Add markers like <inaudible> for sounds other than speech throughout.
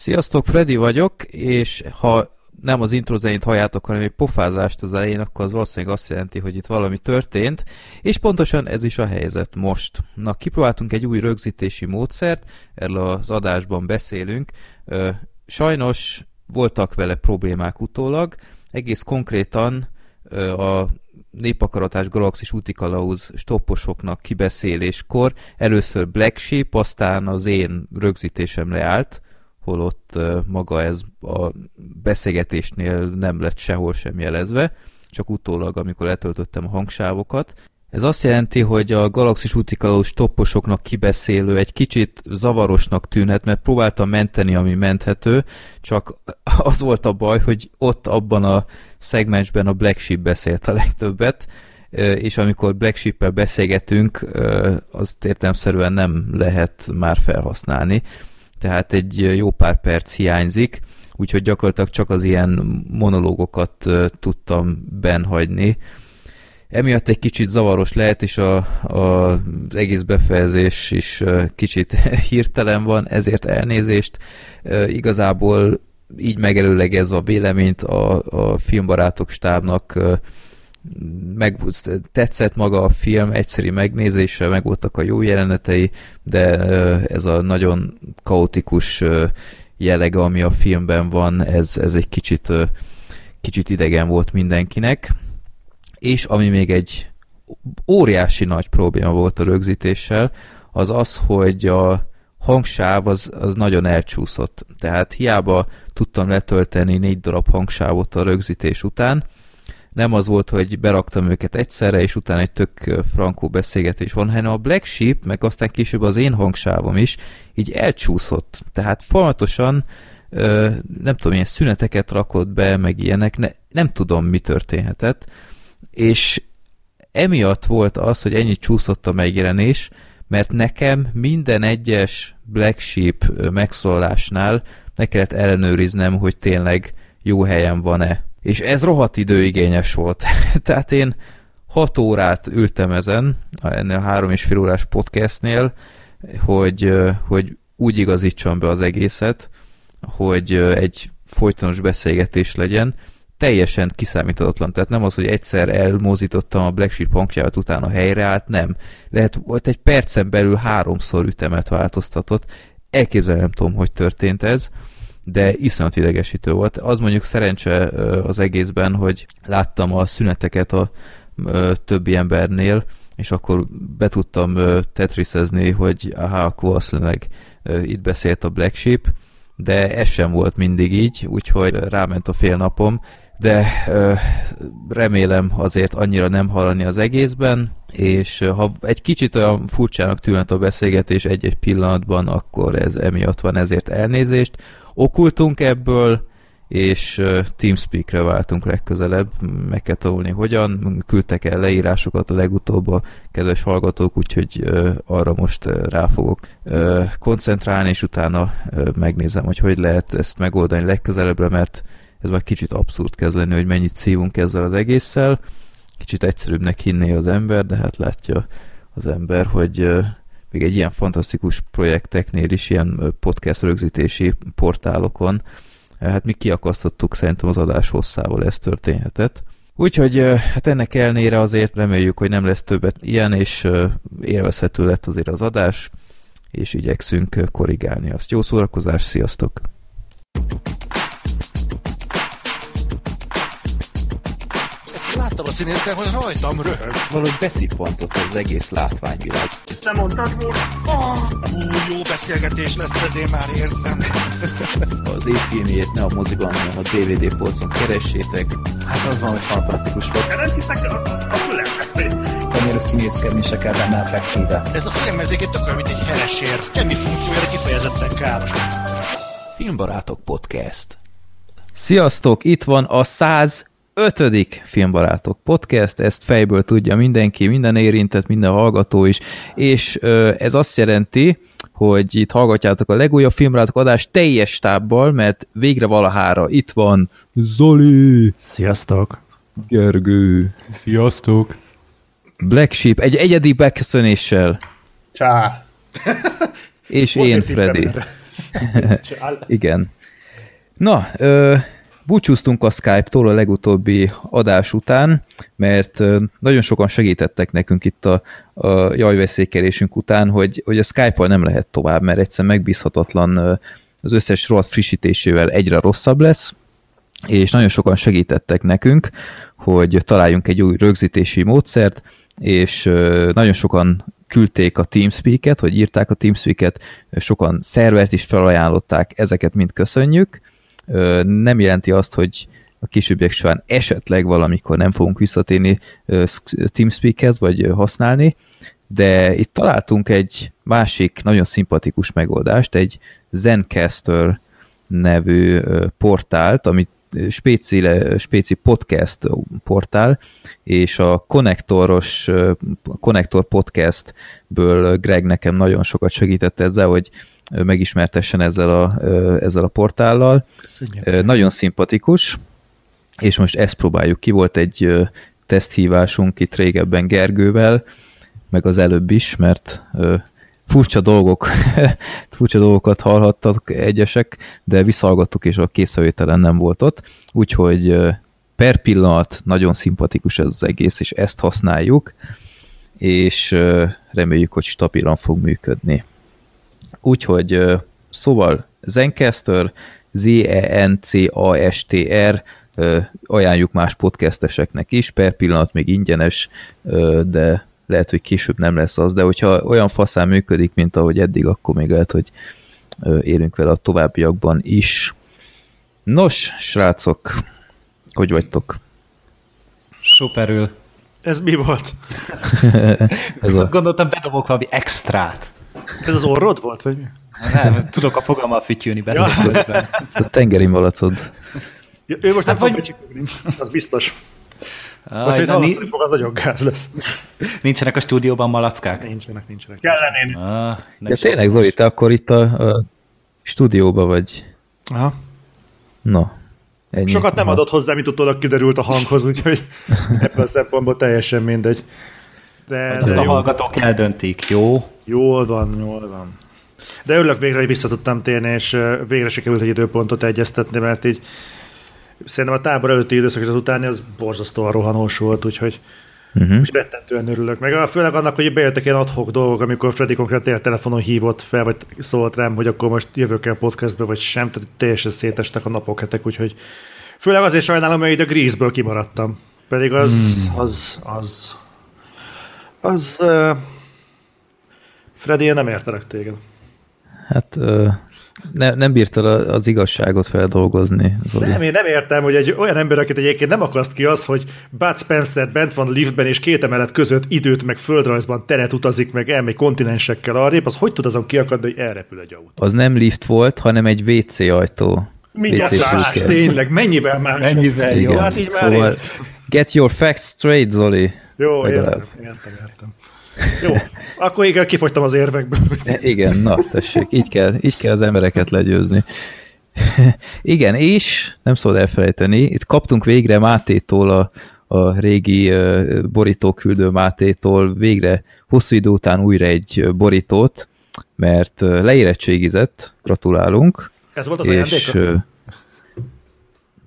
Sziasztok, Freddy vagyok, és ha nem az intro zenét halljátok, hanem egy pofázást az elején, akkor az valószínűleg azt jelenti, hogy itt valami történt, és pontosan ez is a helyzet most. Na, kipróbáltunk egy új rögzítési módszert, erről az adásban beszélünk. Sajnos voltak vele problémák utólag, egész konkrétan a népakaratás galaxis útikalauz stopposoknak kibeszéléskor először Black Sheep, aztán az én rögzítésem leállt, holott maga ez a beszélgetésnél nem lett sehol sem jelezve, csak utólag, amikor letöltöttem a hangsávokat. Ez azt jelenti, hogy a galaxis útikalós topposoknak kibeszélő egy kicsit zavarosnak tűnhet, mert próbáltam menteni, ami menthető, csak az volt a baj, hogy ott abban a szegmensben a Black Sheep beszélt a legtöbbet, és amikor Black Sheep-el beszélgetünk, azt értelmszerűen nem lehet már felhasználni tehát egy jó pár perc hiányzik, úgyhogy gyakorlatilag csak az ilyen monológokat tudtam benhagyni. Emiatt egy kicsit zavaros lehet, és a, a, az egész befejezés is kicsit <laughs> hirtelen van, ezért elnézést. Igazából így megelőlegezve a véleményt a, a filmbarátok stábnak meg, tetszett maga a film, egyszerű megnézésre, meg voltak a jó jelenetei, de ez a nagyon kaotikus jellege, ami a filmben van, ez, ez egy kicsit, kicsit idegen volt mindenkinek. És ami még egy óriási nagy probléma volt a rögzítéssel, az az, hogy a hangsáv az, az nagyon elcsúszott. Tehát hiába tudtam letölteni négy darab hangsávot a rögzítés után, nem az volt, hogy beraktam őket egyszerre, és utána egy tök frankó beszélgetés van, hanem a Black Sheep, meg aztán később az én hangsávom is, így elcsúszott. Tehát folyamatosan nem tudom, ilyen szüneteket rakott be, meg ilyenek, ne, nem tudom, mi történhetett, és emiatt volt az, hogy ennyi csúszott a megjelenés, mert nekem minden egyes Black Sheep megszólásnál ne kellett ellenőriznem, hogy tényleg jó helyen van-e és ez rohadt időigényes volt. <laughs> Tehát én hat órát ültem ezen, ennél a három és fél órás podcastnél, hogy, hogy úgy igazítsam be az egészet, hogy egy folytonos beszélgetés legyen, teljesen kiszámíthatatlan. Tehát nem az, hogy egyszer elmozítottam a Black Sheep hangsávát, utána helyreállt, nem. Lehet, volt egy percen belül háromszor ütemet változtatott. Elképzelni nem tudom, hogy történt ez de iszonyat idegesítő volt. Az mondjuk szerencse az egészben, hogy láttam a szüneteket a többi embernél, és akkor be tudtam tetrisezni, hogy aha, akkor valószínűleg itt beszélt a Black Sheep, de ez sem volt mindig így, úgyhogy ráment a fél napom, de remélem azért annyira nem hallani az egészben, és ha egy kicsit olyan furcsának tűnhet a beszélgetés egy-egy pillanatban, akkor ez emiatt van, ezért elnézést. Okultunk ebből, és Teamspeak-re váltunk legközelebb, meg kell tanulni hogyan, küldtek el leírásokat a legutóbb a kedves hallgatók, úgyhogy arra most rá fogok koncentrálni, és utána megnézem, hogy hogy lehet ezt megoldani legközelebbre, mert ez már kicsit abszurd kezd hogy mennyit szívunk ezzel az egésszel, kicsit egyszerűbbnek hinné az ember, de hát látja az ember, hogy még egy ilyen fantasztikus projekteknél is, ilyen podcast rögzítési portálokon, hát mi kiakasztottuk szerintem az adás hosszával ez történhetett. Úgyhogy hát ennek elnére azért reméljük, hogy nem lesz többet ilyen, és élvezhető lett azért az adás, és igyekszünk korrigálni azt. Jó szórakozás, sziasztok! Láttam a színészen, hogy rajtam röhög. Valahogy beszippantott az egész látványvilág. Ezt nem mondtad volna? Oh, jó beszélgetés lesz, ezért már érzem. az évfilmjét ne a moziban, hanem a DVD polcon keressétek. Hát az van, hogy fantasztikus volt. Nem hiszek, akkor lehet. Annyira színészkedni se kell benne effektíve. Ez a film ez egy tök mint egy heresér. Semmi funkciójára kifejezetten káros. Filmbarátok Podcast. Sziasztok, itt van a 100 ötödik Filmbarátok podcast, ezt fejből tudja mindenki, minden érintett, minden hallgató is, és ez azt jelenti, hogy itt hallgatjátok a legújabb Filmbarátok adás teljes tábbal, mert végre valahára itt van Zoli! Sziasztok! Gergő! Sziasztok! Black Sheep, egy egyedi beköszönéssel. Csá! És én, Freddy. <laughs> Igen. Na, ö, búcsúztunk a Skype-tól a legutóbbi adás után, mert nagyon sokan segítettek nekünk itt a, a jajveszékelésünk után, hogy, hogy a Skype-val nem lehet tovább, mert egyszerűen megbízhatatlan az összes rovat frissítésével egyre rosszabb lesz, és nagyon sokan segítettek nekünk, hogy találjunk egy új rögzítési módszert, és nagyon sokan küldték a TeamSpeak-et, vagy írták a TeamSpeak-et, sokan szervert is felajánlották, ezeket mind köszönjük. Nem jelenti azt, hogy a későbbiek során esetleg valamikor nem fogunk visszatérni TeamSpeak-hez, vagy használni, de itt találtunk egy másik nagyon szimpatikus megoldást, egy Zencaster nevű portált, amit spéci, spéci podcast portál, és a konnektoros, konnektor podcastből Greg nekem nagyon sokat segített ezzel, hogy megismertessen ezzel a, ezzel a portállal. Köszönjük. Nagyon szimpatikus, és most ezt próbáljuk ki. Volt egy teszthívásunk itt régebben Gergővel, meg az előbb is, mert furcsa dolgok, <laughs> furcsa dolgokat hallhattak egyesek, de visszahallgattuk, és a készfelvételen nem volt ott, úgyhogy per pillanat nagyon szimpatikus ez az egész, és ezt használjuk, és reméljük, hogy stabilan fog működni. Úgyhogy szóval Zencaster, Z-E-N-C-A-S-T-R, ajánljuk más podcasteseknek is, per pillanat még ingyenes, de lehet, hogy később nem lesz az, de hogyha olyan faszán működik, mint ahogy eddig, akkor még lehet, hogy élünk vele a továbbiakban is. Nos, srácok, hogy vagytok? Superül. Ez mi volt? <laughs> Ez a... Gondoltam, bedobok valami extrát. Ez az orrod volt, vagy mi? Nem, tudok a fogalmal fütyülni beszélni ja. A tengeri malacod. Ja, ő most hát nem vagy... fog az biztos. Ah, Vagy, hogy hallasz, hogy fog, az nagyon gáz lesz. Nincsenek a stúdióban malackák? Nincsenek, nincsenek. Kellenének. Ah, ja, tényleg, Zoli, te akkor itt a, a stúdióba vagy. Aha. Na, Ennyi. Sokat nem Aha. adott hozzá, mint utólag kiderült a hanghoz, úgyhogy <laughs> ebből a szempontból teljesen mindegy. De, Azt de a jó. hallgatók eldöntik, jó? Jól van, jól van. De örülök végre, hogy vissza tudtam térni, és végre sikerült egy időpontot egyeztetni, mert így szerintem a tábor előtti időszak és az utáni az borzasztóan rohanós volt, úgyhogy uh-huh. most rettentően örülök. Meg főleg annak, hogy bejöttek ilyen adhok dolgok, amikor Freddy konkrétan telefonon hívott fel, vagy szólt rám, hogy akkor most jövök el podcastbe, vagy sem, tehát teljesen szétestek a napok, hetek, úgyhogy főleg azért sajnálom, hogy a Grease-ből kimaradtam. Pedig az, hmm. az, az, az, uh, Freddy, én nem értelek téged. Hát uh, ne, nem bírtad az igazságot feldolgozni. Zoli. Nem, én nem értem, hogy egy olyan ember, akit egyébként nem akaszt ki az, hogy Bud Spencer bent van liftben, és két emelet között időt, meg földrajzban teret utazik, meg elmegy kontinensekkel arrébb, az hogy tud azon kiakadni, hogy elrepül egy autó? Az nem lift volt, hanem egy WC ajtó. Más, tényleg, mennyivel más. Mennyivel jó. Hát így már szóval, get your facts straight, Zoli. Jó, értem, értem, értem. Jó, akkor igen, kifogytam az érvekből. Igen, na, tessék, így kell, így kell az embereket legyőzni. <laughs> Igen, és nem szabad elfelejteni, itt kaptunk végre Mátétól a, a régi uh, borítóküldő Mátétól végre hosszú idő után újra egy borítót, mert leérettségizett, gratulálunk. Ez volt az és, ajándéka? Uh,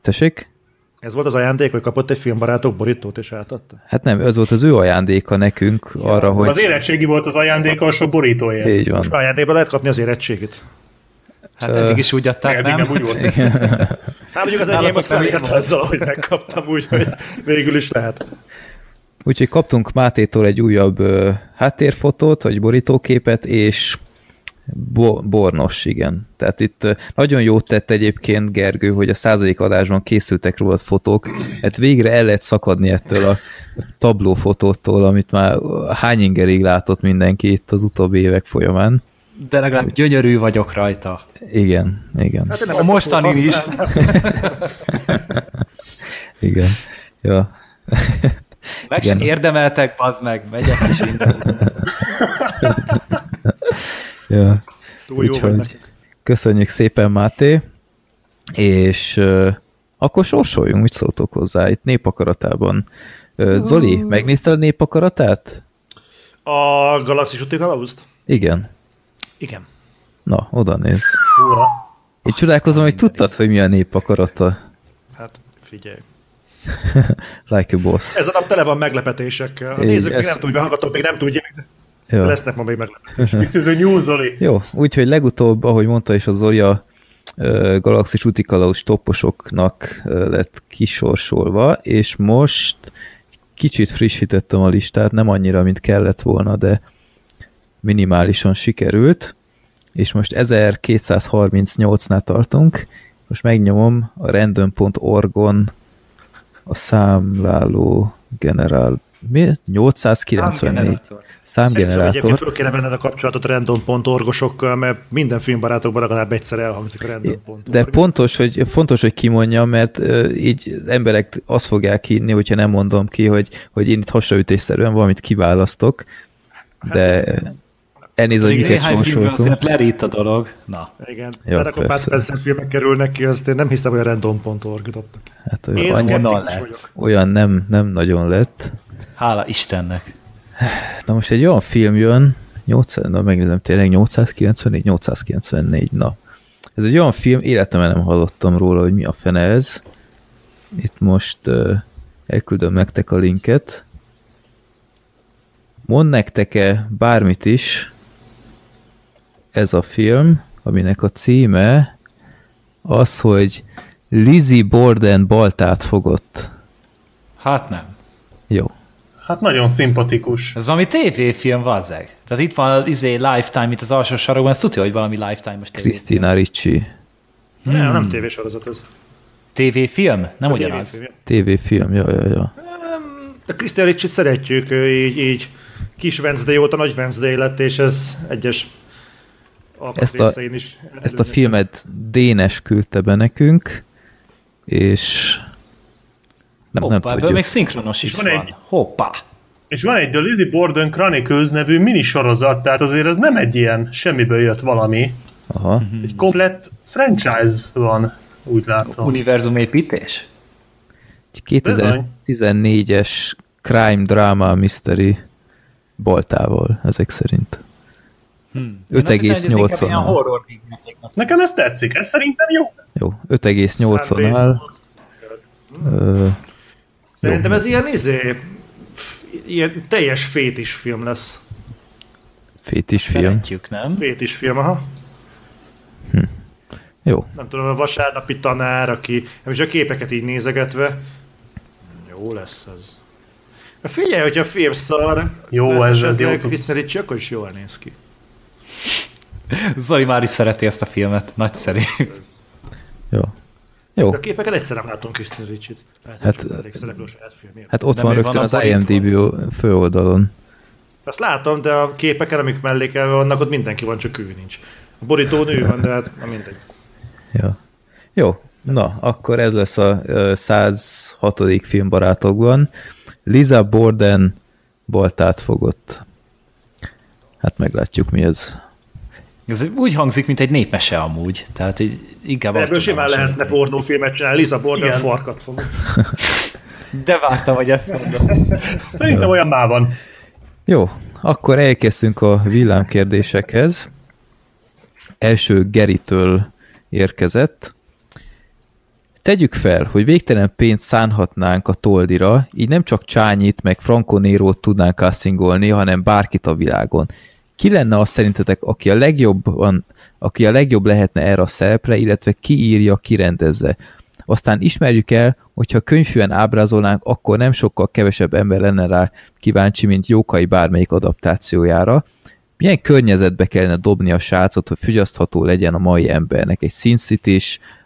tessék? Ez volt az ajándék, hogy kapott egy filmbarátok borítót és átadta? Hát nem, ez volt az ő ajándéka nekünk ja, arra, hogy... Az érettségi volt az ajándéka a sok borítóért. Így van. Most ajándékban lehet kapni az érettségit. Hát uh, eddig is úgy adták, eddig nem? nem úgy volt. hát mondjuk az enyém az felért azzal, hogy megkaptam úgy, hogy végül is lehet. Úgyhogy kaptunk Mátétól egy újabb uh, háttérfotót, vagy borítóképet, és Bo Bornos, igen. Tehát itt nagyon jót tett egyébként Gergő, hogy a századik adásban készültek róla fotók. Hát végre el lehet szakadni ettől a tablófotótól, amit már hány ingerig látott mindenki itt az utóbbi évek folyamán. De legalább gyönyörű vagyok rajta. Igen, igen. Hát a mostani is. <laughs> igen. Ja. Meg igen. sem érdemeltek, bazd meg, megyek is innen. <laughs> Ja. Túl Úgyhogy köszönjük szépen, Máté, és uh, akkor sorsoljunk, mit szóltok hozzá itt népakaratában. Uh, Zoli, mm. megnézted a népakaratát? A Galaxis úti kalauzt? Igen. Igen. Na, oda néz. Húha. Én csodálkozom, hogy tudtad, hogy mi a nép akarata. Hát figyelj. <laughs> Like a boss. Ez a nap tele van meglepetésekkel. A nézők még ezt- nem tudják, hallgatók még nem tudják, de Jó. lesznek ma még meglepetések. This is a new Zoli. Jó, úgyhogy legutóbb, ahogy mondta is a Zoria, ö, Galaxis Utikalaus topposoknak lett kisorsolva, és most kicsit frissítettem a listát, nem annyira, mint kellett volna, de minimálisan sikerült, és most 1238-nál tartunk, most megnyomom a random.org-on a számláló generál... Mi? 894 Számgenerátor. Egyébként föl kéne venned a kapcsolatot random.orgosokkal, mert minden filmbarátokban legalább egyszer elhangzik a random.org. De pontos, hogy, fontos, hogy kimondjam, mert így az emberek azt fogják hinni, hogyha nem mondom ki, hogy, hogy én itt hasraütésszerűen valamit kiválasztok, de elnézést, hogy Még miket sorsoltunk. azért lerít a dolog. Na. Igen, Jó, de akkor persze. Spencer filmek kerülnek ki, azt én nem hiszem, hogy a random.org dobnak. Hát olyan, annyi, szkeptikus lett? vagyok. olyan nem, nem nagyon lett. Hála Istennek. Na most egy olyan film jön, 800, na megnézem tényleg 894, 894, na. Ez egy olyan film, életemben nem hallottam róla, hogy mi a fene ez. Itt most uh, elküldöm nektek a linket. Mond nektek-e bármit is ez a film, aminek a címe az, hogy Lizzie Borden baltát fogott. Hát nem. Jó. Hát nagyon szimpatikus. Ez valami tévéfilm, vazzeg. Tehát itt van az izé Lifetime, itt az alsó sarokban, ezt tudja, hogy valami Lifetime-os tévéfilm. Christina Ricci. Hmm. Nem, nem tévésorozat ez. tévéfilm? Nem ugyanaz. Tévéfilm. TV-film, ja, ja, ja. De Christian Ricci-t szeretjük, ő így, így kis Wednesday óta nagy Wednesday lett, és ez egyes Ezt a- is Ezt a filmet Dénes küldte be nekünk, és nem, nem Hoppá, ebből tudjuk. még szinkronos is És van van. egy- Hoppá. És van egy The Lizzie Borden Chronicles nevű minisorozat, tehát azért ez nem egy ilyen semmiből jött valami. Aha. Egy komplett franchise van, úgy látom. Univerzum építés? Egy 2014-es crime drama mystery boltával, ezek szerint. Hm. Én azt hittem, hogy ez inkább 5,80 ilyen -nal. horror filmjátéknak. Nekem ez tetszik, ez szerintem jó. Jó, 5,80-nál. Szerintem ez ilyen izé, ilyen teljes fétis film lesz. fétis film. Szeretjük, nem? Fétis film, aha. Jó, Nem tudom, a vasárnapi tanár, aki, és a képeket így nézegetve, jó lesz ez. Na Figyelj, hogyha a film szar, Jó, lesz ez- ez jó Ricci, akkor is jól néz ki. Zoli már is szereti ezt a filmet. Nagyszerű. jó. Jó, De a képeken egyszer nem látom Christian Ricci-t. Hát, Hát- hát elég szereplő a saját filmért. hát ott Nem, van ő rögtön van az IMDb főoldalon. Azt látom, de a képeken, amik mellékelve vannak, ott mindenki van, csak ő nincs. A borító nő van, de hát na mindegy. Ja. Jó, na, akkor ez lesz a ö, 106. filmbarátokban. Liza Borden boltát fogott. Hát meglátjuk mi ez. Ez úgy hangzik, mint egy népmese amúgy. Tehát így inkább Ebből simán lehetne pornófilmet csinálni, Liza Borden Igen. farkat fog. <laughs> De vártam, hogy ezt mondom. Szerintem olyan már van. Jó, akkor elkezdtünk a villámkérdésekhez. Első Geritől érkezett. Tegyük fel, hogy végtelen pénzt szánhatnánk a Toldira, így nem csak Csányit meg Franco Nérót tudnánk castingolni, hanem bárkit a világon. Ki lenne az szerintetek, aki a legjobban, aki a legjobb lehetne erre a szerepre, illetve ki írja, ki rendezze? Aztán ismerjük el, hogyha könyvűen ábrázolnánk, akkor nem sokkal kevesebb ember lenne rá kíváncsi, mint Jókai bármelyik adaptációjára. Milyen környezetbe kellene dobni a srácot, hogy fogyasztható legyen a mai embernek? Egy Sin city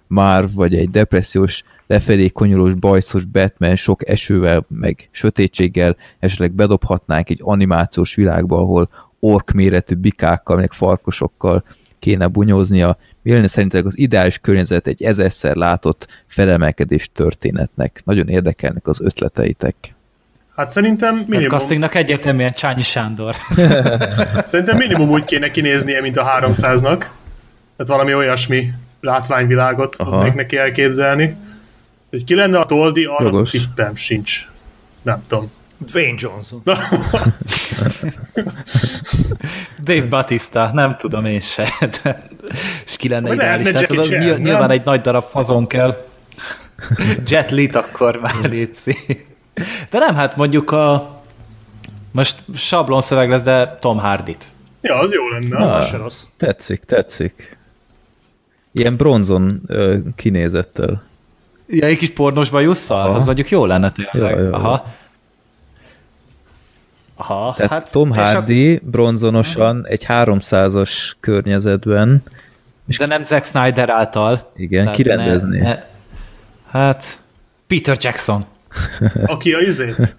már, vagy egy depressziós, lefelé konyolós, bajszos Batman sok esővel, meg sötétséggel esetleg bedobhatnánk egy animációs világba, ahol ork méretű bikákkal, meg farkosokkal kéne bunyóznia. Mi lenne szerintetek az ideális környezet egy ezerszer látott felemelkedés történetnek? Nagyon érdekelnek az ötleteitek. Hát szerintem minimum, castingnak egyértelműen Csányi Sándor. <laughs> szerintem minimum úgy kéne kinéznie, mint a 300-nak. Tehát valami olyasmi látványvilágot Aha. tudnék neki elképzelni. Hogy ki lenne a Toldi, arra tippem sincs. Nem tudom. Dwayne Johnson. <laughs> Dave Batista, nem tudom én se. De, és ki lenne Vagy ideális. Tehát az, Chan, nyilván nem? egy nagy darab fazon kell. Jet Li akkor már létszi. De nem, hát mondjuk a most sablon szöveg lesz, de Tom Hardy-t. Ja, az jó lenne. Ah. Az se rossz. Tetszik, tetszik. Ilyen bronzon ö, kinézettel. Ja, egy kis pornos bajusszal? Aha. Az mondjuk jó lenne tényleg. Ja, ja, ja. Aha. Tehát hát, Tom és Hardy bronzonosan egy 300-as környezetben, De nem Zack Snyder által. igen, Tehát kirendezni. ne- ne- Hát, Peter Jackson. <laughs> Aki a izét,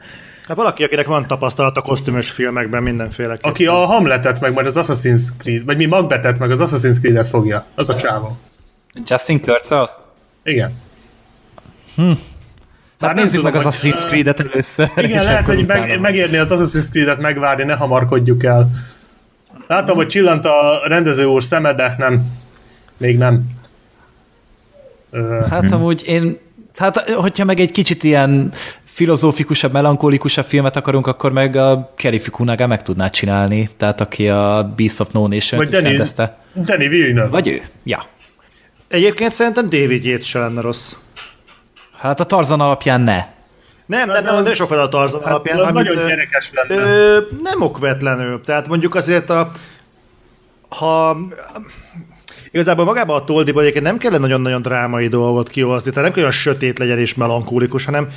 Hát valaki, akinek van tapasztalat a kosztümös filmekben mindenféle. aki a Hamletet, meg majd az Assassin's Creed, vagy mi Macbethet, meg az Assassin's Creed-et fogja. Az a csávó. Justin Kurtzwell? Igen. Hát nem nézzük tudom, meg az Assassin's Creed-et először. Igen, lehet, hogy meg, megérni az Assassin's Creed-et megvárni, ne hamarkodjuk el. Látom, hogy csillant a rendező úr szeme, de nem. Még nem. Hát amúgy én, hát hogyha meg egy kicsit ilyen filozófikusabb, melankolikusabb filmet akarunk, akkor meg a Kerry Fukunaga meg tudná csinálni, tehát aki a Beast of No Nation Vagy Denis, rendezte. Danny Villeneuve. Vagy ő? Ja. Egyébként szerintem David Yates se lenne rossz. Hát a Tarzan alapján ne. Nem, nem, nem, az- de sok a Tarzan Hát, alapján. az amit, nagyon gyerekes lenne. Ö, nem okvetlenül. Tehát mondjuk azért a... Ha... Igazából magában a toldiban egyébként nem kellene nagyon-nagyon drámai dolgot kihozni, tehát nem kell olyan sötét legyen és melankólikus, hanem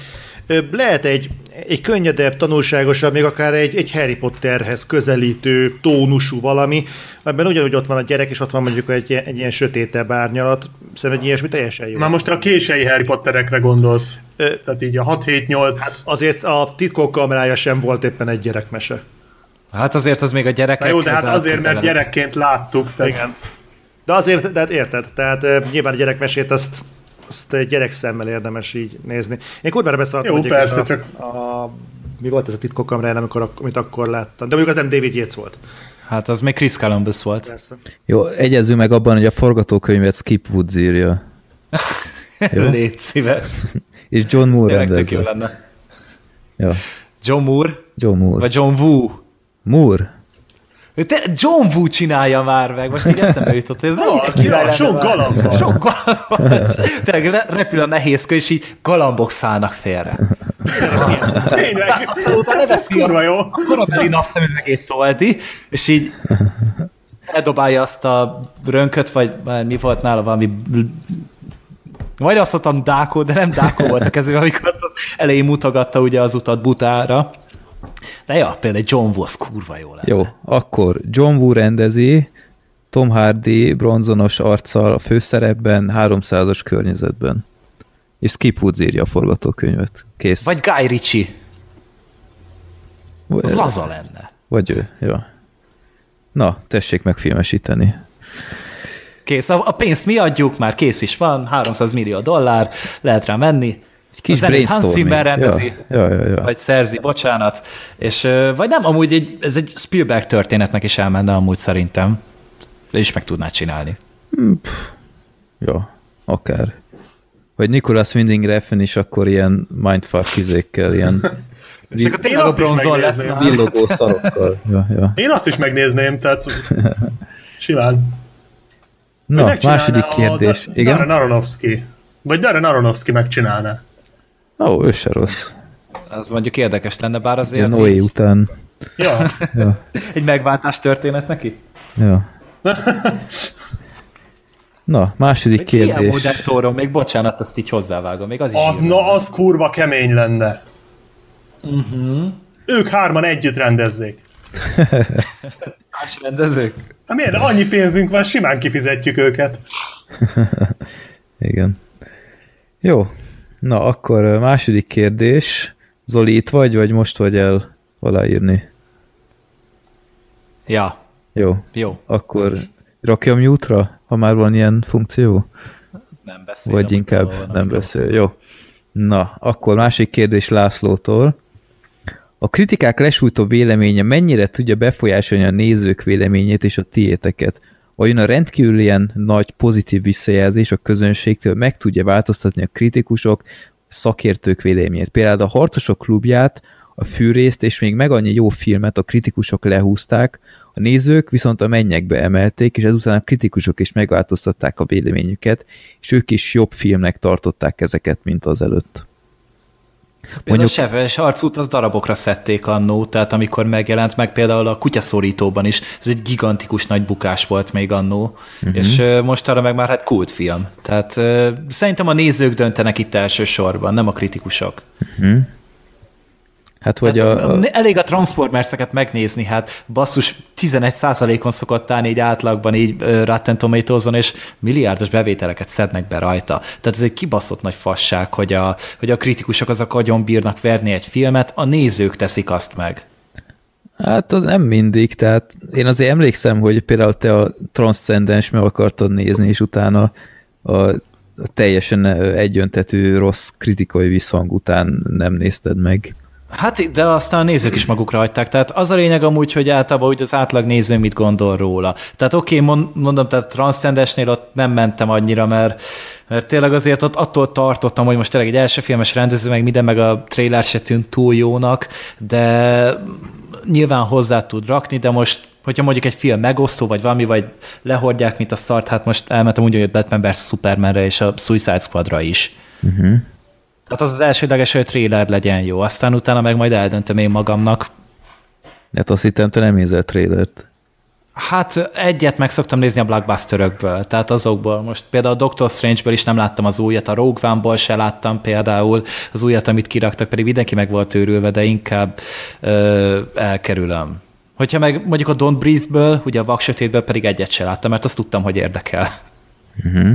lehet egy, egy könnyedebb, tanulságosabb, még akár egy, egy Harry Potterhez közelítő, tónusú valami, amiben ugyanúgy ott van a gyerek, és ott van mondjuk egy, ilyen- egy ilyen sötétebb árnyalat. Szerintem egy ilyesmi teljesen jó. Már most a kései Harry Potterekre gondolsz. Ö, Tehát így a 6-7-8. Hát azért a titkok kamerája sem volt éppen egy gyerekmese. Hát azért az még a Na gyerekek jó, de hát azért, mert gyerekként láttuk. Tehát Igen. De azért, de hát érted, tehát uh, nyilván a gyerekmesét azt, azt egy gyerek szemmel érdemes így nézni. Én kurvára beszartam, Jó, hogy persze, a, csak- a, mi volt ez a titkokkamrán, amikor, amit akkor láttam. De mondjuk az nem David Yates volt. Hát az még Chris Columbus volt. Persze. Jó, egyezzünk meg abban, hogy a forgatókönyvet Skip Woods írja. <laughs> Jó. Légy szíves. <laughs> És John Moore Tényleg tök jó lenne. Ja. John Moore? John Moore. Vagy John Woo? Moore? Te, John Woo csinálja már meg, most így eszembe jutott, hogy ez király ja, sok galamb van. Sok galamb van. Tényleg re- repül a nehézkő, és így galambok szállnak félre. tényleg, Utána leveszi kurva jó. a korabeli napszemüvegét toldi, és így eldobálja azt a rönköt, vagy már mi volt nála valami majd azt mondtam Dákó, de nem Dákó volt a kezében, amikor az elején mutogatta ugye az utat butára. De ja, például John Woo, az kurva jó lenne. Jó, akkor John Woo rendezi, Tom Hardy bronzonos arccal a főszerepben, 300-as környezetben. És Skip Woods írja a forgatókönyvet. Kész. Vagy Guy Ritchie, az Vagy, laza lenne. vagy ő, jó. Na, tessék megfilmesíteni. Kész, a, a pénzt mi adjuk, már kész is van, 300 millió dollár, lehet rá menni. Egy kis a zenét Hans. Zimmer rendezi, Ja, ja, ja, ja. vagy szerzi, bocsánat. És, vagy nem, amúgy egy, ez egy Spielberg történetnek is elmenne amúgy szerintem. De is meg tudná csinálni. Ja, akár. Vagy Nicholas Winding Refn is akkor ilyen mindfuck izékkel, ilyen <laughs> És akkor Én tényleg a azt is bronzon lesz villogó szarokkal. Ja, ja. Én azt is megnézném, tehát <laughs> simán. Na, második a kérdés. Da- Igen? Darren Aronofsky. Vagy Darren Aronofsky megcsinálná. Ó, ő se rossz. Az mondjuk érdekes lenne, bár azért Noé így, után. Ja. Ja, <laughs> egy megváltás történet neki. ja. <laughs> Na, második Ilyen kérdés. modelltóron, még bocsánat, azt így hozzávágom, még az is Az, na, lenne. az kurva kemény lenne. Mhm. Ők hárman együtt rendezzék. <laughs> Más rendezők? Hát miért? Annyi pénzünk van, simán kifizetjük őket. Igen. Jó. Na, akkor második kérdés. Zoli, itt vagy, vagy most vagy el aláírni? Ja, Jó. jó, Akkor rakjam mute-ra, ha már van ilyen funkció? nem beszél. Vagy inkább nem beszél. Jó. Na, akkor másik kérdés Lászlótól. A kritikák lesújtó véleménye mennyire tudja befolyásolni a nézők véleményét és a tiéteket? Vajon a rendkívülien nagy pozitív visszajelzés a közönségtől meg tudja változtatni a kritikusok, szakértők véleményét? Például a Harcosok klubját a fűrészt, és még meg annyi jó filmet a kritikusok lehúzták, a nézők viszont a mennyekbe emelték, és ezután a kritikusok is megváltoztatták a véleményüket, és ők is jobb filmnek tartották ezeket, mint az előtt. Például Mondjuk... a Seves arcút az darabokra szedték annó, tehát amikor megjelent, meg például a kutyaszorítóban is, ez egy gigantikus nagy bukás volt még annó, uh-huh. és most arra meg már hát kultfilm. Tehát uh, szerintem a nézők döntenek itt elsősorban, nem a kritikusok. Uh-huh. Hát, hogy a, a... Elég a Transformers-eket megnézni, hát basszus 11%-on szokott állni így átlagban így uh, Rotten tomatoes és milliárdos bevételeket szednek be rajta. Tehát ez egy kibaszott nagy fasság, hogy a, hogy a kritikusok azok agyon bírnak verni egy filmet, a nézők teszik azt meg. Hát az nem mindig, tehát én azért emlékszem, hogy például te a Transcendens meg akartad nézni, és utána a, a teljesen egyöntetű rossz kritikai visszhang után nem nézted meg. Hát, de aztán a nézők is magukra hagyták. Tehát az a lényeg amúgy, hogy általában úgy az átlag néző mit gondol róla. Tehát oké, okay, mondom, tehát Transcendesnél ott nem mentem annyira, mert, mert tényleg azért ott attól tartottam, hogy most tényleg egy első filmes rendező, meg minden, meg a trailer se tűnt túl jónak, de nyilván hozzá tud rakni, de most hogyha mondjuk egy film megosztó, vagy valami, vagy lehordják, mint a szart, hát most elmentem úgy, hogy Batman vs. Supermanre és a Suicide Squadra is. Uh-huh. Tehát az az elsődleges, hogy a trailer legyen jó, aztán utána meg majd eldöntöm én magamnak. Hát azt hittem, te nem nézel trailert. Hát egyet meg szoktam nézni a blockbusterökből, tehát azokból. Most például a Doctor Strange-ből is nem láttam az újat, a Rogue One-ból se láttam például az újat, amit kiraktak, pedig mindenki meg volt őrülve, de inkább ö, elkerülöm. Hogyha meg mondjuk a Don't Breathe-ből, ugye a Vaksötétből pedig egyet se láttam, mert azt tudtam, hogy érdekel. Uh-huh.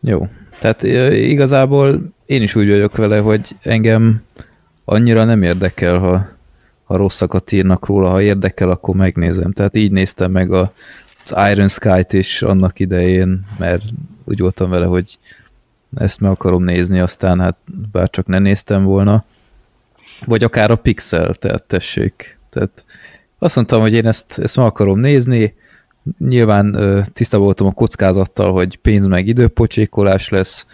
Jó. Tehát igazából én is úgy vagyok vele, hogy engem annyira nem érdekel, ha, ha rosszakat írnak róla, ha érdekel, akkor megnézem. Tehát így néztem meg a, az Iron Sky-t is annak idején, mert úgy voltam vele, hogy ezt meg akarom nézni, aztán hát bár csak ne néztem volna. Vagy akár a Pixel, tehát tessék. Tehát azt mondtam, hogy én ezt, ezt meg akarom nézni, nyilván tisztában voltam a kockázattal, hogy pénz meg időpocsékolás lesz,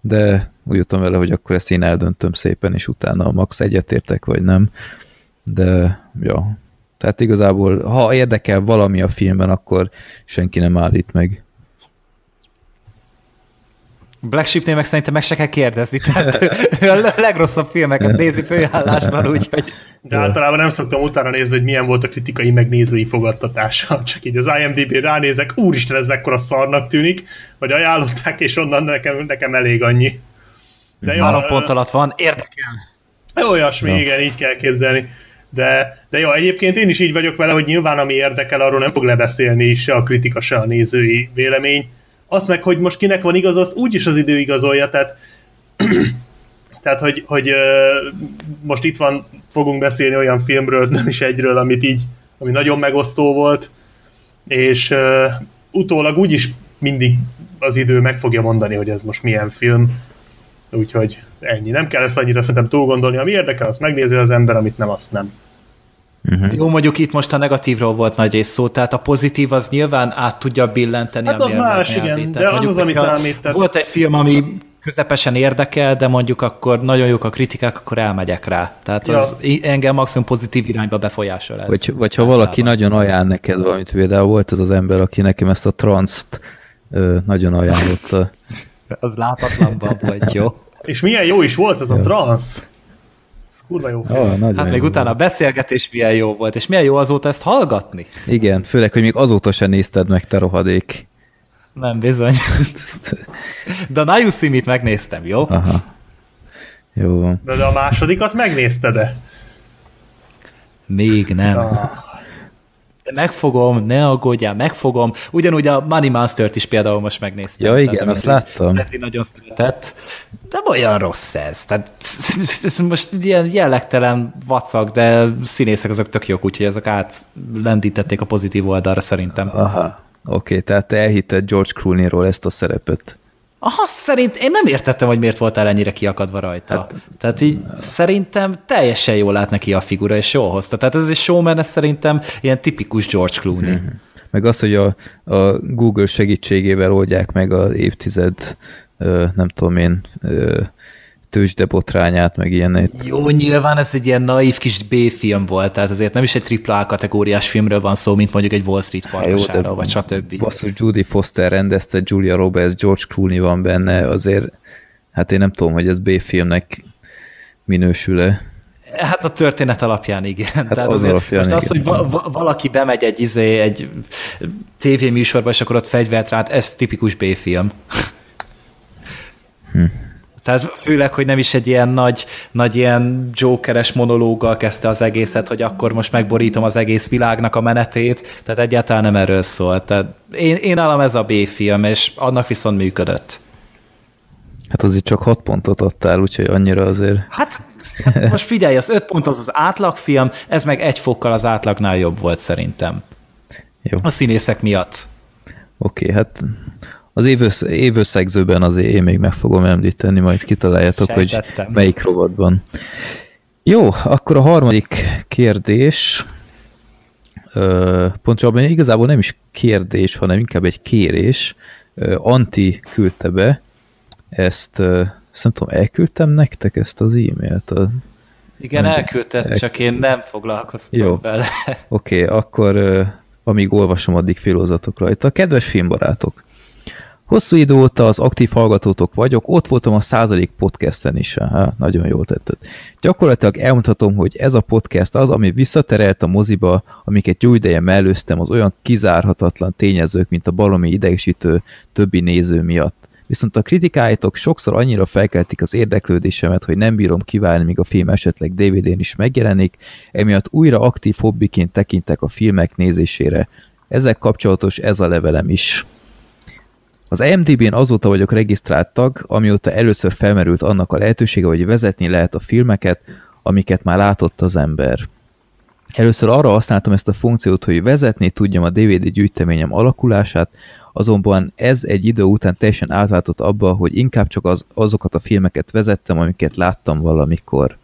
de úgy jöttem vele, hogy akkor ezt én eldöntöm szépen, és utána max egyetértek, vagy nem. De, ja. Tehát igazából, ha érdekel valami a filmben, akkor senki nem állít meg. Black Sheep-nél meg szerintem meg se kell kérdezni, tehát <laughs> a legrosszabb filmeket nézi főállásban, úgyhogy... De általában nem szoktam utána nézni, hogy milyen volt a kritikai megnézői fogadtatása, <laughs> csak így az IMDb-n ránézek, úristen, ez mekkora szarnak tűnik, vagy ajánlották, és onnan nekem, nekem elég annyi. De jó, Három pont alatt van, érdekel. Olyasmi, ja. igen, így kell képzelni. De, de jó, egyébként én is így vagyok vele, hogy nyilván ami érdekel, arról nem fog lebeszélni se a kritika, se a nézői vélemény. Azt meg, hogy most kinek van igaz, azt úgyis az idő igazolja, tehát <clears throat> tehát, hogy, hogy most itt van, fogunk beszélni olyan filmről, nem is egyről, amit így, ami nagyon megosztó volt, és utólag úgyis mindig az idő meg fogja mondani, hogy ez most milyen film, Úgyhogy ennyi. Nem kell ezt annyira szerintem túl gondolni. Ami érdekel, azt megnézi az ember, amit nem, azt nem. Uh-huh. Jó, mondjuk itt most a negatívról volt nagy rész szó, tehát a pozitív az nyilván át tudja billenteni. Hát az más, igen, de az az, ami számít. Tehát... Volt egy film, ami közepesen érdekel, de mondjuk akkor nagyon jók a kritikák, akkor elmegyek rá. Tehát ja. az engem maximum pozitív irányba befolyásol ez. Vagy, vagy ha valaki nagyon ajánl neked valamit, például volt az az ember, aki nekem ezt a transzt nagyon ajánlotta. <laughs> az látatlanban vagy, jó? És milyen jó is volt ez a transz. Ez kurva jó film. Oh, hát még jó utána a beszélgetés milyen jó volt, és milyen jó azóta ezt hallgatni. Igen, főleg, hogy még azóta sem nézted meg, te rohadék. Nem, bizony. De a Now megnéztem, jó? Aha. Jó De, de a másodikat megnézted-e? Még nem. Ah megfogom, ne aggódjál, megfogom. Ugyanúgy a Money Monster-t is például most megnéztem. Ja, igen, Tehát, azt láttam. Leti nagyon szeretett. De olyan rossz ez. Tehát <laughs> ez most ilyen jellegtelen vacak, de színészek azok tök jók, úgyhogy ezek átlendítették a pozitív oldalra szerintem. Aha, oké, okay, tehát te elhitted George Clooney-ról ezt a szerepet. Aha, szerint én nem értettem, hogy miért voltál ennyire kiakadva rajta. Hát, Tehát így ne. szerintem teljesen jól lát neki a figura, és jól hozta. Tehát ez egy showman, ez szerintem ilyen tipikus George Clooney. Mm-hmm. Meg az, hogy a, a Google segítségével oldják meg az évtized, nem tudom én, tőzsdebotrányát, meg ilyenét. Jó, nyilván ez egy ilyen naív kis B-film volt, tehát azért nem is egy AAA kategóriás filmről van szó, mint mondjuk egy Wall Street farkasára, vagy stb. Basszus, Judy Foster rendezte, Julia Roberts, George Clooney van benne, azért hát én nem tudom, hogy ez B-filmnek minősül-e. Hát a történet alapján igen. Hát Tehát az azért alapján most az, igen. hogy va- va- valaki bemegy egy, izé, egy tévéműsorba, és akkor ott fegyvert rát, ez tipikus B-film. Hm. Tehát főleg, hogy nem is egy ilyen nagy, nagy ilyen jokeres monológgal kezdte az egészet, hogy akkor most megborítom az egész világnak a menetét, tehát egyáltalán nem erről szól. Tehát én, én állam ez a B-film, és annak viszont működött. Hát azért csak 6 pontot adtál, úgyhogy annyira azért... Hát, hát most figyelj, az 5 pont az az átlagfilm, ez meg egy fokkal az átlagnál jobb volt szerintem. Jó. A színészek miatt. Oké, okay, hát az évössz, évösszegzőben azért én még meg fogom említeni, majd kitaláljátok, Sejtettem. hogy melyik rovatban. Jó, akkor a harmadik kérdés, pontosabban igazából nem is kérdés, hanem inkább egy kérés. Anti küldte be, ezt, ezt nem tudom, elküldtem nektek ezt az e-mailt? A... Igen, Nem, elküldted, el- csak én nem foglalkoztam Jó. vele. Oké, okay, akkor amíg olvasom, addig filózatok rajta. Kedves filmbarátok! Hosszú idő óta az aktív hallgatótok vagyok, ott voltam a századik podcasten is. Ha, nagyon jól tetted. Gyakorlatilag elmondhatom, hogy ez a podcast az, ami visszaterelt a moziba, amiket jó ideje mellőztem az olyan kizárhatatlan tényezők, mint a balomi idegesítő többi néző miatt. Viszont a kritikáitok sokszor annyira felkeltik az érdeklődésemet, hogy nem bírom kivárni, míg a film esetleg DVD-n is megjelenik, emiatt újra aktív hobbiként tekintek a filmek nézésére. Ezek kapcsolatos ez a levelem is. Az IMDb-n azóta vagyok regisztrált tag, amióta először felmerült annak a lehetősége, hogy vezetni lehet a filmeket, amiket már látott az ember. Először arra használtam ezt a funkciót, hogy vezetni tudjam a DVD gyűjteményem alakulását, azonban ez egy idő után teljesen átváltott abba, hogy inkább csak az, azokat a filmeket vezettem, amiket láttam valamikor.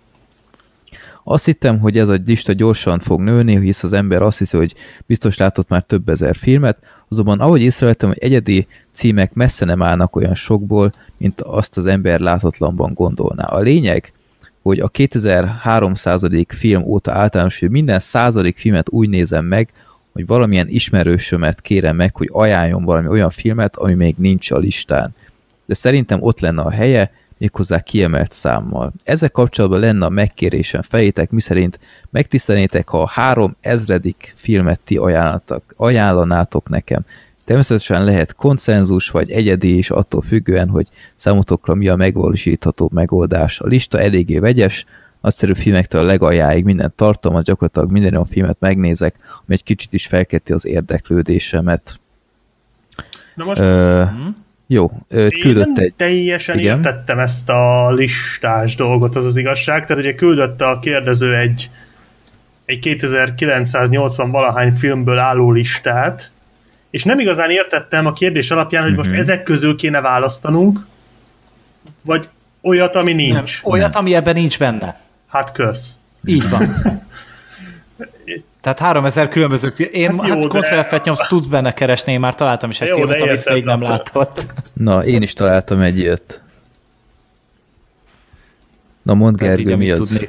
Azt hittem, hogy ez a lista gyorsan fog nőni, hisz az ember azt hiszi, hogy biztos látott már több ezer filmet, azonban ahogy észrevettem, hogy egyedi címek messze nem állnak olyan sokból, mint azt az ember látatlanban gondolná. A lényeg, hogy a 2300. film óta általános, hogy minden századik filmet úgy nézem meg, hogy valamilyen ismerősömet kérem meg, hogy ajánljon valami olyan filmet, ami még nincs a listán. De szerintem ott lenne a helye, méghozzá kiemelt számmal. Ezzel kapcsolatban lenne a megkérésem fejétek, miszerint megtisztelnétek, ha a három ezredik filmet ti ajánlatok, ajánlanátok nekem. Természetesen lehet konszenzus vagy egyedi is attól függően, hogy számotokra mi a megvalósítható megoldás. A lista eléggé vegyes, nagyszerű filmektől a legaljáig minden tartalmat, gyakorlatilag minden olyan filmet megnézek, ami egy kicsit is felkelti az érdeklődésemet. Na most Ö, jó, én küldött nem egy... teljesen Igen? értettem ezt a listás dolgot, az az igazság. Tehát ugye küldött a kérdező egy, egy 2980 valahány filmből álló listát, és nem igazán értettem a kérdés alapján, hogy most Mhm. ezek közül kéne választanunk, vagy olyat, ami Nem, nincs. olyat, ami ebben nincs benne. Hát kösz. Így van. <laughs> Tehát 3000 különböző film. Én Hát hát, jó, hát de- Ctrl nyomsz, benne keresni, én már találtam is egy Jó, filmet, amit még nem látott. Na, én is találtam egy ilyet. Na mondd így, Gergő, mi amit az?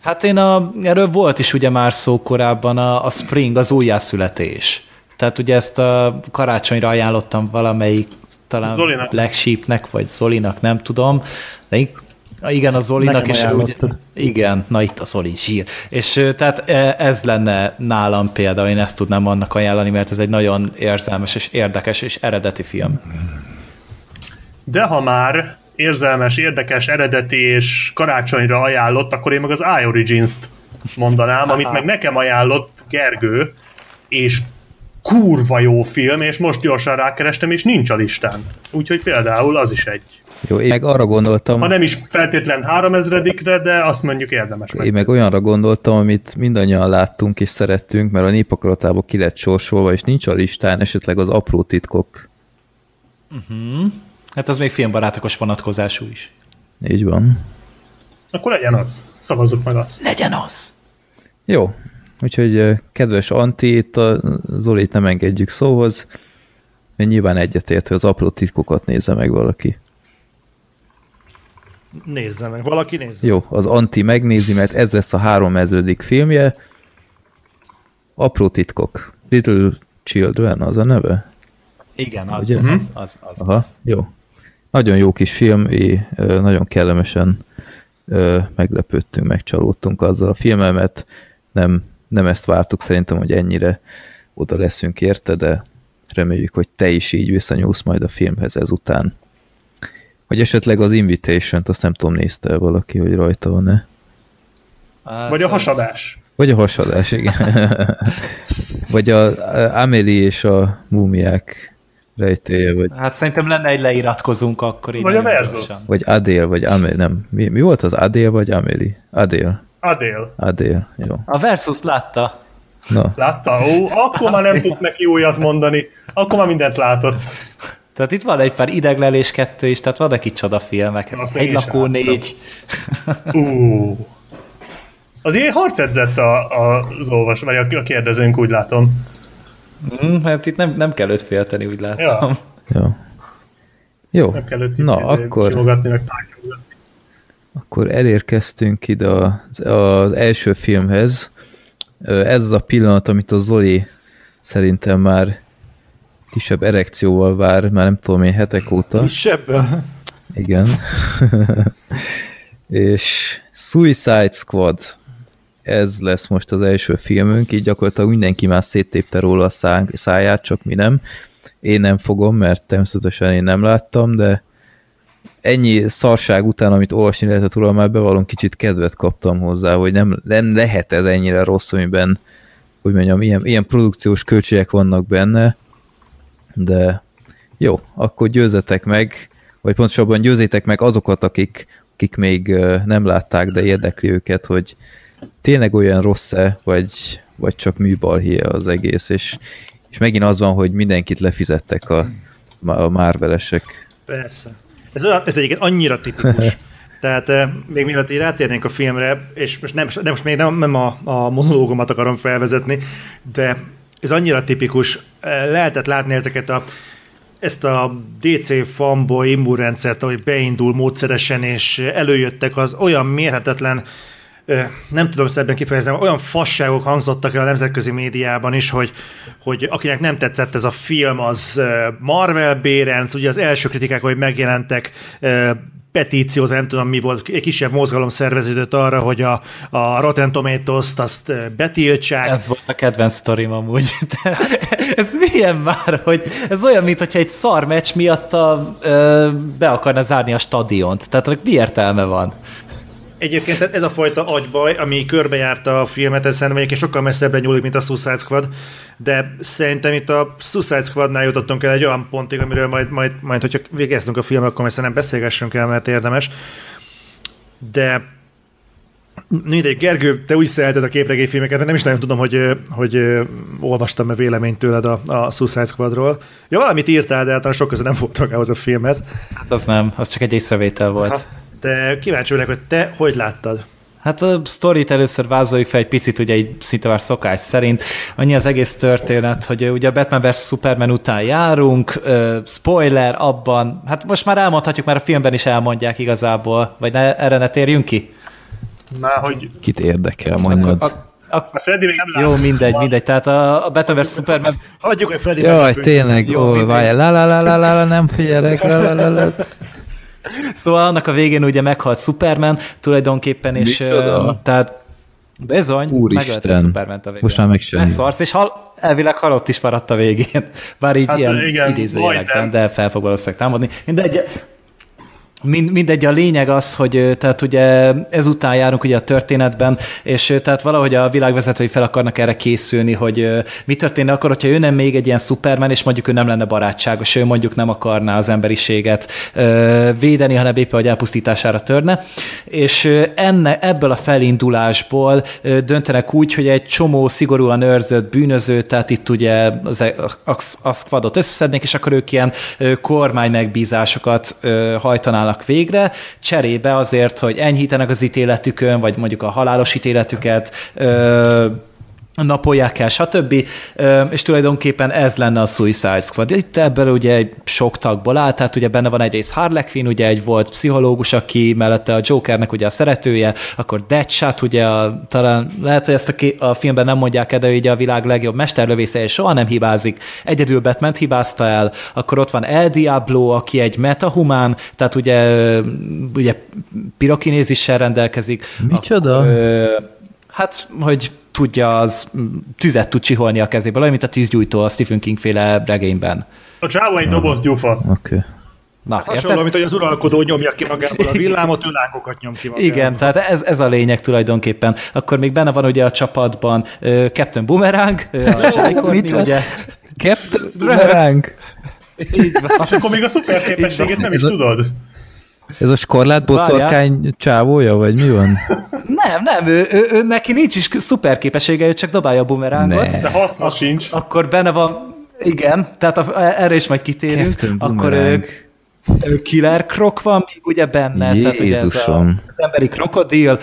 Hát én a, erről volt is ugye már szó korábban a, a Spring, az újjászületés. Tehát ugye ezt a karácsonyra ajánlottam valamelyik, talán Zolinak. Black Sheepnek, vagy Zolinak, nem tudom. De igen, a Zolinak, és úgy, igen, na itt a Zoli zsír. És tehát e, ez lenne nálam például, én ezt tudnám annak ajánlani, mert ez egy nagyon érzelmes és érdekes és eredeti film. De ha már érzelmes, érdekes, eredeti és karácsonyra ajánlott, akkor én meg az iOrigins-t mondanám, amit meg nekem ajánlott Gergő, és kurva jó film, és most gyorsan rákerestem, és nincs a listán. Úgyhogy például az is egy. Jó, én meg arra gondoltam, Ha nem is feltétlen 3000-re, de azt mondjuk érdemes én meg olyanra gondoltam, amit mindannyian láttunk és szerettünk, mert a népakaratából ki lett sorsolva, és nincs a listán esetleg az apró titkok. Uh-huh. Hát az még filmbarátokos vonatkozású is. Így van. Akkor legyen az. Szavazzuk meg azt. Legyen az! Jó, úgyhogy kedves Anti, itt a Zolit nem engedjük szóhoz, mert nyilván egyetért, hogy az apró titkokat nézze meg valaki. Nézze meg, valaki nézze. Jó, az Anti megnézi, mert ez lesz a 3000. filmje. Apró titkok. Little Children az a neve? Igen, az, Ugye? az, az, az, Aha, jó. Nagyon jó kis film, és nagyon kellemesen meglepődtünk, megcsalódtunk azzal a filmmel, mert nem, nem ezt vártuk szerintem, hogy ennyire oda leszünk érte, de reméljük, hogy te is így visszanyúlsz majd a filmhez ezután. Vagy esetleg az Invitation-t, azt nem tudom, nézte -e valaki, hogy rajta van-e. Hát Vagy a az- hasadás. Vagy a hasadás, igen. <laughs> Vagy a a Amélie és a múmiák rejtélye, vagy, Hát szerintem lenne egy leiratkozunk akkor. így Vagy a Versus. gyorsan. vagy Adél, vagy Amélie, nem. Mi, mi volt az Adél, vagy Amélie? Adél. Adél. Adél, jó. A Versus látta. Na, Látta? Ó, akkor már nem tudsz neki újat mondani. Akkor már mindent látott. Tehát itt van egy pár ideglelés kettő is, tehát vannak itt csodafilmek. Azt Egy lakó négy. Ú. Azért harc edzett a, a, az olvas, vagy a, a kérdezőnk, úgy látom. Mm, hát itt nem, nem kell őt félteni, úgy látom. Ja. jó. Jó, Nem kell őt na akkor, simogatni, meg tárgyalgatni. akkor elérkeztünk ide az, az első filmhez. Ez az a pillanat, amit a Zoli szerintem már kisebb erekcióval vár, már nem tudom én hetek óta. Kisebb? Igen. <laughs> és Suicide Squad. Ez lesz most az első filmünk, így gyakorlatilag mindenki már széttépte róla a szá- száját, csak mi nem. Én nem fogom, mert természetesen én nem láttam, de ennyi szarság után, amit olvasni lehetett róla, már bevallom, kicsit kedvet kaptam hozzá, hogy nem, nem lehet ez ennyire rossz, amiben, hogy mondjam, ilyen, ilyen produkciós költségek vannak benne, de jó, akkor győzetek meg, vagy pontosabban győzzétek meg azokat, akik, akik még nem látták, de érdekli őket, hogy tényleg olyan rossz-e, vagy, vagy csak műbalhie az egész, és, és megint az van, hogy mindenkit lefizettek a, a Marvelesek. Persze. Ez, olyan, ez egyébként annyira tipikus. <laughs> Tehát eh, még mielőtt így rátérnénk a filmre, és most, nem, de most még nem, nem a, a monológomat akarom felvezetni, de ez annyira tipikus. Eh, Lehetett látni ezeket a ezt a DC fanboy immunrendszert, ahogy beindul módszeresen, és előjöttek az olyan mérhetetlen ö, nem tudom szebben kifejezni, olyan fasságok hangzottak el a nemzetközi médiában is, hogy, hogy akinek nem tetszett ez a film, az ö, Marvel Bérenc, ugye az első kritikák, hogy megjelentek, petíciót, nem tudom mi volt, egy kisebb mozgalom szerveződött arra, hogy a, a Rotten Tomatoes-t azt betiltsák. Ez volt a kedvenc sztorim amúgy. De <laughs> ez milyen már, hogy ez olyan, mintha egy szar meccs miatt a, be akarna zárni a stadiont. Tehát annak mi értelme van? Egyébként ez a fajta agybaj, ami körbejárta a filmet, ez szerintem egyébként sokkal messzebbre nyúlik, mint a Suicide Squad, de szerintem itt a Suicide Squadnál jutottunk el egy olyan pontig, amiről majd, majd, majd hogyha végeztünk a film, akkor majd szerintem beszélgessünk el, mert érdemes. De mindegy, Gergő, te úgy szereted a képregényfilmeket, mert nem is nagyon tudom, hogy, hogy olvastam-e véleményt tőled a, a Suicide Squadról. Ja, valamit írtál, de általán sok köze nem volt magához a filmhez. Hát az nem, az csak egy észrevétel volt. De kíváncsi vagyok, hogy te hogy láttad? Hát a sztorit először vázoljuk fel egy picit, ugye egy szinte már szokás szerint. Annyi az egész történet, hogy ugye a Batman vs. Superman után járunk, ö, spoiler abban, hát most már elmondhatjuk, mert a filmben is elmondják igazából, vagy ne, erre ne térjünk ki? Már hogy Kit érdekel, mondjad. A, a, a Freddy még nem látta. jó, mindegy, mindegy. Tehát a, a Batman vs. Superman Hagyjuk, hogy Freddy Jaj, tényleg, Jó, ó, mindegy. várj, la la la la la la, nem figyelek, la la la la. Szóval annak a végén ugye meghalt Superman tulajdonképpen, és Micsoda? ö, tehát bizony, Úristen. megölte Superman-t a végén. Most már meg sem Beszarsz, és hal, elvileg halott is maradt a végén. Bár így Hát, ilyen igen, idézőjelekben, de fel fog valószínűleg támadni. Mindegy, Mind, mindegy, a lényeg az, hogy tehát ugye ezután járunk ugye a történetben, és tehát valahogy a világvezetői fel akarnak erre készülni, hogy mi történne akkor, hogyha ő nem még egy ilyen Superman, és mondjuk ő nem lenne barátságos, ő mondjuk nem akarná az emberiséget védeni, hanem éppen, hogy elpusztítására törne, és enne, ebből a felindulásból döntenek úgy, hogy egy csomó szigorúan őrzött bűnöző, tehát itt ugye az, a, a squadot összeszednék, és akkor ők ilyen kormány megbízásokat ö, hajtanának végre, cserébe azért, hogy enyhítenek az ítéletükön, vagy mondjuk a halálos ítéletüket, ö, napolják el, stb. És tulajdonképpen ez lenne a Suicide Squad. Itt ebből ugye egy sok tagból áll, tehát ugye benne van egyrészt Harley Quinn, ugye egy volt pszichológus, aki mellette a Jokernek ugye a szeretője, akkor Deadshot, ugye a, talán lehet, hogy ezt a, ké- a filmben nem mondják el, de ugye a világ legjobb mesterlövésze, és soha nem hibázik. Egyedül batman hibázta el, akkor ott van El Diablo, aki egy metahumán, tehát ugye, ugye pirokinézissel rendelkezik. Micsoda? Akkor, ö, hát, hogy tudja, az tüzet tud csiholni a kezéből, olyan, mint a tűzgyújtó a Stephen King féle regényben. A Java egy doboz gyufa. Oké. Okay. Na, Hasonló, mint hogy az uralkodó nyomja ki magából a villámot, ő lángokat nyom ki magából. Igen, tehát ez, ez a lényeg tulajdonképpen. Akkor még benne van ugye a csapatban uh, Captain Boomerang, uh, a Courtney, <laughs> Mit ugye. Captain Boomerang! Így van. És akkor még a szuper képességet nem is a- tudod. Ez a skorlátboszorkány csávója, vagy mi van? <laughs> Nem, nem, ő, ő, ő, neki nincs is szuper képessége, ő csak dobálja a bumerangot. Ne. De haszna sincs. Akkor benne van, igen, tehát a, erre is majd kitérünk. Captain Akkor ők ő Killer Croc van még ugye benne, tehát ugye ez a, Jézusom. az emberi krokodil,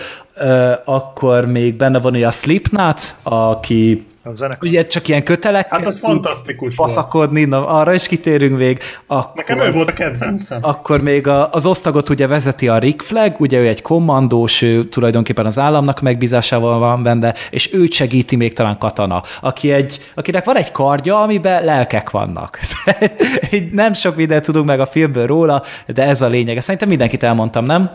akkor még benne van ugye a Slipknot, aki A zenekar. ugye csak ilyen kötelek Hát az fantasztikus volt. faszakodni, na, arra is kitérünk még. Akkor, Nekem ő volt a kedvencem. akkor még a, az osztagot ugye vezeti a Rick Flag, ugye ő egy kommandós, ő tulajdonképpen az államnak megbízásával van benne, és őt segíti még talán Katana, aki egy, akinek van egy kardja, amiben lelkek vannak. <laughs> Nem sok mindent tudunk meg a filmből róla, de ez a lényeg. Szerintem mindenkit elmondtam, nem?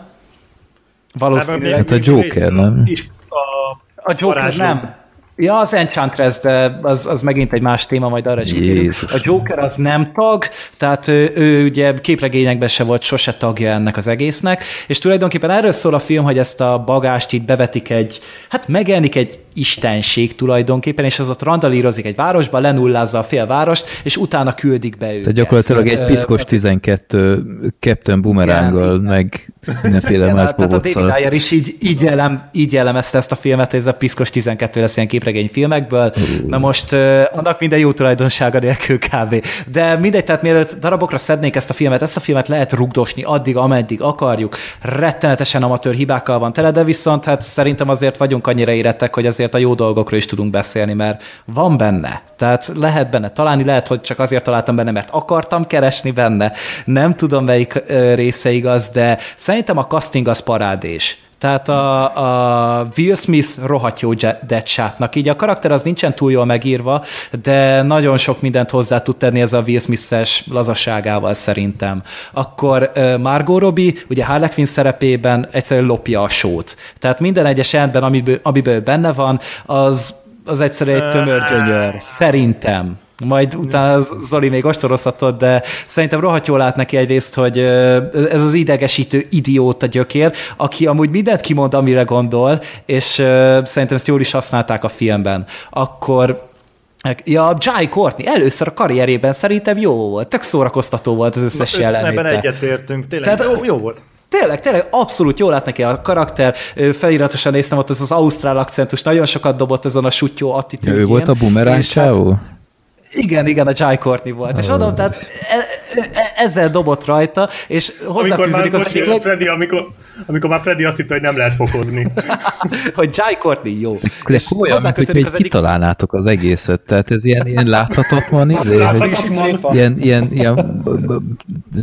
Valószínűleg. Hát a Joker, nem? A, A Joker varázsló. nem. Ja, az Enchantress, de az, az megint egy más téma, majd arra is. Jézus. A Joker az nem tag, tehát ő, ő ugye képregényekben se volt sose tagja ennek az egésznek, és tulajdonképpen erről szól a film, hogy ezt a bagást itt bevetik egy, hát megjelenik egy istenség tulajdonképpen, és az ott randalírozik egy városba, lenullázza a fél várost, és utána küldik be őket. Tehát gyakorlatilag egy piszkos 12 Captain Boomeranggal, meg mindenféle más tehát a David. Ayer is így, így, jelem, így jellemezte ezt a filmet, hogy ez a piszkos 12 lesz ilyen képregény filmekből. Na most uh, annak minden jó tulajdonsága nélkül kb. De mindegy, tehát mielőtt darabokra szednék ezt a filmet, ezt a filmet lehet rugdosni addig, ameddig akarjuk. Rettenetesen amatőr hibákkal van tele, de viszont hát szerintem azért vagyunk annyira érettek, hogy azért a jó dolgokról is tudunk beszélni, mert van benne. Tehát lehet benne találni, lehet, hogy csak azért találtam benne, mert akartam keresni benne. Nem tudom, melyik része igaz, de szerintem a casting az parádés. Tehát a, a Will Smith rohadt jó Deadshotnak, így a karakter az nincsen túl jól megírva, de nagyon sok mindent hozzá tud tenni ez a Will Smith-es lazaságával szerintem. Akkor Margot Robbie, ugye Harley Quinn szerepében egyszerűen lopja a sót. Tehát minden egyes jelentben, amiből, amiből benne van, az, az egyszerűen egy tömör gyönyör. Szerintem. Majd utána Zoli még ostorozhatod, de szerintem rohadt jól lát neki egyrészt, hogy ez az idegesítő idióta gyökér, aki amúgy mindent kimond, amire gondol, és szerintem ezt jól is használták a filmben. Akkor Ja, Jai Courtney először a karrierében szerintem jó volt, tök szórakoztató volt az összes Ebben jelenléte. egyetértünk, tényleg Tehát- jó, jó volt. Tényleg, tényleg abszolút jól lát neki a karakter, feliratosan néztem ott ez az ausztrál akcentus, nagyon sokat dobott ezen a sutyó attitűdjén. Ő volt a és hát- csávó? Igen, igen, a Jai Courtney volt. És mondom, tehát e- e- ezzel dobott rajta, és hozzáfűződik az egyik leg... Freddy, amikor, amikor már Freddy azt hitte, hogy nem lehet fokozni. <laughs> hogy Jai Courtney jó. De És olyan, mint hogy még kitalálnátok az egészet, tehát ez ilyen, ilyen láthatatlan, <laughs> izé, hogy ilyen, ilyen, ilyen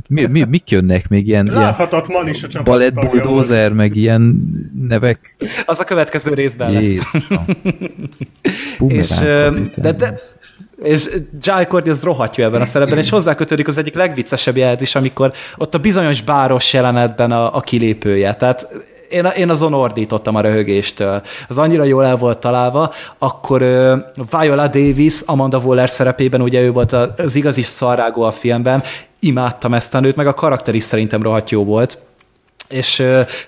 mi, mi, mik jönnek még, ilyen, ilyen láthatatlan is a csapat. balett bulldozer, meg ilyen nevek. Az a következő részben lesz. Jézusom. <laughs> és, de, de, és Jai Courtney az rohadt jó ebben a szerepben, és hozzákötődik az egyik legviccesebb jelenet is, amikor ott a bizonyos báros jelenetben a, a kilépője. Tehát én, én azon ordítottam a röhögéstől. Az annyira jól el volt találva, akkor uh, Viola Davis, Amanda Waller szerepében, ugye ő volt az igazi szarrágó a filmben, imádtam ezt a nőt, meg a karakter is szerintem rohadt jó volt. És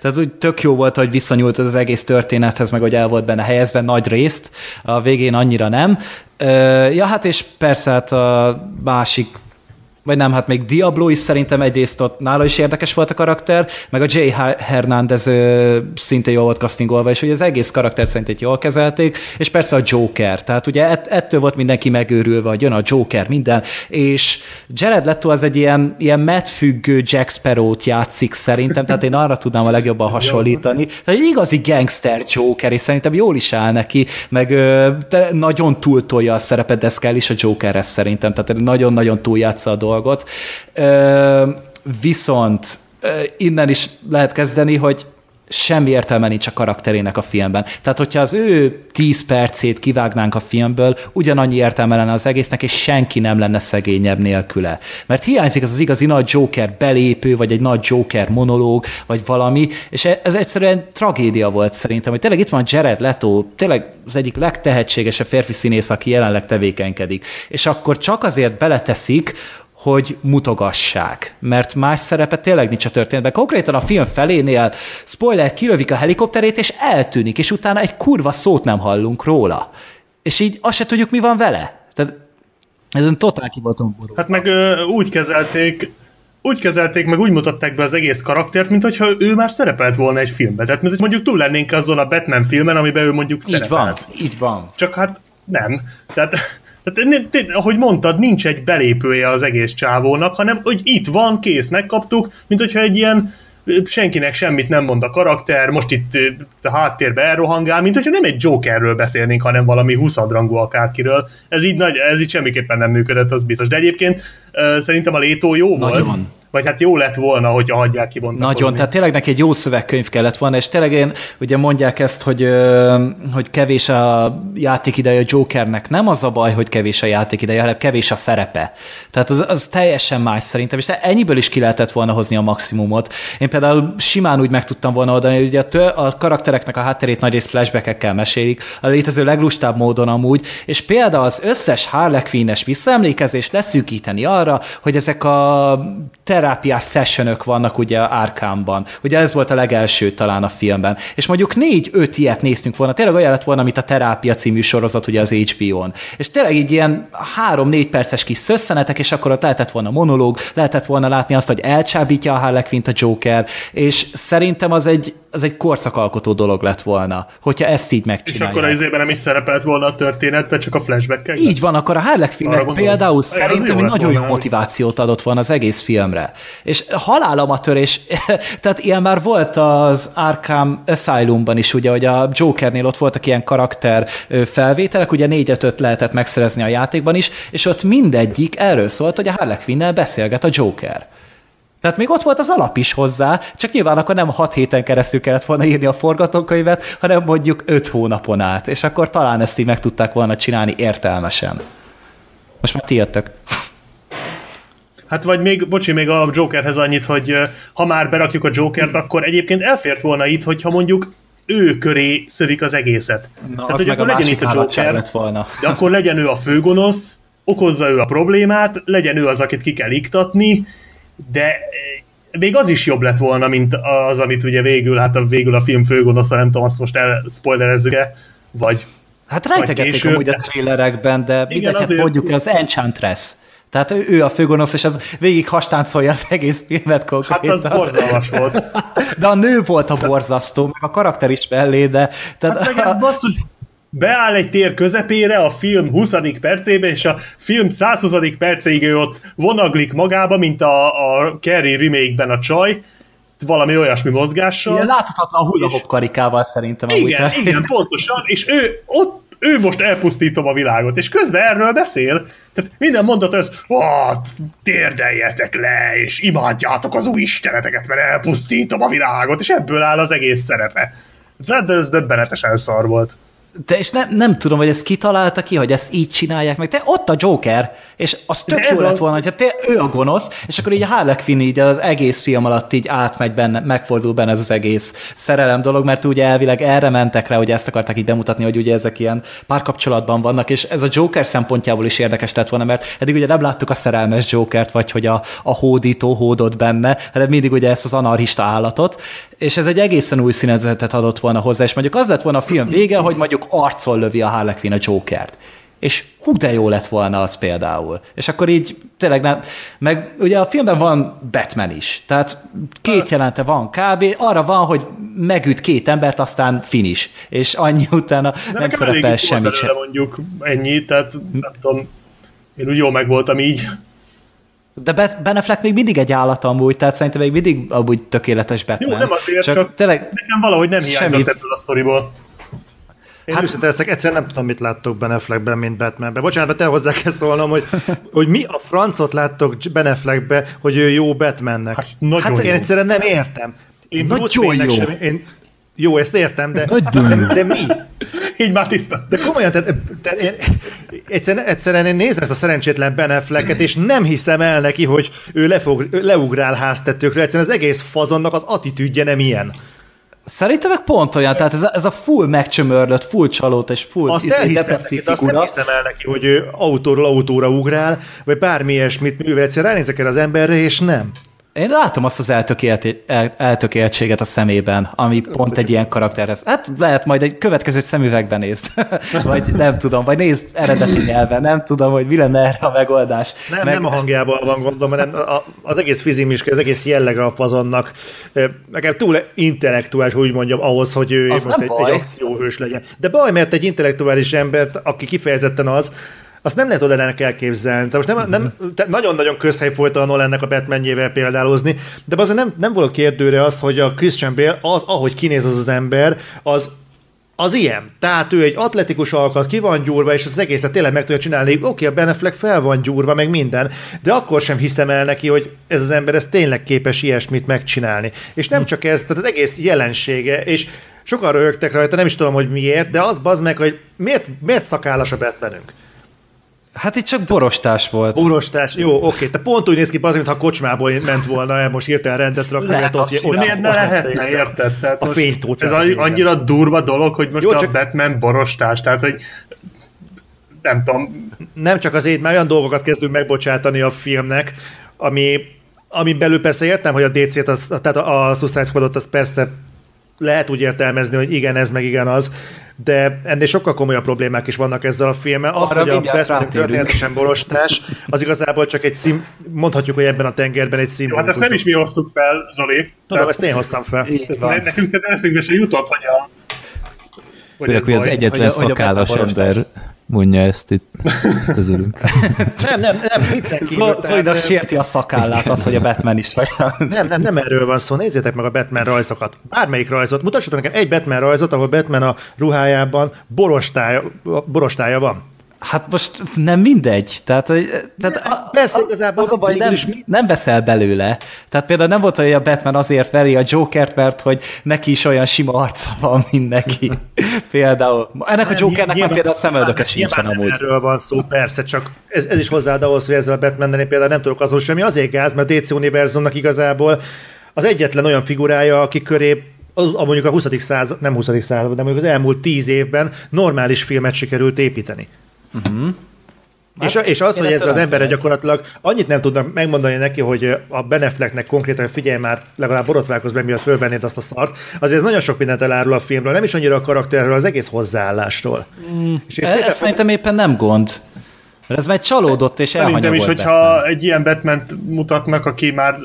tehát úgy tök jó volt, hogy viszonyult az egész történethez, meg hogy el volt benne helyezve nagy részt, a végén annyira nem. Ja, hát és persze hát a másik vagy nem, hát még Diablo is szerintem egyrészt ott nála is érdekes volt a karakter, meg a Jay Hernandez ö, szintén jól volt castingolva, és hogy az egész karakter szerint jól kezelték, és persze a Joker, tehát ugye ett, ettől volt mindenki megőrülve, hogy jön a Joker, minden, és Jared Leto az egy ilyen, ilyen medfüggő Jack Sparrow-t játszik szerintem, tehát én arra tudnám a legjobban hasonlítani. Tehát egy igazi gangster Joker, és szerintem jól is áll neki, meg ö, nagyon túltolja a szerepet, de ez kell is a Jokerre szerintem, tehát nagyon-nagyon túljátsza a dolgot dolgot. Viszont innen is lehet kezdeni, hogy semmi értelme nincs a karakterének a filmben. Tehát, hogyha az ő 10 percét kivágnánk a filmből, ugyanannyi értelme lenne az egésznek, és senki nem lenne szegényebb nélküle. Mert hiányzik az az igazi nagy Joker belépő, vagy egy nagy Joker monológ, vagy valami, és e- ez egyszerűen tragédia volt szerintem, hogy tényleg itt van Jared Leto, tényleg az egyik legtehetségesebb férfi színész, aki jelenleg tevékenykedik. És akkor csak azért beleteszik, hogy mutogassák, mert más szerepe tényleg nincs a történetben. Konkrétan a film felénél, spoiler, kilövik a helikopterét, és eltűnik, és utána egy kurva szót nem hallunk róla. És így azt se tudjuk, mi van vele. Tehát ezen totál ki voltam borulva. Hát meg ö, úgy kezelték, úgy kezelték, meg úgy mutatták be az egész karaktert, mint hogyha ő már szerepelt volna egy filmben. Tehát, mint hogy mondjuk túl lennénk azon a Batman filmen, amiben ő mondjuk így szerepelt. van, így van. Csak hát nem. Tehát tehát, ahogy mondtad, nincs egy belépője az egész csávónak, hanem hogy itt van, kész, megkaptuk, mint hogyha egy ilyen senkinek semmit nem mond a karakter, most itt a háttérbe elrohangál, mint hogyha nem egy Jokerről beszélnénk, hanem valami huszadrangú akárkiről. Ez így, nagy, ez így semmiképpen nem működött, az biztos. De egyébként szerintem a létó jó Nagyon. volt vagy hát jó lett volna, hogyha hagyják kibontakozni. Nagyon, tehát tényleg neki egy jó szövegkönyv kellett volna, és tényleg én, ugye mondják ezt, hogy, hogy kevés a játékideje a Jokernek. Nem az a baj, hogy kevés a játékideje, hanem kevés a szerepe. Tehát az, az teljesen más szerintem, és ennyiből is ki lehetett volna hozni a maximumot. Én például simán úgy meg tudtam volna oldani, hogy ugye a, tő, a karaktereknek a hátterét nagyrészt flashbackekkel mesélik, a létező leglustább módon amúgy, és például az összes Harley Quinn-es visszaemlékezést leszűkíteni arra, hogy ezek a te terápiás sessionök vannak ugye Arkhamban. Ugye ez volt a legelső talán a filmben. És mondjuk négy-öt ilyet néztünk volna, tényleg olyan lett volna, mint a Terápia című sorozat ugye az HBO-n. És tényleg így ilyen három-négy perces kis szösszenetek, és akkor ott lehetett volna monológ, lehetett volna látni azt, hogy elcsábítja a Harley Quinn a Joker, és szerintem az egy, az egy korszakalkotó dolog lett volna, hogyha ezt így megcsinálják. És akkor az izében nem is szerepelt volna a történetben, csak a flashback Így van, akkor a Harley Quinn például Az szerintem egy nagyon jó motivációt adott volna az egész filmre. És halálamatörés, <laughs> tehát ilyen már volt az Arkham Asylumban is, ugye, hogy a Jokernél ott voltak ilyen karakter felvételek, ugye négyet-öt lehetett megszerezni a játékban is, és ott mindegyik erről szólt, hogy a Harley beszélget a Joker. Tehát még ott volt az alap is hozzá, csak nyilván akkor nem hat héten keresztül kellett volna írni a forgatókönyvet, hanem mondjuk öt hónapon át, és akkor talán ezt így meg tudták volna csinálni értelmesen. Most már ti jöttök. Hát vagy még, bocsi, még a Jokerhez annyit, hogy ha már berakjuk a Jokert, akkor egyébként elfért volna itt, hogyha mondjuk ő köré szövik az egészet. Na, Tehát, az hogy meg a akkor legyen itt a Joker, lett volna. de akkor legyen ő a főgonosz, okozza ő a problémát, legyen ő az, akit ki kell iktatni, de eh, még az is jobb lett volna, mint az, amit ugye végül, hát a, végül a film főgonosza, nem tudom, azt most elspoilerezzük-e, vagy Hát rejtegették amúgy a thrillerekben, de mindegy, hát mondjuk az Enchantress. Tehát ő, ő a főgonosz, és az végig hastáncolja az egész filmet hát konkrétan. az borzalmas volt. <laughs> De a nő volt a borzasztó, meg a karakter is mellé, de... Tehát, Hát meg ez basszus, beáll egy tér közepére a film 20. percébe, és a film 120. percéig ő ott vonaglik magába, mint a, a Carrie remake-ben a csaj, valami olyasmi mozgással. ilyen láthatatlan hullahop karikával szerintem. Igen, igen, pontosan, és ő ott ő most elpusztítom a világot, és közben erről beszél. Tehát minden mondat ó, térdeljetek le, és imádjátok az új isteneteket, mert elpusztítom a világot, és ebből áll az egész szerepe. De ez döbbenetesen szar volt. De és nem, nem tudom, hogy ezt kitalálta ki, hogy ezt így csinálják meg. Te ott a Joker, és az tök De jó lett az- volna, hogyha te, ő a gonosz, és akkor így a Harley Quinn így az egész film alatt így átmegy benne, megfordul benne ez az egész szerelem dolog, mert ugye elvileg erre mentek rá, hogy ezt akarták így bemutatni, hogy ugye ezek ilyen párkapcsolatban vannak, és ez a Joker szempontjából is érdekes lett volna, mert eddig ugye nem láttuk a szerelmes Jokert, vagy hogy a, a hódító hódott benne, hanem mindig ugye ezt az anarchista állatot, és ez egy egészen új színezetet adott volna hozzá, és mondjuk az lett volna a film vége, hogy mondjuk arcon lövi a Harley Quinn a Jokert. és hú de jó lett volna az például. És akkor így tényleg nem, meg ugye a filmben van Batman is, tehát két jelente van kb. Arra van, hogy megüt két embert, aztán finish, és annyi utána De nem szerepel semmit sem. mondjuk ennyi, tehát nem tudom, én úgy jól meg voltam így. De Be- Ben Affleck még mindig egy állat amúgy, tehát szerintem még mindig amúgy tökéletes Batman. Jó, nem azért, csak, tényleg nekem valahogy nem hiányzott semmi- ebből a sztoriból. Én Hát- őszinte leszek, egyszerűen nem tudom, mit láttok Ben Affleckben, mint Batmanben. Bocsánat, te hozzá kell szólnom, hogy, <laughs> hogy mi a francot láttok Ben Affleckbe, hogy ő jó Batmannek. Hát nagyon hát én egyszerűen nem értem. Én Nagyon Bruce jó. Sem, én, jó, ezt értem, de, de, de mi? Így már tiszta. De komolyan, tehát, tehát én, egyszerűen, egyszerűen én nézem ezt a szerencsétlen Ben Afflecket, és nem hiszem el neki, hogy ő lefog, leugrál háztetőkre. Egyszerűen az egész fazonnak az attitűdje nem ilyen. Szerintem meg pont olyan, tehát ez a, ez a full megcsömörlött, full csalót és full Azt izé, elhiszem neki, azt nem hiszem el neki, hogy ő autóról autóra ugrál, vagy bármi ilyesmit művel. Egyszerűen ránézek el az emberre, és nem. Én látom azt az eltökélt, el, eltökéltséget a szemében, ami pont egy ilyen karakterhez. Hát lehet majd egy következő szemüvegben nézd. <laughs> vagy nem tudom, vagy nézd eredeti nyelven, nem tudom, hogy mi lenne erre a megoldás. Nem, Meg... nem a hangjával van gondom, hanem a, az egész fizimiska, az egész jellege a fazonnak. Nekem túl intellektuális, hogy úgy mondjam, ahhoz, hogy ő Az most egy, baj. egy akcióhős legyen. De baj, mert egy intellektuális embert, aki kifejezetten az, azt nem lehet Nolannek elképzelni. Tehát most nem, nem, te nagyon-nagyon közhely folyt a Nolannek a Batmanjével példálozni, de azért nem, nem volt kérdőre az, hogy a Christian Bale, az, ahogy kinéz az az ember, az az ilyen. Tehát ő egy atletikus alkat, ki van gyúrva, és az egészet tényleg meg tudja csinálni. Oké, okay, a Ben Affleck fel van gyúrva, meg minden, de akkor sem hiszem el neki, hogy ez az ember ez tényleg képes ilyesmit megcsinálni. És nem csak ez, tehát az egész jelensége, és sokan rögtek rajta, nem is tudom, hogy miért, de az bazd meg, hogy miért, miért szakállas a Batmanünk? Hát itt csak borostás volt. Urostás, jó, oké, te pont úgy néz ki, bazd, mintha kocsmából ment volna el, most hirtelen rendet rakni, Lehet ott, azt ott, De miért ne lehetne, érted? Tehát A most fénytócsát ez az annyira durva dolog, hogy most Jó, a csak- Batman borostás, tehát hogy nem tudom, nem csak azért, mert olyan dolgokat kezdünk megbocsátani a filmnek, ami, ami belül persze értem, hogy a DC-t, az, tehát a, a Suicide Squadot az persze lehet úgy értelmezni, hogy igen, ez meg igen az, de ennél sokkal komolyabb problémák is vannak ezzel a filmmel. Az, Arra hogy a Batman történetesen borostás, az igazából csak egy szim, mondhatjuk, hogy ebben a tengerben egy szimbolikus. hát ezt nem is mi hoztuk fel, Zoli. Tudom, ezt én hoztam fel. Tehát nekünk ez eszünkbe se jutott, hogy a hogy Főleg, hogy az egyetlen hogy a- hogy a szakállas borostás. ember mondja ezt itt közülünk. <laughs> Nem, nem, nem, viccen kívül. Zol- Zolinak sérti a szakállát az, hogy a Batman is vagy. Nem, nem, nem erről van szó. Nézzétek meg a Batman rajzokat. Bármelyik rajzot. Mutassatok nekem egy Batman rajzot, ahol Batman a ruhájában borostája, borostája van. Hát most nem mindegy. Tehát, tehát a, persze, igazából az a baj, nem, mi- nem veszel belőle. Tehát például nem volt, hogy a Batman azért veri a Jokert, mert hogy neki is olyan sima arca van, mint neki. <laughs> például. Ennek a Jokernek már Nyilván- például a szemöldöke sincsen nem amúgy. Erről van szó, persze, csak ez, ez is hozzáad ahhoz, hogy ezzel a batman például nem tudok azon semmi. Azért gáz, mert a DC univerzumnak igazából az egyetlen olyan figurája, aki köré az, a mondjuk a 20. század, nem 20. század, de mondjuk az elmúlt 10 évben normális filmet sikerült építeni. Uh-huh. És, és az, hogy ez az emberre gyakorlatilag annyit nem tudnak megmondani neki, hogy a Ben Afflecknek konkrétan, hogy figyelj már, legalább borotválkozz be, miatt fölvennéd azt a szart, azért ez nagyon sok mindent elárul a filmről, nem is annyira a karakterről, az egész hozzáállásról. Mm, és én Ez, ez szerintem éppen nem gond. Mert ez már egy csalódott és Szerintem is, elhanyagolt hogyha Batman. egy ilyen batman mutatnak, aki már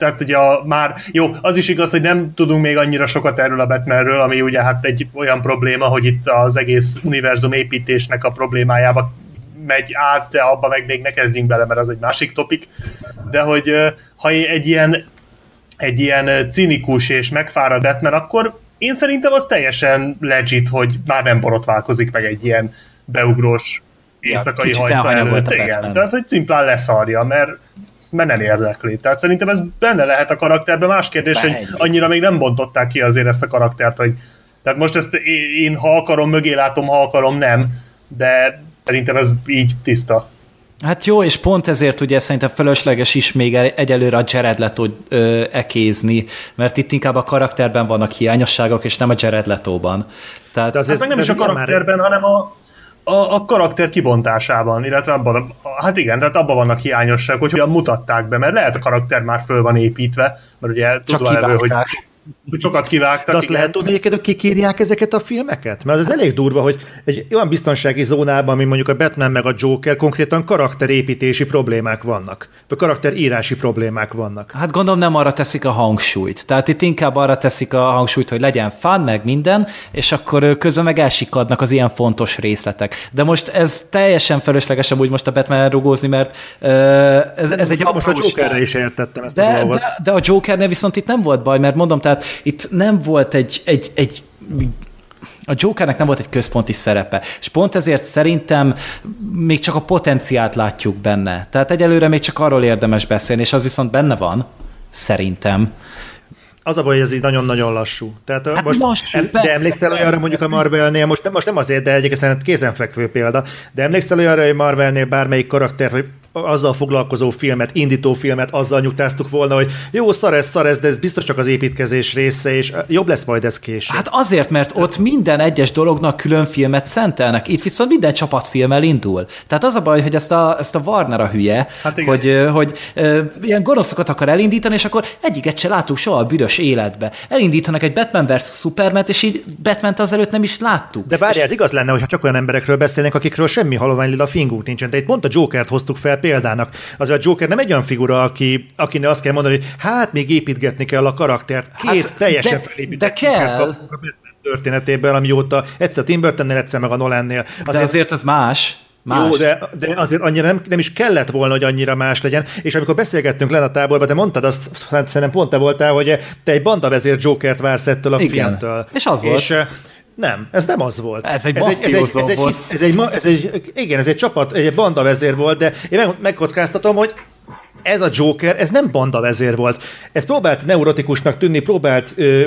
tehát ugye a, már, jó, az is igaz, hogy nem tudunk még annyira sokat erről a Batmanről, ami ugye hát egy olyan probléma, hogy itt az egész univerzum építésnek a problémájába megy át, de abba meg még ne kezdjünk bele, mert az egy másik topik. De hogy ha egy ilyen, egy ilyen cinikus és megfárad Batman, akkor én szerintem az teljesen legit, hogy már nem borotválkozik meg egy ilyen beugrós éjszakai hajsza elhanyagolt előtt. Igen, tehát hogy szimplán leszarja, mert mert nem érdekli. Tehát szerintem ez benne lehet a karakterben. Más kérdés, Benne. hogy annyira még nem bontották ki azért ezt a karaktert, hogy tehát most ezt én, ha akarom, mögé látom, ha akarom, nem, de szerintem ez így tiszta. Hát jó, és pont ezért ugye szerintem fölösleges is még egyelőre a Jared leto ö, ekézni, mert itt inkább a karakterben vannak hiányosságok, és nem a Jared Letóban. Tehát De Ez azért- meg nem de is a igen, már- karakterben, hanem a, a, a karakter kibontásában, illetve abban, hát igen, tehát abban vannak hiányosságok, hogy hogyan mutatták be, mert lehet a karakter már föl van építve, mert ugye csak tudva elő, hogy kivágták. sokat kivágtak. De azt igen. lehet tudni egyébként, hogy kik írják ezeket a filmeket? Mert ez elég durva, hogy egy olyan biztonsági zónában, mint mondjuk a Batman meg a Joker, konkrétan karakterépítési problémák vannak. Vagy karakterírási problémák vannak. Hát gondolom nem arra teszik a hangsúlyt. Tehát itt inkább arra teszik a hangsúlyt, hogy legyen fun, meg minden, és akkor közben meg elsikadnak az ilyen fontos részletek. De most ez teljesen felesleges úgy most a Batman rugózni, mert ez, ez egy Most a. Jokerre is értettem ezt a De, dolgot. de, de a Jokernél viszont itt nem volt baj, mert mondom, tehát itt nem volt egy, egy, egy a Jokernek nem volt egy központi szerepe, és pont ezért szerintem még csak a potenciált látjuk benne. Tehát egyelőre még csak arról érdemes beszélni, és az viszont benne van, szerintem. Az a baj, hogy ez így nagyon-nagyon lassú. Tehát Hát most, lassú, em- persze. de emlékszel olyanra mondjuk a Marvelnél, most, most nem azért, de egyébként kézenfekvő példa, de emlékszel olyanra, hogy Marvelnél bármelyik karakter, hogy azzal foglalkozó filmet, indító filmet, azzal nyugtáztuk volna, hogy jó, szar ez, szar ez, de ez biztos csak az építkezés része, és jobb lesz majd ez később. Hát azért, mert ott minden egyes dolognak külön filmet szentelnek, itt viszont minden csapatfilmmel indul. Tehát az a baj, hogy ezt a, ezt a Warner a hülye, Hát igen. hogy, hogy ilyen gonoszokat akar elindítani, és akkor egyiket se látunk soha a büdös életbe. Elindítanak egy Batman vs. Superman, és így Batman-t azelőtt nem is láttuk. De várjál, ez igaz lenne, hogyha csak olyan emberekről beszélnénk, akikről semmi halománylila fingunk nincsen. De itt pont a Jokert hoztuk fel példának. Azért a Joker nem egy olyan figura, aki, akinek azt kell mondani, hogy hát még építgetni kell a karaktert. Két Hát, teljesen de- felépített de kell. Történetében, amióta egyszer Tim Burtonnél, egyszer meg a Nolannél. De azért ez más. Más. Jó, de, de azért annyira nem, nem is kellett volna, hogy annyira más legyen. És amikor beszélgettünk len a táborban, te mondtad azt, hát szerintem pont te voltál, hogy te egy bandavezér Jokert vársz ettől a Igen. filmtől. És az volt. És, eh, nem, ez nem az volt. Ez egy ez egy, ez egy, ez egy, volt. ez egy, ma- ez egy, igen, ez egy csapat, egy bandavezér volt, de én meg, megkockáztatom, hogy ez a Joker, ez nem bandavezér volt. Ez próbált neurotikusnak tűnni, próbált ö,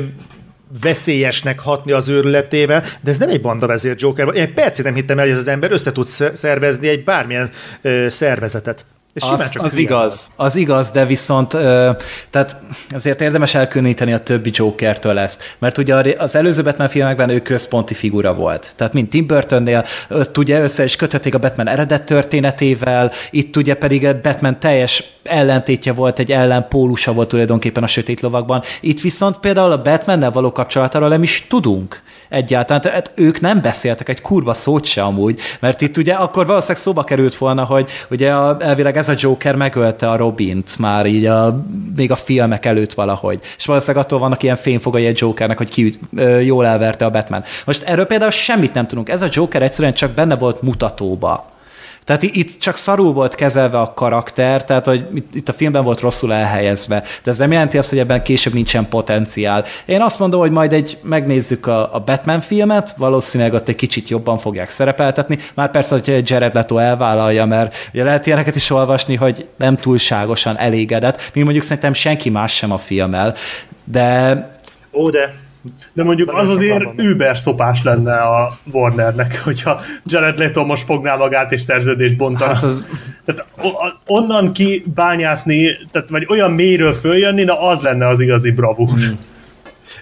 veszélyesnek hatni az őrületével, de ez nem egy bandavezér Joker volt. Én egy percig nem hittem el, hogy ez az ember össze tud sz- szervezni egy bármilyen ö, szervezetet. Simán Az, csak az igaz, az igaz, de viszont ö, tehát azért érdemes elkülöníteni a többi Jokertől ezt, mert ugye az előző Batman filmekben ő központi figura volt. Tehát mint Tim Burtonnél, ott ugye össze is kötötték a Batman eredet történetével, itt ugye pedig a Batman teljes ellentétje volt, egy ellenpólusa volt tulajdonképpen a Sötét Lovakban. Itt viszont például a Batmannel való kapcsolatáról nem is tudunk egyáltalán. Tehát ők nem beszéltek egy kurva szót se amúgy, mert itt ugye akkor valószínűleg szóba került volna, hogy ugye a, elvileg ez a Joker megölte a Robint már így a, még a filmek előtt valahogy. És valószínűleg attól vannak ilyen fényfogai a Jokernek, hogy ki ö, jól elverte a Batman. Most erről például semmit nem tudunk. Ez a Joker egyszerűen csak benne volt mutatóba. Tehát itt csak szarul volt kezelve a karakter, tehát hogy itt, a filmben volt rosszul elhelyezve, de ez nem jelenti azt, hogy ebben később nincsen potenciál. Én azt mondom, hogy majd egy megnézzük a, a Batman filmet, valószínűleg ott egy kicsit jobban fogják szerepeltetni, már persze, hogy Jared Leto elvállalja, mert ugye lehet ilyeneket is olvasni, hogy nem túlságosan elégedett, mi mondjuk szerintem senki más sem a filmmel, de Ó, de De mondjuk Nagyon az azért über szopás lenne a Warnernek, <laughs> hogyha Jared Leto most fogná magát és szerződést bontana. Hát az- Tehát onnan kibányászni, tehát vagy olyan mélyről följönni, na az lenne az igazi bravúr. Hmm.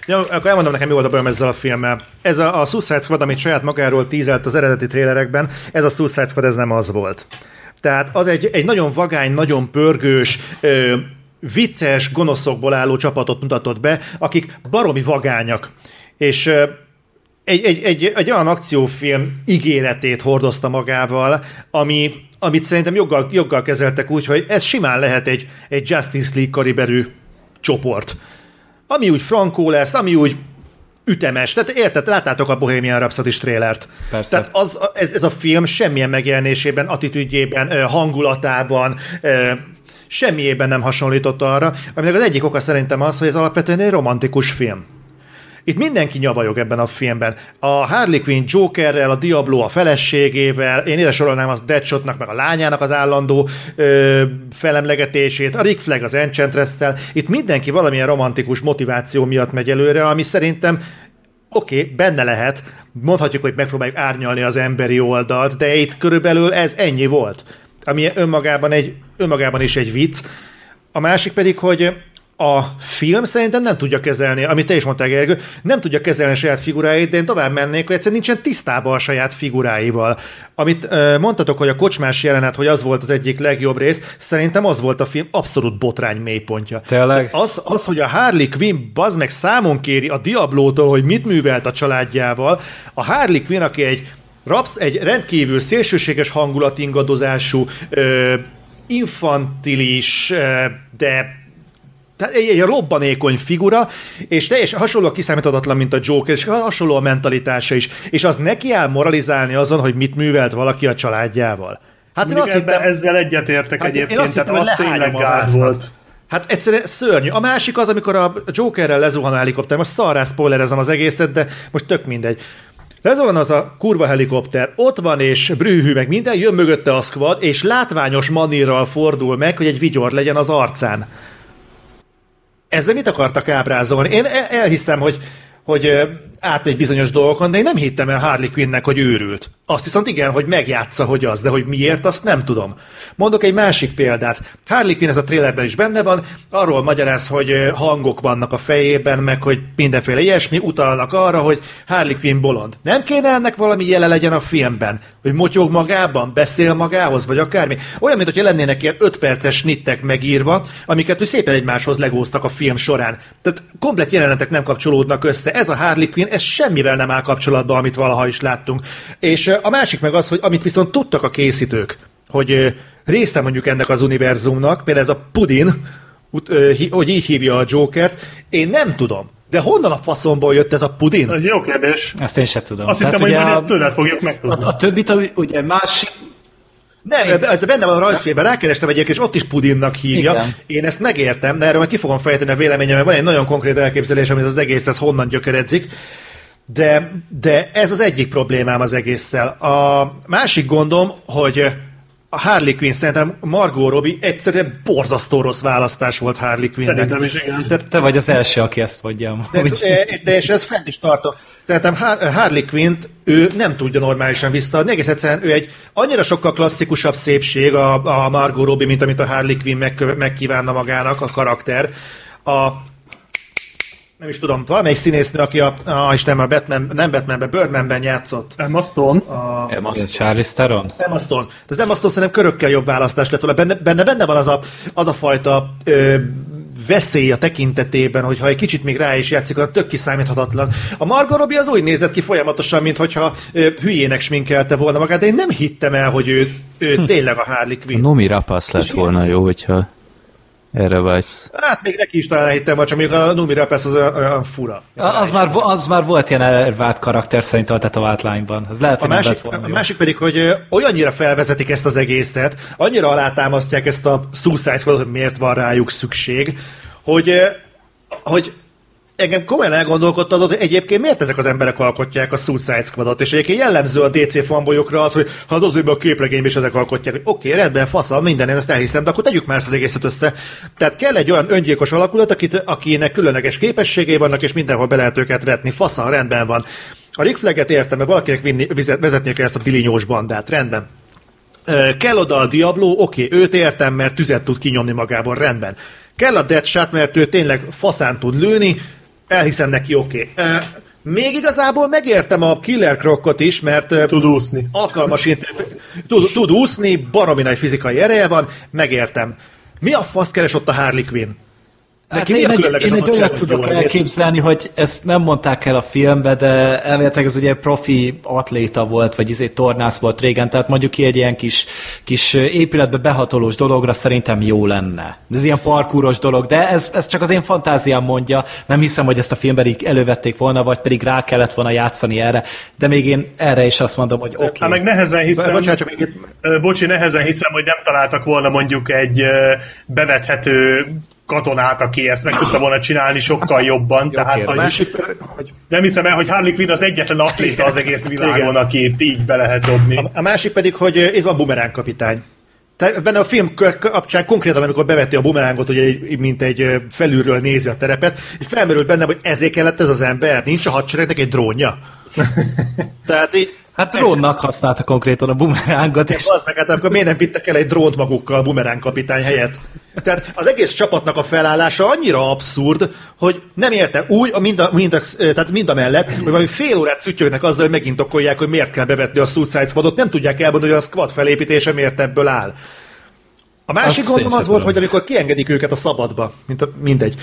Ja, akkor elmondom nekem, mi volt a bajom ezzel a filmmel. Ez a, a Suicide Squad, amit saját magáról tízelt az eredeti trélerekben, ez a Suicide Squad, ez nem az volt. Tehát az egy, egy nagyon vagány, nagyon pörgős, ö, vicces, gonoszokból álló csapatot mutatott be, akik baromi vagányak. És egy, egy, egy, egy olyan akciófilm ígéretét hordozta magával, ami, amit szerintem joggal, joggal kezeltek úgy, hogy ez simán lehet egy, egy Justice League kaliberű csoport. Ami úgy frankó lesz, ami úgy ütemes. Tehát érted, láttátok a Bohemian Rhapsody trélert. Persze. Tehát az, ez, ez a film semmilyen megjelenésében, attitűdjében, hangulatában, semmiében nem hasonlított arra, aminek az egyik oka szerintem az, hogy ez alapvetően egy romantikus film. Itt mindenki nyavajog ebben a filmben. A Harley Quinn Jokerrel, a Diablo a feleségével, én ide sorolnám a Deadshotnak, meg a lányának az állandó ö, felemlegetését, a Rick Flag az Enchantress-szel. Itt mindenki valamilyen romantikus motiváció miatt megy előre, ami szerintem oké, okay, benne lehet, mondhatjuk, hogy megpróbáljuk árnyalni az emberi oldalt, de itt körülbelül ez ennyi volt. Ami önmagában, egy, önmagában is egy vicc. A másik pedig, hogy a film szerintem nem tudja kezelni, amit te is mondtál, Gergő, nem tudja kezelni a saját figuráit, de én tovább mennék, hogy egyszerűen nincsen tisztában a saját figuráival. Amit uh, mondtatok, hogy a kocsmás jelenet, hogy az volt az egyik legjobb rész, szerintem az volt a film abszolút botrány mélypontja. Tényleg? Az, az, hogy a Harley Quinn bazd meg számon kéri a Diablótól, hogy mit művelt a családjával, a Harley Quinn, aki egy Rapsz egy rendkívül szélsőséges hangulatingadozású, infantilis, de tehát egy, egy robbanékony figura, és teljesen hasonló a kiszámíthatatlan, mint a Joker, és hasonló a mentalitása is, és az neki áll moralizálni azon, hogy mit művelt valaki a családjával. Hát én azt hittem, ezzel egyetértek Hát én egyébként, azt tehát hittem, hogy az tényleg gáz volt. Hát egyszerűen szörnyű. A másik az, amikor a Jokerrel lezuhan a helikopter. Most szarrá spoilerezem az egészet, de most tök mindegy. Lezuhan az a kurva helikopter, ott van és brűhű meg minden, jön mögötte a squad, és látványos manírral fordul meg, hogy egy vigyor legyen az arcán. Ezzel mit akartak ábrázolni? Én el- elhiszem, hogy, hogy átmegy bizonyos dolgokon, de én nem hittem el Harley Quinnnek, hogy őrült. Azt viszont igen, hogy megjátsza, hogy az, de hogy miért, azt nem tudom. Mondok egy másik példát. Harley Quinn ez a trailerben is benne van, arról magyaráz, hogy hangok vannak a fejében, meg hogy mindenféle ilyesmi utalnak arra, hogy Harley Quinn bolond. Nem kéne ennek valami jele legyen a filmben? Hogy motyog magában, beszél magához, vagy akármi? Olyan, mint hogyha lennének ilyen 5 perces snittek megírva, amiket ő szépen egymáshoz legóztak a film során. Tehát komplet jelenetek nem kapcsolódnak össze. Ez a Harley Quinn, ez semmivel nem áll kapcsolatban, amit valaha is láttunk. És a másik meg az, hogy amit viszont tudtak a készítők, hogy része mondjuk ennek az univerzumnak, például ez a Pudin, hogy így hívja a Jokert, én nem tudom. De honnan a faszomból jött ez a Pudin? Jó kérdés. Ezt én sem tudom. Azt Tehát hittem, hogy majd a- ezt tőled fogjuk megtudni. a, a többit, ugye más... Nem, ez benne van a rajzfilmben, rákerestem egyébként, és ott is Pudinnak hívja. Igen. Én ezt megértem, de erről majd ki fogom fejteni a véleményem, mert van egy nagyon konkrét elképzelés, amit az egész ez honnan gyökeredzik. De, de ez az egyik problémám az egésszel. A másik gondom, hogy a Harley Quinn szerintem Margot Robbie egyszerűen borzasztó rossz választás volt Harley Quinnnek. Szerintem is igen. Tehát Te vagy az első, aki ezt mondja. de, de, de és ez fent is tartom. Szerintem Har- Harley quinn ő nem tudja normálisan visszaadni. Egész egyszerűen ő egy annyira sokkal klasszikusabb szépség a, a Margot Robbie, mint amit a Harley Quinn meg, megkívánna magának, a karakter. A, nem is tudom, valamelyik színésznő, aki a, a Isten, a Batman, nem Batmanben, Birdmanben játszott. Emma Stone. Emma Igen, Charlize Theron? Emma Stone. De az Emma Stone szerintem körökkel jobb választás lett volna. Benne, benne, benne van az a, az a fajta ö, veszély a tekintetében, hogyha egy kicsit még rá is játszik, az tök kiszámíthatatlan. A Margot Robbie az úgy nézett ki folyamatosan, mintha hülyének sminkelte volna magát, de én nem hittem el, hogy ő, ő <laughs> tényleg a Harley Quinn. Nomi Rapace lett volna jó, hogyha erre vágysz. Hát még neki is talán hittem, csak mondjuk a Numi Rapace az olyan, olyan fura. Az már, az már volt ilyen elvált karakter szerintem a tetovált lányban. Az lehet, A hogy másik, lett volna a jó. másik pedig, hogy olyannyira felvezetik ezt az egészet, annyira alátámasztják ezt a Suicide hogy miért van rájuk szükség, hogy, hogy engem komolyan elgondolkodtatod, hogy egyébként miért ezek az emberek alkotják a Suicide Squadot, és egyébként jellemző a DC fanbolyokra az, hogy hát azért mert a képregényben is ezek alkotják, hogy oké, okay, rendben, faszal, minden, én ezt elhiszem, de akkor tegyük már ezt az egészet össze. Tehát kell egy olyan öngyilkos alakulat, akit, akinek különleges képességei vannak, és mindenhol be lehet őket vetni, faszal, rendben van. A Rick Flaget értem, mert valakinek vinni, vezetnie kell ezt a bilinyós bandát, rendben. Kell oda a Diablo, oké, őt értem, mert tüzet tud kinyomni magából, rendben. Kell a Deadshot, mert ő tényleg faszán tud lőni, elhiszem neki, oké. Ö, Még igazából megértem a Killer Crocot is, mert Tud úszni. alkalmas, tud, tud úszni, baromi nagy fizikai ereje van, megértem. Mi a fasz keres ott a Harley Quinn? Hát én egy, különleges én egy olyat hogy tudok elképzelni, hogy ezt nem mondták el a filmbe, de elméletileg ez ugye profi atléta volt, vagy izé tornász volt régen, tehát mondjuk ki egy ilyen kis, kis épületbe behatolós dologra szerintem jó lenne. Ez ilyen parkúros dolog, de ez, ez csak az én fantáziám mondja, nem hiszem, hogy ezt a filmben így elővették volna, vagy pedig rá kellett volna játszani erre, de még én erre is azt mondom, hogy oké. Hát meg nehezen hiszem, Bocsánat, csak még Bocsi, nehezen hiszem, hogy nem találtak volna mondjuk egy bevethető katonát, aki ezt meg tudta volna csinálni sokkal jobban. Tehát, kérdés. a hogy másik, hogy nem hiszem el, hogy Harley Quinn az egyetlen atléta az egész világon, Igen. akit így be lehet dobni. A másik pedig, hogy eh, itt van Bumerang kapitány. Te, benne a film kapcsán konkrétan, amikor beveti a bumerángot, ugye, egy- mint egy eh, felülről nézi a terepet, és felmerült bennem, hogy ezért kellett ez az ember, nincs a hadseregnek egy drónja. <laughs> Tehát így Hát drónnak használta konkrétan a bumerángot, és Az meg, hát akkor miért nem vittek el egy drónt magukkal bumerán kapitány helyett? Tehát az egész csapatnak a felállása annyira abszurd, hogy nem értem úgy, a mind, a, mind, a, tehát mind a mellett, hogy valami fél órát szütyögnek azzal, hogy megint okolják, hogy miért kell bevetni a Suicide Squadot, nem tudják elmondani, hogy a squad felépítése miért ebből áll. A másik Azt gondom az volt, tudom. hogy amikor kiengedik őket a szabadba, mint a, mindegy,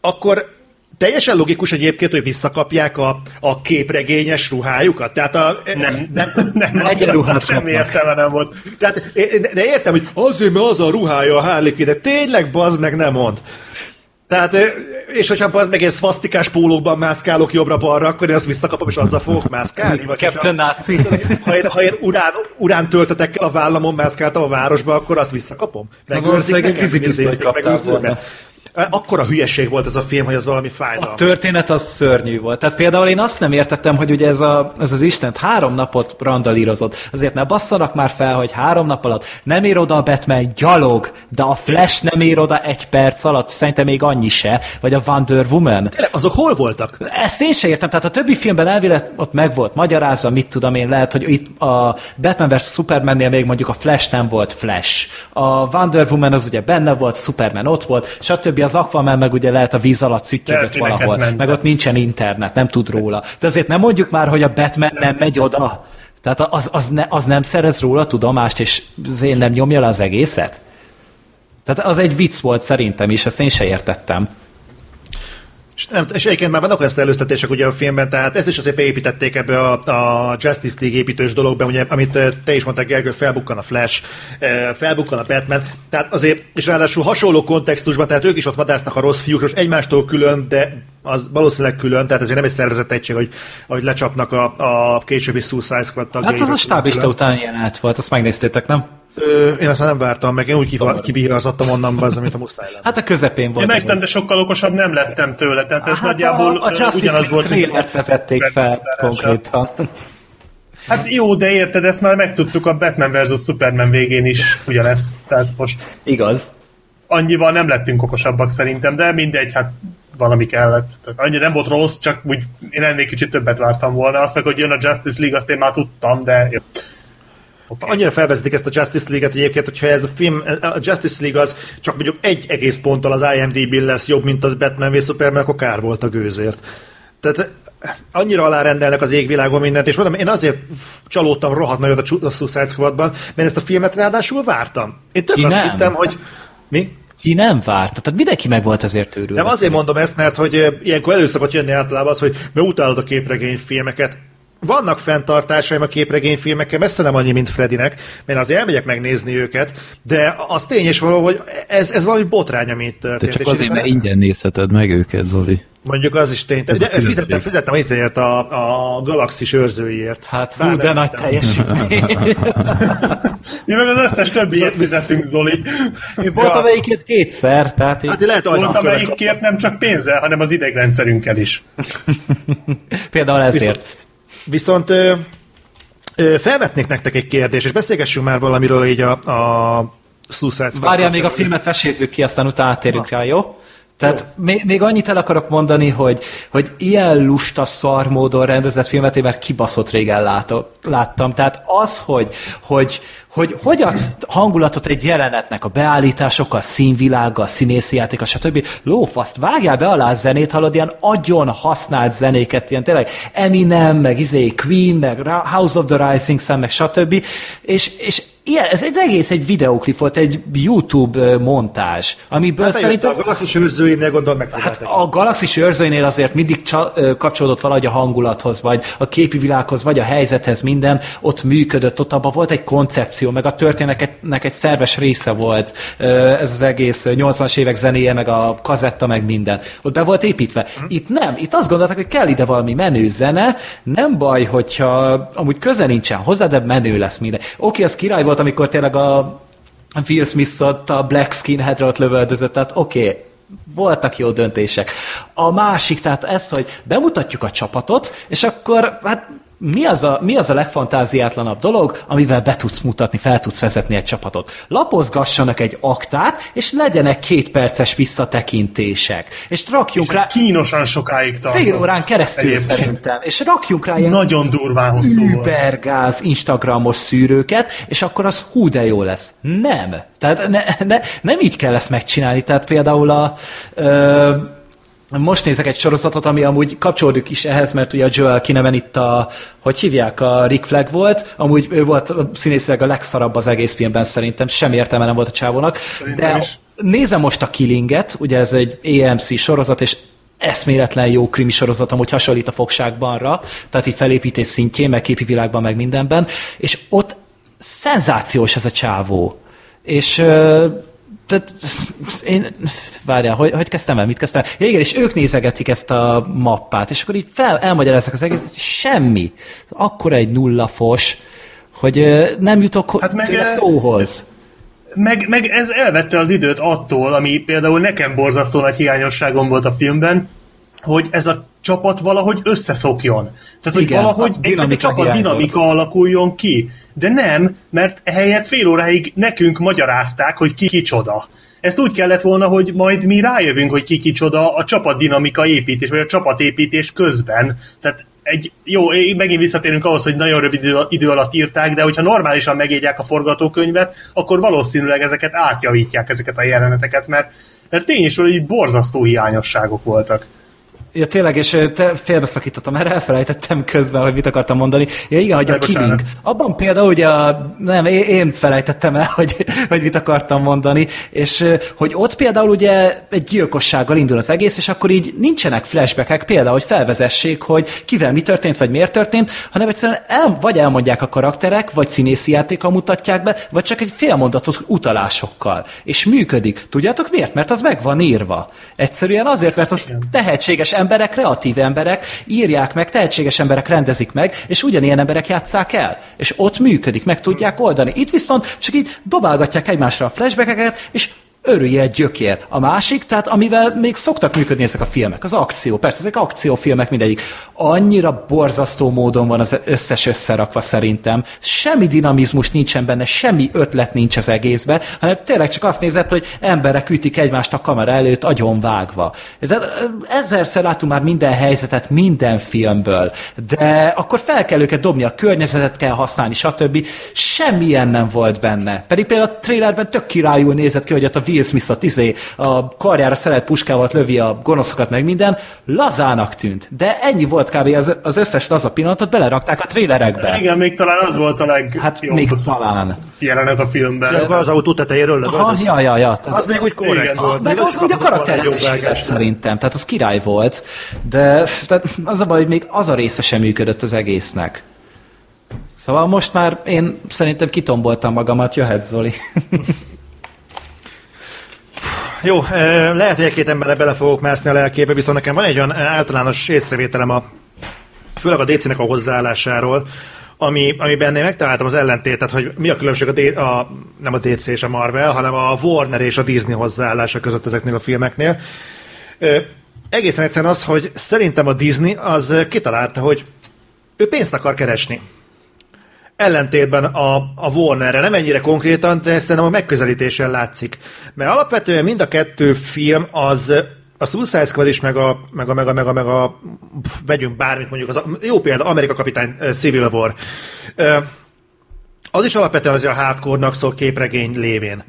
akkor teljesen logikus egyébként, hogy visszakapják a, a képregényes ruhájukat. Tehát a, Nem, nem, nem, nem Egyenruhát semmi kapnak. értelme nem volt. tehát, de értem, hogy azért, mert az a ruhája a Harley de tényleg bazd meg nem mond. Tehát, és hogyha bazd meg egy szvasztikás pólókban mászkálok jobbra-balra, akkor én azt visszakapom, és azzal fogok mászkálni? Vagy Captain Nazi. <laughs> ha én, ha én urán, urán töltetekkel a vállamon mászkáltam a városba, akkor azt visszakapom? egy nekem, vízipisztolyt nézzétek, kaptál megőrzül volna. meg. Akkora hülyeség volt ez a film, hogy ez valami fájdalmas. A történet az szörnyű volt. Tehát például én azt nem értettem, hogy ugye ez, a, ez az Istent három napot randalírozott. Azért ne basszanak már fel, hogy három nap alatt nem ér oda a Batman gyalog, de a Flash nem ér oda egy perc alatt, szerintem még annyi se, vagy a Wonder Woman. Tényleg, azok hol voltak? Ezt én sem értem, tehát a többi filmben elvileg ott meg volt magyarázva, mit tudom én, lehet, hogy itt a Batman vs. Supermannél még mondjuk a Flash nem volt Flash. A Wonder Woman az ugye benne volt, Superman ott volt, stb. Az Aquaman meg ugye lehet a víz alatt szüttyögött valahol, mentek. meg ott nincsen internet, nem tud róla. De azért nem mondjuk már, hogy a Batman nem megy oda. Tehát az, az, ne, az nem szerez róla tudomást, és azért nem nyomja le az egészet? Tehát az egy vicc volt szerintem is, ezt én se értettem. És, nem, és egyébként már vannak olyan szellőztetések ugye a filmben, tehát ezt is azért beépítették ebbe a, a Justice League építős dologba, ugye, amit te is mondtál, Gergő, felbukkan a Flash, felbukkan a Batman, tehát azért, és ráadásul hasonló kontextusban, tehát ők is ott vadásznak a rossz fiúkról, és egymástól külön, de az valószínűleg külön, tehát ezért nem egy szervezett egység, hogy, hogy lecsapnak a, a későbbi Suicide Squad tagjai. Hát az a stábista után jelenet volt, azt megnéztétek, nem? Ö, én azt már nem vártam meg, én úgy kibírazattam onnan, az, amit a muszáj lenne. Hát a közepén volt. Én megnéztem, de sokkal okosabb nem lettem tőle. Tehát ez hát nagyjából a, a Justice ugyanaz volt. mint a vezették fel konkrétan. Hát jó, de érted, ezt már megtudtuk a Batman vs. Superman végén is ugyanezt. Tehát most Igaz. annyival nem lettünk okosabbak szerintem, de mindegy, hát valami kellett. Tehát annyi nem volt rossz, csak úgy én ennél kicsit többet vártam volna. Azt meg, hogy jön a Justice League, azt én már tudtam, de jó. Okay. Annyira felvezetik ezt a Justice League-et egyébként, hogyha ez a film, a Justice League az csak mondjuk egy egész ponttal az IMDb-n lesz jobb, mint a Batman v Superman, akkor kár volt a gőzért. Tehát annyira alárendelnek az égvilágon mindent, és mondom, én azért csalódtam rohadt nagyot a Suicide Squadban, mert ezt a filmet ráadásul vártam. Én tök Ki azt nem? hittem, hogy mi? Ki nem várt? Tehát mindenki meg volt ezért őrülve. Nem azért mondom ezt, mert hogy ö, ilyenkor elő szokott jönni általában az, hogy me utálod a képregényfilmeket. Vannak fenntartásaim a képregényfilmekkel, messze nem annyi, mint Fredinek, mert azért elmegyek megnézni őket, de az tény és való, hogy ez, ez valami botrány, ami itt De történt. csak és azért, mert ingyen nézheted meg őket, Zoli. Mondjuk az is tény. De fizettem, fizettem észreért a, a Galaxis őrzőiért. Hát hú, de nagy teljesítmény. <laughs> Mi meg az összes többiért fizetünk, Zoli. Én volt amelyikért kétszer, tehát így... Hát lehet, Volt, amelyikért nem csak pénzzel, hanem az idegrendszerünkkel is. <laughs> például ezért. Viszont ö, ö, felvetnék nektek egy kérdést, és beszélgessünk már valamiről így a, a Suicide Squad Várjál, még a filmet vesézzük ki, aztán utána átérünk rá, jó? Tehát még, még annyit el akarok mondani, hogy, hogy ilyen lusta szar módon rendezett filmet én már kibaszott régen látok, láttam. Tehát az, hogy, hogy, hogy hogy adsz hangulatot egy jelenetnek a beállításokkal, színvilággal, színészi játéka, stb. Lófaszt, vágjál be alá a zenét, hallod, ilyen agyon használt zenéket, ilyen tényleg Eminem, meg izé Queen, meg House of the Rising Sun, meg stb. És, és ilyen, ez egy egész egy videóklip volt, egy YouTube ö, montázs, amiből Hát szerintem... a Galaxis őrzőinél gondolom meg. Hát a Galaxis őrzőinél azért mindig csa, kapcsolódott valahogy a hangulathoz, vagy a képi világhoz, vagy a helyzethez minden, ott működött, ott abban volt egy koncepció, meg a történetnek egy szerves része volt ez az egész 80-as évek zenéje, meg a kazetta, meg minden. Ott be volt építve. Itt nem, itt azt gondoltak, hogy kell ide valami menő zene, nem baj, hogyha amúgy köze nincsen hozzá, de menő lesz minden. Oké, az király volt, amikor tényleg a Will Smith a Black Skinheadre ott lövöldözött, tehát oké, okay, voltak jó döntések. A másik, tehát ez, hogy bemutatjuk a csapatot, és akkor hát mi az, a, mi az a legfantáziátlanabb dolog, amivel be tudsz mutatni, fel tudsz vezetni egy csapatot? Lapozgassanak egy aktát, és legyenek két perces visszatekintések. És rakjunk És rá kínosan sokáig tartott. fél órán keresztül Egyébként. szerintem. És rakjunk rá ilyen Nagyon durván hosszú übergáz Instagramos szűrőket, és akkor az hú de jó lesz. Nem. Tehát ne, ne, nem így kell ezt megcsinálni. Tehát például a... Ö, most nézek egy sorozatot, ami amúgy kapcsolódik is ehhez, mert ugye a Joel Kinnaman itt a, hogy hívják, a Rick Flag volt, amúgy ő volt színészileg a legszarabb az egész filmben szerintem, sem értelme nem volt a csávónak, de is. nézem most a Killinget, ugye ez egy AMC sorozat, és eszméletlen jó krimi sorozat, amúgy hasonlít a fogságbanra, tehát itt felépítés szintjén, meg képi világban, meg mindenben, és ott szenzációs ez a csávó. És tehát én, várjál, hogy, hogy kezdtem el, mit kezdtem el? Ja, igen, és ők nézegetik ezt a mappát, és akkor így fel, elmagyarázzák az egészet, és semmi. Akkora egy nullafos, hogy nem jutok Hát meg, ö, szóhoz. Meg, meg ez elvette az időt attól, ami például nekem borzasztó nagy hiányosságom volt a filmben, hogy ez a csapat valahogy összeszokjon. Tehát, hogy Igen, valahogy a egy, csapat hiányzott. dinamika alakuljon ki. De nem, mert ehelyett fél óráig nekünk magyarázták, hogy ki kicsoda. Ezt úgy kellett volna, hogy majd mi rájövünk, hogy ki kicsoda a csapatdinamika építés, vagy a csapatépítés közben. Tehát egy, jó, megint visszatérünk ahhoz, hogy nagyon rövid idő alatt írták, de hogyha normálisan megírják a forgatókönyvet, akkor valószínűleg ezeket átjavítják, ezeket a jeleneteket, mert, mert tény is, hogy itt borzasztó hiányosságok voltak. Ja, tényleg, és te félbeszakítottam, mert elfelejtettem közben, hogy mit akartam mondani. Ja, igen, hogy a. Killing. Abban például ugye, a, nem, én- felejtettem el, <laughs> hogy, hogy mit akartam mondani, és hogy ott például ugye egy gyilkossággal indul az egész, és akkor így nincsenek flashbackek, például, hogy felvezessék, hogy kivel mi történt, vagy miért történt, hanem egyszerűen el, vagy elmondják a karakterek, vagy színészi játékkal mutatják be, vagy csak egy félmondatos utalásokkal. És működik. Tudjátok miért? Mert az meg van írva. Egyszerűen azért, mert az tehetséges emberek, kreatív emberek írják meg, tehetséges emberek rendezik meg, és ugyanilyen emberek játsszák el. És ott működik, meg tudják oldani. Itt viszont csak így dobálgatják egymásra a flashbackeket, és örülj egy gyökér. A másik, tehát amivel még szoktak működni ezek a filmek, az akció. Persze, ezek akciófilmek mindegyik. Annyira borzasztó módon van az összes összerakva szerintem. Semmi dinamizmus nincsen benne, semmi ötlet nincs az egészben, hanem tényleg csak azt nézett, hogy emberek ütik egymást a kamera előtt agyon vágva. Ez- Ezerszer látunk már minden helyzetet, minden filmből, de akkor fel kell őket dobni, a környezetet kell használni, stb. Semmilyen nem volt benne. Pedig például a trailerben tök királyul nézett ki, hogy ott a Will Smith a, tizé, a karjára szeret puskával lövi a gonoszokat meg minden, lazának tűnt. De ennyi volt kb. az, az összes laza pillanatot belerakták a trailerekbe. Igen, még talán az volt a legjobb Hát még talán. jelenet a filmben. Akkor az autó tetejéről Aha, lövöldöz. ja, ja, ja. Tehát- Az még úgy korrekt Igen. volt. meg az úgy a vágást. szerintem, tehát az király volt, de tehát az a baj, hogy még az a része sem működött az egésznek. Szóval most már én szerintem kitomboltam magamat, jöhet Zoli. <laughs> Jó, eh, lehet, hogy egy-két emberre bele fogok mászni a lelkébe, viszont nekem van egy olyan általános észrevételem a főleg a DC-nek a hozzáállásáról, ami, ami benne megtaláltam az ellentétet, hogy mi a különbség a, D, a nem a DC és a Marvel, hanem a Warner és a Disney hozzáállása között ezeknél a filmeknél. Ö, egészen egyszerűen az, hogy szerintem a Disney az kitalálta, hogy ő pénzt akar keresni. Ellentétben a, a Warnerre nem ennyire konkrétan, de szerintem a megközelítésen látszik. Mert alapvetően mind a kettő film az a Suicide Squad is, meg a, meg a, meg a, meg a, meg a pff, vegyünk bármit mondjuk, az jó példa, Amerika kapitány ö, Civil War. Az is alapvetően az a hardcore-nak szól képregény lévén.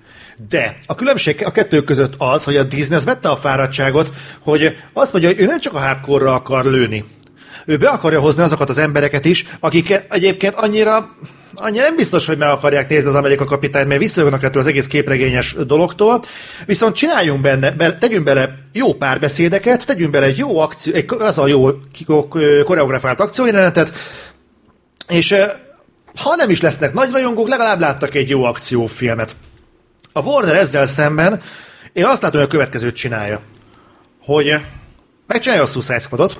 De a különbség a kettő között az, hogy a Disney az vette a fáradtságot, hogy azt mondja, hogy ő nem csak a hardcore-ra akar lőni. Ő be akarja hozni azokat az embereket is, akik egyébként annyira annyira nem biztos, hogy meg akarják nézni az Amerika kapitányt, mert visszajönnek ettől az egész képregényes dologtól, viszont csináljunk benne, be, tegyünk bele jó párbeszédeket, tegyünk bele egy jó akció, egy, az a jó koreografált akciójelenetet, és ha nem is lesznek nagy rajongók, legalább láttak egy jó akciófilmet. A Warner ezzel szemben én azt látom, hogy a következőt csinálja. Hogy megcsinálja a Suicide Squadot,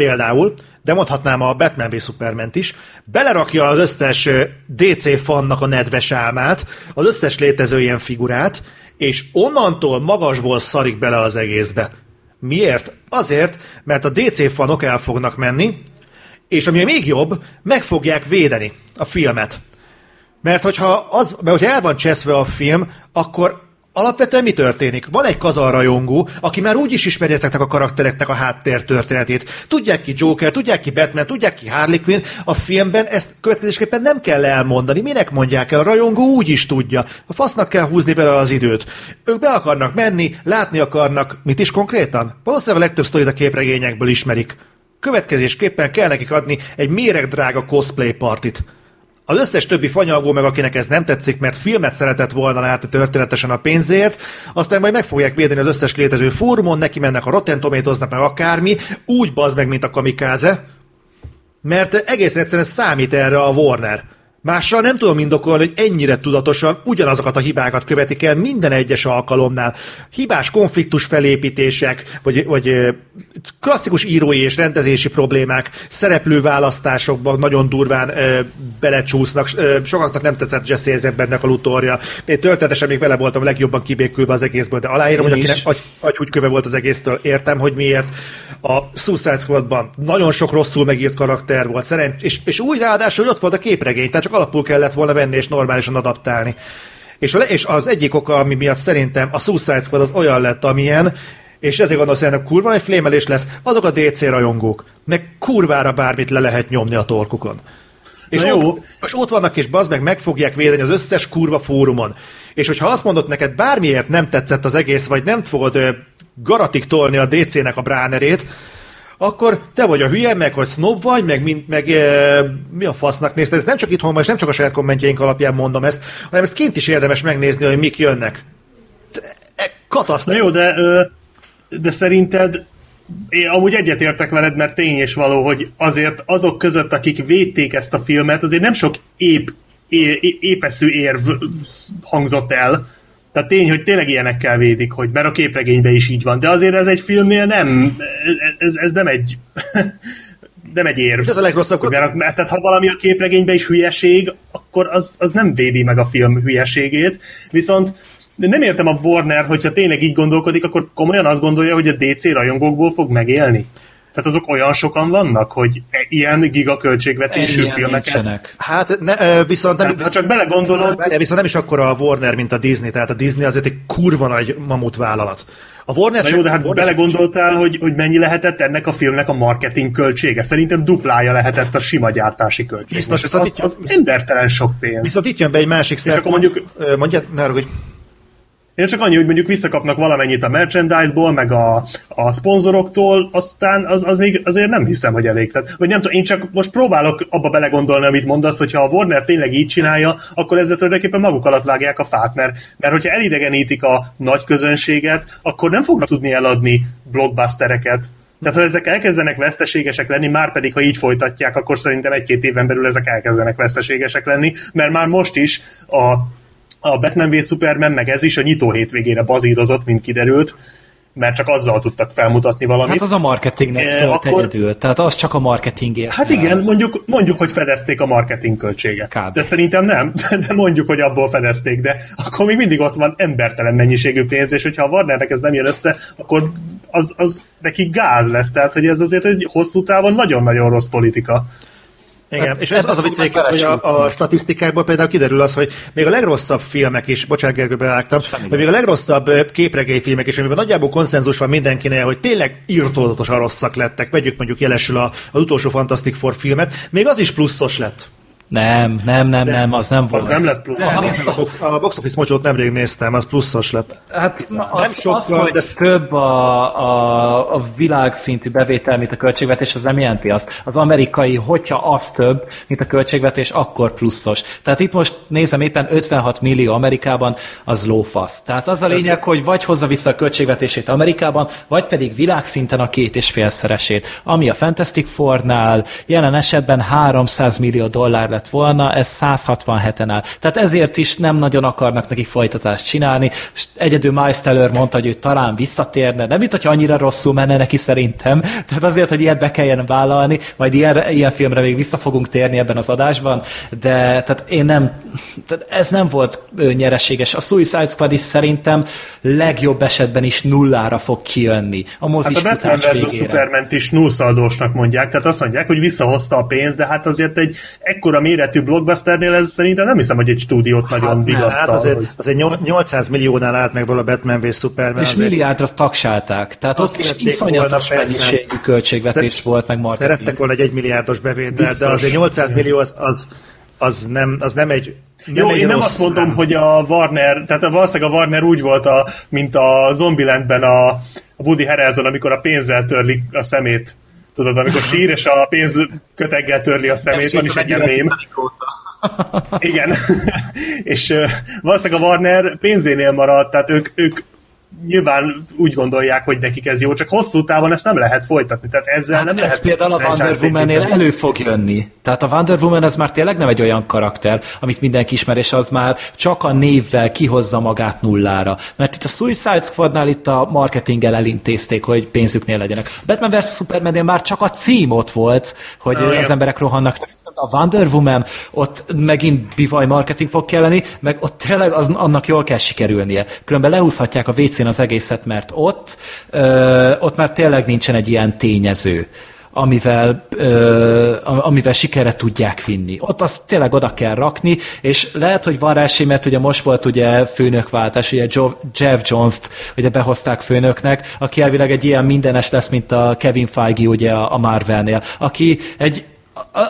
például, de mondhatnám a Batman v Superman is, belerakja az összes DC fannak a nedves álmát, az összes létező ilyen figurát, és onnantól magasból szarik bele az egészbe. Miért? Azért, mert a DC fanok el fognak menni, és ami még jobb, meg fogják védeni a filmet. Mert hogyha, az, mert hogyha el van cseszve a film, akkor Alapvetően mi történik? Van egy kazarrajongó, aki már úgy is ismeri ezeknek a karaktereknek a háttér történetét. Tudják ki Joker, tudják ki Batman, tudják ki Harley Quinn. A filmben ezt következésképpen nem kell elmondani. Minek mondják el? A rajongó úgy is tudja. A fasznak kell húzni vele az időt. Ők be akarnak menni, látni akarnak. Mit is konkrétan? Valószínűleg a legtöbb sztorit a képregényekből ismerik. Következésképpen kell nekik adni egy méregdrága cosplay partit. Az összes többi fanyalgó meg, akinek ez nem tetszik, mert filmet szeretett volna látni történetesen a pénzért, aztán majd meg fogják védeni az összes létező fórumon, neki mennek a Rotten Tomatoesnak meg akármi, úgy bazd meg, mint a kamikáze, mert egész egyszerűen számít erre a Warner. Mással nem tudom indokolni, hogy ennyire tudatosan ugyanazokat a hibákat követik el minden egyes alkalomnál. Hibás konfliktus felépítések, vagy, vagy klasszikus írói és rendezési problémák, szereplőválasztásokban nagyon durván ö, belecsúsznak. Ö, sokaknak nem tetszett Jesse Eisenbergnek a lutorja. Én történetesen még vele voltam legjobban kibékülve az egészből, de aláírom, Én hogy akinek agy, agyhúgyköve volt az egésztől, értem, hogy miért. A Suicide Squadban nagyon sok rosszul megírt karakter volt, szerencs, és, és úgy ráadásul, hogy ott volt a képregény, tehát csak alapul kellett volna venni és normálisan adaptálni. És, a, és az egyik oka, ami miatt szerintem a Suicide Squad az olyan lett, amilyen, és ezért gondolom, hogy kurva egy flémelés lesz, azok a DC rajongók, meg kurvára bármit le lehet nyomni a torkukon. És, jó. Ott, és ott vannak, és bazd meg, meg fogják védeni az összes kurva fórumon. És hogyha azt mondod neked, bármiért nem tetszett az egész, vagy nem fogod ö, garatig tolni a DC-nek a bránerét, akkor te vagy a hülye, meg hogy snob vagy, meg, mint, meg e, mi a fasznak nézted. Ez nem csak itthon van, és nem csak a saját kommentjeink alapján mondom ezt, hanem ezt kint is érdemes megnézni, hogy mik jönnek. E, katasztrófa. Jó, de, de szerinted én amúgy egyetértek veled, mert tény és való, hogy azért azok között, akik védték ezt a filmet, azért nem sok épp, é, épeszű érv hangzott el, tehát tény, hogy tényleg ilyenekkel védik, hogy mert a képregényben is így van, de azért ez egy filmnél nem, ez, ez nem egy <laughs> nem egy érv. Ez a legrosszabb. Mert, mert, tehát ha valami a képregényben is hülyeség, akkor az, az nem védi meg a film hülyeségét, viszont nem értem a Warner, hogyha tényleg így gondolkodik, akkor komolyan azt gondolja, hogy a DC rajongókból fog megélni? Tehát azok olyan sokan vannak, hogy ilyen gigaköltségvetésű filmeket... Nincsenek. Hát ne, viszont nem... Hát, ha csak belegondolod... Viszont nem is akkora a Warner, mint a Disney, tehát a Disney azért egy kurva nagy mamut vállalat. A Warner Na jó, de hát Warner belegondoltál, hogy, hogy mennyi lehetett ennek a filmnek a marketing költsége? Szerintem duplája lehetett a sima gyártási költség. Biztos, az, az, az embertelen sok pénz. Viszont itt jön be egy másik szert. És akkor mondjuk... Mondjad, ne hogy én csak annyi, hogy mondjuk visszakapnak valamennyit a merchandise-ból, meg a, a szponzoroktól, aztán az, az még azért nem hiszem, hogy elég. Tehát, vagy nem tudom, én csak most próbálok abba belegondolni, amit mondasz, hogyha a Warner tényleg így csinálja, akkor ezzel tulajdonképpen maguk alatt vágják a fát, mert, mert hogyha elidegenítik a nagy közönséget, akkor nem fognak tudni eladni blockbustereket, tehát ha ezek elkezdenek veszteségesek lenni, már pedig ha így folytatják, akkor szerintem egy-két éven belül ezek elkezdenek veszteségesek lenni, mert már most is a a Batman v Superman, meg ez is a nyitó hétvégére bazírozott, mint kiderült, mert csak azzal tudtak felmutatni valamit. Hát az a marketingnek e, szólt akkor... egyedül, tehát az csak a marketingért. Hát igen, mondjuk, mondjuk, hogy fedezték a marketing költséget. Kb. De szerintem nem, <laughs> de mondjuk, hogy abból fedezték, de akkor még mindig ott van embertelen mennyiségű pénz, és hogyha a Warnernek ez nem jön össze, akkor az, az neki gáz lesz, tehát hogy ez azért egy hosszú távon nagyon-nagyon rossz politika. Igen, hát, és ez az a vicc, hogy a, a statisztikákból például kiderül az, hogy még a legrosszabb filmek is, bocsánat Gergő, beálltam, hogy még a legrosszabb képregényfilmek is, amiben nagyjából konszenzus van mindenkinél, hogy tényleg írtózatosan rosszak lettek, vegyük mondjuk jelesül a, az utolsó Fantastic Four filmet, még az is pluszos lett. Nem, nem, nem, nem, az nem volt. Az nem lett plusz. Nem, <laughs> a Box Office Mojo-t nemrég néztem, az pluszos lett. Hát az, nem sokkal, az, hogy de... több a, a, a világszintű bevétel, mint a költségvetés, az nem jelenti azt. Az amerikai, hogyha az több, mint a költségvetés, akkor pluszos. Tehát itt most nézem éppen 56 millió Amerikában, az lófasz. Tehát az a lényeg, hogy vagy hozza vissza a költségvetését Amerikában, vagy pedig világszinten a két és félszeresét. Ami a Fantastic Four-nál jelen esetben 300 millió dollár lesz lett volna, ez 167-en áll. Tehát ezért is nem nagyon akarnak neki folytatást csinálni. És egyedül Miles Teller mondta, hogy ő talán visszatérne, nem itt, hogyha annyira rosszul menne neki szerintem. Tehát azért, hogy ilyet be kelljen vállalni, majd ilyen, ilyen filmre még vissza fogunk térni ebben az adásban, de tehát én nem, tehát ez nem volt nyereséges. A Suicide Squad is szerintem legjobb esetben is nullára fog kijönni. A mozis Hát a Batman vs. Superman is nullszaldósnak mondják, tehát azt mondják, hogy visszahozta a pénzt, de hát azért egy ekkora méretű blockbusternél ez szerintem nem hiszem, hogy egy stúdiót nagyon Hát, vigasztal. hát azért, hogy- azért nyol- 800 milliónál állt meg vala Batman v Superman. És azért milliárdra tagsálták. Tehát Azt ott is iszonyatos mennyiségű költségvetés Szer- volt, meg marketing. Szerettek volna egy 1 milliárdos bevételt, de azért 800 millió az, az, az, nem, az nem egy nem Jó, én nem rossz azt mondom, szám. hogy a Warner, tehát a, valószínűleg a Warner úgy volt, a, mint a Zombielandben a, a Woody Harrelson, amikor a pénzzel törli a szemét. Tudod, amikor sír, és a pénz köteggel törli a szemét, van is egy ilyen mém. Igen. <laughs> és valószínűleg a Warner pénzénél maradt, tehát ők, ők nyilván úgy gondolják, hogy nekik ez jó, csak hosszú távon ezt nem lehet folytatni. Tehát ezzel Hát nem ez lehet például a Wonder Woman-nél elő fog jönni. Tehát a Wonder Woman ez már tényleg nem egy olyan karakter, amit mindenki ismer, és az már csak a névvel kihozza magát nullára. Mert itt a Suicide Squadnál itt a marketinggel elintézték, hogy pénzüknél legyenek. Batman vs. Superman-nél már csak a cím ott volt, hogy Ah, az igen. emberek rohannak. A Wonder Woman, ott megint bivaj marketing fog kelleni, meg ott tényleg az, annak jól kell sikerülnie. Különben lehúzhatják a WC-n az egészet, mert ott, ö, ott már tényleg nincsen egy ilyen tényező amivel, ö, amivel sikerre tudják vinni. Ott azt tényleg oda kell rakni, és lehet, hogy van rá esély, mert ugye most volt ugye főnökváltás, ugye Jo- Jeff Jones-t ugye behozták főnöknek, aki elvileg egy ilyen mindenes lesz, mint a Kevin Feige ugye a Marvelnél, aki egy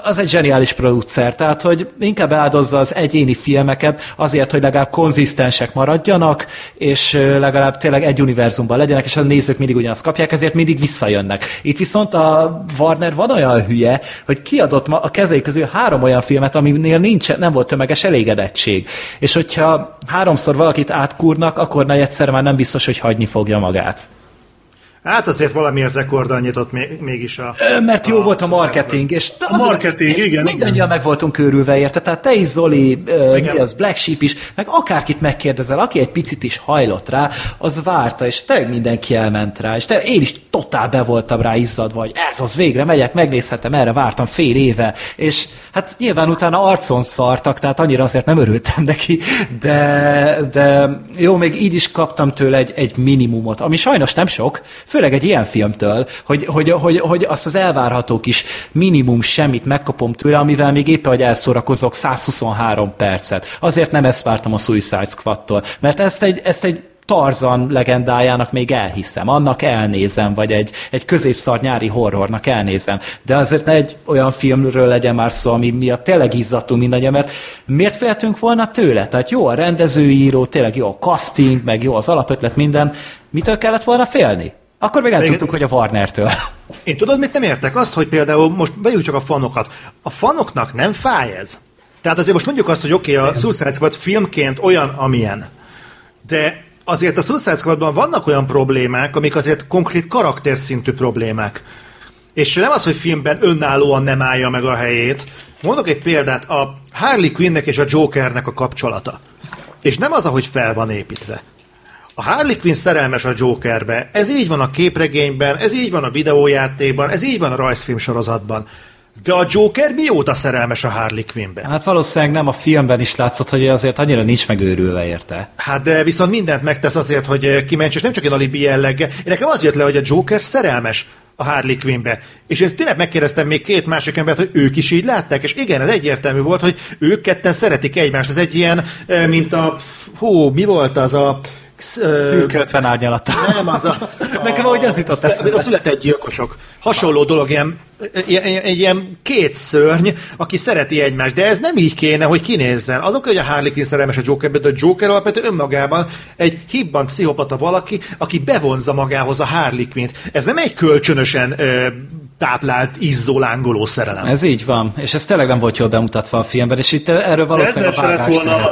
az egy zseniális producer, tehát hogy inkább áldozza az egyéni filmeket azért, hogy legalább konzisztensek maradjanak, és legalább tényleg egy univerzumban legyenek, és a nézők mindig ugyanazt kapják, ezért mindig visszajönnek. Itt viszont a Warner van olyan hülye, hogy kiadott ma a kezei közül három olyan filmet, aminél nincs, nem volt tömeges elégedettség. És hogyha háromszor valakit átkúrnak, akkor nagy egyszer már nem biztos, hogy hagyni fogja magát. Hát azért valamiért rekorddal nyitott még, mégis a... Mert jó a volt a marketing, és A marketing, és igen, Mindannyian meg voltunk őrülve érte, tehát te is, Zoli, Igen. mi az Black Sheep is, meg akárkit megkérdezel, aki egy picit is hajlott rá, az várta, és tényleg mindenki elment rá, és te, én is totál be voltam rá izzadva, hogy ez az végre megyek, megnézhetem, erre vártam fél éve, és hát nyilván utána arcon szartak, tehát annyira azért nem örültem neki, de, de jó, még így is kaptam tőle egy, egy minimumot, ami sajnos nem sok, főleg egy ilyen filmtől, hogy, hogy, hogy, hogy azt az elvárható kis minimum semmit megkapom tőle, amivel még éppen, hogy elszórakozok 123 percet. Azért nem ezt vártam a Suicide Squad-tól, mert ezt egy, ezt egy Tarzan legendájának még elhiszem, annak elnézem, vagy egy, egy középszar nyári horrornak elnézem. De azért ne egy olyan filmről legyen már szó, ami miatt tényleg izzadtunk mindannyian, mert miért féltünk volna tőle? Tehát jó a rendezőíró, tényleg jó a casting, meg jó az alapötlet, minden. Mitől kellett volna félni? Akkor még nem Még- tudtuk, hogy a Warner-től. Én tudod, mit nem értek? Azt, hogy például most vegyük csak a fanokat. A fanoknak nem fáj ez? Tehát azért most mondjuk azt, hogy oké, okay, a Suicide Squad filmként olyan, amilyen. De azért a Suicide Squadban vannak olyan problémák, amik azért konkrét karakterszintű problémák. És nem az, hogy filmben önállóan nem állja meg a helyét. Mondok egy példát, a Harley Quinnnek és a Jokernek a kapcsolata. És nem az, ahogy fel van építve. A Harley Quinn szerelmes a Jokerbe. Ez így van a képregényben, ez így van a videójátékban, ez így van a rajzfilm sorozatban. De a Joker mióta szerelmes a Harley Quinnbe? Hát valószínűleg nem a filmben is látszott, hogy azért annyira nincs megőrülve érte. Hát de viszont mindent megtesz azért, hogy eh, kimentse, és nem csak egy alibi jelleggel. Én nekem az jött le, hogy a Joker szerelmes a Harley Quinnbe. És én tényleg megkérdeztem még két másik embert, hogy ők is így látták, és igen, ez egyértelmű volt, hogy ők ketten szeretik egymást. Ez egy ilyen, eh, mint a, hú, mi volt az a... Szürke 50 árnyalata. Nem, az a... Nekem ahogy az jutott eszembe. A született gyilkosok. Hasonló dolog, ilyen, ilyen, ilyen, két szörny, aki szereti egymást, de ez nem így kéne, hogy kinézzen. Azok, hogy a Harley Quinn szerelmes a Jokerbe, de a Joker alapvetően önmagában egy hibban pszichopata valaki, aki bevonza magához a Harley Quinn-t. Ez nem egy kölcsönösen ö, táplált, izzó, lángoló szerelem. Ez így van, és ez tényleg nem volt jól bemutatva a filmben, és itt erről valószínűleg a vágás volna.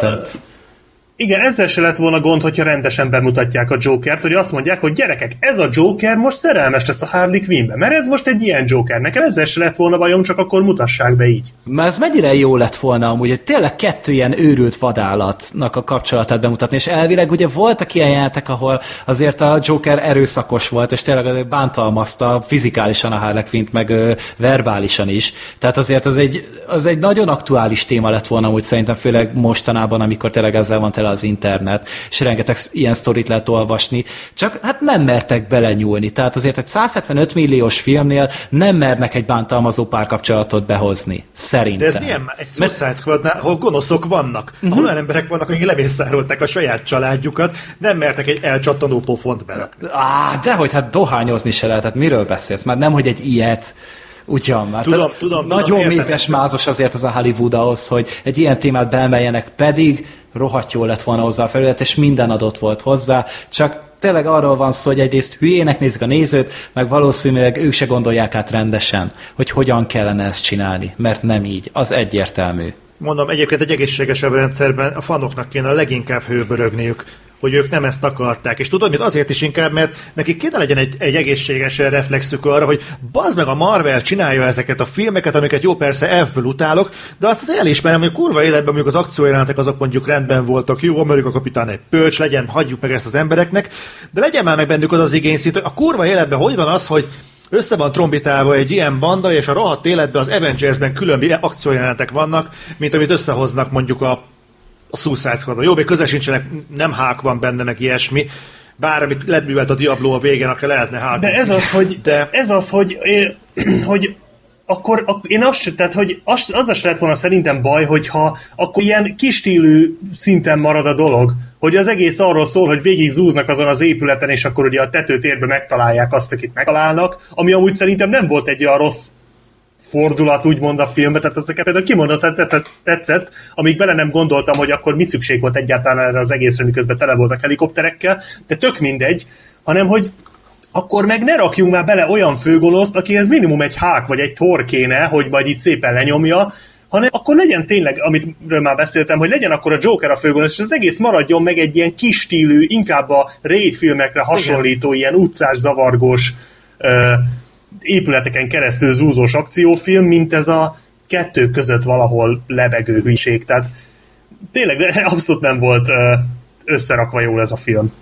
Igen, ezzel se lett volna gond, hogyha rendesen bemutatják a Jokert, hogy azt mondják, hogy gyerekek, ez a Joker most szerelmes lesz a Harley Quinnbe, mert ez most egy ilyen Joker. Nekem ezzel se lett volna bajom, csak akkor mutassák be így. Mert ez mennyire jó lett volna amúgy, hogy tényleg kettő ilyen őrült vadállatnak a kapcsolatát bemutatni, és elvileg ugye voltak ilyen jelentek, ahol azért a Joker erőszakos volt, és tényleg bántalmazta fizikálisan a Harley Quinn-t, meg verbálisan is. Tehát azért az egy, az egy nagyon aktuális téma lett volna úgy szerintem, főleg mostanában, amikor tényleg ezzel van tele az internet, és rengeteg ilyen sztorit lehet olvasni, csak hát nem mertek belenyúlni. Tehát azért egy 175 milliós filmnél nem mernek egy bántalmazó párkapcsolatot behozni. Szerintem. De ez milyen? Egy Suicide Squadnál, ahol gonoszok vannak, uh-huh. ahol olyan emberek vannak, akik lemészárolták a saját családjukat, nem mertek egy elcsattanó pofont bele. Á, dehogy, hát dohányozni se lehet, hát miről beszélsz? Már nem, hogy egy ilyet. Ugyan már. Tudom, Tehát tudom, Nagyon tudom, mézes mázos azért az a Hollywood ahhoz, hogy egy ilyen témát beemeljenek, pedig rohadt jó lett volna hozzá a felület, és minden adott volt hozzá, csak tényleg arról van szó, hogy egyrészt hülyének nézik a nézőt, meg valószínűleg ők se gondolják át rendesen, hogy hogyan kellene ezt csinálni, mert nem így, az egyértelmű. Mondom, egyébként egy egészségesebb rendszerben a fanoknak kéne a leginkább hőbörögniük, hogy ők nem ezt akarták. És tudod, mit azért is inkább, mert nekik kéne legyen egy, egy egészséges reflexük arra, hogy bazd meg a Marvel csinálja ezeket a filmeket, amiket jó persze elfből utálok, de azt az elismerem, hogy a kurva életben mondjuk az akciójelenetek azok mondjuk rendben voltak, jó, Amerika kapitán egy pölcs, legyen, hagyjuk meg ezt az embereknek, de legyen már meg bennük az az igényszint, hogy a kurva életben hogy van az, hogy össze van trombitálva egy ilyen banda, és a rohadt életben az Avengersben külön akciójelenetek vannak, mint amit összehoznak mondjuk a a Suicide Squad. Jó, még közel sincsenek, nem hák van benne, meg ilyesmi. Bár amit a Diablo a végén, akkor lehetne hák. De ez az, hogy, De- ez az, hogy, <clears throat> hogy akkor, ak- én azt, tehát, hogy az, az is lett volna szerintem baj, hogyha akkor ilyen kistílű szinten marad a dolog, hogy az egész arról szól, hogy végig zúznak azon az épületen, és akkor ugye a tetőtérben megtalálják azt, akit megtalálnak, ami amúgy szerintem nem volt egy olyan rossz fordulat, úgymond a filmbe, tehát ezeket például kimondottan tetszett, tetszett, amíg bele nem gondoltam, hogy akkor mi szükség volt egyáltalán erre az egészre, miközben tele voltak helikopterekkel, de tök mindegy, hanem hogy akkor meg ne rakjunk már bele olyan főgonoszt, akihez minimum egy hák vagy egy tor kéne, hogy majd itt szépen lenyomja, hanem akkor legyen tényleg, amit már beszéltem, hogy legyen akkor a Joker a főgonosz, és az egész maradjon meg egy ilyen kis stílű, inkább a raid filmekre hasonlító, ilyen utcás, zavargós, ö, épületeken keresztül zúzós akciófilm, mint ez a kettő között valahol lebegő hűség. Tehát tényleg <laughs> abszolút nem volt összerakva jól ez a film.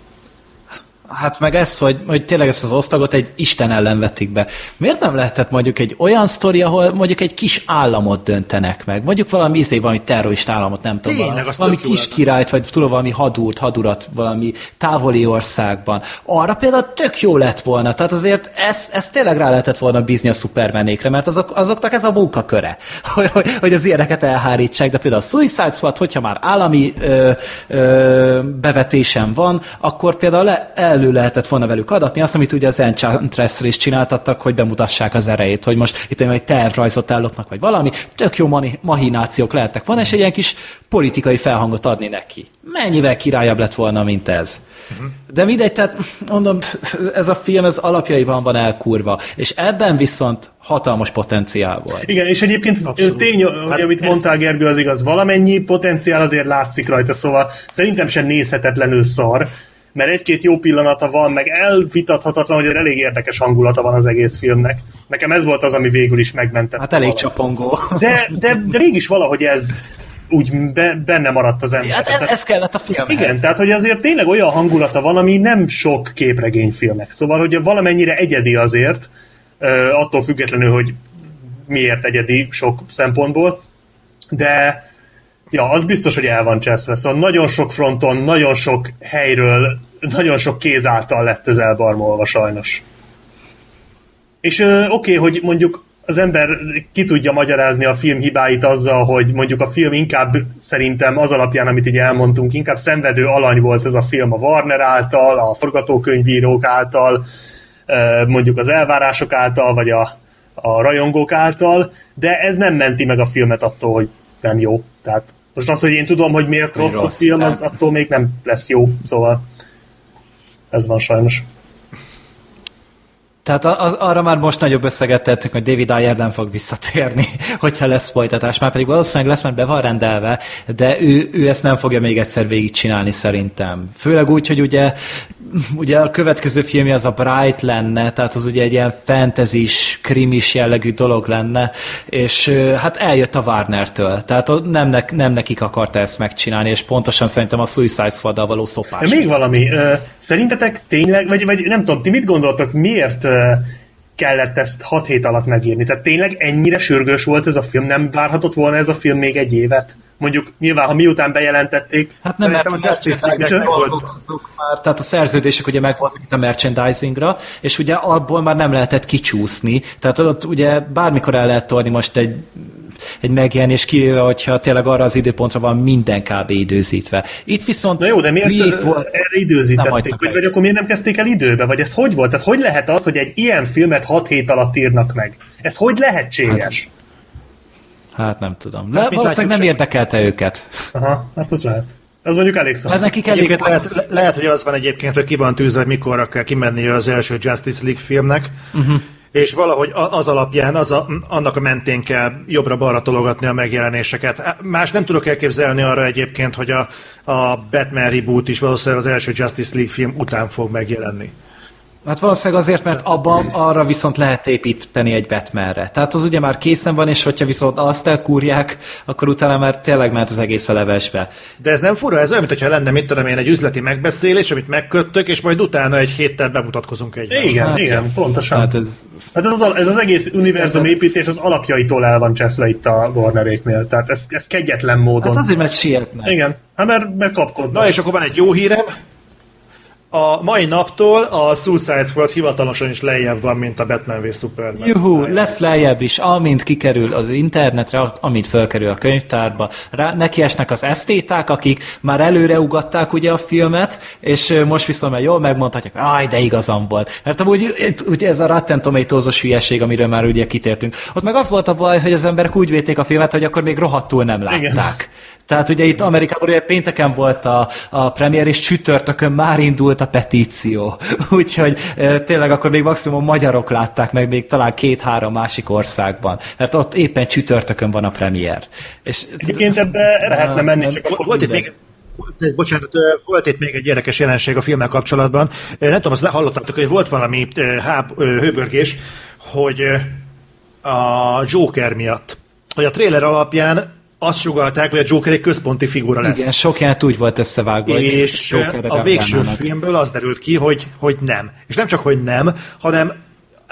Hát meg ez, hogy, hogy tényleg ezt az osztagot egy Isten ellen vetik be. Miért nem lehetett mondjuk egy olyan sztori, ahol mondjuk egy kis államot döntenek meg? Mondjuk valami izé, valami terrorista államot, nem tudom. Tényleg, valami, valami kis lenne. királyt, vagy tudom, valami hadúrt, hadurat, valami távoli országban. Arra például tök jó lett volna. Tehát azért ez, ez tényleg rá lehetett volna bízni a szupermenékre, mert azok, azoknak ez a munkaköre, <laughs> hogy, hogy, hogy az ilyeneket elhárítsák. De például a Suicide Squad, hogyha már állami ö, ö, bevetésen van, akkor például le, elő lehetett volna velük adatni azt, amit ugye az enchantress is csináltattak, hogy bemutassák az erejét, hogy most itt egy tervrajzot ellopnak, vagy valami, tök jó mani, mahinációk lehettek volna, és egy ilyen kis politikai felhangot adni neki. Mennyivel királyabb lett volna, mint ez. De mindegy, tehát mondom, ez a film ez alapjaiban van elkurva, és ebben viszont hatalmas potenciál volt. Igen, és egyébként Abszolút. tény, hogy Hát amit ez- mondtál Gergő, az igaz, valamennyi potenciál azért látszik rajta, szóval szerintem sem nézhetetlenül szar, mert egy-két jó pillanata van, meg elvitathatatlan, hogy elég érdekes hangulata van az egész filmnek. Nekem ez volt az, ami végül is megmentett. Hát elég valahogy. csapongó. De, de, de mégis valahogy ez úgy be, benne maradt az ember. Hát ez, kellett a filmhez. Igen, tehát hogy azért tényleg olyan hangulata van, ami nem sok képregényfilmek. Szóval, hogy valamennyire egyedi azért, attól függetlenül, hogy miért egyedi sok szempontból, de ja, az biztos, hogy el van cseszve. Szóval nagyon sok fronton, nagyon sok helyről, nagyon sok kéz által lett ez elbarmolva sajnos. És oké, okay, hogy mondjuk az ember ki tudja magyarázni a film hibáit azzal, hogy mondjuk a film inkább szerintem az alapján, amit így elmondtunk, inkább szenvedő alany volt ez a film a Warner által, a forgatókönyvírók által, mondjuk az elvárások által, vagy a, a rajongók által, de ez nem menti meg a filmet attól, hogy nem jó. Tehát most az, hogy én tudom, hogy miért Hogy rossz, a rossz, film, az attól még nem lesz jó. Szóval ez van sajnos. Tehát az, arra már most nagyobb összeget tettünk, hogy David Ayer nem fog visszatérni, <laughs> hogyha lesz folytatás. Már pedig valószínűleg lesz, mert be van rendelve, de ő, ő ezt nem fogja még egyszer végigcsinálni szerintem. Főleg úgy, hogy ugye, ugye a következő filmje az a Bright lenne, tehát az ugye egy ilyen fantasy krimis jellegű dolog lenne, és hát eljött a Warner-től. Tehát nem, ne, nem nekik akarta ezt megcsinálni, és pontosan szerintem a Suicide squad való szopás. Még valami. Szerintetek tényleg, vagy, vagy nem tudom, ti mit gondoltok, miért kellett ezt 6 hét alatt megírni? Tehát tényleg ennyire sürgős volt ez a film? Nem várhatott volna ez a film még egy évet? Mondjuk nyilván, ha miután bejelentették. Hát nem, mert a merchandising volt. Már, tehát a szerződések ugye megvoltak itt a merchandisingra, és ugye abból már nem lehetett kicsúszni. Tehát ott ugye bármikor el lehet tolni most egy egy megjelenés, kivéve, hogyha tényleg arra az időpontra van minden kb. időzítve. Itt viszont... Na jó, de miért miért volt, erre időzítették? Vagy, vagy akkor miért nem kezdték el időbe? Vagy ez hogy volt? Tehát hogy lehet az, hogy egy ilyen filmet 6 hét alatt írnak meg? Ez hogy lehetséges? Hát, hát nem tudom. Hát, Le, valószínűleg nem érdekelte őket. Aha, hát az lehet. Az mondjuk elég szó. Hát nekik elég... Lehet, le, lehet, hogy az van egyébként, hogy ki van tűzve, hogy mikor kell kimenni az első Justice League filmnek, uh-huh és valahogy az alapján, az a, annak a mentén kell jobbra-balra tologatni a megjelenéseket. Más nem tudok elképzelni arra egyébként, hogy a, a Batman reboot is valószínűleg az első Justice League film után fog megjelenni. Hát valószínűleg azért, mert abban arra viszont lehet építeni egy Batmanre. Tehát az ugye már készen van, és hogyha viszont azt elkúrják, akkor utána már tényleg mehet az egész a levesbe. De ez nem fura, ez olyan, mintha lenne, mit tudom én, egy üzleti megbeszélés, amit megköttök, és majd utána egy héttel bemutatkozunk egy. Igen, hát, igen, pontosan. Hát ez, hát ez, az, ez az egész univerzum építés az alapjaitól el van cseszve itt a Warneréknél. Tehát ez, ez kegyetlen módon. Hát azért, mert sietnek. Igen, hát mert, mert kapkodnak. Na és akkor van egy jó hírem, a mai naptól a Suicide Squad hivatalosan is lejjebb van, mint a Batman v Superman. Juhu, lesz lejjebb is, amint kikerül az internetre, amint felkerül a könyvtárba. Rá, nekiesnek az esztéták, akik már előre ugatták ugye a filmet, és most viszont már jól megmondhatják, aj, de igazam volt. Mert amúgy ugye ez a Rotten tomatoes hülyeség, amiről már ugye kitértünk. Ott meg az volt a baj, hogy az emberek úgy véték a filmet, hogy akkor még rohadtul nem látták. Igen. Tehát ugye itt Amerikában ugye pénteken volt a, a premier, és csütörtökön már indult a petíció. <laughs> Úgyhogy tényleg akkor még maximum magyarok látták meg, még talán két-három másik országban. Mert ott éppen csütörtökön van a premier. És, Egyébként ebbe lehetne menni, csak akkor volt itt még bocsánat, volt itt még egy érdekes jelenség a filmmel kapcsolatban. Nem tudom, azt hallottátok, hogy volt valami háb, hőbörgés, hogy a Joker miatt, hogy a trailer alapján azt sugalták, hogy a Joker egy központi figura lesz. Igen, sok jelent úgy volt összevágva. És a végső filmből az derült ki, hogy, hogy nem. És nem csak, hogy nem, hanem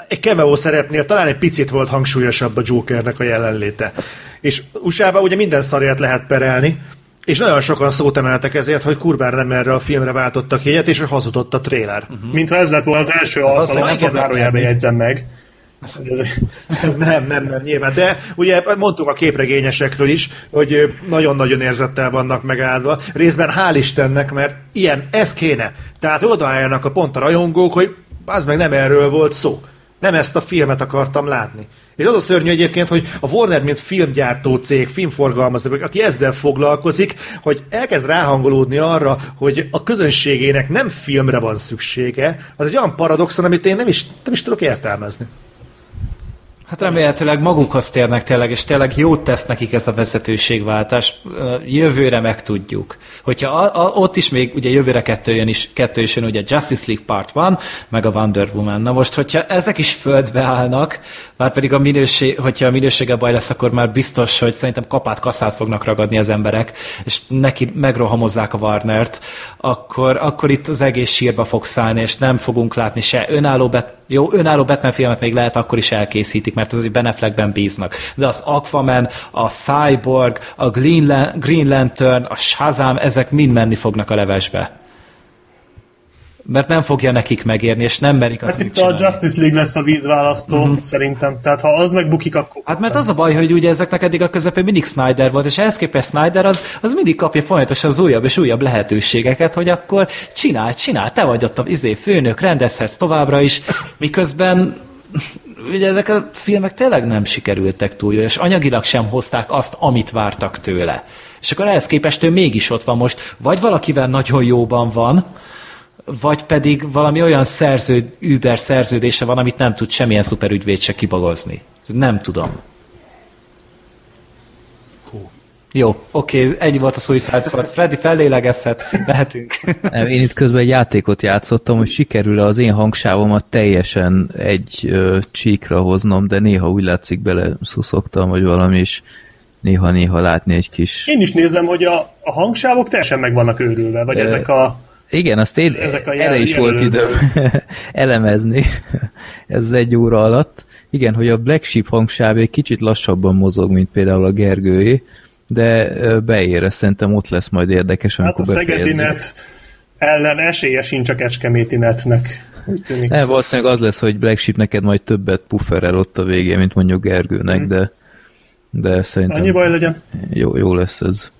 egy cameo szerepnél talán egy picit volt hangsúlyosabb a Jokernek a jelenléte. És USA-ban ugye minden szarját lehet perelni, és nagyon sokan szót emeltek ezért, hogy kurvára nem erre a filmre váltottak jegyet, és hogy hazudott a trailer. Uh-huh. Mintha ez lett volna az első alkalom, nem zárójelbe jegyzem meg. Nem, nem, nem, nyilván. De ugye mondtuk a képregényesekről is, hogy nagyon-nagyon érzettel vannak megáldva. Részben hál' Istennek, mert ilyen, ez kéne. Tehát odaálljanak a pont a rajongók, hogy az meg nem erről volt szó. Nem ezt a filmet akartam látni. És az a szörnyű egyébként, hogy a Warner, mint filmgyártó cég, filmforgalmazó, aki ezzel foglalkozik, hogy elkezd ráhangolódni arra, hogy a közönségének nem filmre van szüksége, az egy olyan paradoxon, amit én nem is, nem is tudok értelmezni. Hát remélhetőleg magukhoz térnek tényleg, és tényleg jót tesz nekik ez a vezetőségváltás. Jövőre megtudjuk. Hogyha a, a, ott is még ugye jövőre kettő jön is, kettő is jön ugye Justice League Part 1, meg a Wonder Woman. Na most, hogyha ezek is földbe állnak, már pedig a minőség, hogyha a minősége baj lesz, akkor már biztos, hogy szerintem kapát kaszát fognak ragadni az emberek, és neki megrohamozzák a Warnert, akkor, akkor itt az egész sírba fog szállni, és nem fogunk látni se önálló bet jó, önálló Batman filmet még lehet akkor is elkészítik, mert az, hogy Ben bíznak. De az Aquaman, a Cyborg, a Green Lantern, a Shazam, ezek mind menni fognak a levesbe mert nem fogja nekik megérni, és nem merik azt Hát itt a Justice League lesz a vízválasztó, mm-hmm. szerintem. Tehát ha az megbukik, akkor... Hát mert az a baj, hogy ugye ezeknek eddig a közepén mindig Snyder volt, és ehhez képest Snyder az, az mindig kapja folyamatosan az újabb és újabb lehetőségeket, hogy akkor csinálj, csinálj, te vagy ott a izé, főnök, rendezhetsz továbbra is, miközben ugye ezek a filmek tényleg nem sikerültek túl, és anyagilag sem hozták azt, amit vártak tőle. És akkor ehhez képest ő mégis ott van most, vagy valakivel nagyon jóban van, vagy pedig valami olyan szerződ, Uber szerződése van, amit nem tud semmilyen szuperügyvéd se kibagozni. Nem tudom. Jó, oké, ennyi volt a Suicide Squad. Freddy fellélegezhet, mehetünk. Nem, én itt közben egy játékot játszottam, hogy sikerül az én hangsávomat teljesen egy ö, csíkra hoznom, de néha úgy látszik bele szuszogtam, vagy valami is néha-néha látni egy kis... Én is nézem, hogy a, a hangsávok teljesen meg vannak őrülve, vagy Ö, ezek a... Igen, azt én Ezek a erre jel- is volt időm <laughs> elemezni <laughs> ez az egy óra alatt. Igen, hogy a Black Sheep hangsáv egy kicsit lassabban mozog, mint például a Gergőé, de beér, szerintem ott lesz majd érdekes, Hát amikor a Szegedi befejezzük. net ellen esélye sincs a Kecskeméti netnek. Úgy tűnik. Ne, valószínűleg az lesz, hogy Black Sheep neked majd többet pufferel ott a végén, mint mondjuk Gergőnek, de, de szerintem Annyi baj legyen. jó, jó lesz ez.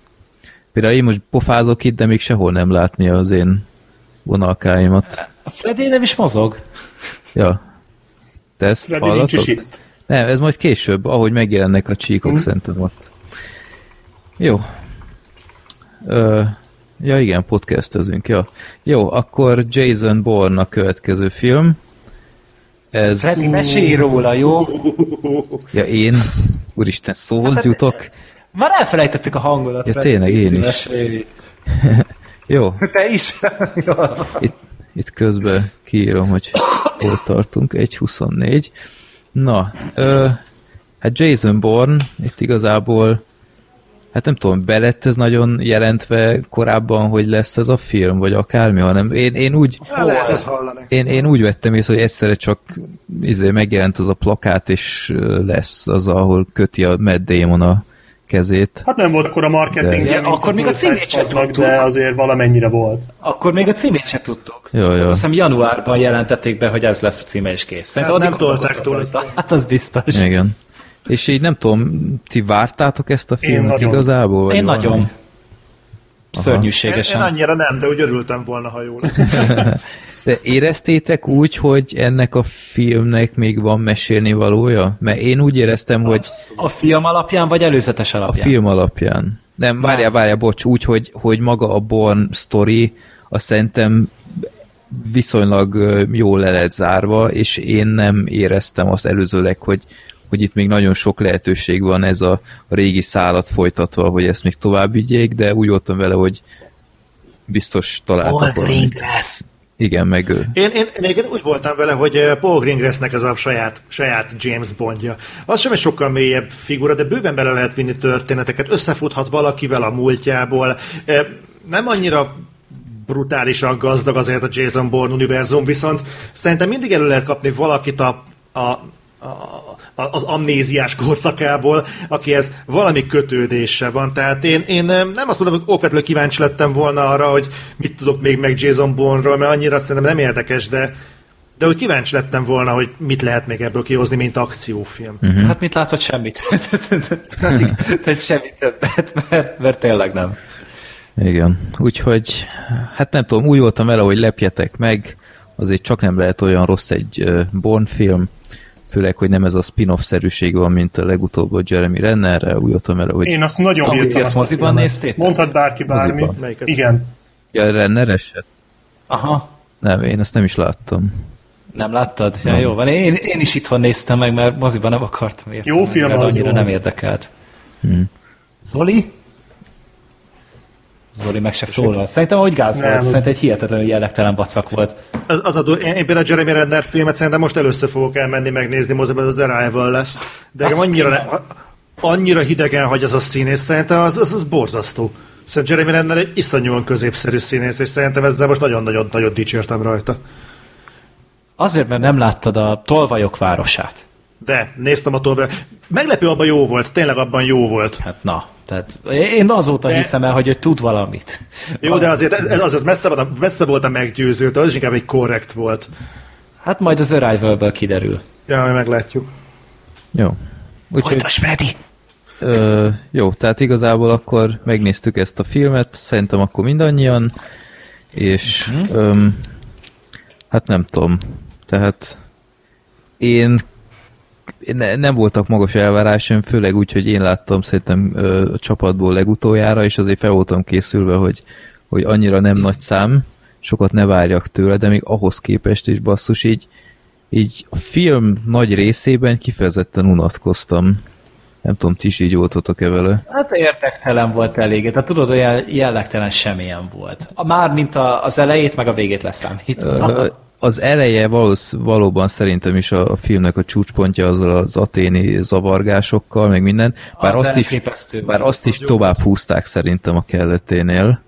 Például én most pofázok itt, de még sehol nem látni az én vonalkáimat. A Freddy nem is mozog. Ja. Te ezt Freddy nincs is hallatok? itt. Nem, ez majd később, ahogy megjelennek a csíkok, mm. szerintem ott. Jó. Ö, ja igen, podcastezünk, ja. Jó, akkor Jason Bourne a következő film. Ez... Freddy, mesélj róla, jó? Ja, én? Úristen, szóhoz jutok? Már elfelejtettük a hangodat. Ja, Freddy. tényleg, én is. <laughs> Jó, Te is? <laughs> Jó. itt, itt közben kiírom, hogy hol tartunk, 1.24. Na, ö, hát Jason Bourne, itt igazából hát nem tudom, belett ez nagyon jelentve korábban, hogy lesz ez a film, vagy akármi, hanem én, én úgy lehetett hallani. én, én úgy vettem észre, hogy egyszerre csak izé, megjelent az a plakát, és lesz az, ahol köti a Matt Damon a kezét. Hát nem volt akkor a marketing, De- Ja, akkor még a címét sem tudtuk. de azért valamennyire volt. Akkor még a címét se tudtuk. Jó, jó. Azt hiszem januárban jelentették be, hogy ez lesz a címe és kész. Szerintem Hát nem tolták túl. Hát az biztos. Igen. És így nem tudom, ti vártátok ezt a filmet nagyon. igazából? Én valami? nagyon. Én, én Szörnyűségesen. annyira nem, de úgy örültem volna, ha jól. <laughs> <laughs> <laughs> De éreztétek úgy, hogy ennek a filmnek még van mesélni valója? Mert én úgy éreztem, hogy A film alapján, vagy előzetes a alapján? film alapján. Nem, várjál, várjál, bocs, úgy, hogy, hogy maga a Born story, azt szerintem viszonylag jól le lett zárva, és én nem éreztem azt előzőleg, hogy, hogy itt még nagyon sok lehetőség van ez a, a régi szálat folytatva, hogy ezt még tovább vigyék, de úgy voltam vele, hogy biztos találtak valamit. Greengrass. Igen, meg ő. Én, én, én úgy voltam vele, hogy eh, Paul Greengrassnek ez a saját, saját James Bondja. Az sem egy sokkal mélyebb figura, de bőven bele lehet vinni történeteket, összefuthat valakivel a múltjából. Eh, Nem annyira brutálisan gazdag azért a Jason Bourne univerzum, viszont szerintem mindig elő lehet kapni valakit a, a, a, az amnéziás korszakából, akihez valami kötődése van. Tehát én, én nem azt mondom, hogy okvetlenül kíváncsi lettem volna arra, hogy mit tudok még meg Jason Bourne-ról, mert annyira szerintem nem érdekes, de de hogy kíváncsi lettem volna, hogy mit lehet még ebből kihozni, mint akciófilm. Mhm. Hát mit látod? Semmit. <laughs> Tehát semmit többet, mert, mert tényleg nem. Igen, úgyhogy hát nem tudom, úgy voltam vele, hogy lepjetek meg, azért csak nem lehet olyan rossz egy Born film, főleg, hogy nem ez a spin-off-szerűség van, mint a legutóbb a Jeremy Rennerre, úgy voltam vele, hogy Én azt nagyon Amit bírtam. ezt azt moziban néztétek? Mondhat bárki bármit. Melyiket? Igen. ja, Renner eset? Aha. Nem, én azt nem is láttam. Nem láttad? Ja, jó van. Én, én is itthon néztem meg, mert moziban nem akartam érteni. Jó film az, annyira jó nem az. érdekelt. Hmm. Zoli? Zoli meg se szólal. Szerintem, hogy gáz Nem, volt. az- Szerintem egy hihetetlenül jellegtelen vacak volt. Az, az a, én, én például Jeremy Renner filmet szerintem most először fogok elmenni megnézni, moziban az Arrival lesz. De Azt annyira, ne, annyira hidegen hagy az a színész, szerintem az, az, az borzasztó. Szerintem Jeremy Renner egy iszonyúan középszerű színész, és szerintem ezzel most nagyon-nagyon nagyon dicsértem rajta. Azért, mert nem láttad a Tolvajok városát. De néztem a tolva. Meglepő abban jó volt, tényleg abban jó volt. Hát na, tehát én azóta De- hiszem el, hogy ő tud valamit. Jó, de azért ez, az, az messze, volt, a- messze volt a meggyőzőtől, az is inkább egy korrekt volt. Hát majd az Arrival-ből kiderül. Ja, majd meglátjuk. Jó. Úgyhogy, Folytas, Freddy! ö, jó, tehát igazából akkor megnéztük ezt a filmet, szerintem akkor mindannyian, és Mhm. öm, hát nem tudom, tehát én ne, nem voltak magas elvárásom, főleg úgy, hogy én láttam szerintem ö, a csapatból legutoljára, és azért fel voltam készülve, hogy, hogy annyira nem nagy szám, sokat ne várjak tőle, de még ahhoz képest is basszus, így, így a film nagy részében kifejezetten unatkoztam. Nem tudom, ti is így voltatok-e vele? Hát értektelen volt eléggé. Tehát tudod, olyan jellegtelen semmilyen volt. A- Már mint a, az elejét, meg a végét leszámítva. Az eleje valósz, valóban szerintem is a, a filmnek a csúcspontja azzal az aténi zavargásokkal, meg minden. Bár Az azt is, bár azt is tovább húzták szerintem a kelleténél.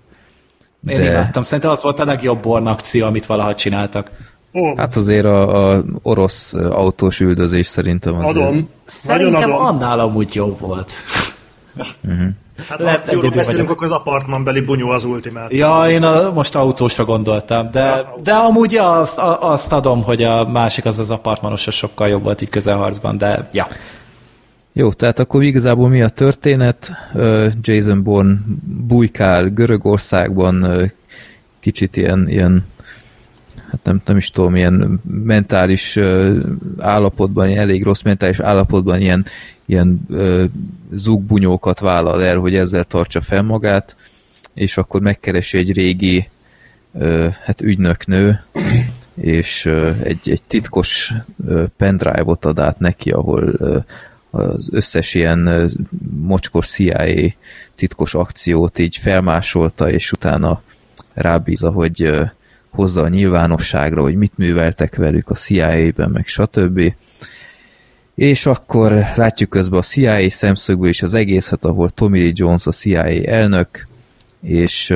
Én imádtam. Szerintem az volt a legjobb Born akció, amit valaha csináltak. Ó, Hát azért a, a orosz autós üldözés szerintem azért. adom. Nagyon Szerintem adom. annál amúgy jobb volt. Hát Lehet, ha akcióról beszélünk, akkor az apartmanbeli bunyó az ultimát. Ja, én a, most autósra gondoltam, de, de amúgy ja, azt, a, azt adom, hogy a másik az az apartmanos az sokkal jobb volt így közelharcban, de ja. Jó, tehát akkor igazából mi a történet? Jason Bourne bujkál Görögországban, kicsit ilyen, ilyen hát nem, nem is tudom, ilyen mentális ö, állapotban, ilyen elég rossz mentális állapotban ilyen, ilyen ö, zugbunyókat vállal el, hogy ezzel tartsa fel magát, és akkor megkeresi egy régi ö, hát ügynöknő, és egy, egy titkos pendrive-ot ad át neki, ahol az összes ilyen mocskos CIA titkos akciót így felmásolta, és utána rábízza, hogy hozza a nyilvánosságra, hogy mit műveltek velük a CIA-ben, meg stb. És akkor látjuk közben a CIA szemszögből is az egészet, ahol Tommy Lee Jones a CIA elnök, és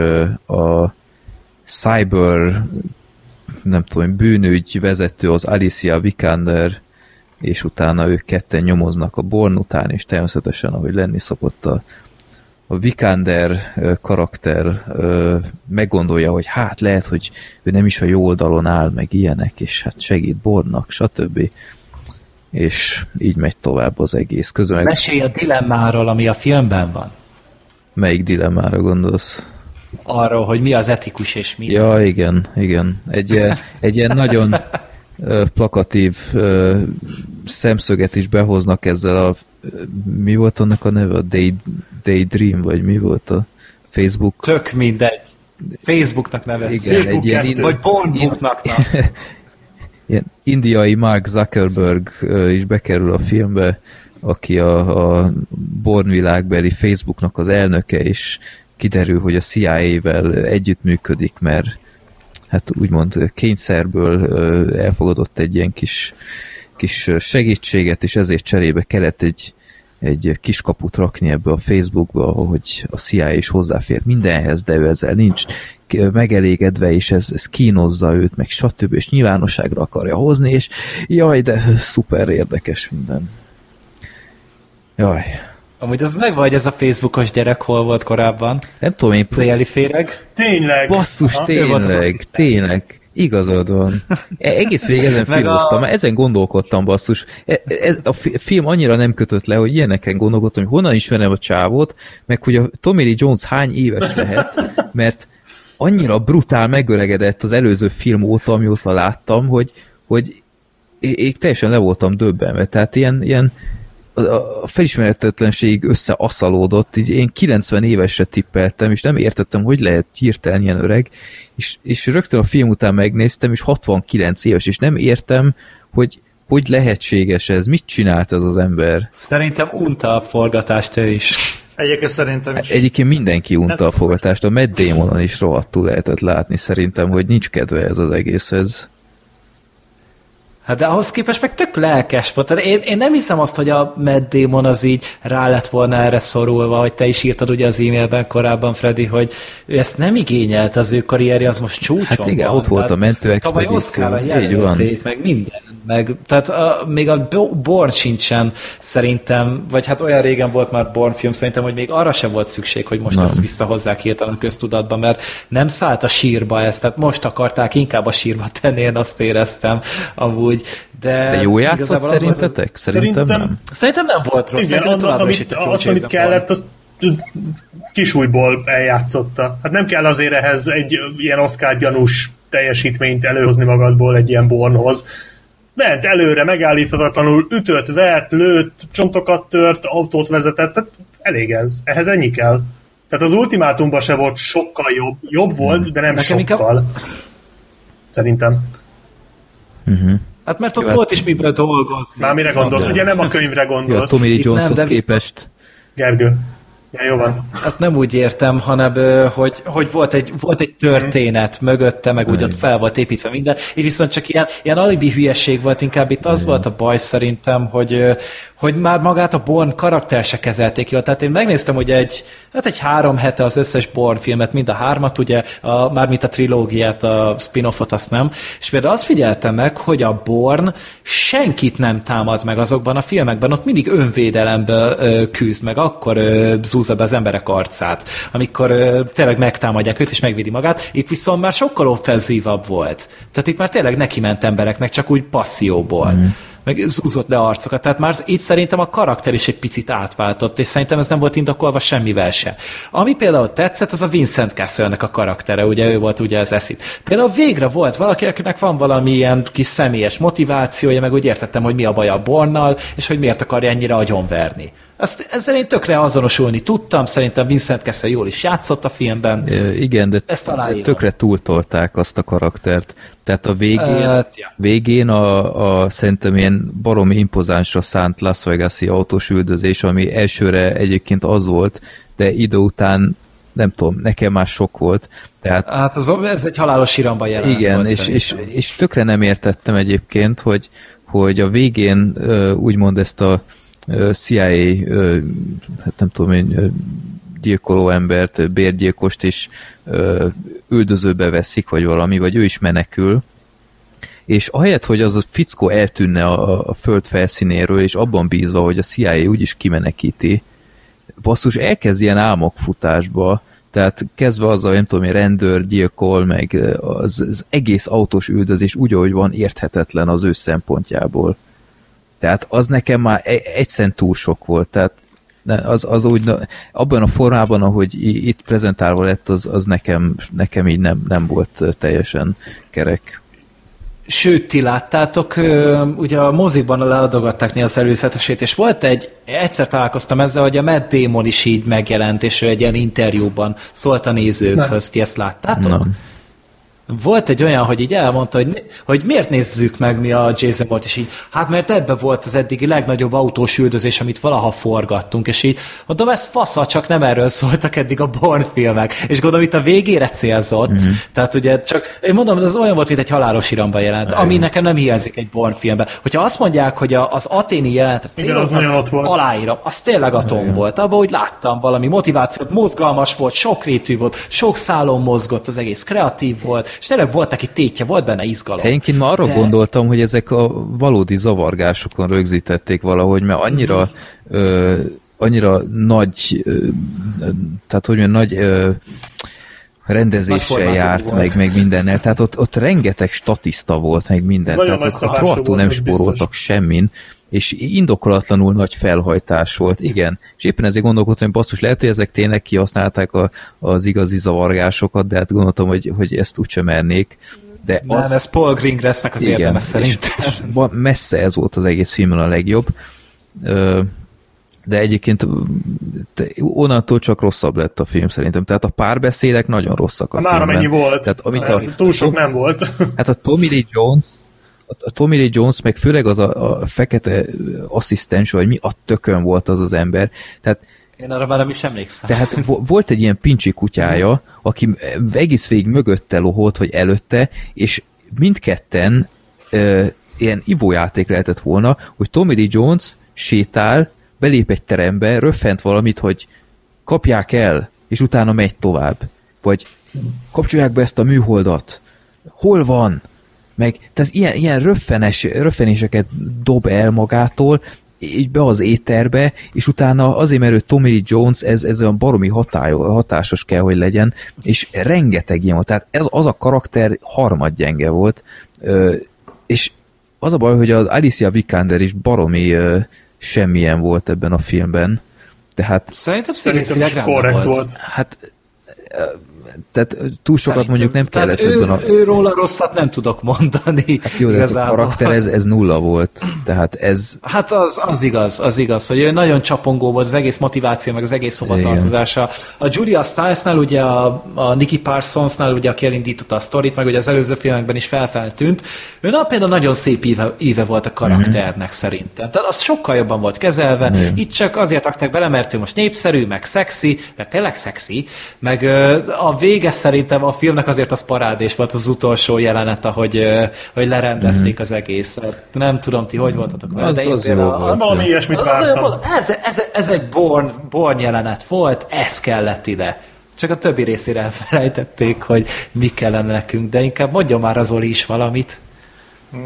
a cyber nem tudom, bűnügy vezető az Alicia Vikander, és utána ők ketten nyomoznak a Born után, és természetesen, ahogy lenni szokott a, a Vikander karakter meggondolja, hogy hát lehet, hogy ő nem is a jó oldalon áll, meg ilyenek, és hát segít Bornnak, stb. És így megy tovább az egész. Közben meg Mesélj a dilemmáról, ami a filmben van. melyik dilemmára gondolsz? Arról, hogy mi az etikus és mi. Ja, igen, igen. Egy, egy ilyen nagyon <laughs> plakatív szemszöget is behoznak ezzel a mi volt annak a neve? A Day, Daydream, vagy mi volt a Facebook? Tök mindegy. Facebooknak nevezzük. Igen, egy ilyen, kettő. Vagy Pornbooknak. na. <laughs> ilyen indiai Mark Zuckerberg is bekerül a filmbe, aki a, a Born világbeli Facebooknak az elnöke, és kiderül, hogy a CIA-vel együttműködik, mert hát úgymond kényszerből elfogadott egy ilyen kis, kis segítséget, és ezért cserébe kellett egy, egy kis kaput rakni ebbe a Facebookba, hogy a CIA is hozzáfér mindenhez, de ő ezzel nincs megelégedve, és ez, ez kínozza őt, meg stb. és nyilvánosságra akarja hozni, és jaj, de szuper érdekes minden. Jaj, Amúgy az meg vagy ez a Facebookos gyerek hol volt korábban? nem tudom, én Az éjjeli féreg? Tényleg. Basszus, Aha. tényleg, tényleg. Igazad van. E- Egész végig ezen Meg filmoztam, a- mert ezen gondolkodtam, basszus. E- Ez, a fi- film annyira nem kötött le, hogy ilyeneken gondolkodtam, hogy honnan ismerem a csávót, meg hogy a Tommy Lee Jones hány éves lehet, mert annyira brutál megöregedett az előző film óta, amióta láttam, hogy, hogy én, én teljesen le voltam döbbenve. Tehát ilyen, ilyen a- felismeretetlenség összeasszalódott, így én 90 évesre tippeltem, és nem értettem, hogy lehet hirtelen ilyen öreg, és, és rögtön a film után megnéztem, és 69 éves, és nem értem, hogy hogy lehetséges ez, mit csinált ez az ember. Szerintem unta a forgatást ő is. Egyébként szerintem is. Egyébként mindenki unta a fogatást, a Matt Damonon is rohadtul lehetett látni szerintem, hogy nincs kedve ez az egészhez. Hát de ahhoz képest meg tök lelkes volt. Tehát én, én nem hiszem azt, hogy a Matt Damon az így rá lett volna erre szorulva, hogy te is írtad ugye az e-mailben korábban, Freddy, hogy ő ezt nem igényelt, az ő karrierje, az most csúcson Hát igen, van. ott volt Tehát a mentő tavaly van. jelölték, meg minden. Meg, tehát a, még a Bo- Born sincsen szerintem, vagy hát olyan régen volt már Born film, szerintem, hogy még arra sem volt szükség, hogy most Nem. ezt visszahozzák hirtelen a köztudatba, mert nem szállt a sírba ez, tehát most akarták inkább a sírba tenni, én azt éreztem amúgy. De, De jó játszott az szerintetek? Szerintem, Szerintem- nem. Szerintem nem volt rossz. Igen, Szerintem annak, amit, azt, amit kellett, azt kisújból eljátszotta. Hát nem kell azért ehhez egy ilyen Oscar gyanús teljesítményt előhozni magadból egy ilyen bornhoz. Ment előre, megállíthatatlanul, ütött, vert, lőtt, csontokat tört, autót vezetett, tehát elég ez. Ehhez ennyi kell. Tehát az ultimátumban se volt sokkal jobb. Jobb volt, de nem Nekem inkább- sokkal. Szerintem. Hát mert ott volt is miből dolgozni. Már mire gondolsz? Ugye nem a könyvre Jó, a gondolsz, Tommy Lee Joneshoz képest Gergő. Ja, jó van. Hát nem úgy értem, hanem hogy, hogy volt, egy, volt egy történet mögötte, meg úgy ott fel volt építve minden. Itt viszont csak ilyen, ilyen alibi hülyeség volt, inkább itt az volt a baj szerintem, hogy, hogy már magát a Born karakter se kezelték jól. Tehát én megnéztem ugye egy, hát egy három hete az összes Born filmet, mind a hármat, ugye, a, mármint a trilógiát, a spin-offot, azt nem. És például azt figyeltem meg, hogy a Born senkit nem támad meg azokban a filmekben, ott mindig önvédelembe ö, küzd meg, akkor ö, zúzza be az emberek arcát, amikor ö, tényleg megtámadják őt és megvédi magát. Itt viszont már sokkal offenzívabb volt. Tehát itt már tényleg neki ment embereknek, csak úgy passzióból. Mm meg zúzott le arcokat. Tehát már itt szerintem a karakter is egy picit átváltott, és szerintem ez nem volt indokolva semmivel se. Ami például tetszett, az a Vincent Castle-nek a karaktere, ugye ő volt ugye az eszit. Például végre volt valaki, akinek van valami ilyen kis személyes motivációja, meg úgy értettem, hogy mi a baj a Bornnal, és hogy miért akarja ennyire agyonverni. Ezt, ezzel én tökre azonosulni tudtam, szerintem Vincent Castle jól is játszott a filmben. Ö, igen, de Ezt aláírom. tökre túltolták azt a karaktert. Tehát a végén, ja. végén a, a szerintem ilyen baromi impozánsra szánt Las Vegas-i autós üldözés, ami elsőre egyébként az volt, de idő után nem tudom, nekem már sok volt. Tehát Hát az, ez egy halálos iramban jelenet igen, volt és, és, szerintem. és tökre nem értettem egyébként, hogy, hogy a végén úgymond ezt a CIA, hát nem tudom én, gyilkoló embert, bérgyilkost is üldözőbe veszik, vagy valami, vagy ő is menekül, és ahelyett, hogy az a fickó eltűnne a, a föld felszínéről, és abban bízva, hogy a CIA úgyis kimenekíti, basszus, elkezd ilyen álmok futásba, tehát kezdve azzal, nem tudom, rendőr gyilkol, meg az, az egész autós üldözés úgy, ahogy van, érthetetlen az ő szempontjából. Tehát az nekem már e- egyszerűen túl sok volt, tehát az, az úgy, abban a formában, ahogy itt prezentálva lett, az, az nekem, nekem így nem, nem volt teljesen kerek. Sőt, ti láttátok, ugye a moziban leadogatták néha az előzetesét, és volt egy, egyszer találkoztam ezzel, hogy a Matt Damon is így megjelent, és ő egy ilyen interjúban szólt a nézőkhöz. Ti ezt láttátok? Nem. Volt egy olyan, hogy így elmondta, hogy, hogy miért nézzük meg mi a Jason volt, és így, hát mert ebbe volt az eddigi legnagyobb autós üldözés, amit valaha forgattunk, és így mondom, ez fasza, csak nem erről szóltak eddig a Born filmek, és gondolom itt a végére célzott, Mhm. mm-hmm. tehát ugye csak, én mondom, ez olyan volt, mint egy halálos iramban jelent, ami nekem nem hiányzik egy Born filmben. Hogyha azt mondják, hogy a, az aténi Igen, az céloznak, nagyon ott volt. aláírom, az tényleg atom volt, abban úgy láttam valami motivációt, mozgalmas volt, sokrétű volt, sok szálon mozgott, az egész kreatív volt, és tényleg volt neki tétje, volt benne izgalom. Én már arra De- gondoltam, hogy ezek a valódi zavargásokon rögzítették valahogy, mert annyira ö, annyira nagy ö, tehát hogy mondjam, nagy ö, rendezéssel járt, volt. meg, meg mindennel. Tehát ott, ott rengeteg statiszta volt, meg minden. Ez Tehát ott, rohadtul nem spóroltak semmin, és indokolatlanul nagy felhajtás volt. Igen. És éppen ezért gondolkodtam, hogy basszus, lehet, hogy ezek tényleg kihasználták a, az igazi zavargásokat, de hát gondoltam, hogy, hogy ezt úgysem mernék. De Nem, az, ez Paul Greengrassnek az érdeme és, szerint. és va- messze ez volt az egész filmben a legjobb. Ö, De egyébként onnantól csak rosszabb lett a film szerintem. Tehát a párbeszédek nagyon rosszak a Már filmben. amennyi volt. Tehát amit Nem, a, Túl sok nem volt. hát a Tommy Lee Jones a Tommy Lee Jones, meg főleg az a, a fekete asszisztens, vagy mi a tökön volt az az ember. Tehát Én arra már nem is emlékszem. tehát vo- volt egy ilyen pincsi kutyája, aki egész végig mögötte loholt, vagy előtte, és mindketten ö, ilyen ivójáték lehetett volna, hogy Tommy Lee Jones sétál, belép egy terembe, röffent valamit, hogy kapják el, és utána megy tovább. Vagy kapcsolják be ezt a műholdat. Hol van? Meg, tehát ilyen, ilyen röffenes, röffenéseket dob el magától, így be az éterbe, és utána azért, mert ő Tommy Lee Jones, ez, ez olyan baromi hatály, hatásos kell, hogy legyen, és rengeteg ilyen volt. Tehát ez az a karakter harmadgyenge volt, ö, és az a baj, hogy az Alicia Vikander is baromi ö, semmilyen volt ebben a filmben. Tehát Szerintem Szerintem korrekt volt. volt. hát tehát túl sokat mondjuk nem kellett Tehát ebben ő, a... ő róla rosszat nem tudok mondani. Hát jó, de ez a karakter, ez, ez nulla volt. Tehát ez... Hát az, az igaz, az igaz, hogy ő nagyon csapongó volt az egész motiváció, meg az egész hovatartozása. A Julia Stiles-nál, ugye a, a Nicky Parsonsnál, ugye, aki elindította a sztorit, meg ugye az előző filmekben is felfeltűnt, ő na, például nagyon szép íve, íve volt a karakternek mm-hmm. szerintem. Tehát az sokkal jobban volt kezelve. Igen. Itt csak azért rakták bele, mert ő most népszerű, meg szexi, mert tényleg szexi, meg a vége szerintem a filmnek azért az parádés volt az utolsó jelenet, ahogy, hogy lerendezték az egészet. Nem tudom, ti hogy voltatok vele, de én az például jó volt. Valami ilyesmit az, vártam. az, ez, ez, ez egy born, born jelenet volt, ez kellett ide. Csak a többi részére elfelejtették, hogy mi kellene nekünk, de inkább mondja már az Oli is valamit. <laughs>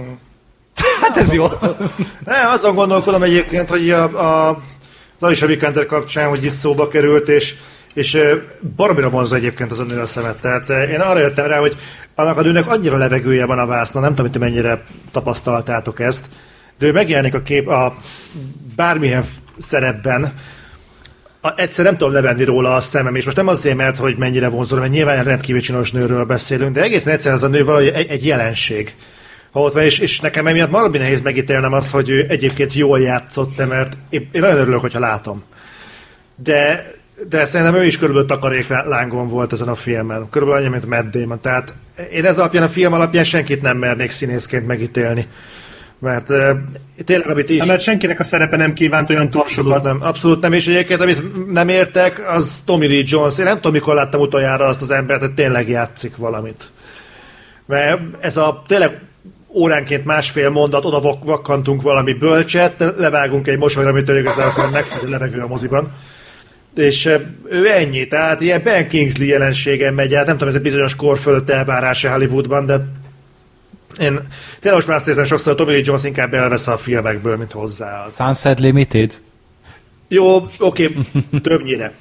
Hát ez jó. Nem, azon gondolkodom egyébként, hogy a, a Alicia Vikander kapcsán, hogy itt szóba került, és, és baromira vonza egyébként az a nő a szemet. Tehát én arra jöttem rá, hogy annak a nőnek annyira levegője van a vászna, nem tudom, hogy mennyire tapasztaltátok ezt, de ő megjelenik a kép a bármilyen szerepben, a, egyszer nem tudom levenni róla a szemem, és most nem azért, mert hogy mennyire vonzol, mert nyilván rendkívül csinos nőről beszélünk, de egészen egyszer ez a nő valahogy egy, egy jelenség. Ha ott van, és, és nekem emiatt marad nehéz megítélnem azt, hogy ő egyébként jól játszott mert én, én nagyon örülök, hogyha látom. De, de szerintem ő is körülbelül takaréklángon volt ezen a filmen. Körülbelül annyi, mint Matt Damon. Tehát én ez alapján, a film alapján senkit nem mernék színészként megítélni. Mert uh, tényleg, amit is... Mert senkinek a szerepe nem kívánt olyan túl Abszolút nem, abszolút nem, és egyébként amit nem értek, az Tommy Lee Jones. Én nem tudom, mikor láttam utoljára azt az embert, hogy tényleg játszik valamit. Mert ez a tényleg óránként másfél mondat, oda vak- vakkantunk valami bölcset, levágunk egy mosolyra, amitől igazából megfelelő levegő a moziban. És ő ennyi, tehát ilyen Ben Kingsley jelenségen megy át, nem tudom, ez egy bizonyos kor fölött elvárása Hollywoodban, de én tényleg most már azt érzem sokszor, Tommy Lee Jones inkább elvesz a filmekből, mint hozzá. Sunset Limited? Jó, oké, többnyire.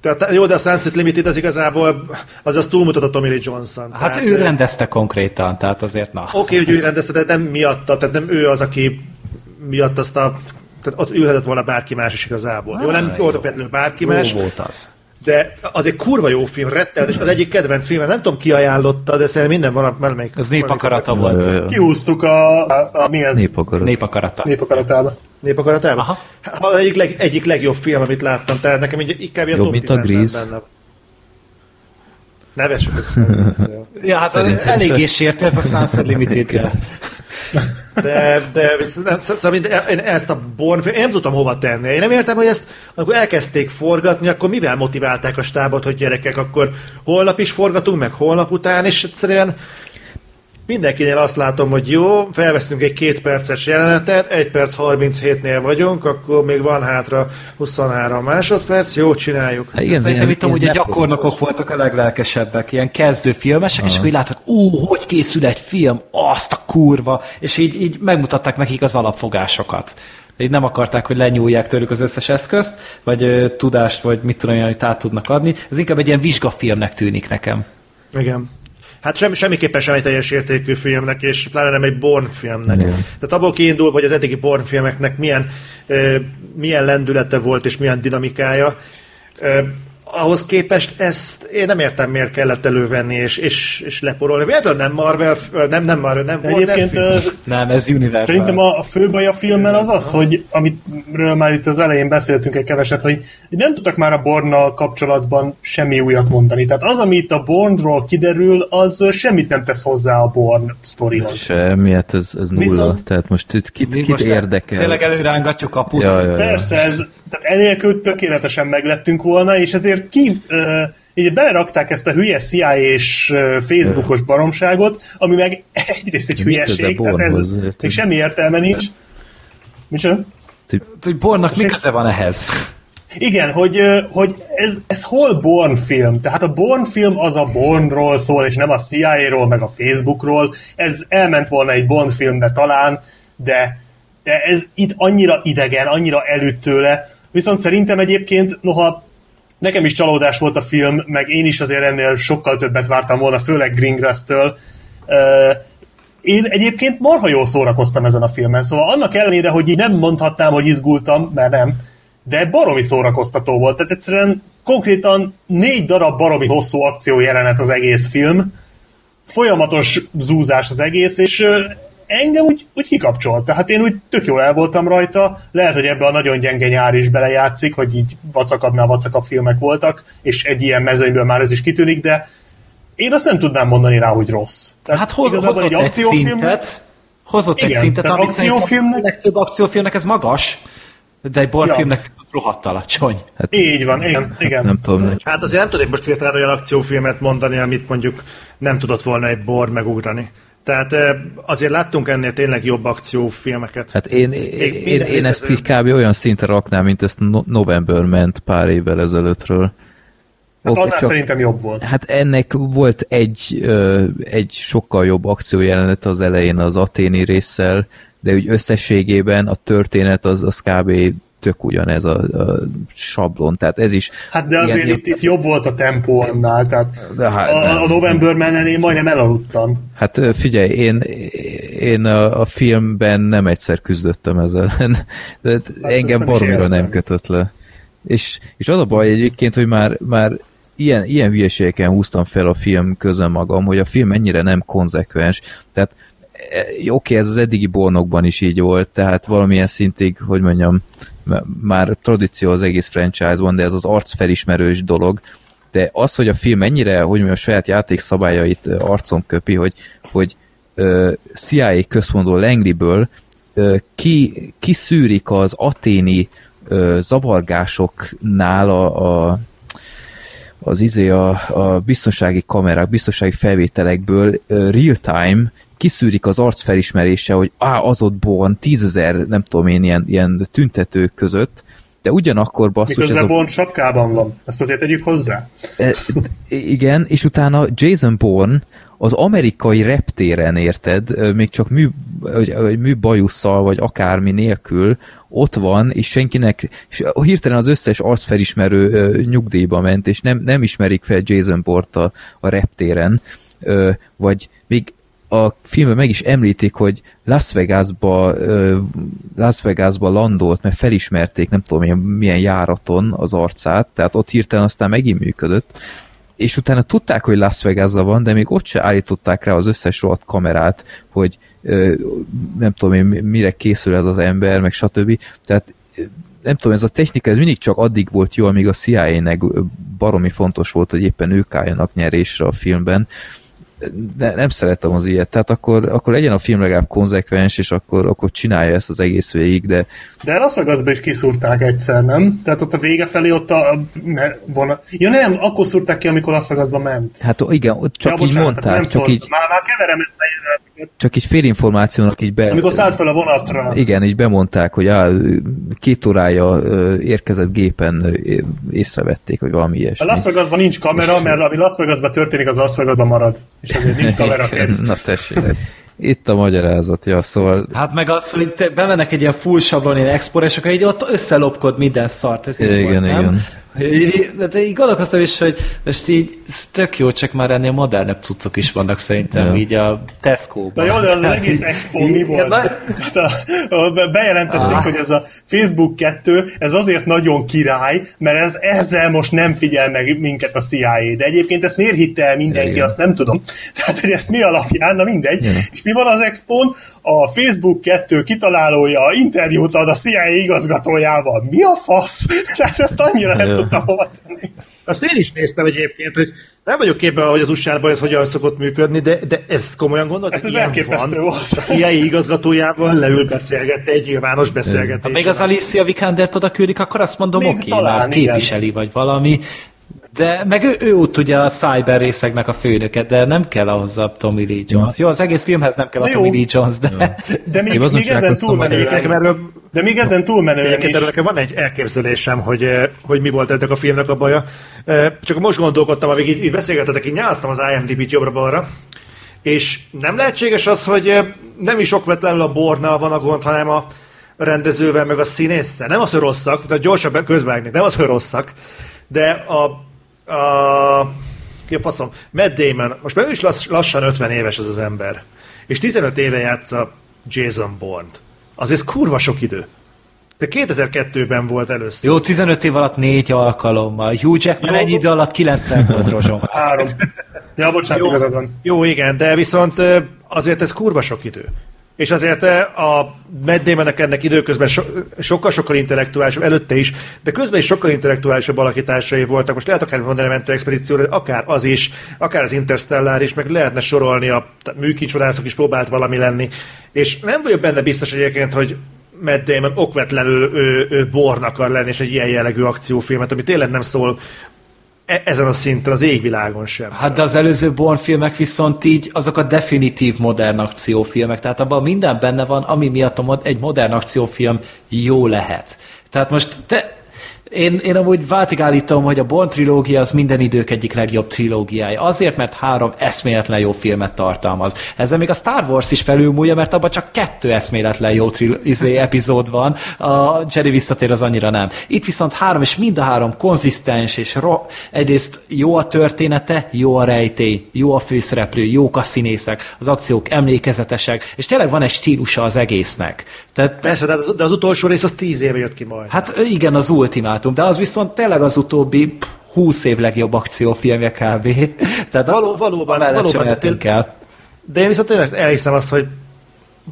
Tehát, jó, de a Sunset Limited az igazából, az az túlmutat a Tommy Lee Johnson. Hát tehát, ő rendezte konkrétan, tehát azért na. Oké, hogy ő rendezte, de nem miatta, tehát nem ő az, aki miatt azt a tehát ott ülhetett volna bárki más is igazából. Jó, nem volt feltétlenül bárki Jó más, volt az. de az egy kurva jó film, rettelt, és az egyik kedvenc filmem, nem tudom ki ajánlotta, de szerintem minden van, valamelyik. Az népakarata volt. Kihúztuk a, a, a mi ez? Népakarat. Népakarata. Népakaratába. Népakaratában? Aha. Az egyik, leg, egyik legjobb film, amit láttam, tehát nekem így inkább Jobb, top mint a 10-ben Grease? benne. Ne vessük össze. <laughs> Ja, hát eléggé sértő ez a Sunset Limited -jel. <laughs> De, de viszont szóval én ezt a Born én nem tudtam hova tenni. Én nem értem, hogy ezt, amikor elkezdték forgatni, akkor mivel motiválták a stábot, hogy gyerekek, akkor holnap is forgatunk, meg holnap után, és egyszerűen mindenkinél azt látom, hogy jó, felveszünk egy két perces jelenetet, 1 perc 37-nél vagyunk, akkor még van hátra 23 másodperc, jó, csináljuk. Hát igen, Szerintem itt amúgy a gyakornokok voltak a leglelkesebbek, ilyen kezdő filmesek, és akkor így látod, ú, hogy készül egy film, azt a kurva, és így, így megmutatták nekik az alapfogásokat. Így nem akarták, hogy lenyúlják tőlük az összes eszközt, vagy ö, tudást, vagy mit tudom én, amit át tudnak adni. Ez inkább egy ilyen vizsgafilmnek tűnik nekem. Igen. Hát semmi, semmiképpen sem egy teljes értékű filmnek, és pláne nem egy Born filmnek. Igen. Tehát abból kiindul, hogy az eddigi Born filmeknek milyen, milyen lendülete volt, és milyen dinamikája. Ahhoz képest ezt én nem értem, miért kellett elővenni és, és, és leporolni. Véletlenül nem Marvel, nem, nem Marvel, nem Warner egyébként film. Nem, ez Universal. Szerintem a, a fő baj a filmmel az az, hogy amitről már itt az elején beszéltünk egy keveset, hogy nem tudtak már a Bornnal kapcsolatban semmi újat mondani. Tehát az, ami itt a Bornról kiderül, az semmit nem tesz hozzá a Born sztorihoz. Semmi, hát ez, ez nulla. Viszont- Tehát most itt kit, kit most érdekel? Tényleg előrángatjuk kaput. Ja, ja, ja. Persze, ez, tehát enélkül tökéletesen meglettünk volna, és ezért ki, uh, így belerakták ezt a hülye CIA és Facebookos baromságot, ami meg egyrészt egy hülyeség, tehát ez még semmi értelme nincs. Micsoda? Hogy Bornak mi köze van ehhez? Igen, hogy, hogy ez, ez hol Born film? Tehát a Born film az a Bornról szól, és nem a CIA-ról, meg a Facebookról. Ez elment volna egy Bond filmbe talán, de, de ez itt annyira idegen, annyira előtt tőle. Viszont szerintem egyébként, noha nekem is csalódás volt a film, meg én is azért ennél sokkal többet vártam volna, főleg Greengrass-től. Én egyébként marha jól szórakoztam ezen a filmen, szóval annak ellenére, hogy így nem mondhatnám, hogy izgultam, mert nem, de baromi szórakoztató volt, tehát egyszerűen konkrétan négy darab baromi hosszú akció jelenet az egész film, folyamatos zúzás az egész, és engem úgy, úgy kikapcsolt. Tehát én úgy tök jól el voltam rajta, lehet, hogy ebbe a nagyon gyenge nyár is belejátszik, hogy így vacakabbnál vacakabb filmek voltak, és egy ilyen mezőnyből már ez is kitűnik, de én azt nem tudnám mondani rá, hogy rossz. Tehát Hát hoz, hozott egy akciófilmnek- szintet, hozott egy Igen, szintet, tehát amit akciófilmnek- a legtöbb akciófilmnek ez magas, de egy borfilmnek viszont rohadt alacsony. Így van, igen, igen. Nem tudom, hogy Hát azért nem tudnék most hirtelen olyan akciófilmet mondani, amit mondjuk nem tudott volna egy bor megugrani. Tehát eh, azért láttunk ennél tényleg jobb akciófilmeket. Hát én, én, én, ezt így kb. olyan szintre raknám, mint ezt no- November ment pár évvel ezelőttről. Hát annál csak- szerintem jobb volt. Hát ennek volt egy, ö, egy sokkal jobb akciójelenet az elején az aténi résszel, de úgy összességében a történet az, az kb. Tök ugyanez a, a sablon, tehát ez is... Hát de azért ilyen- itt, itt jobb volt a tempó annál, tehát De hát nem. a, a November man én majdnem elaludtam. Hát figyelj, én, én a, a filmben nem egyszer küzdöttem ezzel <laughs> de hát engem nem baromira nem kötött le. És, és az a baj egyébként, hogy már, már ilyen, ilyen hülyeségeken húztam fel a film közön magam, hogy a film ennyire nem konzekvens. Tehát e, oké, ez az eddigi bornokban is így volt, tehát valamilyen szintig, hogy mondjam, már tradíció az egész franchise-ban, de ez az arcfelismerős dolog, de az, hogy a film ennyire, hogy mondjam, a saját játékszabályait arcon köpi, hogy, hogy ö, CIA központból Langley-ből ö, ki, az aténi ö, zavargásoknál a, a az izé a, a biztonsági kamerák, biztonsági felvételekből real-time kiszűrik az arcfelismerése, hogy á, az ott Born, tízezer, nem tudom én, ilyen, ilyen tüntetők között, de ugyanakkor basszus ez Miközben a... Bond sapkában van. Ezt azért tegyük hozzá. E, igen, és utána Jason Bourne az amerikai reptéren, érted, még csak mű, vagy, vagy műbajusszal, vagy akármi nélkül ott van, és senkinek, és hirtelen az összes arcfelismerő ö, nyugdíjba ment, és nem, nem ismerik fel Jason Bourne-t a, reptéren, vagy még a filmben meg is említik, hogy Las Vegasba, Las Vegasba landolt, mert felismerték, nem tudom milyen, milyen járaton az arcát, tehát ott hirtelen aztán megint működött, és utána tudták, hogy Las Vegasba van, de még ott se állították rá az összes rohadt kamerát, hogy nem tudom én, mire készül ez az ember, meg stb. Tehát nem tudom, ez a technika, ez mindig csak addig volt jó, amíg a CIA-nek baromi fontos volt, hogy éppen ők álljanak nyerésre a filmben, de nem szeretem az ilyet, tehát akkor, akkor legyen a film legalább konzekvens, és akkor, akkor csinálja ezt az egész végig, de De Las Vegasba is kiszúrták egyszer, nem? Tehát ott a vége felé ott a vonat... Ja nem, akkor szúrták ki, amikor Las Vegasba ment. hát igen, ott csak ja, így bocsánat, mondták, nem csak így, Már, már keverem ezt a. csak így félinformációnak így be... Amikor szállt fel a vonatra. Igen, így bemondták, hogy á, két órája érkezett gépen észrevették, vagy valami A ilyesmi. Las Vegasban nincs kamera, mert ami Las Vegasban történik, az Las Vegasban marad. És azért nincs kamera kész. Na tessék, itt a magyarázat, ja, szóval Hát meg az, hogy te bemennek egy ilyen full sablon ilyen export, és akkor így ott összelopkod minden szart. Ez így Igen, volt, nem? igen. Így, de, de így gondolkoztam is, hogy most így tök jó, csak már ennél modernebb cuccok is vannak szerintem, Ja. így a Tesco-ban. Na jó, de az, az egész <laughs> expo mi volt? Hát a, a, bejelentették, Ah. hogy ez a Facebook 2, ez azért nagyon király, mert ez ezzel most nem figyel meg minket a CIA. De egyébként ezt miért hitte el mindenki, Igen. azt nem tudom. Tehát, hogy ezt mi alapján, na mindegy. Igen. És mi van az expón? A Facebook 2 kitalálója interjút ad a CIA igazgatójával. Mi a fasz? <laughs> Tehát ezt annyira nem Ja. Tudtam hova tenni. Azt én is néztem egyébként, hogy nem vagyok képben, hogy az usa ez hogyan szokott működni, de, de ez komolyan gondolod? Hát hogy ez ilyen elképesztő van? volt. A CIA igazgatójával leül beszélgetni egy nyilvános beszélgetés. Ha még az Alicia Vikandert oda küldik, akkor azt mondom, Még oké, talán, már igen. képviseli, vagy valami. De meg ő, ő ott ugye a cyber részegnek a főnöke, de nem kell ahhoz a Tommy Lee Jones. Jó, az egész filmhez nem kell a jó. Tommy Lee Jones, de... De még, azon még ezen túlmenőleg, erről de még ezen túlmenően Egyébként is, erről nekem van egy elképzelésem, hogy, eh, hogy mi volt ennek a filmnek a baja. Eh, Csak most gondolkodtam, amíg így, így beszélgetetek, így nyáztam az IMDb-t jobbra-balra, és nem lehetséges az, hogy eh, nem is okvetlenül a bornal van a gond, hanem a rendezővel, meg a színésszel. Nem az, hogy rosszak, de gyorsan közvágni, nem az, hogy rosszak, de a, a ki a faszom, Matt Damon, most már ő is lass, lassan 50 éves az az ember, és 15 éve játsza Jason Bourne. Azért ez kurva sok idő. De 2002-ben volt először. Jó, 15 év alatt négy alkalommal. Hugh Jackman ennyi idő alatt 90 volt rozsom. <laughs> Három. Ja, bocsánat, Jó. igazad van. Jó, igen, de viszont azért ez kurva sok idő. És azért ö, a Matt ennek időközben so, sokkal-sokkal intellektuálisabb, előtte is, de közben is sokkal intellektuálisabb alakításai voltak. Most lehet akár mondani a mentő expedícióra, de akár az is, akár az Interstellar is, meg lehetne sorolni, a tehát műkincsvadászok is próbált valami lenni. És nem vagyok benne biztos egyébként, hogy Matt Damon okvetlenül ő, ő born akar lenni, és egy ilyen jellegű akciófilmet, ami tényleg nem szól e- ezen a szinten, az égvilágon sem. Hát de az előző Bourne filmek viszont így azok a definitív modern akciófilmek, tehát abban minden benne van, ami miatt egy modern akciófilm jó lehet. Tehát most te, én, én amúgy váltig állítom, hogy a Bond trilógia az minden idők egyik legjobb trilógiája. Azért, mert három eszméletlen jó filmet tartalmaz. Ezzel még a Star Wars is felülmúlja, mert abban csak kettő eszméletlen jó tril- izé, epizód van. A Jedi visszatér az annyira nem. Itt viszont három, és mind a három konzisztens, és ro- egyrészt jó a története, jó a rejtély, jó a főszereplő, jók a színészek, az akciók emlékezetesek, és tényleg van egy stílusa az egésznek. Tehát Persze, de az, de az utolsó rész az tíz éve jött ki majd. Hát igen, az ultimátum, de az viszont tényleg az utóbbi pff, 20 év legjobb akciófilmje kb. <laughs> Tehát Való- valóban- valóban, tél- el. De én viszont tényleg elhiszem azt, hogy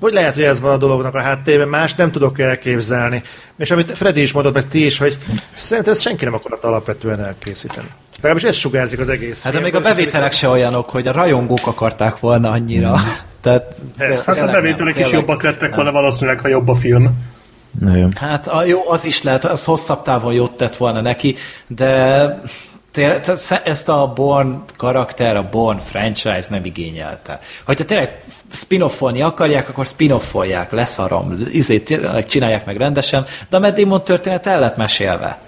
hogy lehet, hogy ez van a dolognak a háttérben, más nem tudok elképzelni. És amit Freddy is mondott, meg ti is, hogy szerintem ezt senki nem akart alapvetően elkészíteni. Legalábbis ez sugárzik az egész. Hát de még a bevételek se olyanok, hogy a rajongók akarták volna annyira. Tehát, Persze. Hát a bevételek is jobbak lettek volna valószínűleg, ha jobb a film. Nagyon. Hát a, jó, az is lehet, az hosszabb távon jót tett volna neki, de tényleg, ezt a Born karakter, a Born franchise nem igényelte. Hogyha tényleg spin-offolni akarják, akkor spin-offolják, leszarom, izét csinálják meg rendesen, de a Matt Damon történet el lett mesélve.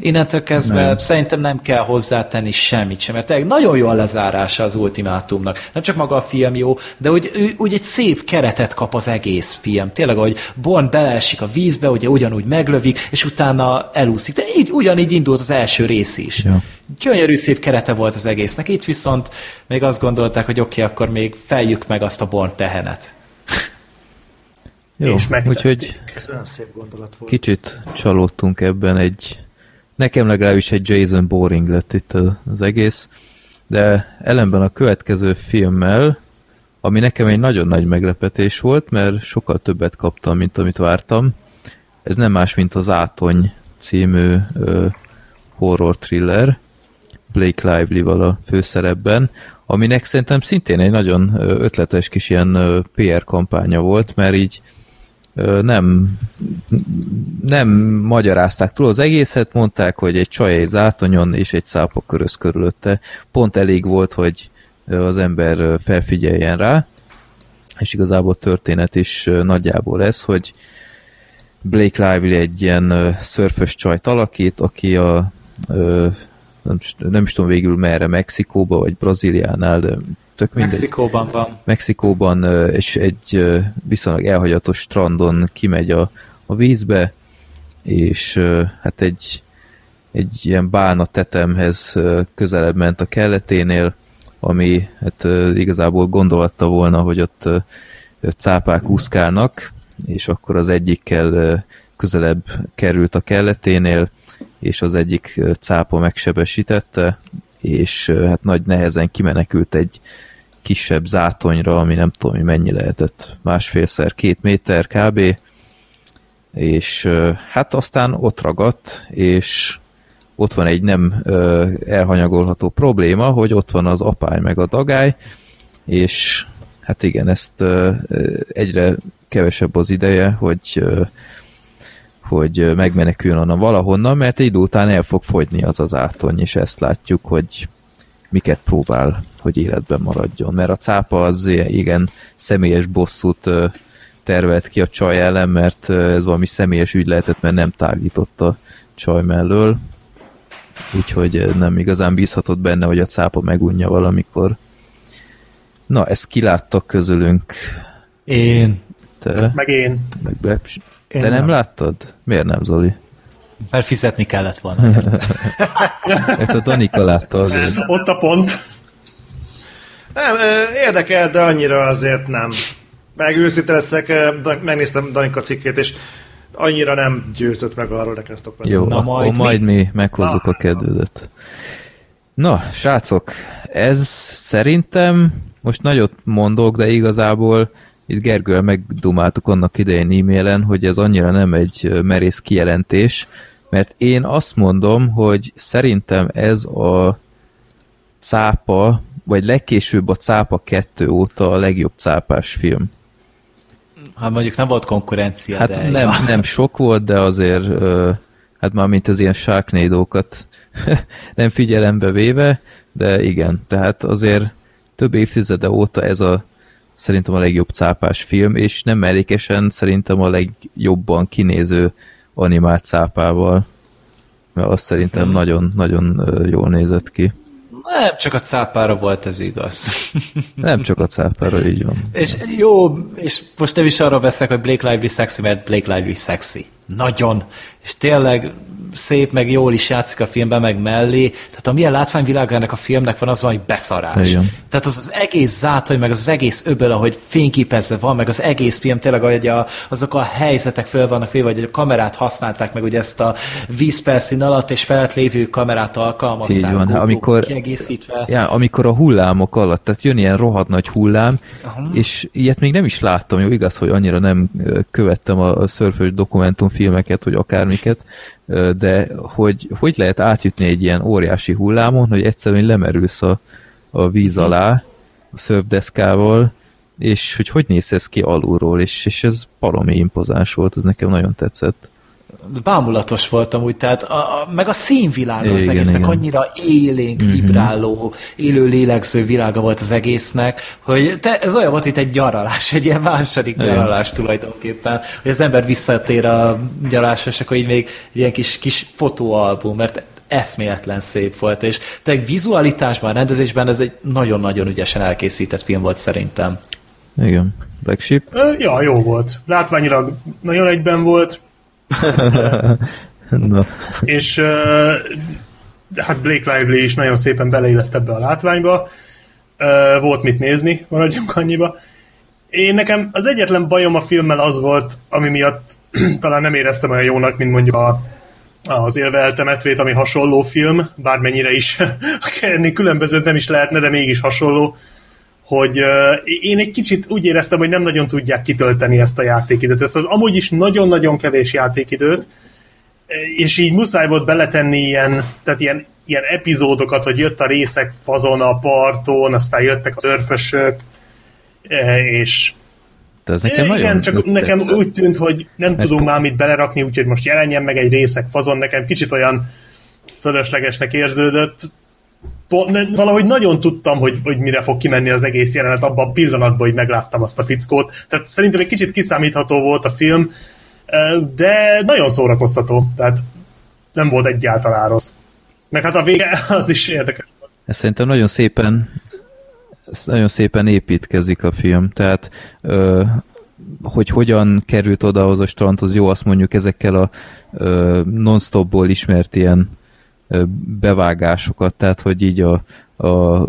Innentől kezdve nem. szerintem nem kell hozzátenni semmit sem, mert nagyon jó a lezárása az ultimátumnak. Nem csak maga a film jó, de úgy, úgy egy szép keretet kap az egész film. Tényleg, hogy Bond beleesik a vízbe, ugye ugyanúgy meglövik, és utána elúszik. De így, ugyanígy indult az első rész is. Ja. Gyönyörű szép kerete volt az egésznek. Itt viszont még azt gondolták, hogy oké, okay, akkor még feljük meg azt a Bond tehenet. Jó, És megtették. úgyhogy Ez olyan szép gondolat volt. kicsit csalódtunk ebben egy, nekem legalábbis egy Jason Boring lett itt az egész, de ellenben a következő filmmel, ami nekem egy nagyon nagy meglepetés volt, mert sokkal többet kaptam, mint amit vártam. Ez nem más, mint az Átony című ö, horror thriller, Blake Lively-val a főszerepben, aminek szerintem szintén egy nagyon ötletes kis ilyen PR kampánya volt, mert így nem, nem magyarázták túl az egészet, mondták, hogy egy csaj egy zátonyon és egy szápa köröz körülötte. Pont elég volt, hogy az ember felfigyeljen rá, és igazából történet is nagyjából ez, hogy Blake Lively egy ilyen szörfös csajt alakít, aki a nem, nem is tudom végül merre, Mexikóba vagy Brazíliánál, de tök mindegy. Mexikóban van. Mexikóban, és egy viszonylag elhagyatos strandon kimegy a, a vízbe, és hát egy, egy ilyen bálna tetemhez közelebb ment a kelleténél, ami hát igazából gondolatta volna, hogy ott cápák úszkálnak, és akkor az egyikkel közelebb került a kelleténél, és az egyik cápa megsebesítette, és hát nagy nehezen kimenekült egy kisebb zátonyra, ami nem tudom, hogy mennyi lehetett, másfélszer két méter kb. És hát aztán ott ragadt, és ott van egy nem elhanyagolható probléma, hogy ott van az apály meg a dagály, és hát igen, ezt egyre kevesebb az ideje, hogy hogy megmeneküljön onnan valahonnan, mert egy idő után el fog fogyni az az átony, és ezt látjuk, hogy miket próbál, hogy életben maradjon. Mert a cápa az igen személyes bosszút tervelt ki a csaj ellen, mert ez valami személyes ügy lehetett, mert nem tágított a csaj mellől. Úgyhogy nem igazán bízhatott benne, hogy a cápa megunja valamikor. Na, ezt kiláttak közülünk. Én. Te, Meg én. meg Bleps. Én Te nem, nem. láttad? Miért nem, Zoli? Mert fizetni kellett volna. <laughs> Mert a Danika látta azért. Ott a pont. Nem, érdekel, de annyira azért nem. Meg őszinte leszek, megnéztem Danika cikkét, és annyira nem győzött meg arról, nekem ezt Jó, Na, majd majd, mi? mi meghozzuk a kedvedet. Na, srácok, ez szerintem most nagyot mondok, de igazából itt Gergővel megdumáltuk annak idején e-mailen, hogy ez annyira nem egy merész kijelentés, mert én azt mondom, hogy szerintem ez a cápa, vagy legkésőbb a cápa 2 óta a legjobb cápás film. Hát mondjuk nem volt konkurencia, Hát de... nem, nem sok volt, de azért hát már mint az ilyen sharknado <laughs> nem figyelembe véve, de igen, tehát azért több évtizede óta ez a szerintem a legjobb cápás film, és nem mellékesen szerintem a legjobban kinéző animált cápával, mert azt szerintem nagyon-nagyon ö, jól nézett ki. Nem, csak a cápára volt ez igaz. <laughs> Nem csak a cápára, így van. és jó, és most nem is arról beszélek, hogy Blake Lively szexi, mert Blake Lively szexi. Nagyon. És tényleg szép, meg jól is játszik a filmben, meg mellé. Tehát amilyen látványvilága ennek a filmnek van, az van, hogy beszarás. Igen. Tehát az, az egész zátony, meg az egész öböl, ahogy fényképezve van, meg az egész film tényleg, ahogy a, azok a helyzetek föl vannak véve, hogy a kamerát használták, meg ugye ezt a vízperszín alatt és felett lévő kamerát alkalmazták. Így van, GoPro amikor- Kiegészítve. Ja, amikor a hullámok alatt, tehát jön ilyen rohadt nagy hullám, uh-huh. és ilyet még nem is láttam, jó igaz, hogy annyira nem követtem a, a szörfös dokumentumfilmeket, vagy akármiket, de hogy, hogy lehet átjutni egy ilyen óriási hullámon, hogy egyszerűen lemerülsz a, a víz alá, a szörfdeszkával, és hogy hogy néz ez ki alulról, és, és ez baromi impozáns volt, ez nekem nagyon tetszett. Bámulatos voltam úgy, tehát a, a, meg a színvilága az Igen, egésznek igen. annyira élénk, vibráló, élő lélegző világa volt az egésznek, hogy te, ez olyan volt, mint egy nyaralás, egy ilyen második Igen. nyaralás tulajdonképpen, hogy az ember visszatér a nyaralásra, és akkor így még egy ilyen kis, kis fotóalbum, mert eszméletlen szép volt, és tényleg vizualitásban, rendezésben ez egy nagyon-nagyon ügyesen elkészített film volt szerintem. Igen. Black Sheep? Ja, jó volt. Látványilag nagyon egyben volt, <laughs> Na, és hát Blake Lively is nagyon szépen beleillett ebbe a látványba. Volt mit nézni, maradjunk annyiba. Én nekem az egyetlen bajom a filmmel az volt, ami miatt <clears throat> talán nem éreztem olyan jónak, mint mondjuk a, az Élve eltemetvét, ami hasonló film, bármennyire is <laughs> ennél különbözőt nem is lehetne, de mégis hasonló, hogy uh, én egy kicsit úgy éreztem, hogy nem nagyon tudják kitölteni ezt a játékidőt. Ezt az amúgy is nagyon-nagyon kevés játékidőt, és így muszáj volt beletenni ilyen, tehát ilyen, ilyen epizódokat, hogy jött a részek fazon a parton, aztán jöttek az örfösök, és de ez nekem nagyon igen, csak nekem tetszett. úgy tűnt, hogy nem Mert tudunk már mit belerakni, úgyhogy most jelenjen meg egy részek fazon, nekem kicsit olyan fölöslegesnek érződött. Po- ne- Valahogy nagyon tudtam, hogy, hogy mire fog kimenni az egész jelenet, abban a pillanatban, hogy megláttam azt a fickót. Tehát szerintem egy kicsit kiszámítható volt a film, de nagyon szórakoztató, tehát nem volt egyáltalán rossz. Meg hát a vége <laughs> az is érdekes. Ez szerintem nagyon szépen nagyon szépen építkezik a film, tehát ö, hogy hogyan került odahoz a strandhoz, jó, azt mondjuk ezekkel a ö, non-stopból ismert ilyen bevágásokat, tehát hogy így a, a, a,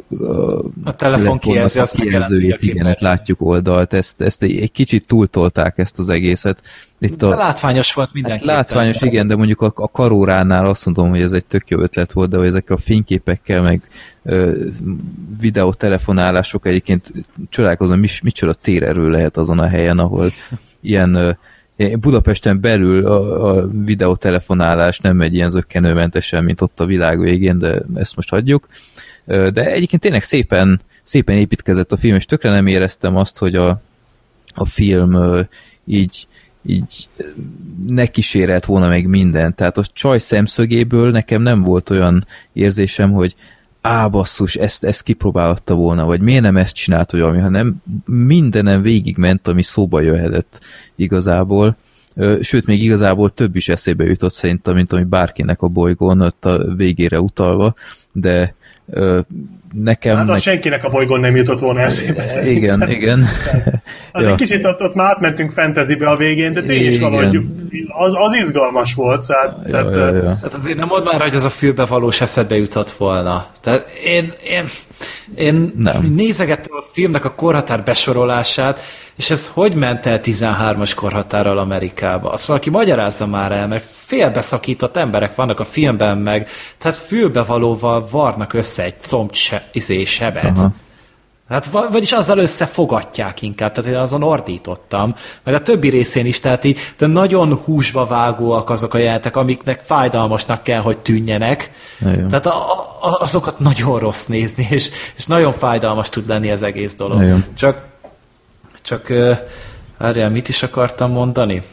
A telefon kijelzi, azt a kijelzőjét, igen, hát látjuk oldalt, ezt, ezt egy, egy kicsit túltolták ezt az egészet. Itt De látványos volt Hát mindenképpen. látványos, igen, de mondjuk a, a karóránál azt mondom, hogy ez egy tök jó ötlet volt, de hogy ezek a fényképekkel, meg ö, videótelefonálások egyébként csodálkozom, mi, micsoda térerő lehet azon a helyen, ahol ilyen Budapesten belül a, a videótelefonálás nem egy ilyen zöggenőmentesen, mint ott a világ végén, de ezt most hagyjuk. De egyébként tényleg szépen, szépen építkezett a film, és tökre nem éreztem azt, hogy a, a film így, így ne kísérelt volna meg mindent. Tehát a csaj szemszögéből nekem nem volt olyan érzésem, hogy á, basszus, ezt, ezt kipróbálhatta volna, vagy miért nem ezt csinált, vagy valami, hanem mindenen végigment, ami szóba jöhetett igazából. Sőt, még igazából több is eszébe jutott szerintem, mint ami bárkinek a bolygón ott a végére utalva. De ö, nekem... Hát meg... az senkinek a bolygón nem jutott volna eszébe. szerintem. Igen, igen. Az Ja. egy kicsit ott, ott már átmentünk fantasybe a végén, de tényleg is valahogy az, az izgalmas volt. Szóval, Ja, tehát, ja, ja. Hát azért nem mondd már, hogy ez a filmbe valós eszedbe jutott volna. Tehát én, én, én Nem. nézegettem a filmnek a korhatár besorolását, és ez hogy ment el 13-as korhatárral Amerikába? Azt valaki magyarázza már el, mert félbeszakított emberek vannak a filmben meg, tehát fülbevalóval varnak össze egy comb se, izé, sebet. Aha. Hát, va- vagyis azzal összefogatják inkább, tehát én azon ordítottam, meg a többi részén is, tehát így, de nagyon húsba vágóak azok a jelentek, amiknek fájdalmasnak kell, hogy tűnjenek. Igen. Tehát a, a, azokat nagyon rossz nézni, és, és nagyon fájdalmas tud lenni az egész dolog. Igen. Csak, csak, várjál, mit is akartam mondani?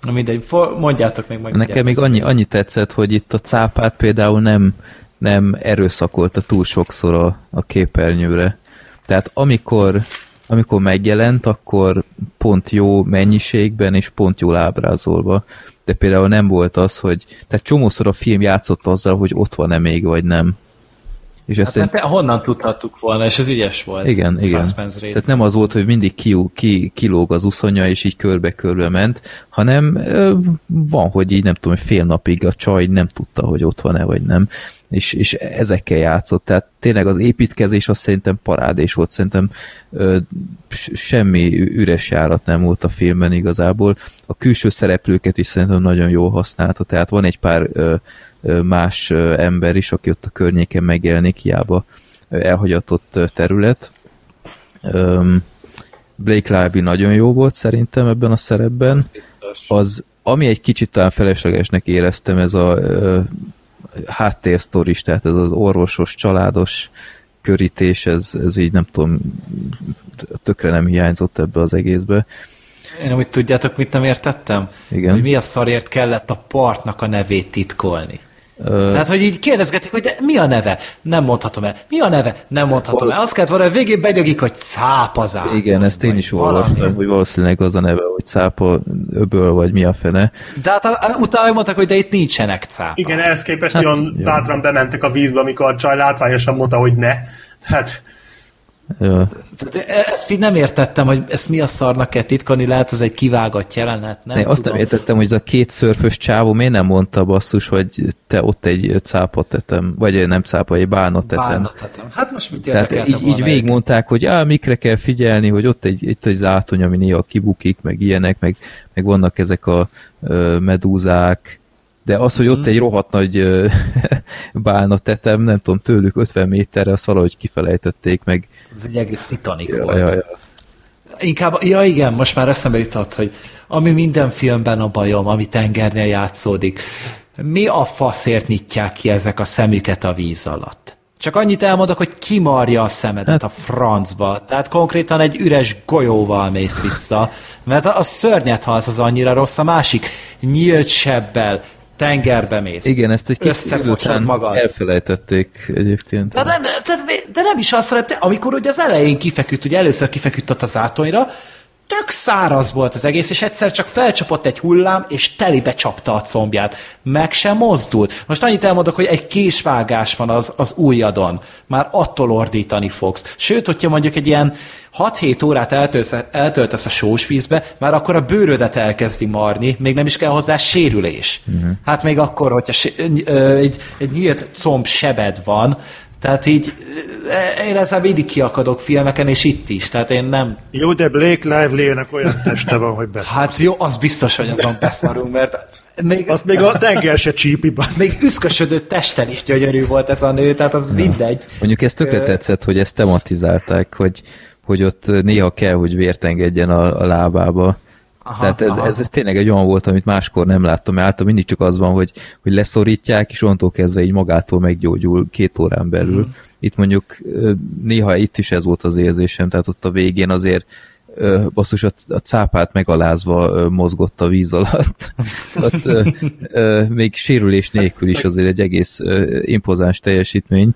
Na mindegy, mondjátok még meg. Nekem még annyi, annyi tetszett, hogy itt a cápát például nem, nem erőszakolta túl sokszor a, a képernyőre. Tehát amikor, amikor megjelent, akkor pont jó mennyiségben és pont jól ábrázolva. De például nem volt az, hogy... Tehát csomószor a film játszott azzal, hogy ott van-e még, vagy nem. És ezt Hát, te honnan tudhattuk volna, és ez ügyes volt. igen, igen. Tehát nem az volt, hogy mindig ki, ki, kilóg az uszonya, és így körbe-körbe ment, hanem van, hogy így nem tudom, fél napig a csaj nem tudta, hogy ott van-e, vagy nem. És, és ezekkel játszott. Tehát tényleg az építkezés az szerintem parádés volt. Szerintem ö, semmi üres járat nem volt a filmben igazából. A külső szereplőket is szerintem nagyon jól használta. Tehát van egy pár ö, ö, más ö, ember is, aki ott a környéken megjelenik, hiába ö, elhagyatott ö, terület. Öm, Blake Lively nagyon jó volt szerintem ebben a szerepben. Az, ami egy kicsit talán feleslegesnek éreztem, ez a ö, háttérsztoris, tehát ez az orvosos, családos körítés, ez, ez így nem tudom, tökre nem hiányzott ebbe az egészbe. Én amúgy tudjátok, mit nem értettem? Igen. Hogy mi a szarért kellett a partnak a nevét titkolni. Tehát, hogy így kérdezgetik, hogy de mi a neve? Nem mondhatom el. Mi a neve? Nem mondhatom el. Azt kellett volna, hogy végén benyögik, hogy cápazát. igen, ezt én is olvastam, hogy valószínűleg az a neve, hogy cápa öböl, vagy mi a fene. De hát a- utána mondták, hogy de itt nincsenek cápák. igen, ehhez képest Hát, nagyon jó. bátran bementek a vízbe, amikor a csaj látványosan mondta, hogy ne. Tehát ezt így nem értettem, hogy ezt mi a szarnak kell titkolni, lehet az egy kivágott jelenet, nem Ne, azt nem értettem, hogy ez a két szörfös csávó miért nem mondta basszus, hogy te ott egy cápa tetem, vagy nem cápa, egy bálna tetem. Bánattetem. Hát most mit Tehát így, így végigmondták, hogy á, mikre kell figyelni, hogy ott egy, itt egy zátony, ami néha kibukik, meg ilyenek, meg, meg vannak ezek a medúzák, de az, hogy Mhm. ott egy rohadt nagy <laughs> bálna tetem, nem tudom, tőlük 50 méterre, azt valahogy kifelejtették, meg Ez egy egész Titanic ja, volt. ja, ja. Inkább, ja igen, most már eszembe jutott, hogy ami minden filmben a bajom, ami tengernél játszódik, mi a faszért nyitják ki ezek a szemüket a víz alatt? Csak annyit elmondok, hogy kimarja a szemedet a francba. Tehát konkrétan egy üres golyóval mész vissza, mert a szörnyet halsz az annyira rossz, a másik nyílt sebbel tengerbe mész. Igen, ezt egy kicsit után magad. elfelejtették egyébként. De nem, de, de nem is azt, hanem te, amikor ugye az elején kifeküdt, ugye először kifeküdt ott az átonyra, tök száraz volt az egész, és egyszer csak felcsapott egy hullám, és telibe csapta a combját. Meg sem mozdult. Most annyit elmondok, hogy egy késvágás van az, az ujjadon. Már attól ordítani fogsz. Sőt, hogyha mondjuk egy ilyen 6-7 órát eltöltesz, eltöltesz a sós vízbe, már akkor a bőrödet elkezdi marni, még nem is kell hozzá sérülés. Uh-huh. Hát még akkor, hogyha egy, egy nyílt comb sebed van, tehát így ö, én ezzel mindig kiakadok filmeken, és itt is. Tehát én nem... Jó, de Blake Lively-nek olyan teste van, hogy beszél. Hát jó, az biztos, hogy azon beszarunk, mert még, Azt még a tenger se csípi, basz. még üszkösödő testen is gyönyörű volt ez a nő, tehát az mindegy. Mondjuk ez tökre tetszett, hogy ezt tematizálták, hogy, hogy ott néha kell, hogy vért engedjen a, a lábába. Aha, Tehát ez, aha. ez, ez tényleg egy olyan volt, amit máskor nem láttam, mert általában mindig csak az van, hogy, hogy leszorítják, és onnantól kezdve így magától meggyógyul két órán belül. Mm. Itt mondjuk néha itt is ez volt az érzésem, tehát ott a végén azért basszus a, a cápát megalázva mozgott a víz alatt. <laughs> ott ö, ö, még sérülés nélkül is azért egy egész ö, impozáns teljesítmény.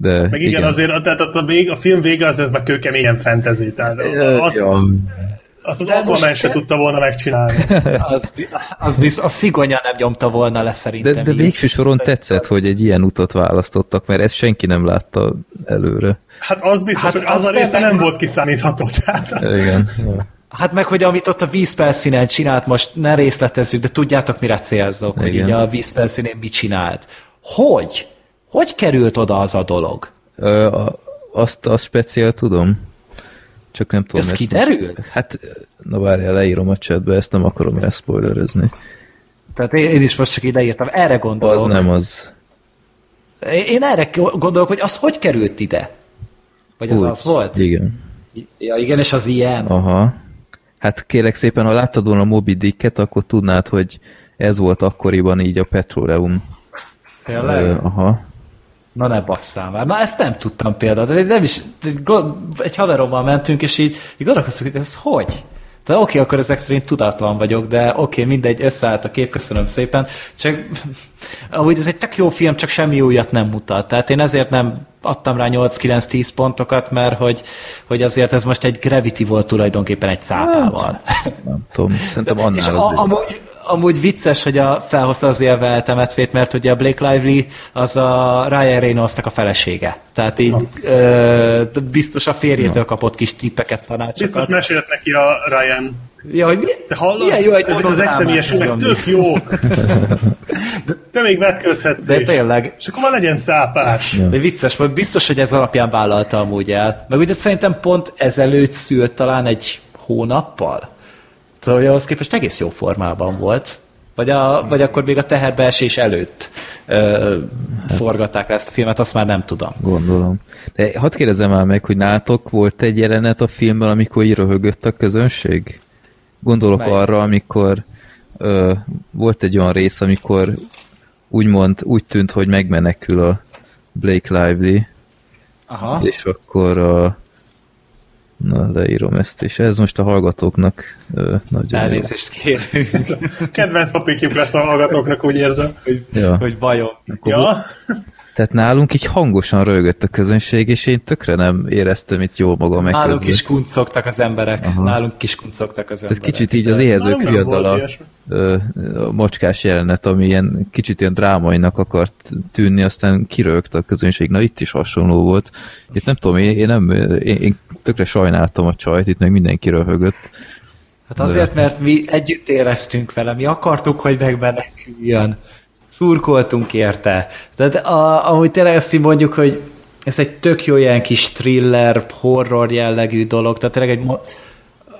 De meg igen, igen. azért tehát a, a, vég, a film vége az ez már kőkeményen fantasy. Tehát azt, ja. Azt az Aquaman se tudta volna megcsinálni. <laughs> Az, az visz, a szigonya nem nyomta volna le szerintem. De, de végső soron tetszett, hogy egy ilyen utat választottak, mert ezt senki nem látta előre. Hát az biztos, Hát hogy az azt a része nem- nem volt kiszámítható. Tehát Igen. Hát meg, hogy amit ott a vízfelszínen csinált, most ne részletezzük, de tudjátok, mire célzok, hogy Igen. így a vízfelszínén mit csinált. Hogy? Hogy került oda az a dolog? Ö, a, azt, azt speciál tudom. Csak nem tudom. Ez kiderült? Most, hát, na várjál, leírom a chatbe, ezt nem akarom elszpoilerezni. Tehát én, én is most csak ide írtam, erre gondolok. Az nem az. Én erre gondolok, hogy az hogy került ide? Vagy az Úgy, az volt? Igen. Ja, igen, és az ilyen. Aha. Hát kérek szépen, ha láttad volna Moby Dicket, akkor tudnád, hogy ez volt akkoriban így a Petroleum. Tényleg? Ö, aha. Na ne basszál már. Na ezt nem tudtam például. Nem is, egy haverommal mentünk, és így, így gondolkoztuk, hogy ez hogy? De oké, okay, akkor ezek szerint tudatlan vagyok, de oké, okay, mindegy, összeállt a kép, köszönöm szépen. Csak <laughs> amúgy ez egy tök jó film, csak semmi újat nem mutat. Tehát én ezért nem adtam rá 8-9-10 pontokat, mert hogy, hogy azért ez most egy Gravity volt tulajdonképpen egy cápával. Nem tudom, szerintem annál <laughs> És az a, amúgy, amúgy vicces, hogy a, felhozta az élve eltemetvét, mert ugye a Blake Lively az a Ryan Reynoldsnak a felesége. Tehát így ö, biztos a férjétől kapott kis tippeket, tanácsokat. biztos mesélt neki a Ryan. Ja, hogy mi, Te hallod? milyen jó egy Ezek az egyszemélyes nyomni. tök jók. <laughs> Te még vetközhetsz De is. tényleg, És akkor már legyen cápás. de vicces, mert biztos, hogy ez alapján vállalta amúgy el. Meg ugye szerintem pont ezelőtt szült talán egy hónappal. Tehát hogy ahhoz képest egész jó formában volt. Vagy, a, vagy akkor még a teherbeesés előtt ö, forgatták le ezt a filmet, azt már nem tudom. Gondolom. De hadd kérdezem már meg, hogy nálatok volt egy jelenet a filmben, amikor így röhögött a közönség? Gondolok Mely? arra, amikor ö, volt egy olyan rész, amikor úgymond úgy tűnt, hogy megmenekül a Blake Lively, Aha. és akkor a Na, leírom ezt, és ez most a hallgatóknak ö, nagyon. Elnézést kérünk, Kedvenc topikjuk lesz a hallgatóknak, úgy érzem. Ja. hogy bajom. Ja, Tehát nálunk így hangosan röhögött a közönség, és én tökre nem éreztem itt jól magam Nálunk megközben. is kuncogtak az emberek. Aha. Nálunk is kuncogtak az Tehát emberek. kicsit így az éhezők ö, a macskás jelenet, ami ilyen kicsit ilyen drámainak akart tűnni, aztán kirögt a közönség. Na itt is hasonló volt. Itt nem tudom, én, én nem, én, én tökre sajnáltam a csajt, itt meg mindenki röhögött. Hát azért, mert mi együtt éreztünk vele, mi akartuk, hogy megmeneküljön. Szurkoltunk érte. Tehát a, amúgy tényleg ezt így mondjuk, hogy ez egy tök jó ilyen kis thriller, horror jellegű dolog, tehát tényleg egy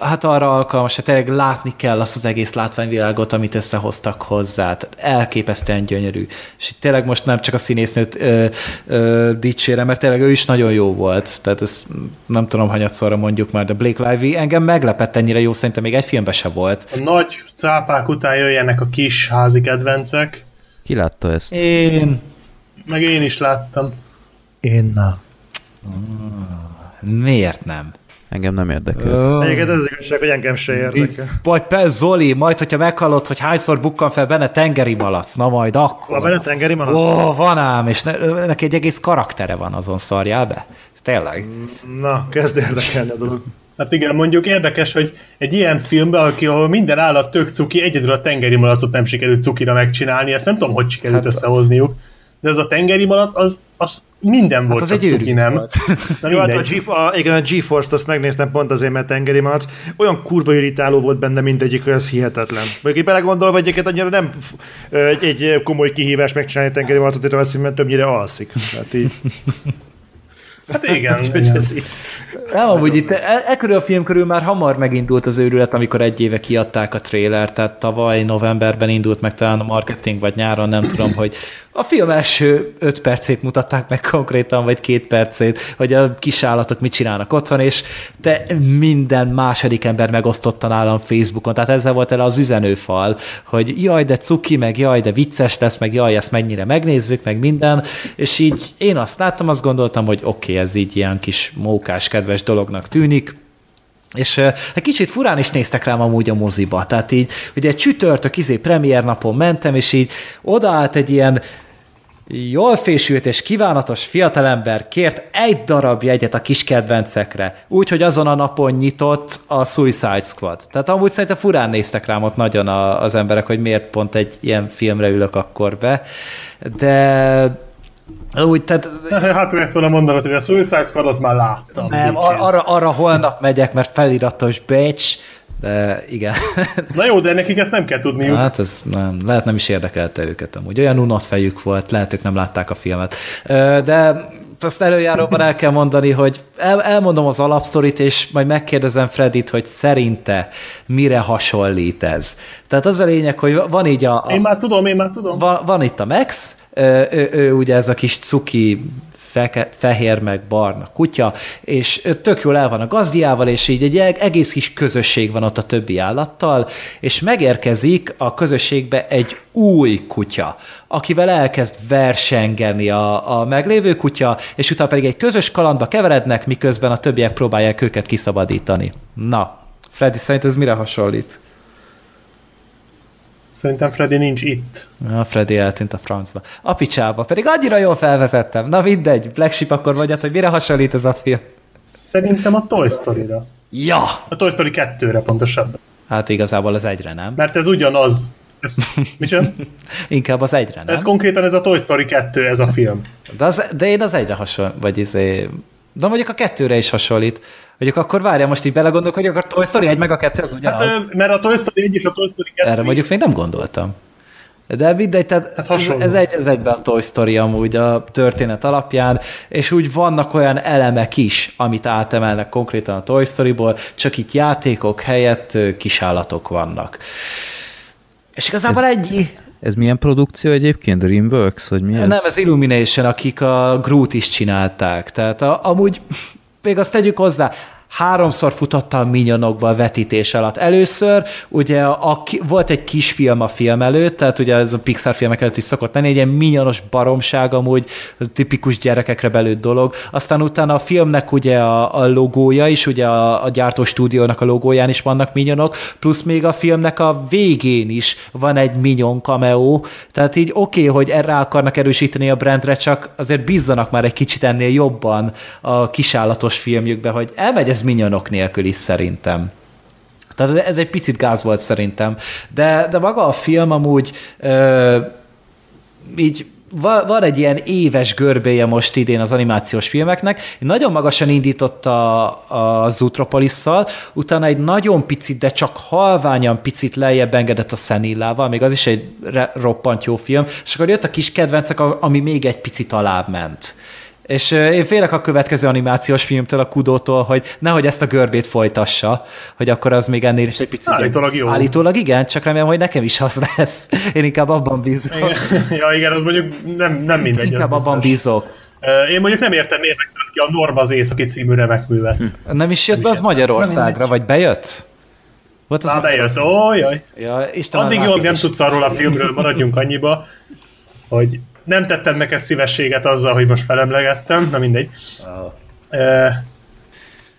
hát arra alkalmas, hogy tényleg látni kell azt az egész látványvilágot, amit összehoztak hozzá. Tehát elképesztően gyönyörű. És itt tényleg most nem csak a színésznőt ö, ö, dicsérem, mert tényleg ő is nagyon jó volt. Tehát ezt nem tudom, hanyatszorra mondjuk már, de Blake Lively engem meglepett ennyire jó, szerintem még egy filmben se volt. a nagy cápák után jöjjenek a kis házi kedvencek. Ki látta ezt? Én... Meg én is láttam. Én na. Miért nem? Engem nem érdekel. Egyébként ez az igazság, hogy engem se érdekel. Vagy pe, Zoli, majd, hogyha meghallod, hogy hányszor bukkan fel benne tengeri malac, na majd akkor. Van benne tengeri malac? Ó, van ám, és ne, neki egy egész karaktere van azon, szarjál be. Tényleg. Na, kezd érdekelni a dolog. Hát igen, mondjuk érdekes, hogy egy ilyen filmben, aki, ahol minden állat tök cuki, egyedül a tengeri malacot nem sikerült cukira megcsinálni, ezt nem tudom, hogy sikerült hát, összehozniuk. De ez a tengeri malac, az, az minden volt, az csak egy cuki, nem? volt. Na <laughs> Jó, hát a. G, a, igen, a GeForce-t azt megnéztem pont azért, mert tengeri malac. Olyan kurva irritáló volt benne mindegyik, hogy ez hihetetlen. Vagy így belegondolva egyébként annyira nem egy, egy komoly kihívás megcsinálni tengeri malacot, a mert többnyire alszik. Tehát így, <laughs> Hát igen, hogy igen. ez így. Nem, amúgy itt e, e körül a film körül már hamar megindult az őrület, amikor egy éve kiadták a trélert, tehát tavaly novemberben indult meg talán a marketing, vagy nyáron, nem tudom, hogy a film első öt percét mutatták meg konkrétan, vagy két percét, hogy a kisállatok mit csinálnak otthon, és te minden második ember megosztotta nálam Facebookon, tehát ezzel volt el az üzenőfal, hogy jaj, de cuki, meg jaj, de vicces lesz, meg jaj, ezt mennyire megnézzük, meg minden, és így én azt láttam, azt gondoltam, hogy oké, okay, ez így ilyen kis mókás, kedves dolognak tűnik, és egy kicsit furán is néztek rám amúgy a moziba. Tehát így, ugye egy csütörtök izé premier napon mentem, és így odaállt egy ilyen jól fésült és kívánatos fiatalember kért egy darab jegyet a kis kedvencekre, úgyhogy azon a napon nyitott a Suicide Squad. Tehát amúgy szerintem furán néztek rám ott nagyon a, az emberek, hogy miért pont egy ilyen filmre ülök akkor be. De úgy, tehát... <laughs> Hát lehet volna mondanod, hogy a Suicide Squad azt már láttam. Nem, ar- arra, arra holnap megyek, mert feliratos becs, de igen. <laughs> Na jó, de nekik ezt nem kell tudniuk. Hát ez nem, lehet nem is érdekelte őket amúgy. Olyan unott fejük volt, lehet ők nem látták a filmet. De azt előjáróban el kell mondani, hogy el, elmondom az alapsztorit, és majd megkérdezem Fredit, hogy szerinte mire hasonlít ez. Tehát az a lényeg, hogy van így a... a Én már tudom, én már tudom. van, van itt a Max, ő, ő, ő ugye ez a kis cuki feke, fehér meg barna kutya, és tök jól el van a gazdiával, és így egy eg- egész kis közösség van ott a többi állattal, és megérkezik a közösségbe egy új kutya, akivel elkezd versengeni a, a meglévő kutya, és utána pedig egy közös kalandba keverednek, miközben a többiek próbálják őket kiszabadítani. Na, Freddy, szerint ez mire hasonlít? Szerintem Freddy nincs itt. A Freddy eltűnt a francba. A picsába, pedig annyira jól felvezettem. Na mindegy, Black Sheep akkor mondjad, hogy mire hasonlít ez a film. Szerintem a Toy Story-ra. Ja! A Toy Story 2-re pontosabban. Hát igazából az egyre nem. Mert ez ugyanaz. Ez, csinál? <laughs> Inkább az egyre nem. Ez konkrétan ez a Toy Story 2, ez a film. De, az, de én az egyre hasonlít, vagy izé... De mondjuk a kettőre is hasonlít. Mondjuk akkor várja, most így belegondolok, hogy akkor Toy Story 1 meg a kettő az ugyanaz. Hát, mert a Toy Story 1 és a Toy Story 2 Erre mondjuk még nem gondoltam. De mindegy, tehát Hát ez, hasonló. ez, egy, ez egyben a Toy Story amúgy a történet alapján, és úgy vannak olyan elemek is, amit átemelnek konkrétan a Toy Storyból, csak itt játékok helyett kisállatok vannak. És igazából ez... ennyi. Ez milyen produkció egyébként? Dreamworks? Vagy mi ez? Nem, ez Illumination, akik a Groot is csinálták. Tehát a, amúgy, még azt tegyük hozzá, háromszor futotta a minyonokba a vetítés alatt. Először ugye a, volt egy kisfilm a film előtt, tehát ugye ez a Pixar filmek előtt is szokott lenni, egy ilyen minyonos baromság amúgy, az tipikus gyerekekre belőtt dolog. Aztán utána a filmnek ugye a, a logója is, ugye a, a gyártó stúdiónak a logóján is vannak minyonok, plusz még a filmnek a végén is van egy minyon cameo, tehát így oké, okay, hogy erre akarnak erősíteni a brandre, csak azért bízzanak már egy kicsit ennél jobban a kisállatos filmjükbe, hogy elmegy ez minyonok nélkül is szerintem. Tehát ez egy picit gáz volt szerintem. De, de maga a film amúgy ö, így va- van egy ilyen éves görbéje most idén az animációs filmeknek. Nagyon magasan indította a Zootropolis-szal, utána egy nagyon picit, de csak halványan picit lejjebb engedett a Szenillával, még az is egy roppant jó film, és akkor jött a kis kedvencek, ami még egy picit alább ment. És én félek a következő animációs filmtől, a Kudótól, hogy nehogy ezt a görbét folytassa, hogy akkor az még ennél is egy picit... Állítólag jó. Állítólag igen, csak remélem, hogy nekem is az lesz. Én inkább abban bízok. Igen. ja, igen, az mondjuk nem, nem mindegy. Inkább abban bízok. Én mondjuk nem értem, miért megtört ki a Norma az északi című remek művet. Nem is jött be az Magyarországra, vagy bejött? Volt az Már bejössz, ó, jaj. Ja, Istenem, Addig jó, látok hogy nem tudsz arról a filmről, maradjunk annyiba, hogy nem tettem neked szívességet azzal, hogy most felemlegettem, na mindegy.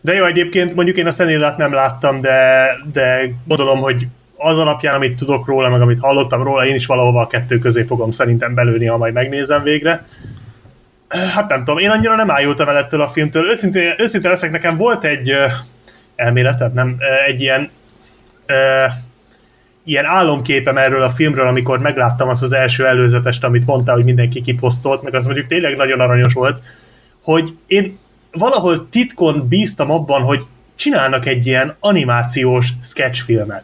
De jó, egyébként mondjuk én a Szenillát nem láttam, de, de gondolom, hogy az alapján, amit tudok róla, meg amit hallottam róla, én is valahova a kettő közé fogom szerintem belőni, ha majd megnézem végre. Hát nem tudom, én annyira nem ájultam el ettől a filmtől. Őszintén, őszintén leszek, nekem volt egy ö, elméletem, nem, egy ilyen ilyen álomképem erről a filmről, amikor megláttam azt az első előzetest, amit mondtál, hogy mindenki kiposztolt, meg az mondjuk tényleg nagyon aranyos volt, hogy én valahol titkon bíztam abban, hogy csinálnak egy ilyen animációs sketchfilmet,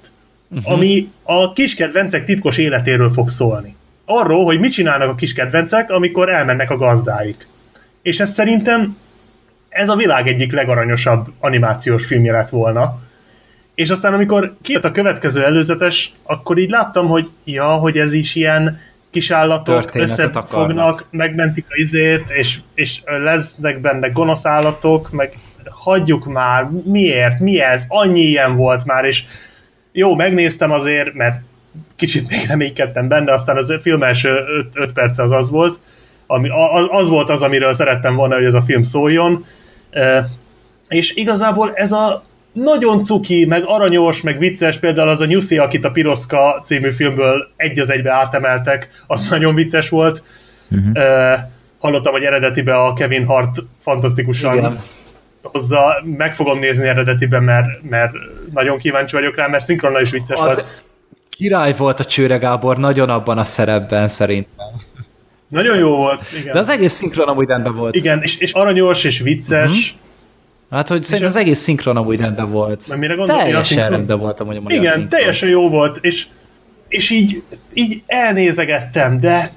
uh-huh. ami a kiskedvencek titkos életéről fog szólni. Arról, hogy mit csinálnak a kiskedvencek, amikor elmennek a gazdáik. És ez szerintem ez a világ egyik legaranyosabb animációs filmje lett volna. És aztán amikor kijött a következő előzetes, akkor így láttam, hogy ja, hogy ez is ilyen kisállatok Történetet összefognak, megmentik a izét, és, és lesznek benne gonosz állatok, meg hagyjuk már, miért, mi ez, annyi ilyen volt már, és jó, megnéztem azért, mert kicsit még reménykedtem benne, aztán az film első 5 perce az az volt, ami, az, az volt az, amiről szerettem volna, hogy ez a film szóljon, és igazából ez a nagyon cuki, meg aranyos, meg vicces, például az a Nyuszi, akit a Piroszka című filmből egy az egybe átemeltek, az nagyon vicces volt. Uh, hallottam, hogy eredetibe a Kevin Hart fantasztikusan Igen. hozza, meg fogom nézni eredetiben, mert, mert nagyon kíváncsi vagyok rá, mert szinkronnal is vicces Az volt. király volt a Csőre Gábor, nagyon abban a szerepben szerintem. Nagyon jó volt, igen. De az egész szinkron amúgy rendben volt. Igen, és, és aranyos, és vicces. Mhm. Hát, hogy szerintem az egész szinkron amúgy rendben volt. Mert mire Teljesen szinkron? rendben volt amúgy a magyar Igen, szinkron. teljesen jó volt, és, és így, így elnézegettem, de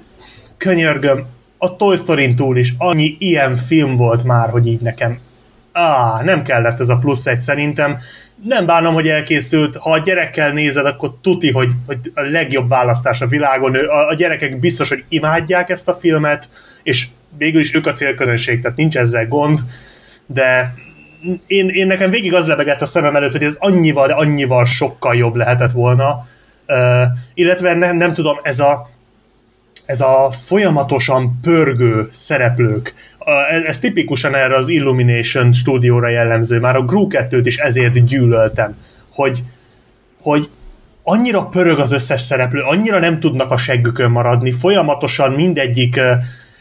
könyörgöm, a Toy story túl is annyi ilyen film volt már, hogy így nekem á, nem kellett ez a plusz egy szerintem. Nem bánom, hogy elkészült. Ha a gyerekkel nézed, akkor tuti, hogy, hogy a legjobb választás a világon. A, a gyerekek biztos, hogy imádják ezt a filmet, és végül is ők a célközönség, tehát nincs ezzel gond, de én, én nekem végig az lebegett a szemem előtt, hogy ez annyival, de annyival sokkal jobb lehetett volna. Uh, illetve nem, nem tudom, ez a, ez a folyamatosan pörgő szereplők, a- ez, tipikusan erre az Illumination stúdióra jellemző, már a Gru 2-t is ezért gyűlöltem, hogy, hogy annyira pörög az összes szereplő, annyira nem tudnak a seggükön maradni, folyamatosan mindegyik, ö,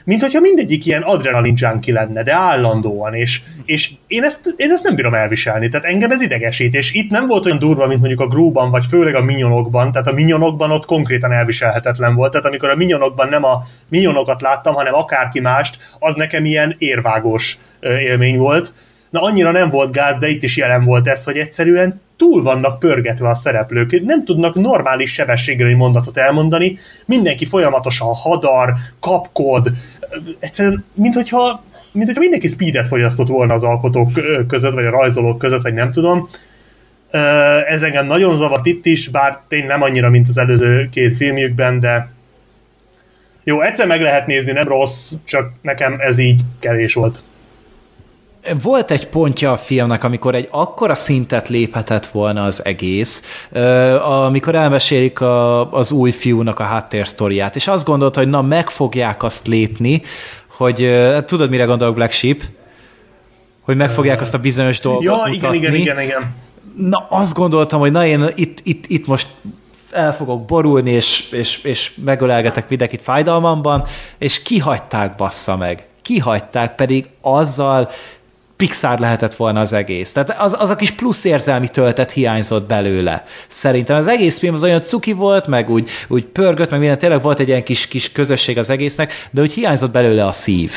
mint hogyha mindegyik ilyen adrenalin junkie lenne, de állandóan, és, és én, ezt, én ezt nem bírom elviselni, tehát engem ez idegesít, és itt nem volt olyan durva, mint mondjuk a Grúban, vagy főleg a Minyonokban, tehát a Minyonokban ott konkrétan elviselhetetlen volt, tehát amikor a Minyonokban nem a Minyonokat láttam, hanem akárki mást, az nekem ilyen érvágós élmény volt, Na annyira nem volt gáz, de itt is jelen volt ez, hogy egyszerűen túl vannak pörgetve a szereplők, nem tudnak normális sebességgel egy mondatot elmondani, mindenki folyamatosan hadar, kapkod, egyszerűen, mint hogyha, mint hogyha mindenki speedet fogyasztott volna az alkotók között, vagy a rajzolók között, vagy nem tudom. Ez engem nagyon zavart itt is, bár tényleg nem annyira, mint az előző két filmjükben, de jó, egyszer meg lehet nézni, nem rossz, csak nekem ez így kevés volt. Volt egy pontja a filmnek, amikor egy akkora szintet léphetett volna az egész, amikor elmesélik a, az új fiúnak a háttérsztoriát, és azt gondolta, hogy na, meg fogják azt lépni, hogy ö, tudod, mire gondolok Black Sheep? Hogy meg fogják azt a bizonyos dolgot Ja, mutatni. igen, igen, igen, igen. Na, azt gondoltam, hogy na én itt, itt, itt most el fogok borulni, és, és, és megölelgetek mindenkit fájdalmamban, és kihagyták bassza meg. Kihagyták, pedig azzal Pixar lehetett volna az egész. Tehát az, az a kis plusz érzelmi töltet hiányzott belőle. Szerintem az egész film az olyan cuki volt, meg úgy, úgy pörgött, meg minden, tényleg volt egy ilyen kis, kis közösség az egésznek, de úgy hiányzott belőle a szív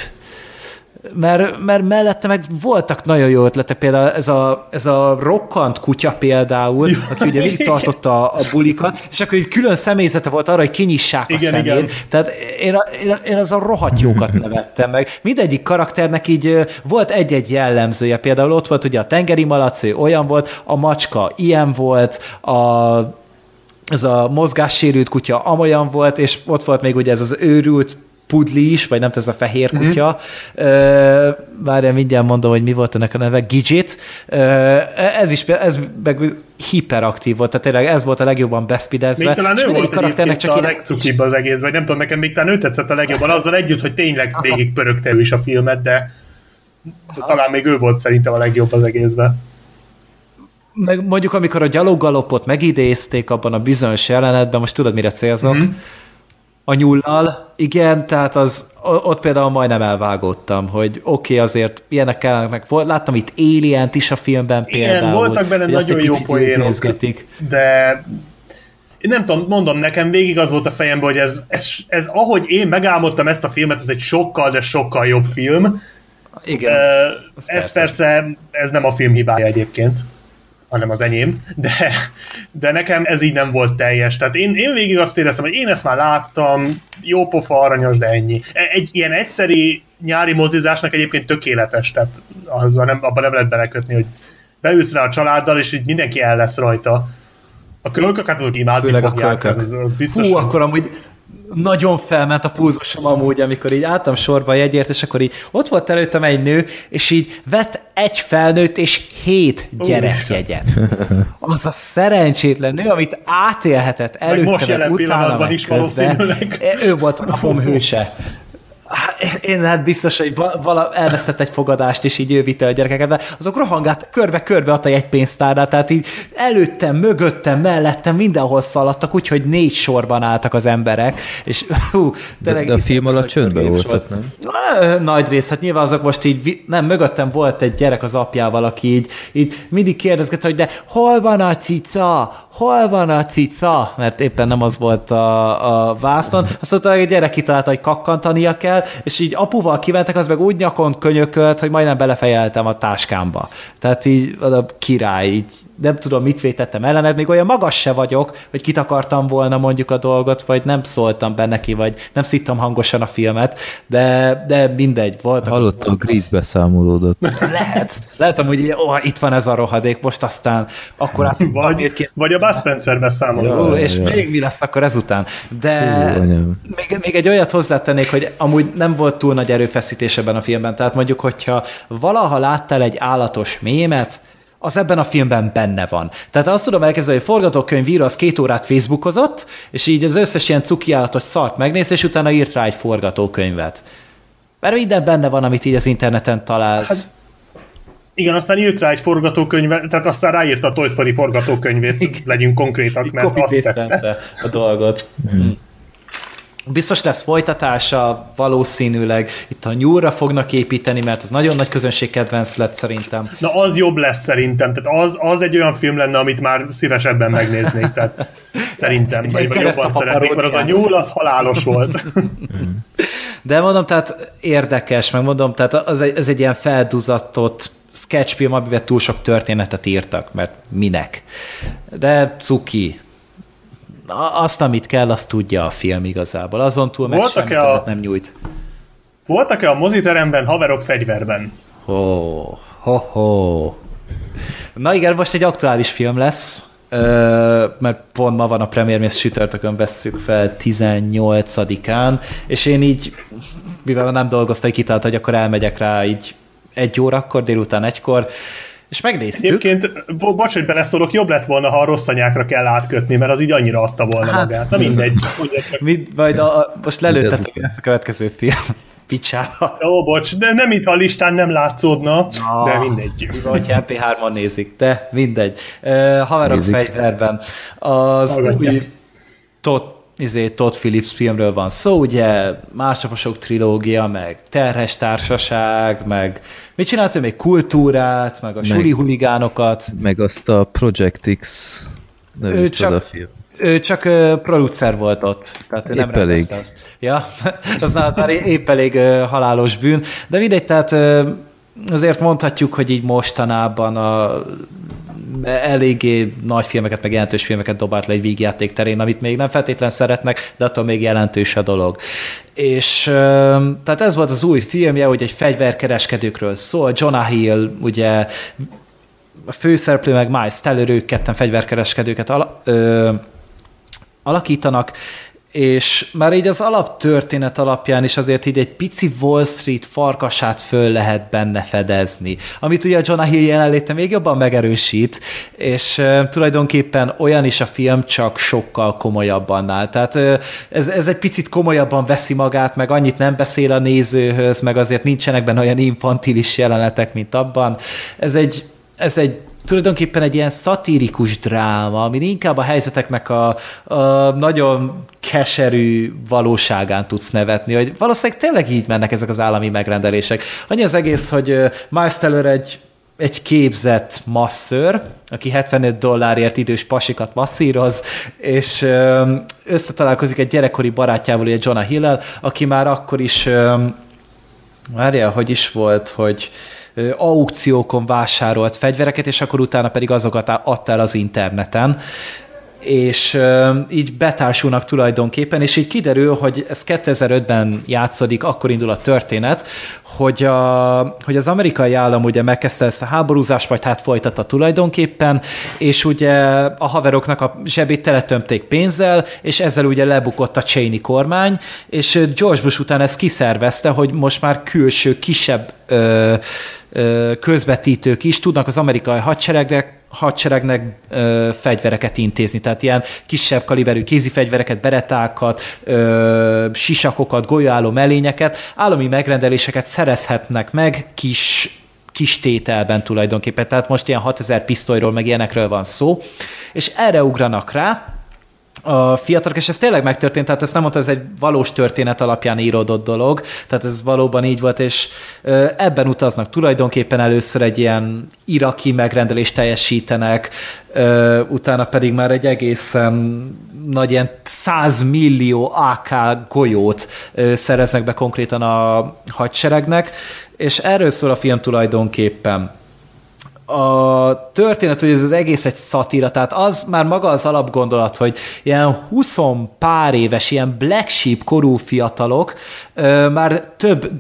mert, mert mellette meg voltak nagyon jó ötletek, például ez a, ez a rokkant kutya például, Ja, aki ugye <laughs> igen. tartotta a, a bulikat, és akkor itt külön személyzete volt arra, hogy kinyissák a Igen, szemét. igen. Tehát én, a, én, én az a rohadt jókat <laughs> nevettem meg. Mindegyik karakternek így volt egy-egy jellemzője, például ott volt ugye a tengeri malac, ő olyan volt, a macska ilyen volt, a ez a mozgássérült kutya amolyan volt, és ott volt még ugye ez az őrült pudli is, vagy nem ez a fehér kutya. Mm-hmm. Várjál, mindjárt mondom, hogy mi volt ennek a neve, Gidget. Ez is, ez meg hiperaktív volt, tehát tényleg ez volt a legjobban beszpidezve. Még talán ő volt egyébként csak a ilyen- legcukibb az egész, vagy nem tudom, nekem még talán ő tetszett a legjobban, azzal együtt, hogy tényleg végig pörögte ő is a filmet, de talán még ő volt szerintem a legjobb az egészben. meg mondjuk amikor a gyaloggalopot megidézték abban a bizonyos jelenetben, most tudod, mire célzok? Mhm. A nyullal, igen, tehát az, ott például majdnem elvágottam, hogy oké, okay, azért ilyenek kellene meg. Láttam itt alien is a filmben például. Igen, voltak benne nagyon jó poénok, de én nem tudom, mondom, nekem végig az volt a fejemben, hogy ez, ez, ez ahogy én megálmodtam ezt a filmet, ez egy sokkal, de sokkal jobb film. Igen. Az ez persze. persze, ez nem a film hibája egyébként, hanem az enyém, de, de nekem ez így nem volt teljes. Tehát én, én végig azt éreztem, hogy én ezt már láttam, jó pofa, aranyos, de ennyi. E- Egy ilyen egyszeri nyári mozizásnak egyébként tökéletes, tehát azzal nem, abban nem lehet belekötni, hogy beülsz rá a családdal, és így mindenki el lesz rajta. A kölkök, hát azok imádni Főleg a fogják, kölkök. az, az biztos. Hú, hogy- akkor amúgy nagyon felment a pulzusom amúgy, amikor így álltam sorba a jegyért, és akkor így ott volt előttem egy nő, és így vett egy felnőtt és hét gyerekjegyet. Az a szerencsétlen nő, amit átélhetett előtte, most meg jelen utána, pillanatban is közben, valószínűleg. Ő volt a napom hőse. Én hát biztos, hogy va- vala, elvesztett egy fogadást, és így ő vitte a gyerekeket, de azok rohangált körbe-körbe ott a jegypénztárnál, tehát így előttem, mögöttem, mellettem, mindenhol szaladtak, úgyhogy négy sorban álltak az emberek, és hú, De, tényleg de a film alatt csöndben voltak, volt. nem? Nagy rész, hát nyilván azok most így, nem, mögöttem volt egy gyerek az apjával, aki így, így mindig kérdezgette, hogy de hol van a cica? Hol van a cica? Mert éppen nem az volt a, a vászton. Azt mondta, hogy a gyerek kitalálta, hogy kakkantania kell, és így apuval kimentek, az meg úgy nyakon könyökölt, hogy majdnem belefejeltem a táskámba. Tehát így a király, így nem tudom, mit vétettem ellened, még olyan magas se vagyok, hogy kitakartam volna mondjuk a dolgot, vagy nem szóltam be neki, vagy nem szittam hangosan a filmet, de, de mindegy, voltak. Hallottam a Grease beszámolódot. Lehet, lehet amúgy, így, ó, itt van ez a rohadék, most aztán akkor át Vagy, vagy a Bud Spencer beszámoló. Ó, Ja, és ja. még mi lesz akkor ezután? De Hú, még, még egy olyat hozzátennék, hogy amúgy nem volt túl nagy erőfeszítés ebben a filmben. Tehát mondjuk, hogyha valaha láttál egy állatos mémet, az ebben a filmben benne van. Tehát azt tudom elképzelni, hogy a forgatókönyvíró az két órát Facebookozott, és így az összes ilyen cuki állatos szart megnéz, és utána írt rá egy forgatókönyvet. Mert minden benne van, amit így az interneten találsz. Hát, Igen, aztán írt rá egy forgatókönyvet, tehát aztán ráírta a Toy Story forgatókönyvét, legyünk konkrétak, mert azt tette. copy a dolgot. Hmm. Biztos lesz folytatása, valószínűleg itt a nyúlra fognak építeni, mert az nagyon nagy közönség kedvenc lett szerintem. Na az jobb lesz szerintem, tehát az, az egy olyan film lenne, amit már szívesebben megnéznék, tehát <laughs> szerintem, Egy vagy, vagy jobban a szeretnék, mert az a nyúl, az halálos <laughs> volt. De mondom, tehát érdekes, meg mondom, tehát az egy, ez egy ilyen felduzatott sketchfilm, amivel túl sok történetet írtak, mert minek. De cuki. Azt, amit kell, azt tudja a film igazából. Azon túl meg Voltak-e a- nem nyújt. Voltak-e a moziteremben haverok fegyverben? Ho, ho, ho. Na igen, most egy aktuális film lesz, mert pont ma van a premier, mi ezt sütörtökön vesszük fel 18-án, és én így, mivel nem dolgoztam, kitalálta, hogy akkor elmegyek rá így egy órakor, délután egykor, és megnéztük. Egyébként, bo- bocs, hogy beleszólok, jobb lett volna, ha a rossz anyákra kell átkötni, mert az így annyira adta volna Hát. magát. Na mindegy. Ugye csak- Mi, majd a, a, most lelőttetek, Ez- lesz a következő film. <laughs> Picsára. Ó, bocs, de nem itt a listán nem látszódna, Na. de mindegy. Vagy MP3-on nézik, de mindegy. Uh, haverok Nézik. fegyverben. Az új Todd, izé, Todd Phillips filmről van szó, ugye másnaposok trilógia, meg terhes társaság, meg mit csinált ő még? Kultúrát, meg a Meg- suli huligánokat. Meg azt a Project X nevű Ő csak- csodafilm. Ő csak producer volt ott, tehát ő nem Épp elég. rendezte azt. Ja, <laughs> az nálad már épp elég halálos bűn, de mindegy, tehát azért mondhatjuk, hogy így mostanában a eléggé nagy filmeket, meg jelentős filmeket dobált le egy vígjáték terén, amit még nem feltétlen szeretnek, de attól még jelentős a dolog. És tehát ez volt az új filmje, hogy egy fegyverkereskedőkről szól, Jonah Hill, ugye a főszereplő meg Miles Teller, ők ketten fegyverkereskedőket ala, ö, alakítanak, és már így az alaptörténet alapján is azért így egy pici Wall Street farkasát föl lehet benne fedezni, amit ugye a Jonah Hill jelenléte még jobban megerősít, és e, tulajdonképpen olyan is a film, csak sokkal komolyabban áll. Tehát e, ez, ez egy picit komolyabban veszi magát, meg annyit nem beszél a nézőhöz, meg azért nincsenek benne olyan infantilis jelenetek, mint abban. Ez egy, ez egy tulajdonképpen egy ilyen szatirikus dráma, ami inkább a helyzeteknek a, a nagyon keserű valóságán tudsz nevetni, hogy valószínűleg tényleg így mennek ezek az állami megrendelések. Annyi az egész, hogy Miles Teller egy egy képzett masszőr, aki 75 dollárért idős pasikat masszíroz, és összetalálkozik egy gyerekkori barátjával, ugye Jonah Hill-el, aki már akkor is ö, Várjál, hogy is volt, hogy aukciókon vásárolt fegyvereket, és akkor utána pedig azokat el az interneten, és így betársulnak tulajdonképpen, és így kiderül, hogy ez 2005-ben játszódik, akkor indul a történet, hogy, a, hogy az amerikai állam ugye megkezdte ezt a háborúzást, vagy hát folytatta tulajdonképpen, és ugye a haveroknak a zsebét teletömték pénzzel, és ezzel ugye lebukott a Cheney kormány, és George Bush után ezt kiszervezte, hogy most már külső, kisebb ö, ö, közvetítők is tudnak az amerikai hadseregre hadseregnek ö, fegyvereket intézni, tehát ilyen kisebb kaliberű kézifegyvereket, beretákat, ö, sisakokat, golyóálló mellényeket, állami megrendeléseket szerezhetnek meg kis kis tételben tulajdonképpen, tehát most ilyen 6000 pisztolyról, meg ilyenekről van szó, és erre ugranak rá, a fiatalok, és ez tényleg megtörtént, tehát ezt nem mondta, ez egy valós történet alapján íródott dolog, tehát ez valóban így volt, és ebben utaznak tulajdonképpen először egy ilyen iraki megrendelést teljesítenek, utána pedig már egy egészen nagy ilyen 100 millió AK golyót szereznek be konkrétan a hadseregnek, és erről szól a film tulajdonképpen a történet, hogy ez az egész egy szatíra, tehát az már maga az alapgondolat, hogy ilyen 20 pár éves, ilyen black sheep korú fiatalok ö, már több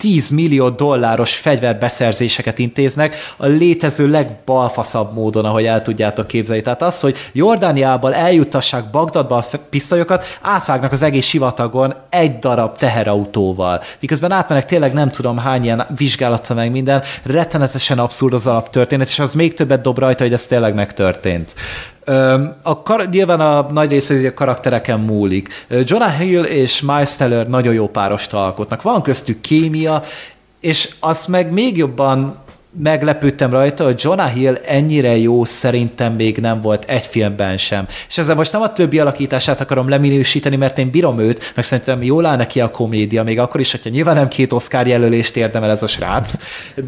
10 millió dolláros fegyverbeszerzéseket intéznek a létező legbalfaszabb módon, ahogy el tudjátok képzelni. Tehát az, hogy Jordániából eljuttassák Bagdadba a pisztolyokat, átvágnak az egész sivatagon egy darab teherautóval. Miközben átmenek tényleg nem tudom hány ilyen vizsgálata meg minden, rettenetesen abszurd az alaptörténet, és az még többet dob rajta, hogy ez tényleg megtörtént. A kar- nyilván a nagy része a karaktereken múlik. Jonah Hill és Miles Teller nagyon jó párost alkotnak. Van köztük kémia, és azt meg még jobban meglepődtem rajta, hogy Jonah Hill ennyire jó szerintem még nem volt egy filmben sem. És ezzel most nem a többi alakítását akarom leminősíteni, mert én bírom őt, meg szerintem jól áll neki a komédia, még akkor is, hogyha nyilván nem két Oscar jelölést érdemel ez a srác,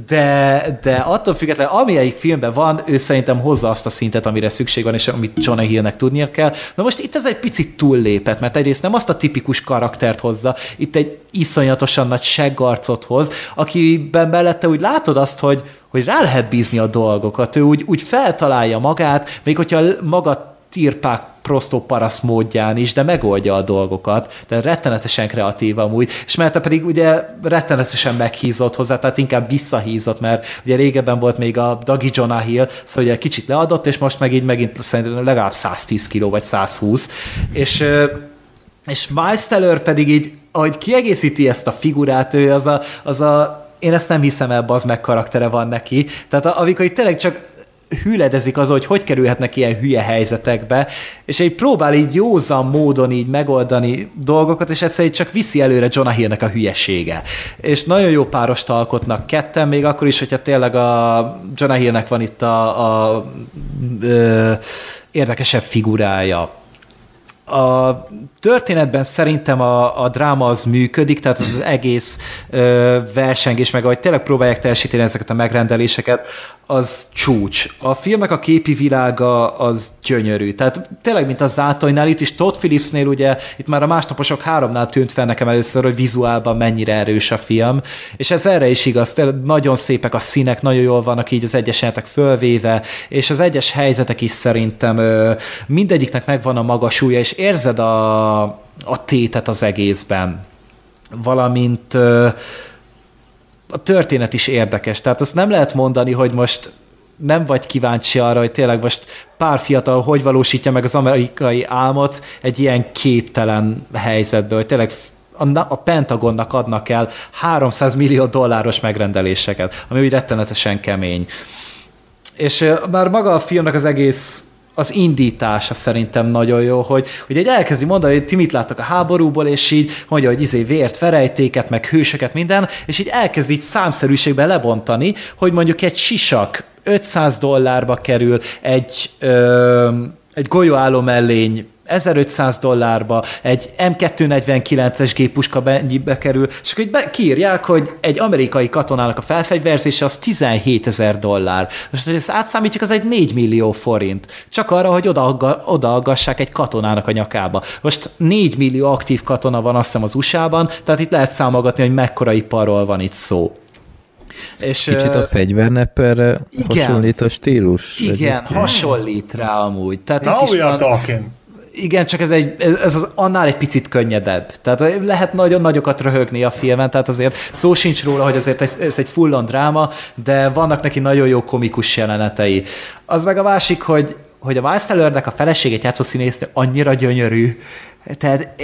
de, de attól függetlenül, amelyik filmben van, ő szerintem hozza azt a szintet, amire szükség van, és amit Jonah Hillnek tudnia kell. Na most itt ez egy picit túllépett, mert egyrészt nem azt a tipikus karaktert hozza, itt egy iszonyatosan nagy seggarcot hoz, akiben mellette úgy látod azt, hogy hogy rá lehet bízni a dolgokat. Ő úgy, úgy feltalálja magát, még hogyha maga tirpák prostó parasz módján is, de megoldja a dolgokat, de rettenetesen kreatív amúgy, és mert pedig ugye rettenetesen meghízott hozzá, tehát inkább visszahízott, mert ugye régebben volt még a Dagi Jonah Hill, szóval ugye kicsit leadott, és most meg így megint szerintem legalább 110 kiló, vagy 120, és és Miles Teller pedig így, ahogy kiegészíti ezt a figurát, ő az a, az a én ezt nem hiszem el, az meg karaktere van neki. Tehát amikor itt tényleg csak hüledezik az, hogy hogy kerülhetnek ilyen hülye helyzetekbe, és egy próbál így józan módon így megoldani dolgokat, és egyszerűen csak viszi előre Jonah Hillnek a hülyesége. És nagyon jó párost alkotnak ketten, még akkor is, hogyha tényleg a Jonah Hillnek van itt a, a ö, érdekesebb figurája a történetben szerintem a, a dráma az működik, tehát az egész ö, versengés, meg ahogy tényleg próbálják teljesíteni ezeket a megrendeléseket, az csúcs. A filmek a képi világa az gyönyörű. Tehát tényleg, mint a Zátonynál, itt is Todd Phillipsnél ugye, itt már a másnaposok háromnál tűnt fel nekem először, hogy vizuálban mennyire erős a film, és ez erre is igaz, tényleg nagyon szépek a színek, nagyon jól vannak így az egyes jelentek fölvéve, és az egyes helyzetek is szerintem ö, mindegyiknek megvan a maga súlya, és érzed a, a tétet az egészben. Valamint a történet is érdekes. Tehát azt nem lehet mondani, hogy most nem vagy kíváncsi arra, hogy tényleg most pár fiatal hogy valósítja meg az amerikai álmot egy ilyen képtelen helyzetből, hogy tényleg a Pentagonnak adnak el 300 millió dolláros megrendeléseket, ami úgy rettenetesen kemény. És már maga a filmnek az egész az indítása szerintem nagyon jó, hogy, hogy egy elkezdi mondani, hogy ti mit láttok a háborúból, és így mondja, hogy izé vért, verejtéket, meg hősöket, minden, és így elkezdi így számszerűségben lebontani, hogy mondjuk egy sisak 500 dollárba kerül, egy, ö, egy golyóálló mellény 1500 dollárba, egy M249-es géppuska mennyibe kerül, és akkor be, kiírják, hogy egy amerikai katonának a felfegyverzése az 17 ezer dollár. Most, hogy ezt átszámítjuk, az egy 4 millió forint. Csak arra, hogy odaaggassák egy katonának a nyakába. Most 4 millió aktív katona van azt hiszem az USA-ban, tehát itt lehet számolgatni, hogy mekkora iparról van itt szó. És, Kicsit a fegyvernepperre hasonlít a stílus? Igen, egyébként. hasonlít rá amúgy. Tehát Now itt is van, talking igen, csak ez, egy, ez az annál egy picit könnyedebb. Tehát lehet nagyon nagyokat röhögni a filmen, tehát azért szó sincs róla, hogy azért ez egy full-on dráma, de vannak neki nagyon jó komikus jelenetei. Az meg a másik, hogy hogy a Miles Tellernek a feleségét játszó színésznő annyira gyönyörű, tehát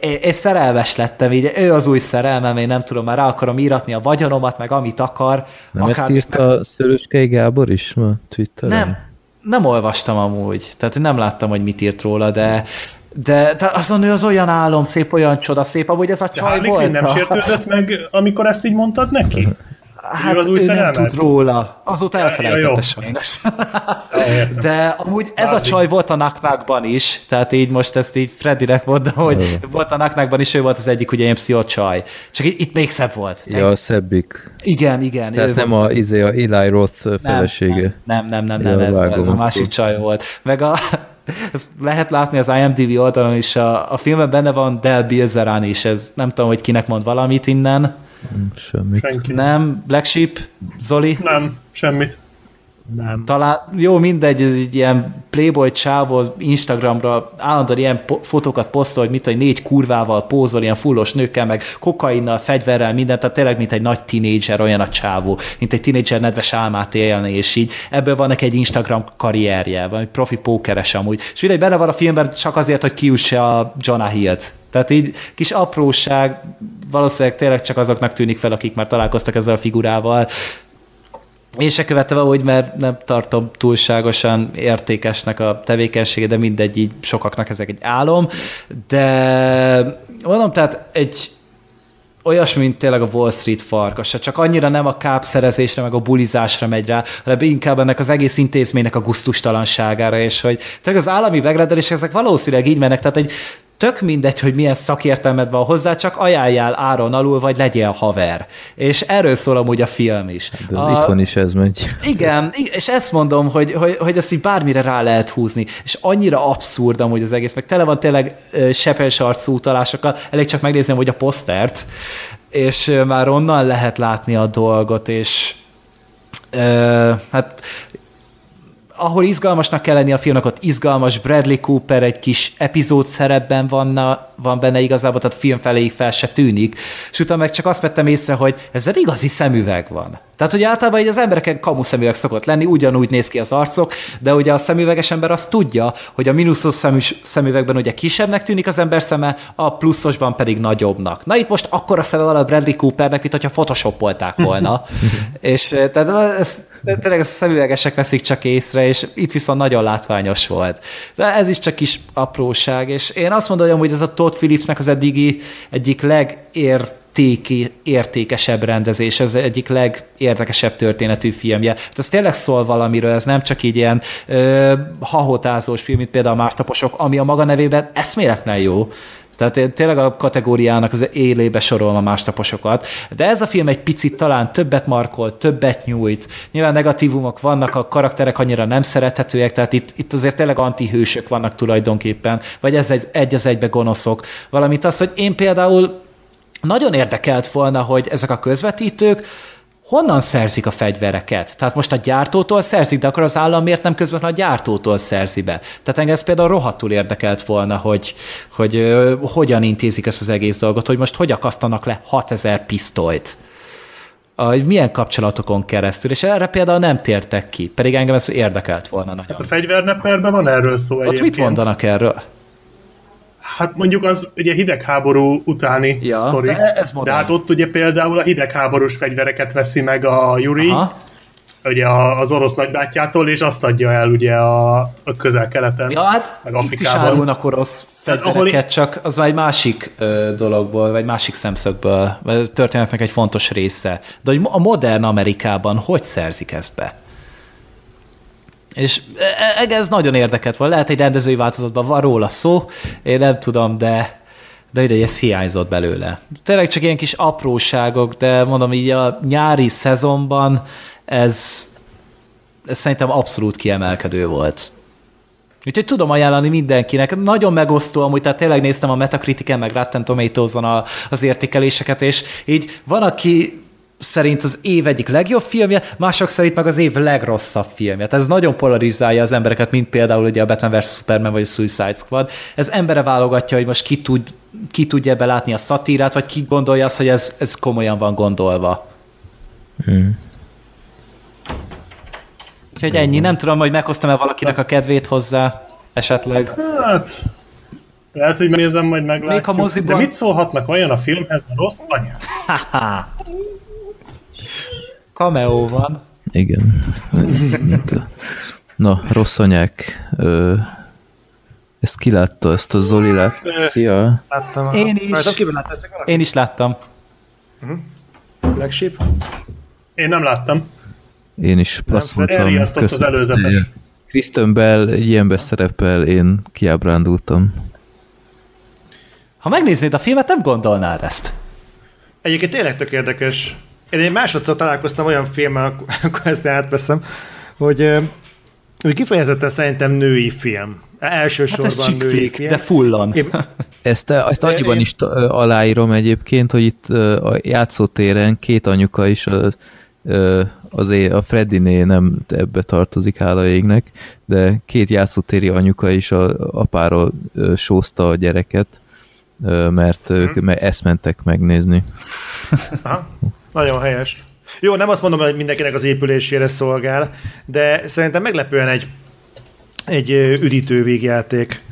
én szerelmes lettem, így ő az új szerelmem, én nem tudom, már rá akarom íratni a vagyonomat, meg amit akar. Nem akár, ezt írta meg... Szöröskei Gábor is ma Twitteren? Nem, nem olvastam amúgy, tehát nem láttam, hogy mit írt róla, de de, de az a nő az olyan álom, szép, olyan csoda, szép, amúgy ez a csaj volt. Nem sértődött meg, amikor ezt így mondtad neki? <laughs> Hát az új ő nem tud róla. Azóta Ja, ja, elfelejtette jó. sajnos. De amúgy ez a csaj volt a Naknakban is, tehát így most ezt így Freddynek mondom, hogy volt a Naknakban is, ő volt az egyik ugye MCO csaj. Csak itt, még szebb volt. Ja, a szebbik. Igen, igen. Tehát nem volt. a, izé, a Eli Roth felesége. Nem, nem, nem, Ja, nem, ez, ez a másik csaj volt. Meg a, <laughs> ezt lehet látni az IMDb oldalon is, a, a filmben benne van Del Bilzerán is, ez nem tudom, hogy kinek mond valamit innen. Semmit. Senki. Nem? Black Sheep? Zoli? Nem, semmit. Nem. Talán, jó, mindegy, ez egy ilyen Playboy csávó Instagramra állandóan ilyen po- fotókat posztol, hogy mit tudom, négy kurvával pózol, ilyen fullos nőkkel, meg kokainnal, fegyverrel, mindent, tehát tényleg, mint egy nagy tinédzser, olyan a csávó, mint egy tinédzser nedves álmát élni, és így ebből van neki egy Instagram karrierje, vagy profi pókeres amúgy. És mindegy, benne van a filmben csak azért, hogy kiüsse a Jonah Hill-t. Tehát így kis apróság, valószínűleg tényleg csak azoknak tűnik fel, akik már találkoztak ezzel a figurával, én se követtem ahogy, mert nem tartom túlságosan értékesnek a tevékenysége, de mindegy, így sokaknak ezek egy álom. De mondom, tehát egy olyasmi, mint tényleg a Wall Street farkasa, csak annyira nem a kápszerezésre, meg a bulizásra megy rá, hanem inkább ennek az egész intézménynek a guztustalanságára, és hogy tényleg az állami megrendelések ezek valószínűleg így mennek, tehát egy tök mindegy, hogy milyen szakértelmed van hozzá, csak ajánljál áron alul, vagy legyél haver. És erről szól amúgy a film is. De az a... itthon is ez megy. Igen, ig- és ezt mondom, hogy, hogy, hogy ezt így bármire rá lehet húzni, és annyira abszurd amúgy az egész, meg tele van tényleg sepes arcú utalásokkal, elég csak megnézni hogy a posztert, és már onnan lehet látni a dolgot, és ö, hát ahol izgalmasnak kell lenni a filmnek, ott izgalmas Bradley Cooper egy kis epizód szerepben van, van benne igazából, tehát film feléig fel se tűnik, és utána meg csak azt vettem észre, hogy ez egy igazi szemüveg van. Tehát, hogy általában így az embereken kamu szemüveg szokott lenni, ugyanúgy néz ki az arcok, de ugye a szemüveges ember azt tudja, hogy a mínuszos szemüs, szemüvegben ugye kisebbnek tűnik az ember szeme, a pluszosban pedig nagyobbnak. Na itt most akkor a szeme van a Bradley Coopernek, mint hogyha photoshopolták volna. <laughs> és eh, tehát ez, tényleg a szemüvegesek veszik csak észre, és itt viszont nagyon látványos volt. De ez is csak kis apróság, és én azt mondom, hogy ez a Todd Phillipsnek az eddigi egyik legértéki, értékesebb rendezés, ez egyik legérdekesebb történetű filmje. Hát ez tényleg szól valamiről, ez nem csak így ilyen ö, hahotázós film, mint például a Mártaposok, ami a maga nevében eszméletlen jó. Tehát én tényleg a kategóriának az élébe sorolom a másnaposokat. De ez a film egy picit talán többet markol, többet nyújt. Nyilván negatívumok vannak, a karakterek annyira nem szerethetőek, tehát itt, itt azért tényleg antihősök vannak tulajdonképpen, vagy ez egy, egy az egybe gonoszok. Valamint az, hogy én például nagyon érdekelt volna, hogy ezek a közvetítők honnan szerzik a fegyvereket? Tehát most a gyártótól szerzik, de akkor az állam miért nem közvetlenül a gyártótól szerzi be? Tehát engem ez például rohadtul érdekelt volna, hogy, hogy ö, hogyan intézik ezt az egész dolgot, hogy most hogy akasztanak le 6000 pisztolyt. Hogy milyen kapcsolatokon keresztül, és erre például nem tértek ki, pedig engem ez érdekelt volna nagyon. Hát a fegyvernepperben van erről szó Ott egyébként. mit mondanak erről? Hát mondjuk az ugye hidegháború utáni Ja, sztori. de ez de hát ott ugye például a hidegháborús fegyvereket veszi meg a Yuri, Aha. ugye a- az orosz nagybátyjától, és azt adja el ugye a, a közel-keleten. Ja, hát meg itt is Afrikában. árulnak orosz ahol fegyvereket, csak az már egy másik ö, dologból, vagy másik szemszögből, vagy a történetnek egy fontos része. De hogy a modern Amerikában hogy szerzik ezt be? És e- e- ez nagyon érdekelt van. Lehet egy rendezői változatban van róla szó, én nem tudom, de de ide ez hiányzott belőle. Tényleg csak ilyen kis apróságok, de mondom így a nyári szezonban ez, ez szerintem abszolút kiemelkedő volt. Úgyhogy tudom ajánlani mindenkinek. Nagyon megosztó amúgy, tehát tényleg néztem a Metacritiken, meg Rotten Tomatoes-on a, az értékeléseket, és így van, aki szerint az év egyik legjobb filmje, mások szerint meg az év legrosszabb filmje. Tehát ez nagyon polarizálja az embereket, mint például ugye a Batman vs. Superman vagy a Suicide Squad. Ez embere válogatja, hogy most ki, tud, ki tudja ebbe látni a szatírát, vagy ki gondolja azt, hogy ez, ez komolyan van gondolva. Hmm. Úgyhogy ennyi. Nem tudom, hogy meghoztam-e valakinek a kedvét hozzá, esetleg. Hát, lehet, hogy megnézem, majd meglátjuk. Még a moziban- De mit szólhatnak olyan a filmhez, a rossz anya? Cameo van. Igen. Na, rossz anyák. Ö, ezt ki látta, ezt a Zoli lát. Szia. Láttam. Én is. Rajtam kívül látta ezt a Én is láttam. Black Sheep? Én nem láttam. Én is azt Fred, mondtam. az előzetes. Kristen Bell ilyenbe szerepel, én kiábrándultam. Ha megnéznéd a filmet, nem gondolnád ezt. Egyébként tényleg tök érdekes. Én egy másodszor találkoztam olyan filmmel, ak- <laughs> akkor ezt átveszem, hogy, hogy kifejezetten szerintem női film. Hát Elsősorban ez chick női film. de fullon. Én, <laughs> Ezt, ezt annyiban Én- is aláírom egyébként, hogy itt a játszótéren két anyuka is ö, azért a Freddiné nem ebbe tartozik, hála égnek, de két játszótéri anyuka is a apára sózta a gyereket, mert ők Mhm. me- ezt mentek megnézni. Aha, nagyon helyes. Jó, nem azt mondom, hogy mindenkinek az épülésére szolgál, de szerintem meglepően egy, egy üdítő végjáték.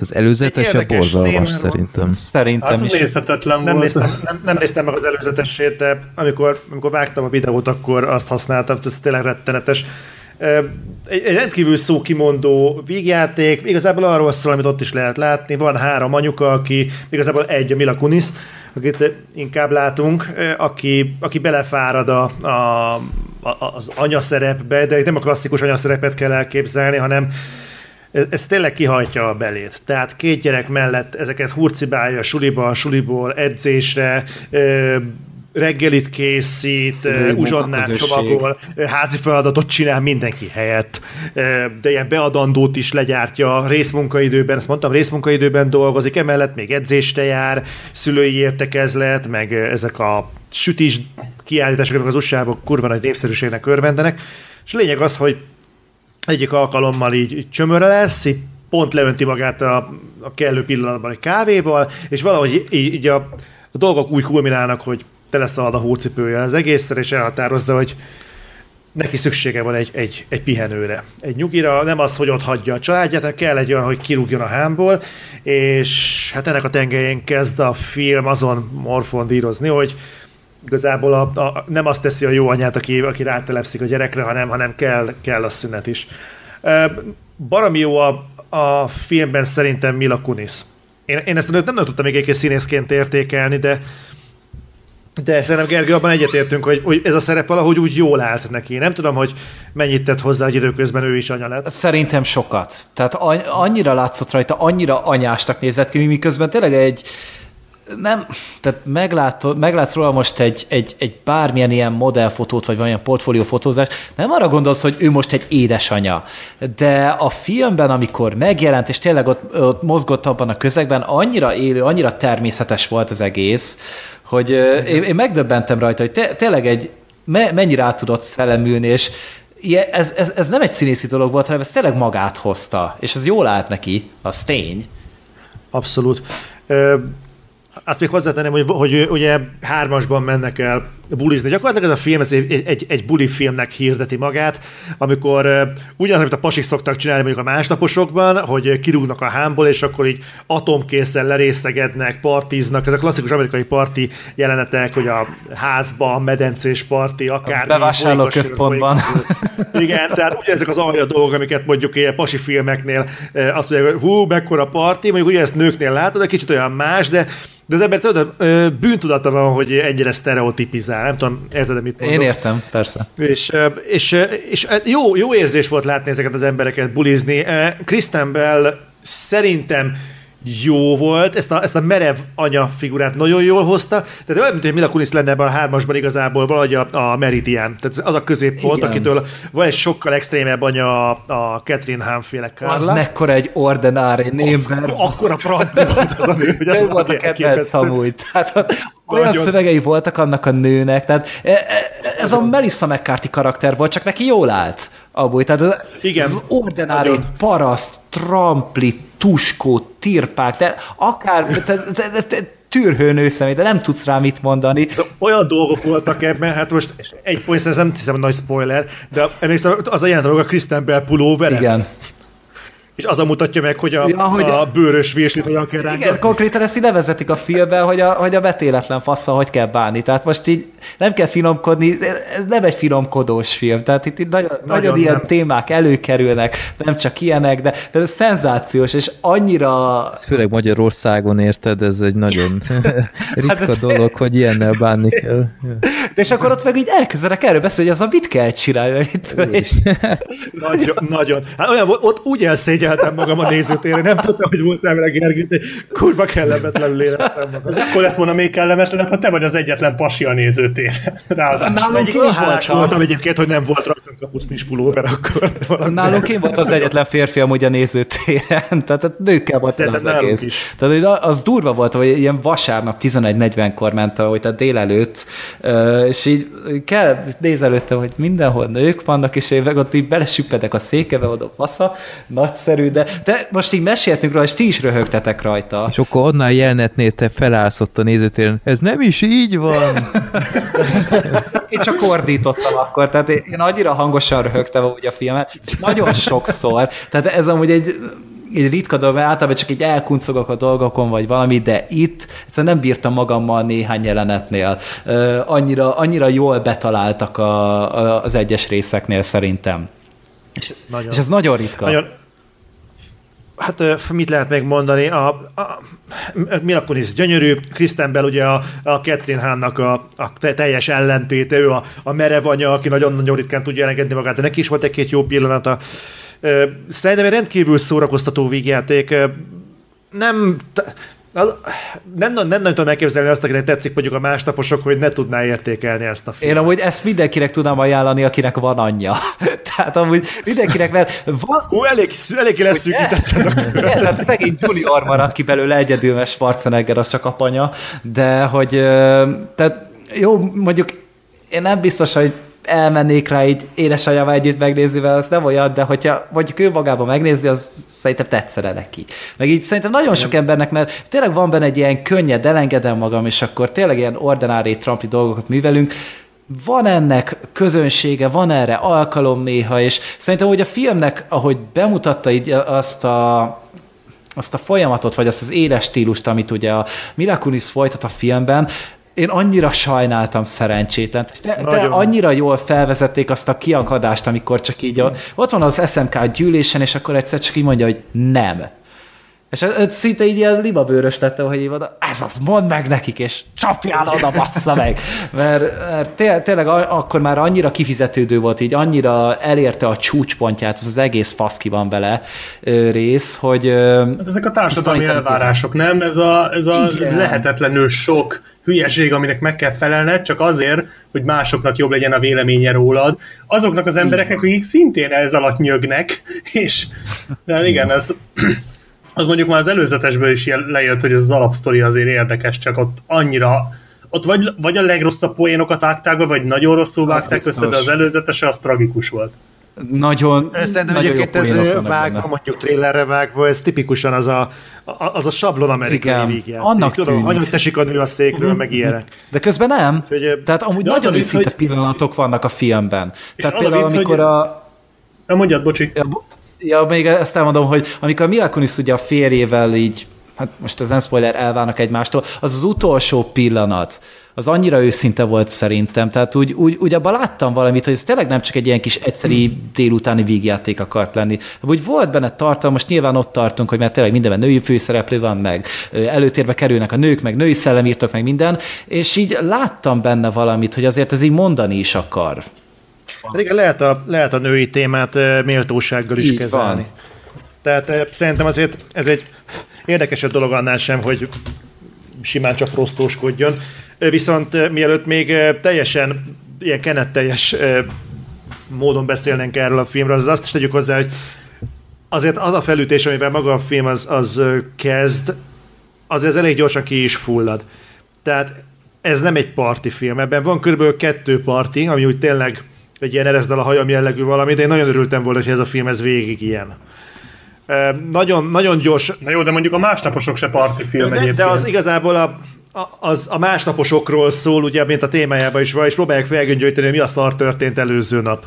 Az előzetese érdekes borzalmas szerintem. Szerintem Hát is. nézhetetlen nem, volt. néztem, nem, nem néztem meg az előzetesét, de amikor, amikor vágtam a videót, akkor azt használtam, ez tényleg rettenetes. Egy, rendkívül szókimondó vígjáték, igazából arról szól, amit ott is lehet látni. Van három anyuka, aki igazából egy a Mila Kunis, akit inkább látunk, aki, aki belefárad a, a, az anyaszerepbe, de nem a klasszikus anyaszerepet kell elképzelni, hanem ez, tényleg kihajtja a belét. Tehát két gyerek mellett ezeket hurcibálja suliba, suliból, edzésre, reggelit készít, ö, uzsonnát csomagol, ö, házi feladatot csinál mindenki helyett, ö, de ilyen beadandót is legyártja részmunkaidőben, ezt mondtam, részmunkaidőben dolgozik, emellett még edzésre jár, szülői értekezlet, meg ezek a sütis kiállítások, az USA-ban kurva nagy népszerűségnek örvendenek, és a lényeg az, hogy egyik alkalommal így, így csömöre lesz, így pont leönti magát a, a kellő pillanatban egy kávéval, és valahogy így, így a, a dolgok úgy kulminálnak, hogy teleszalad a hócipője az egészre, és elhatározza, hogy neki szüksége van egy, egy, egy pihenőre, egy nyugira, nem az, hogy ott hagyja a családját, hanem kell egy olyan, hogy kirúgjon a hámból, és hát ennek a tengelyén kezd a film azon morfondírozni, hogy igazából a, a, nem azt teszi a jó anyát, aki, aki rátelepszik a gyerekre, hanem, hanem kell, kell a szünet is. Ö, Baromi jó a, a filmben szerintem Mila Kunis. Én, én ezt nem, nem tudtam még egyébként színészként értékelni, de de szerintem Gergő, abban egyetértünk, hogy, hogy ez a szerep valahogy úgy jól állt neki. Nem tudom, hogy mennyit tett hozzá, hogy időközben ő is anya lett. Szerintem sokat. Tehát annyira látszott rajta, annyira anyástak nézett ki, miközben tényleg egy nem, tehát meglátod, meglátsz róla most egy, egy, egy bármilyen ilyen modellfotót, vagy valamilyen portfóliófotózást, nem arra gondolsz, hogy ő most egy édesanya. De a filmben, amikor megjelent, és tényleg ott, ott mozgott abban a közegben, annyira élő, annyira természetes volt az egész, hogy én, én megdöbbentem rajta, hogy té- tényleg egy, me, mennyire át tudott szellemülni, és ilyen, ez, ez, ez nem egy színészi dolog volt, hanem ez tényleg magát hozta, és ez jól állt neki, az tény. Abszolút. Ö, azt még hozzátenném, hogy, hogy ugye hármasban mennek el bulizni. Gyakorlatilag ez a film ez egy, egy, egy buli filmnek hirdeti magát, amikor uh, ugyanaz, amit a pasik szoktak csinálni mondjuk a másnaposokban, hogy kirúgnak a hámból, és akkor így atomkészen lerészegednek, partiznak. Ezek a klasszikus amerikai parti jelenetek, hogy a házba, a medencés parti, akár A bevásárlóközpontban. Igen, tehát ugye ezek az alja dolgok, amiket mondjuk ilyen pasi filmeknél azt mondják, hogy hú, mekkora parti, mondjuk ugye ezt nőknél látod, de kicsit olyan más, de de az ember tudod, bűntudata van, hogy ennyire sztereotipizál. Nem tudom, érted, mit mondok? Én értem, persze. És, és, és jó, jó érzés volt látni ezeket az embereket bulizni. Kristen Bell szerintem jó volt, ezt a, ezt a merev anya figurát nagyon jól hozta, tehát olyan, mint hogy Mila Kunis lenne ebben a hármasban igazából valahogy a, a Meridian, tehát az a középpont, Igen. akitől van egy sokkal extrémebb anya a, a Catherine Hahn féle Carla. Az mekkora egy ordinári némber. Akkor a volt az a nő, hogy az volt a kedvenc amúgy. Tehát olyan Nagyon. szövegei voltak annak a nőnek, tehát e- e- ez a Melissa McCarthy karakter volt, csak neki jól állt amúgy. Tehát az, Igen. az ordinári Nagyon. paraszt, trampli, tuskó, tirpák, de akár te, te, te, tűrhőnő személy, de nem tudsz rá mit mondani. De olyan dolgok voltak ebben, hát most egy point nem hiszem, nagy spoiler, de emlékszem, az a jelent, a Kristen Bell pulóvere. Igen. És az a mutatja meg, hogy a, Ja, hogy- a bőrös virslit hogyan kell Igen, rángatni. konkrétan ezt így levezetik a filmben, hogy a, hogy a betéletlen fassa hogy kell bánni. Tehát most így nem kell finomkodni, ez nem egy finomkodós film. Tehát itt, itt nagyon, nagyon, nagyon ilyen nem. témák előkerülnek, nem csak ilyenek, de, de ez szenzációs, és annyira Ez főleg Magyarországon érted, ez egy nagyon <laughs> <laughs> ritka ez- dolog, hogy ilyennel bánni kell. De és akkor ott meg így elkezdenek erről beszélni, hogy az a mit kell csinálni. Mit, és, <laughs> Nagyon, nagyon. Hát olyan, volt, ott úgy elszégyeltem magam a nézőtérre, nem tudtam, hogy voltál vele Gergő, de kurva kellemetlenül éreztem magam. Ez akkor lett volna még kellemetlenebb, ha te vagy az egyetlen pasi a nézőtér. Ráadásul. Nálunk én voltam. voltam egyébként, hogy nem volt rajtam kapucnis pulóver akkor. valami- Nálunk én volt az egyetlen férfi amúgy a nézőtéren, tehát a nőkkel volt az egész. is. Tehát az durva volt, hogy ilyen vasárnap 11.40-kor ment, ahogy tehát délelőtt, és így kell nézelőttem, hogy mindenhol nők vannak, és én meg ott így belesüppedek a székebe, oda fasza, nagyszerű, de, de most így meséltünk róla, és ti is röhögtetek rajta. És akkor onnan jelenetnél te felállsz ott a nézőtéren, ez nem is így van. <laughs> Én csak ordítottam akkor, tehát én annyira hangosan röhögtem úgy a filmet, és nagyon sokszor, tehát ez amúgy egy, egy ritka dolog, mert általában csak így elkuncogok a dolgokon, vagy valami, de itt egyszerűen nem bírtam magammal néhány jelenetnél. Ö, annyira, annyira jól betaláltak a, a, az egyes részeknél szerintem. Nagyon. És ez nagyon ritka. Nagyon, Hát mit lehet megmondani? A, a, Mila Kunis gyönyörű, Kristen Bell ugye a, a Catherine Hahn-nak a, a te- teljes ellentéte, ő a, a merev anya, aki nagyon-nagyon ritkán tudja elengedni magát, de neki is volt egy-két jó pillanata. Szerintem egy rendkívül szórakoztató vígjáték. Ö, Nem, az, nem, nem, nem nagyon tudom elképzelni azt, akinek tetszik mondjuk a másnaposok, hogy ne tudná értékelni ezt a Én filmet. amúgy ezt mindenkinek tudnám ajánlani, akinek van anyja. <laughs> Tehát amúgy mindenkinek, mert van, Ó, elég, elég leszűkítetted a <laughs> Igen, tehát szegény junior maradt ki belőle egyedül, mert Schwarzenegger az csak apanya, de hogy tehát jó, mondjuk én nem biztos, hogy elmennék rá így édesanyjával együtt megnézni, mert az nem olyan, de hogyha mondjuk ő magában megnézi, az szerintem tetszene neki. Meg így szerintem nagyon sok embernek, mert tényleg van benne egy ilyen könnyed, elengedem magam, és akkor tényleg ilyen ordinári trampli dolgokat művelünk, van ennek közönsége, van erre alkalom néha, és szerintem, hogy a filmnek, ahogy bemutatta így azt a azt a folyamatot, vagy azt az éles stílust, amit ugye a Mila Kunis folytat a filmben, én annyira sajnáltam szerencsétlen. De, de annyira jól felvezették azt a kiakadást, amikor csak így a, ott van az SMK gyűlésen, és akkor egyszer csak így mondja, hogy nem. És ez, szinte így ilyen libabőrös lett, hogy így oda, ez az, mondd meg nekik, és csapjál oda, bassza meg. Mert, mert té- tényleg akkor már annyira kifizetődő volt, így annyira elérte a csúcspontját, ez az egész faszki van vele rész, hogy... Hát ezek a társadalmi elvárások, nem? Ez a, ez a Igen. lehetetlenül sok hülyeség, aminek meg kell felelned, csak azért, hogy másoknak jobb legyen a véleménye rólad. Azoknak az embereknek, akik szintén ez alatt nyögnek, <laughs> és de igen, ez, <clears throat> az mondjuk már az előzetesből is lejött, hogy ez az alapsztori azért érdekes, csak ott annyira ott vagy, vagy a legrosszabb poénokat vágták be, vagy nagyon rosszul vágták össze, de az előzetes az tragikus volt. Nagyon, Szerintem nagyon jó egyébként ez vágva, benne. mondjuk trailerre vágva, ez tipikusan az a, a- az a sablon amerikai Igen, vígjáték. annak Tudom, tűnik. hanyat esik a nő a székről, meg ilyenek. De közben nem. Hogy, Tehát amúgy nagyon vicc, őszinte hogy- pillanatok vannak a filmben. És Tehát például, vicc, amikor hogy- a... Na mondjad, bocsi. Ja, bo- ja, még ezt elmondom, hogy amikor a Mila Kunis ugye a férjével így, hát most ez nem spoiler, elválnak egymástól, az az utolsó pillanat, az annyira őszinte volt szerintem, tehát úgy, úgy, úgy abban láttam valamit, hogy ez tényleg nem csak egy ilyen kis egyszerű délutáni vígjáték akart lenni. Úgy volt benne tartalom, most nyilván ott tartunk, hogy mert tényleg mindenben női főszereplő van, meg előtérbe kerülnek a nők, meg női szellemírtok, meg minden, és így láttam benne valamit, hogy azért ez így mondani is akar. Igen, lehet a, lehet a női témát méltósággal is Így kezelni. van. Tehát szerintem azért ez egy érdekesebb dolog annál sem, hogy simán csak prostóskodjon. Viszont mielőtt még teljesen ilyen kenetteljes módon beszélnénk erről a filmről, az azt is tegyük hozzá, hogy azért az a felütés, amivel maga a film az, az kezd, az ez elég gyorsan ki is fullad. Tehát ez nem egy parti film, ebben van körülbelül kettő parti, ami úgy tényleg egy ilyen a hajam jellegű valami, de én nagyon örültem volna, hogy ez a film ez végig ilyen. Nagyon, nagyon gyors, Na jó, de mondjuk a másnaposok se parti film de, egyébként. de az igazából a, a, az a másnaposokról szól, ugye, mint a témájában is van, és próbálják felgöngyölíteni, hogy mi a szar történt előző nap.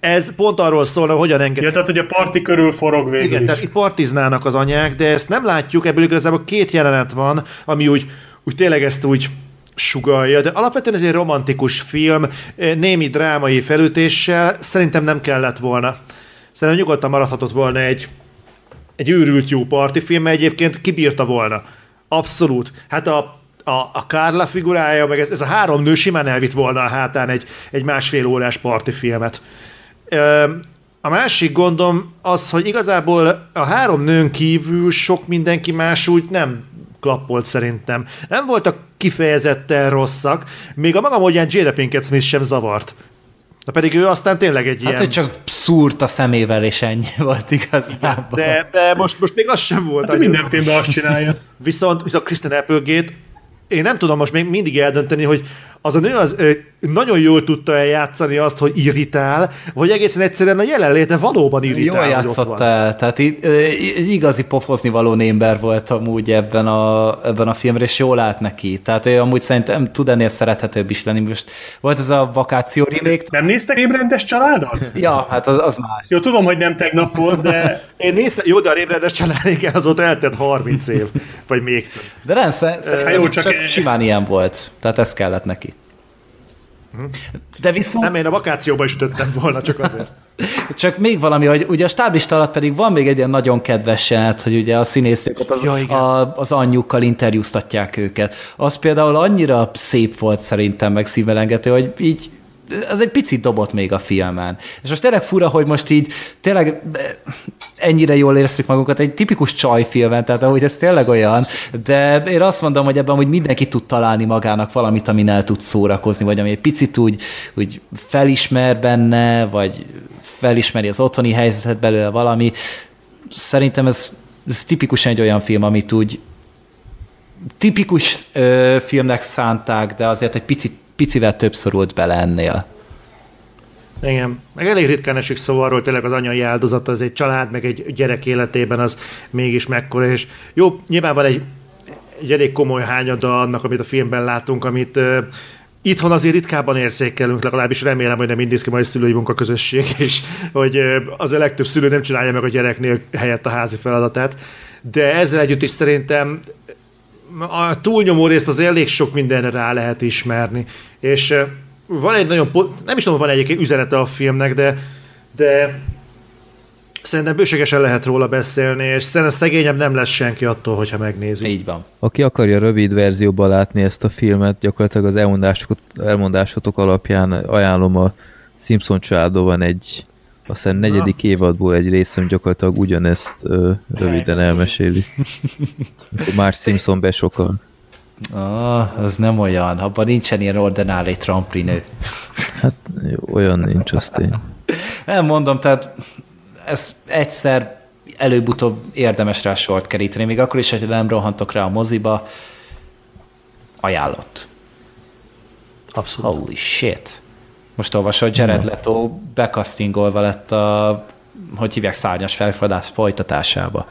Ez pont arról szól, hogy hogyan enged... Ja, tehát, hogy a parti körül forog végül Igen, is. tehát itt partiznának az anyák, de ezt nem látjuk, ebből igazából két jelenet van, ami úgy, úgy tényleg ezt úgy sugalja, de alapvetően ez egy romantikus film, némi drámai felütéssel, szerintem nem kellett volna. Szerintem nyugodtan maradhatott volna egy, egy őrült jó partifilm, mert egyébként kibírta volna. Abszolút. Hát a, a, a Carla figurája, meg ez, ez a három nő simán elvitt volna a hátán egy, egy másfél órás partifilmet. A másik gondom az, hogy igazából a három nőn kívül sok mindenki más úgy nem klappolt szerintem. Nem voltak kifejezetten rosszak, még a maga módján Jada Pinkett Smith sem zavart. Na pedig ő aztán tényleg egy Hát, ilyen... hogy csak szúrt a szemével, és ennyi <laughs> volt igazából. De, de most, most még az sem volt. Hát minden filmben azt csinálja. Viszont, viszont Kristen Applegate, én nem tudom most még mindig eldönteni, hogy az a nő az ö, nagyon jól tudta eljátszani azt, hogy irritál, vagy egészen egyszerűen a jelenléte valóban irritál. Jól hogy ott játszott van. el, tehát í- igazi pofozni való némber volt amúgy ebben a, ebben a filmben, és jól állt neki. Tehát ő amúgy szerintem tud ennél szerethetőbb is lenni. Most volt ez a vakáció remake Nem néztek ébrendes családot? Ja, hát az, az más. Jó, tudom, hogy nem tegnap volt, de <laughs> Én néztem, jó, de a rébrendes család, igen, azóta eltett 30 év, vagy még több. De nem, szer- szer- Hát jó, csak- csak simán ilyen volt. Tehát ez kellett neki. De viszont... Nem, én a vakációba is ütöttem volna, csak azért. <laughs> Csak még valami, hogy ugye a stáblista alatt pedig van még egy ilyen nagyon kedves jelent, hogy ugye a színészek az, Ja, igen. a, az anyjukkal interjúztatják őket. Az például annyira szép volt szerintem, meg szívelengető, hogy így az egy picit dobott még a filmen. És most tényleg fura, hogy most így tényleg eh, ennyire jól érezzük magunkat egy tipikus csajfilmen, tehát ahogy ez tényleg olyan, de én azt mondom, hogy ebben hogy mindenki tud találni magának valamit, amin el tud szórakozni, vagy ami egy picit úgy, úgy felismer benne, vagy felismeri az otthoni helyzetet belőle valami. Szerintem ez, ez tipikusan egy olyan film, amit úgy tipikus ö, filmnek szánták, de azért egy picit, picivel több szorult bele ennél. Igen, meg elég ritkán esik szó arról, tényleg az anyai áldozat az egy család, meg egy gyerek életében az mégis mekkora, és jó, nyilván van egy, egy elég komoly hányada annak, amit a filmben látunk, amit uh, itthon azért ritkábban érzékelünk, legalábbis remélem, hogy nem indísz ki majd szülői munkaközösség, <laughs> és hogy az a legtöbb szülő nem csinálja meg a gyereknél helyett a házi feladatát. De ezzel együtt is szerintem a túlnyomó részt az elég sok mindenre rá lehet ismerni. És van egy nagyon, nem is tudom, van egyébként üzenete a filmnek, de, de szerintem bőségesen lehet róla beszélni, és szerintem szegényebb nem lesz senki attól, hogyha megnézi. Így van. Aki akarja rövid verzióban látni ezt a filmet, gyakorlatilag az elmondásotok alapján ajánlom a Simpson családban van egy azt hiszem negyedik évadból egy részem gyakorlatilag ugyanezt ö, röviden elmeséli. Más Simpson besokal. Ah, az nem olyan. Abban nincsen ilyen ordinári tramplinő. Hát olyan nincs azt én. Nem mondom, tehát ez egyszer előbb-utóbb érdemes rá sort keríteni, még akkor is, hogy nem rohantok rá a moziba. Ajánlott. Abszolút. Holy shit. Most olvasod, Jared Leto bekasztingolva lett a hogy hívják szárnyas felfedás folytatásába.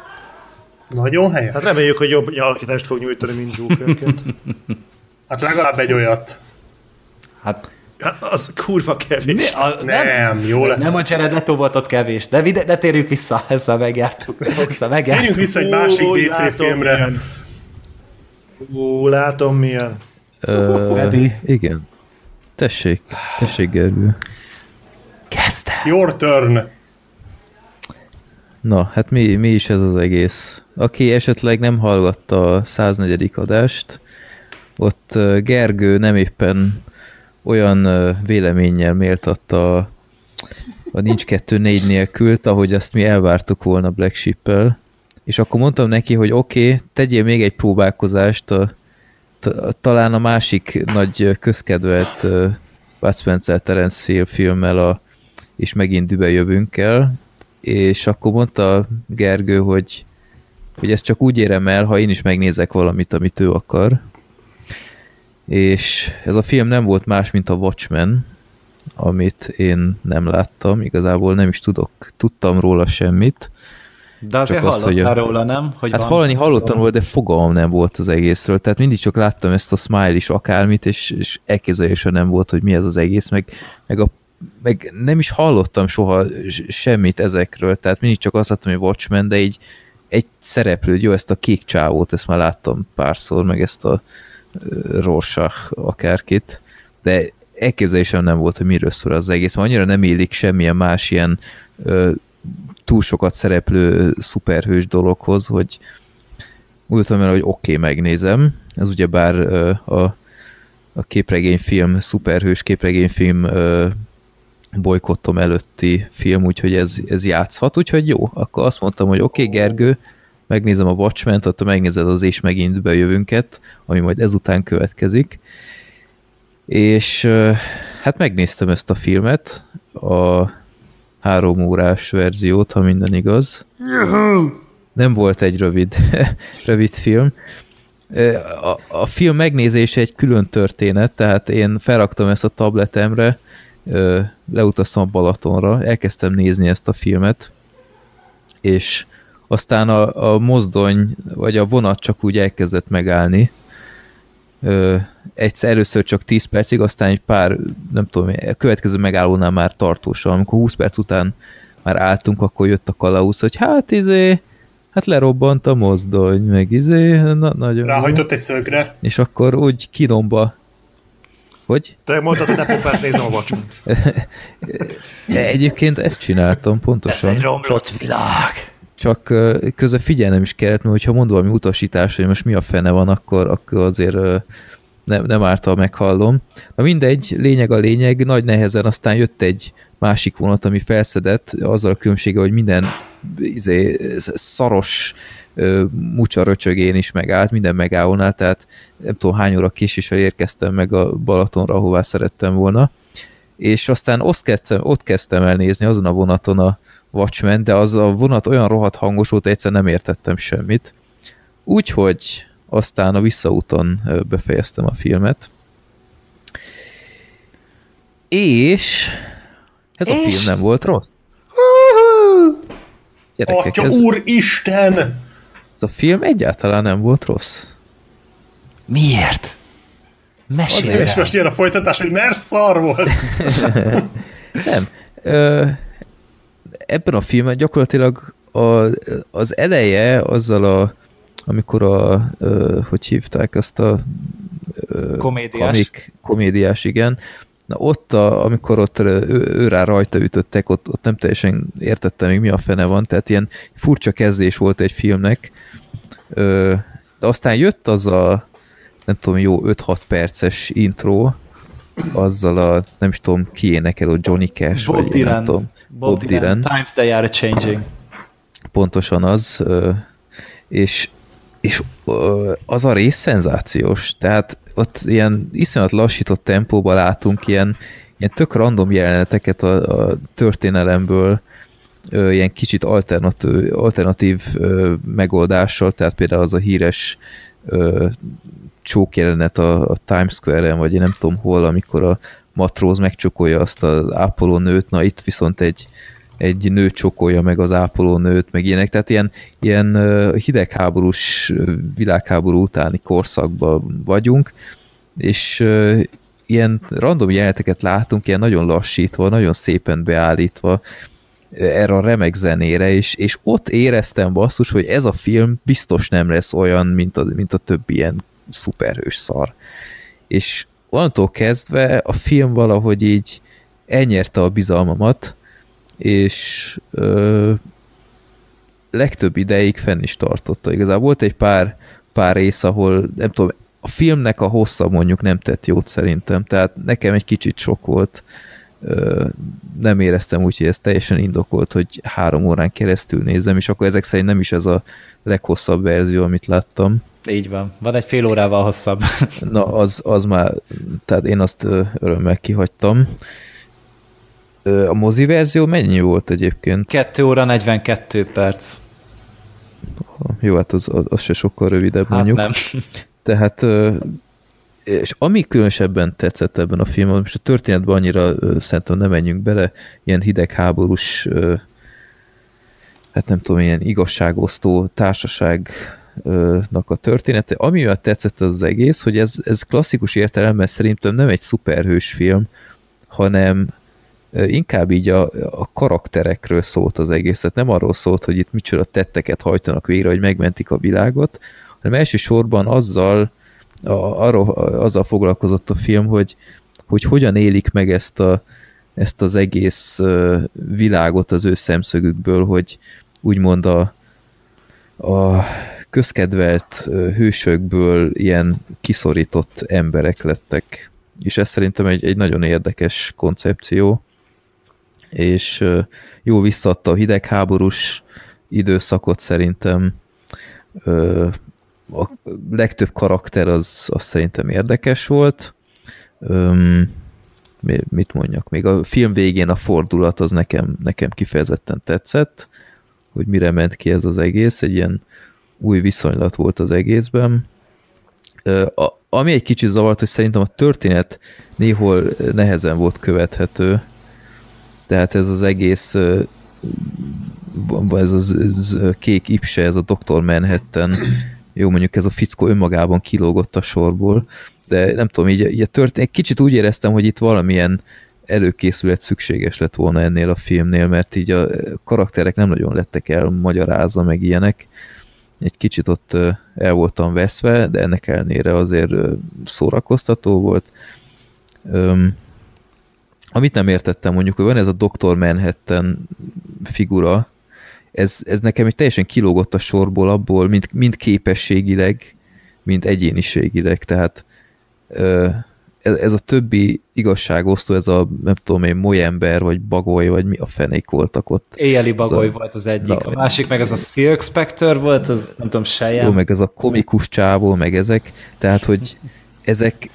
nagyon helyes. Hát reméljük, hogy jobb alakítást fog nyújtani, mint Jokerként. <laughs> Hát legalább egy olyat. Hát Hát az kurva kevés. mi, az Nem, jó lesz. Nem a Jared Leto volt ott kevés, de, vide, de térjünk vissza, ezzel megjártuk. Ezzel <laughs> megjártuk. Térjünk vissza egy másik Ó, DC látom, filmre. milyen. Ó, látom milyen. Ö, Freddy. igen. Tessék, tessék Gergő. Kezdte. Your turn. Na, hát mi, mi is ez az egész? Aki esetleg nem hallgatta a 104. adást, ott Gergő nem éppen olyan véleménnyel méltatta a, a Nincs 2 4 nélkül, ahogy azt mi elvártuk volna Black Sheep-el, és akkor mondtam neki, hogy oké, okay, tegyél még egy próbálkozást, a, talán a másik nagy közkedvelt Bud Spencer Terence Hill filmmel a és megint dübe jövünk el, és akkor mondta Gergő, hogy, hogy ezt csak úgy érem el, ha én is megnézek valamit, amit ő akar. És ez a film nem volt más, mint a Watchmen, amit én nem láttam, igazából nem is tudok, tudtam róla semmit, De azért Csak az, hogy a- hallottál róla, nem? Hogy Hát van- hallani hallottam róla, de fogalmam nem volt az egészről. Tehát mindig csak láttam ezt a smile is akármit, és, és elképzelése nem volt, hogy mi ez az egész, meg, meg, a, meg nem is hallottam soha semmit ezekről, tehát mindig csak azt láttam, hogy Watchmen, de így egy szereplő, jó, ezt a kék csávót, ezt már láttam párszor, meg ezt a Rorschach akárkit, de elképzelésem nem volt, hogy miről szól az egész, mert annyira nem illik semmilyen más ilyen ö, túl sokat szereplő szuperhős dologhoz, hogy úgy voltam hogy oké, okay, megnézem. Ez ugyebár a, a képregényfilm, szuperhős képregényfilm bolykottom előtti film, úgyhogy ez, ez játszhat, úgyhogy jó. Akkor azt mondtam, hogy oké, okay, Gergő, megnézem a Watchmen-t, attól megnézed az és megint bejövünket, ami majd ezután következik. És hát megnéztem ezt a filmet, a három órás verziót, ha minden igaz. Nem volt egy rövid, <laughs> rövid film. A, a film megnézése egy külön történet, tehát én felraktam ezt a tabletemre, leutaztam a Balatonra, elkezdtem nézni ezt a filmet, és aztán a, a mozdony, vagy a vonat csak úgy elkezdett megállni. Ö, egyszer, először csak 10 percig, aztán egy pár, nem tudom, a következő megállónál már tartósan. Amikor 20 perc után már álltunk, akkor jött a kalauz, hogy hát izé, hát lerobbant a mozdony, meg izé, na, nagyon. Ráhajtott egy szögre. És akkor úgy kinomba, hogy? Te mondtad, hogy ne próbálsz nézni a. E, Egyébként ezt csináltam, pontosan. romlott világ. Csak közben figyelnem is kellett, mert hogyha mond valami utasítás, hogy most mi a fene van, akkor, akkor azért nem, nem ártal meghallom. Na mindegy, lényeg a lényeg, nagy nehezen aztán jött egy másik vonat, ami felszedett, azzal a különbsége, hogy minden izé, szaros ö, mucsa röcsögén is megállt, minden megállónál, tehát nem tudom hány óra késéssel érkeztem meg a Balatonra, ahová szerettem volna. És aztán ott kezdtem, ott kezdtem el nézni azon a vonaton a Watchmen, de az a vonat olyan rohadt hangos volt, egyszer nem értettem semmit. Úgyhogy aztán a visszaúton befejeztem a filmet. És ez a És? film nem volt rossz. Gyerekek, Atya ez, úristen! ez a film egyáltalán nem volt rossz. Miért? Mesélj És most jön a folytatás, hogy mert szar volt. <laughs> Nem. Ö, ebben a filmben gyakorlatilag a, az eleje azzal a amikor a, ö, hogy hívták azt a ö, Komédiás. Komik, komédiás, igen. Na ott, a, amikor ott ő, ő rá rajta ütöttek, ott, ott nem teljesen értettem még mi a fene van, tehát ilyen furcsa kezdés volt egy filmnek. Ö, de aztán jött az a nem tudom, jó 5-6 perces intro, azzal a, nem is tudom, ki énekel, Johnny Cash, Bob vagy Dylan. nem tudom. Bob, Dylan. Times they are changing. pontosan az, és, és az a rész szenzációs, tehát ott ilyen iszonyat lassított tempóban látunk ilyen, ilyen tök random jeleneteket a, a történelemből, ilyen kicsit alternatív, alternatív megoldással, tehát például az a híres ö, csók jelenet a, a Times Square-en, vagy én nem tudom hol, amikor a matróz megcsokolja azt az ápolónőt, na itt viszont egy, egy nő csokolja meg az ápolónőt, meg ilyenek, tehát ilyen, ilyen hidegháborús világháború utáni korszakban vagyunk, és ilyen random jeleneteket látunk, ilyen nagyon lassítva, nagyon szépen beállítva, erre a remek zenére, és, és ott éreztem basszus, hogy ez a film biztos nem lesz olyan, mint a, mint a többi ilyen szuperhős szar. És onnantól kezdve a film valahogy így elnyerte a bizalmamat, és ö, legtöbb ideig fenn is tartotta. Igazából volt egy pár, pár rész, ahol nem tudom, a filmnek a hossza mondjuk nem tett jót szerintem, tehát nekem egy kicsit sok volt. Ö, nem éreztem úgy, hogy ez teljesen indokolt, hogy három órán keresztül nézem, és akkor ezek szerint nem is ez a leghosszabb verzió, amit láttam. Így van. Van egy fél órával hosszabb. <laughs> Na, az, az már, tehát én azt örömmel kihagytam. A mozi verzió mennyi volt egyébként? 2 óra 42 perc. Jó, hát az, az, se sokkal rövidebb Hát mondjuk. nem. Tehát, és ami különösebben tetszett ebben a filmben, most a történetben annyira szerintem nem menjünk bele, ilyen hidegháborús hát nem tudom, ilyen igazságosztó társaságnak a története. Ami miatt tetszett az, az egész, hogy ez, ez klasszikus értelemben szerintem nem egy szuperhős film, hanem inkább így a, a karakterekről szólt az egész. Tehát nem arról szólt, hogy itt micsoda tetteket hajtanak végre, hogy megmentik a világot, hanem elsősorban azzal, a, arról, azzal foglalkozott a film, hogy, hogy hogyan élik meg ezt, a, ezt az egész világot az ő szemszögükből, hogy úgymond a, a közkedvelt hősökből ilyen kiszorított emberek lettek. És ez szerintem egy, egy nagyon érdekes koncepció, és jó visszadta a hidegháborús időszakot szerintem. A legtöbb karakter az, az szerintem érdekes volt. Öm, mi- mit mondjak még? A film végén a fordulat az nekem, nekem kifejezetten tetszett, hogy mire ment ki ez az egész, egy ilyen új viszonylat volt az egészben. A, ami egy kicsit zavart, hogy szerintem a történet néhol nehezen volt követhető, tehát ez az egész ez az, az kék ipse, ez a Dr. Manhattan, jó, mondjuk ez a fickó önmagában kilógott a sorból, de nem tudom, így, így a történet, kicsit úgy éreztem, hogy itt valamilyen előkészület szükséges lett volna ennél a filmnél, mert így a karakterek nem nagyon lettek el magyarázza, meg ilyenek. Egy kicsit ott el voltam veszve, de ennek ellenére azért szórakoztató volt. Öm, amit nem értettem, mondjuk, hogy van ez a Dr. Manhattan figura, ez, ez nekem egy teljesen kilógott a sorból abból, mind, mind képességileg, mind egyéniségileg, tehát ez, ez a többi igazságosztó, ez a nem tudom én, molyember, vagy bagoly, vagy mi a fenék voltak ott. Éjjeli bagoly Az a- volt az egyik, Na, a másik meg az a Silk Spectre volt, az nem tudom, Jó, Sejem. meg ez a komikus csávó, meg ezek, tehát, hogy ezek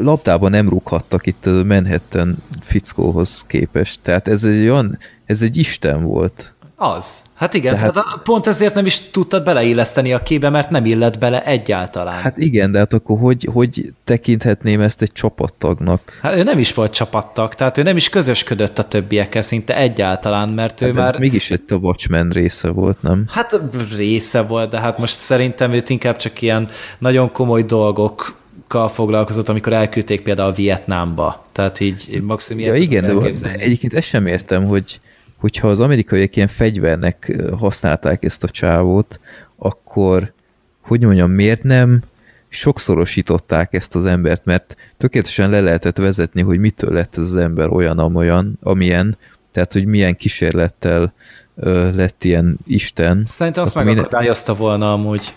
labdában nem rúghattak itt a Manhattan fickóhoz képest. Tehát ez egy olyan, ez egy isten volt. Az. Hát igen, Tehát- tehát... pont ezért nem is tudtad beleilleszteni a képbe, mert nem illett bele egyáltalán. Hát igen, de hát akkor hogy, hogy tekinthetném ezt egy csapattagnak? Hát ő nem is volt csapattag, tehát ő nem is közösködött a többiekkel szinte egyáltalán, mert ő Hát, már... Mégis egy a Watchmen része volt, nem? Hát része volt, de hát most szerintem őt inkább csak ilyen nagyon komoly dolgokkal foglalkozott, amikor elküldték például Vietnámba. Tehát így maximum Ja igen, de, de egyébként ezt sem értem, hogy hogyha az amerikaiak ilyen fegyvernek használták ezt a csávót, akkor hogy mondjam, miért nem sokszorosították ezt az embert, mert tökéletesen le lehetett vezetni, hogy mitől lett ez az ember olyan, amolyan, amilyen, tehát hogy milyen kísérlettel ö, lett ilyen Isten. Szerintem azt minden- megakadályozta volna amúgy.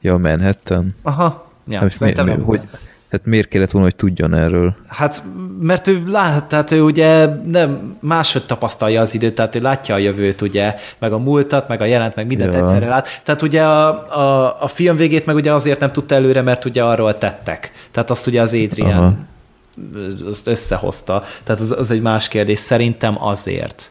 Ja, Manhattan. Aha. Ja, Nem, mi, szerintem mi, nem. hogy, hát miért kellett volna, hogy tudjon erről? Hát, mert ő lát, tehát ő ugye nem máshogy tapasztalja az időt, tehát ő látja a jövőt, ugye, meg a múltat, meg a jelent, meg mindent Ja. egyszerre lát. Tehát ugye a, a, a film végét meg ugye azért nem tudta előre, mert ugye arról tettek. Tehát azt ugye az Adrian Aha. azt összehozta. Tehát az, az egy más kérdés. Szerintem azért.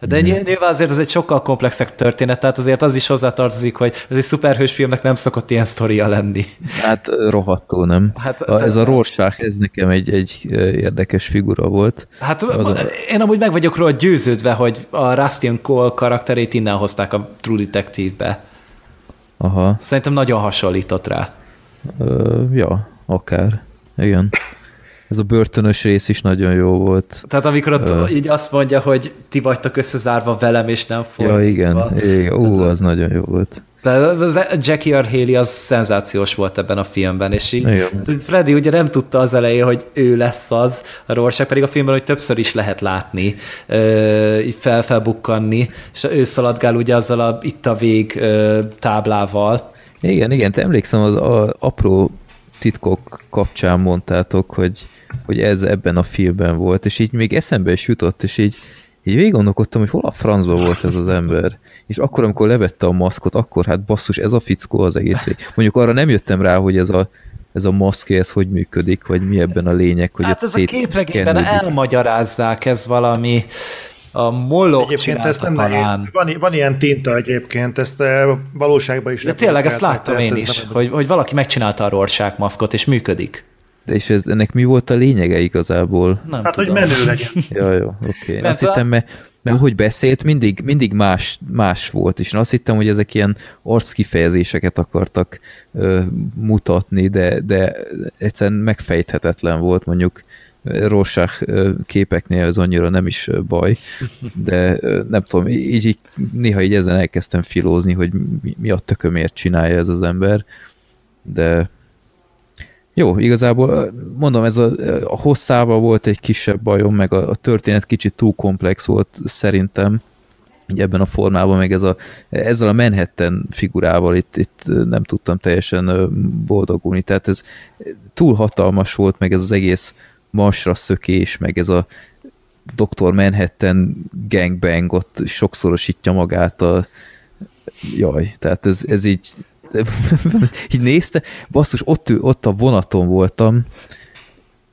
De mm. nyilván azért ez egy sokkal komplexebb történet, tehát azért az is hozzátartozik, hogy ez egy szuperhős filmnek nem szokott ilyen sztoria lenni. Hát rohadtul nem. Hát- a, ez a Rorschach, ez nekem egy, egy érdekes figura volt. Hát Az a- én amúgy meg vagyok róla győződve, hogy a Rustian Cole karakterét innen hozták a True Detective-be. Aha, Szerintem nagyon hasonlított rá. ö, ja, akár. Igen. Ez a börtönös rész is nagyon jó volt. Tehát amikor ott Ö. így azt mondja, hogy ti vagytok összezárva velem, és nem Ja, fordítva. igen. igen. Ú, az nagyon jó volt. Tehát Jackie. Haley az szenzációs volt ebben a filmben, és így Igen. Freddy ugye nem tudta az elején, hogy ő lesz az, a Rorschach pedig a filmben, hogy többször is lehet látni, ö, így fel-felbukkanni, és ő szaladgál ugye azzal a itt a vég ö, táblával, Igen, igen, te emlékszem, az a, apró titkok kapcsán mondtátok, hogy, hogy ez ebben a filmben volt, és így még eszembe is jutott, és így, így végig gondolkodtam, hogy hol a francba volt ez az ember. És akkor, amikor levette a maszkot, akkor hát basszus, ez a fickó az egész. Mondjuk arra nem jöttem rá, hogy ez a, ez a maszk, ez hogy működik, vagy mi ebben a lényeg, hogy Hát ez a képregényben elmagyarázzák, ez valami a mollog Egyébként ezt nem talán. Van, van ilyen tinta egyébként, ezt eh, valóságban is De tényleg ezt láttam én ez is, hogy, hogy valaki megcsinálta a Rorschach maszkot, és működik. De és ez, ennek mi volt a lényege igazából? Nem Hát, hogy tudom. menő legyen. <laughs> Ja, jó, oké. Okay. Azt Persze. hittem, mert, mert hogy beszélt, mindig, mindig más, más volt, és én azt hittem, hogy ezek ilyen arckifejezéseket akartak ö, mutatni, de, de egyszerűen megfejthetetlen volt, mondjuk Rorschach képeknél ez annyira nem is baj, de nem tudom, így, így néha így ezen elkezdtem filózni, hogy mi, mi a tökömért csinálja ez az ember, de jó, igazából mondom, ez a, a hosszában volt egy kisebb bajom, meg a, a történet kicsit túl komplex volt szerintem, így ebben a formában, meg ez a, ezzel a Manhattan figurával itt, itt nem tudtam teljesen boldogulni, tehát ez túl hatalmas volt, meg ez az egész marsra szökés, meg ez a Dr. Manhattan gangbang ott sokszorosítja magát a jaj, tehát ez, ez így <laughs> így nézte, basszus, ott, ott a vonaton voltam,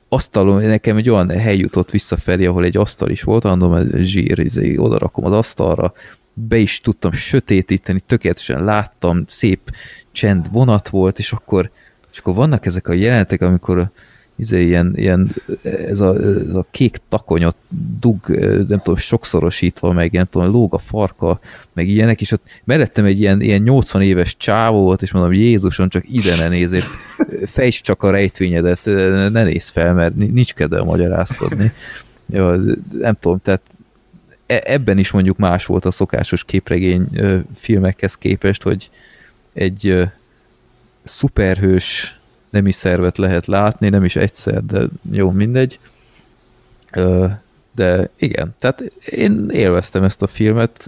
asztalon, nekem egy olyan hely jutott visszafelé, ahol egy asztal is volt, mondom, zsír, izé, oda rakom az asztalra, be is tudtam sötétíteni, tökéletesen láttam, szép csend vonat volt, és akkor, és akkor vannak ezek a jelenetek, amikor izé, ilyen, ilyen, ez, a, ez a kék takonyot dug, nem tudom, sokszorosítva, meg nem tudom, lóg a farka, meg ilyenek, és ott mellettem egy ilyen, ilyen 80 éves csávó volt, és mondom, Jézuson, csak ide ne nézzél, fejts csak a rejtvényedet, ne nézz fel, mert nincs kedve magyarázkodni. Ja, nem tudom, tehát e, ebben is mondjuk más volt a szokásos képregény filmekhez képest, hogy egy szuperhős nemi szervet lehet látni, nem is egyszer, de jó, mindegy. De igen, tehát én élveztem ezt a filmet,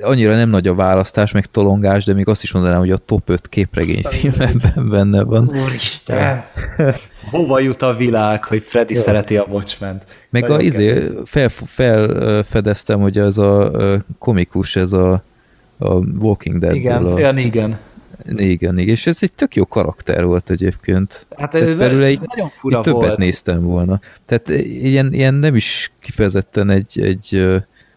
annyira nem nagy a választás, meg tolongás, de még azt is mondanám, hogy a top 5 képregényfilmben <laughs> benne van. Úristen! <laughs> Hova jut a világ, hogy Freddy Jó. szereti a watchmen -t? Meg Nagyon a, izé, fel, felfedeztem, hogy ez a komikus, ez a, a Walking Dead. Igen, a, igen, igen. Igen, igen, és ez egy tök jó karakter volt egyébként. Hát ez belőle egy, nagyon fura többet volt. néztem volna. Tehát ilyen, ilyen nem is kifejezetten egy, egy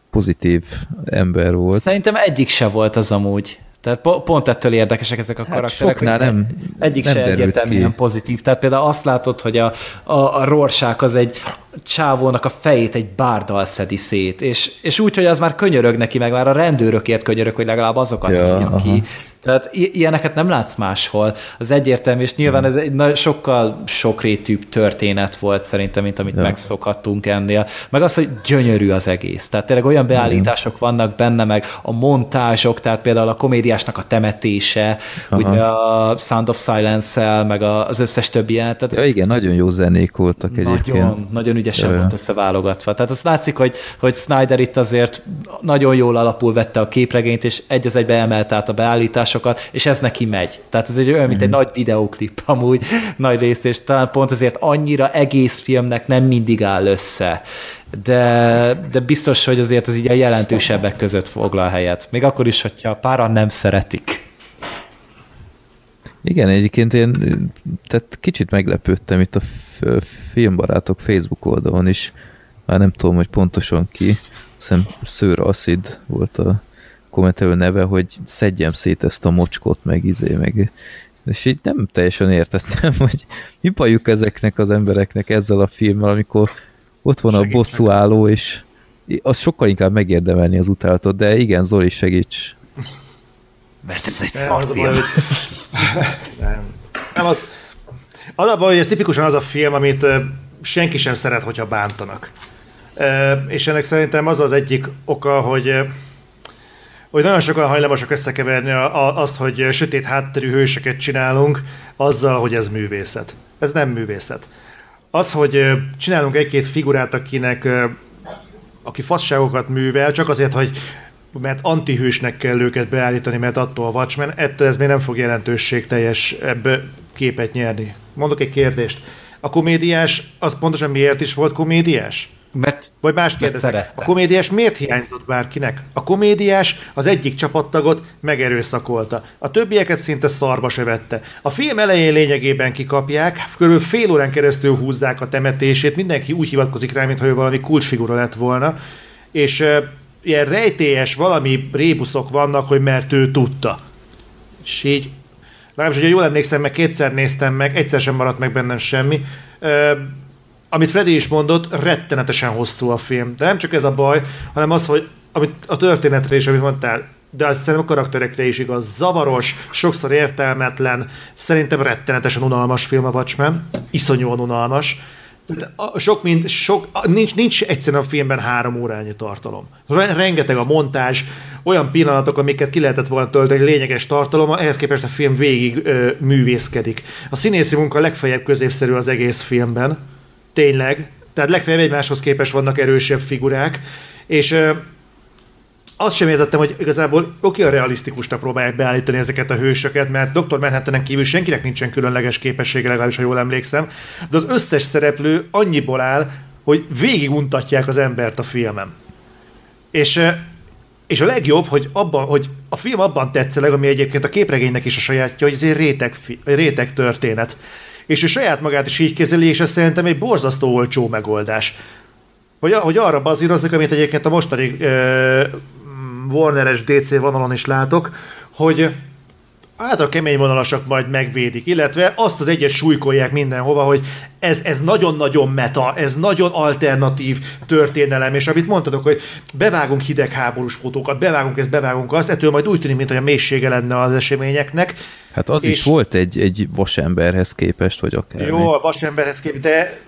pozitív ember volt. Szerintem egyik se volt az amúgy. Tehát pont ettől érdekesek ezek a hát karakterek. Soknál nem, egyik nem se egyértelműen pozitív. Tehát például azt látod, hogy a, a, a Rorschach az egy csávónak a fejét egy bárdal szedi szét, és, és úgy, hogy az már könyörög neki, meg már a rendőrökért könyörög, hogy legalább azokat ja, ki. Tehát ilyeneket nem látsz máshol. Az egyértelmű, és nyilván ez egy sokkal sokrétűbb történet volt szerintem, mint amit ja. megszokhattunk ennél. Meg az, hogy gyönyörű az egész. Tehát tényleg olyan beállítások vannak benne, meg a montázsok, tehát például a komédiásnak a temetése, Aha. ugye a Sound of Silence-el, meg az összes többi ilyen. Tehát ja, igen, nagyon jó zenék voltak nagyon, egyébként. Nagyon ügyesen ja. volt összeválogatva. Tehát azt látszik, hogy, hogy Snyder itt azért nagyon jól alapul vette a képregényt, és egy az egybe emelt át a beállításokat, és ez neki megy. Tehát ez egy olyan, mint egy mhm. nagy videóklip amúgy <laughs> nagy részt, és talán pont azért annyira egész filmnek nem mindig áll össze. De, de biztos, hogy azért az így a jelentősebbek között foglal helyet. Még akkor is, hogyha páran nem szeretik. Igen, egyébként én tehát kicsit meglepődtem itt a filmbarátok Facebook oldalon is, már nem tudom, hogy pontosan ki, hiszem Szőr Acid volt a kommentelő neve, hogy szedjem szét ezt a mocskot, meg izé, meg és így nem teljesen értettem, <laughs> hogy mi bajuk ezeknek az embereknek ezzel a filmmel, amikor ott van a bosszú álló, és az sokkal inkább megérdemelni az utálatot, de igen, Zoli, segíts. Mert ez egy szarfilm. Nem. Nem, az, az a baj, hogy ez tipikusan az a film, amit senki sem szeret, hogyha bántanak. És ennek szerintem az az egyik oka, hogy hogy nagyon sokan hajlamosak összekeverni azt, hogy sötét hátterű hőseket csinálunk, azzal, hogy ez művészet. Ez nem művészet. Az, hogy csinálunk egy-két figurát, akinek aki fasságokat művel, csak azért, hogy mert antihősnek kell őket beállítani, mert attól a Watchmen, ettől ez még nem fog jelentőség teljes ebbe képet nyerni. Mondok egy kérdést. A komédiás, az pontosan miért is volt komédiás? Mert, Vagy más kérdezek, a komédiás miért hiányzott bárkinek? A komédiás az egyik csapattagot megerőszakolta. A többieket szinte szarba se vette. A film elején lényegében kikapják, körülbelül fél órán keresztül húzzák a temetését, mindenki úgy hivatkozik rá, mintha ő valami kulcsfigura lett volna, és ilyen rejtélyes valami rébuszok vannak, hogy mert ő tudta. És így, legalábbis, hogyha jól emlékszem, meg kétszer néztem meg, egyszer sem maradt meg bennem semmi. amit Freddy is mondott, rettenetesen hosszú a film. De nem csak ez a baj, hanem az, hogy amit a történetre is, amit mondtál, de azt szerintem a karakterekre is igaz. Zavaros, sokszor értelmetlen, szerintem rettenetesen unalmas film a Watchmen. Iszonyúan unalmas. Sok, mint, sok, nincs, nincs egyszerűen a filmben három órányi tartalom. Re- Rengeteg a montázs, olyan pillanatok, amiket ki lehetett volna tölteni, lényeges tartalom, ehhez képest a film végig ö, művészkedik. A színészi munka legfeljebb középszerű az egész filmben. Tényleg. Tehát legfeljebb egymáshoz képest vannak erősebb figurák. És ö, azt sem értettem, hogy igazából oké, a realisztikusnak próbálják beállítani ezeket a hősöket, mert Dr. Manhattanen kívül senkinek nincsen különleges képessége, legalábbis ha jól emlékszem, de az összes szereplő annyiból áll, hogy végig untatják az embert a filmen. És, eh, és a legjobb, hogy, abban, hogy a film abban tetszeleg, ami egyébként a képregénynek is a sajátja, hogy ez egy réteg, réteg történet. És ő saját magát is így kezeli, és ez szerintem egy borzasztó olcsó megoldás hogy, hogy arra bazíroznak, amit egyébként a mostani uh, Warner-es DC vonalon is látok, hogy hát a kemény vonalasak majd megvédik, illetve azt az egyet súlykolják mindenhova, hogy ez, ez nagyon-nagyon meta, ez nagyon alternatív történelem, és amit mondtatok, hogy bevágunk hidegháborús fotókat, bevágunk ezt, bevágunk azt, ettől majd úgy tűnik, mint hogy a mélysége lenne az eseményeknek. Hát az És- is volt egy, egy vasemberhez képest, vagy akár. Jó, a vasemberhez kép, de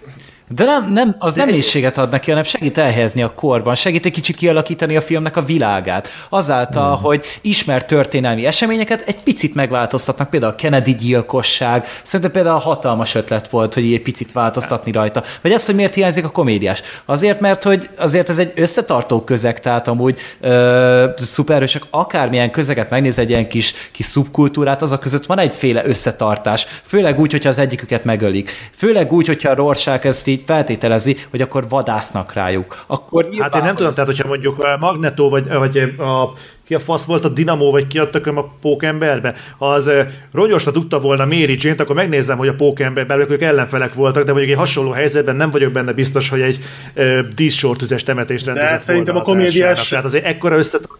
De nem, nem, az nem mélységet ad neki, hanem segít elhelyezni a korban, segít egy kicsit kialakítani a filmnek a világát. Azáltal, Hmm. hogy ismert történelmi eseményeket egy picit megváltoztatnak, például a Kennedy gyilkosság, szerintem például hatalmas ötlet volt, hogy egy picit változtatni rajta. Vagy ez, hogy miért hiányzik a komédiás. Azért, mert hogy azért ez egy összetartó közeg, tehát amúgy ö, szuperhősök akármilyen közeget megnéz, egy ilyen kis, kis szubkultúrát, azok között van egyféle összetartás. Főleg úgy, hogyha az egyiküket megölik. Főleg úgy, hogyha a Rorschach ezt így feltételezi, hogy akkor vadásznak rájuk. Akkor Hát én nem tudom, tehát hogyha mondjuk a Magneto, vagy, vagy a, ki a fasz volt a Dinamo, vagy ki a tököm a pókemberbe, ha az eh, ronyosra tudta volna Mary Jane-t, akkor megnézem, hogy a pókemberben ők ellenfelek voltak, de mondjuk egy hasonló helyzetben nem vagyok benne biztos, hogy egy uh, díszsortüzes temetést rendezett szerintem volna a komédiás-. Tehát azért ekkora összetartás.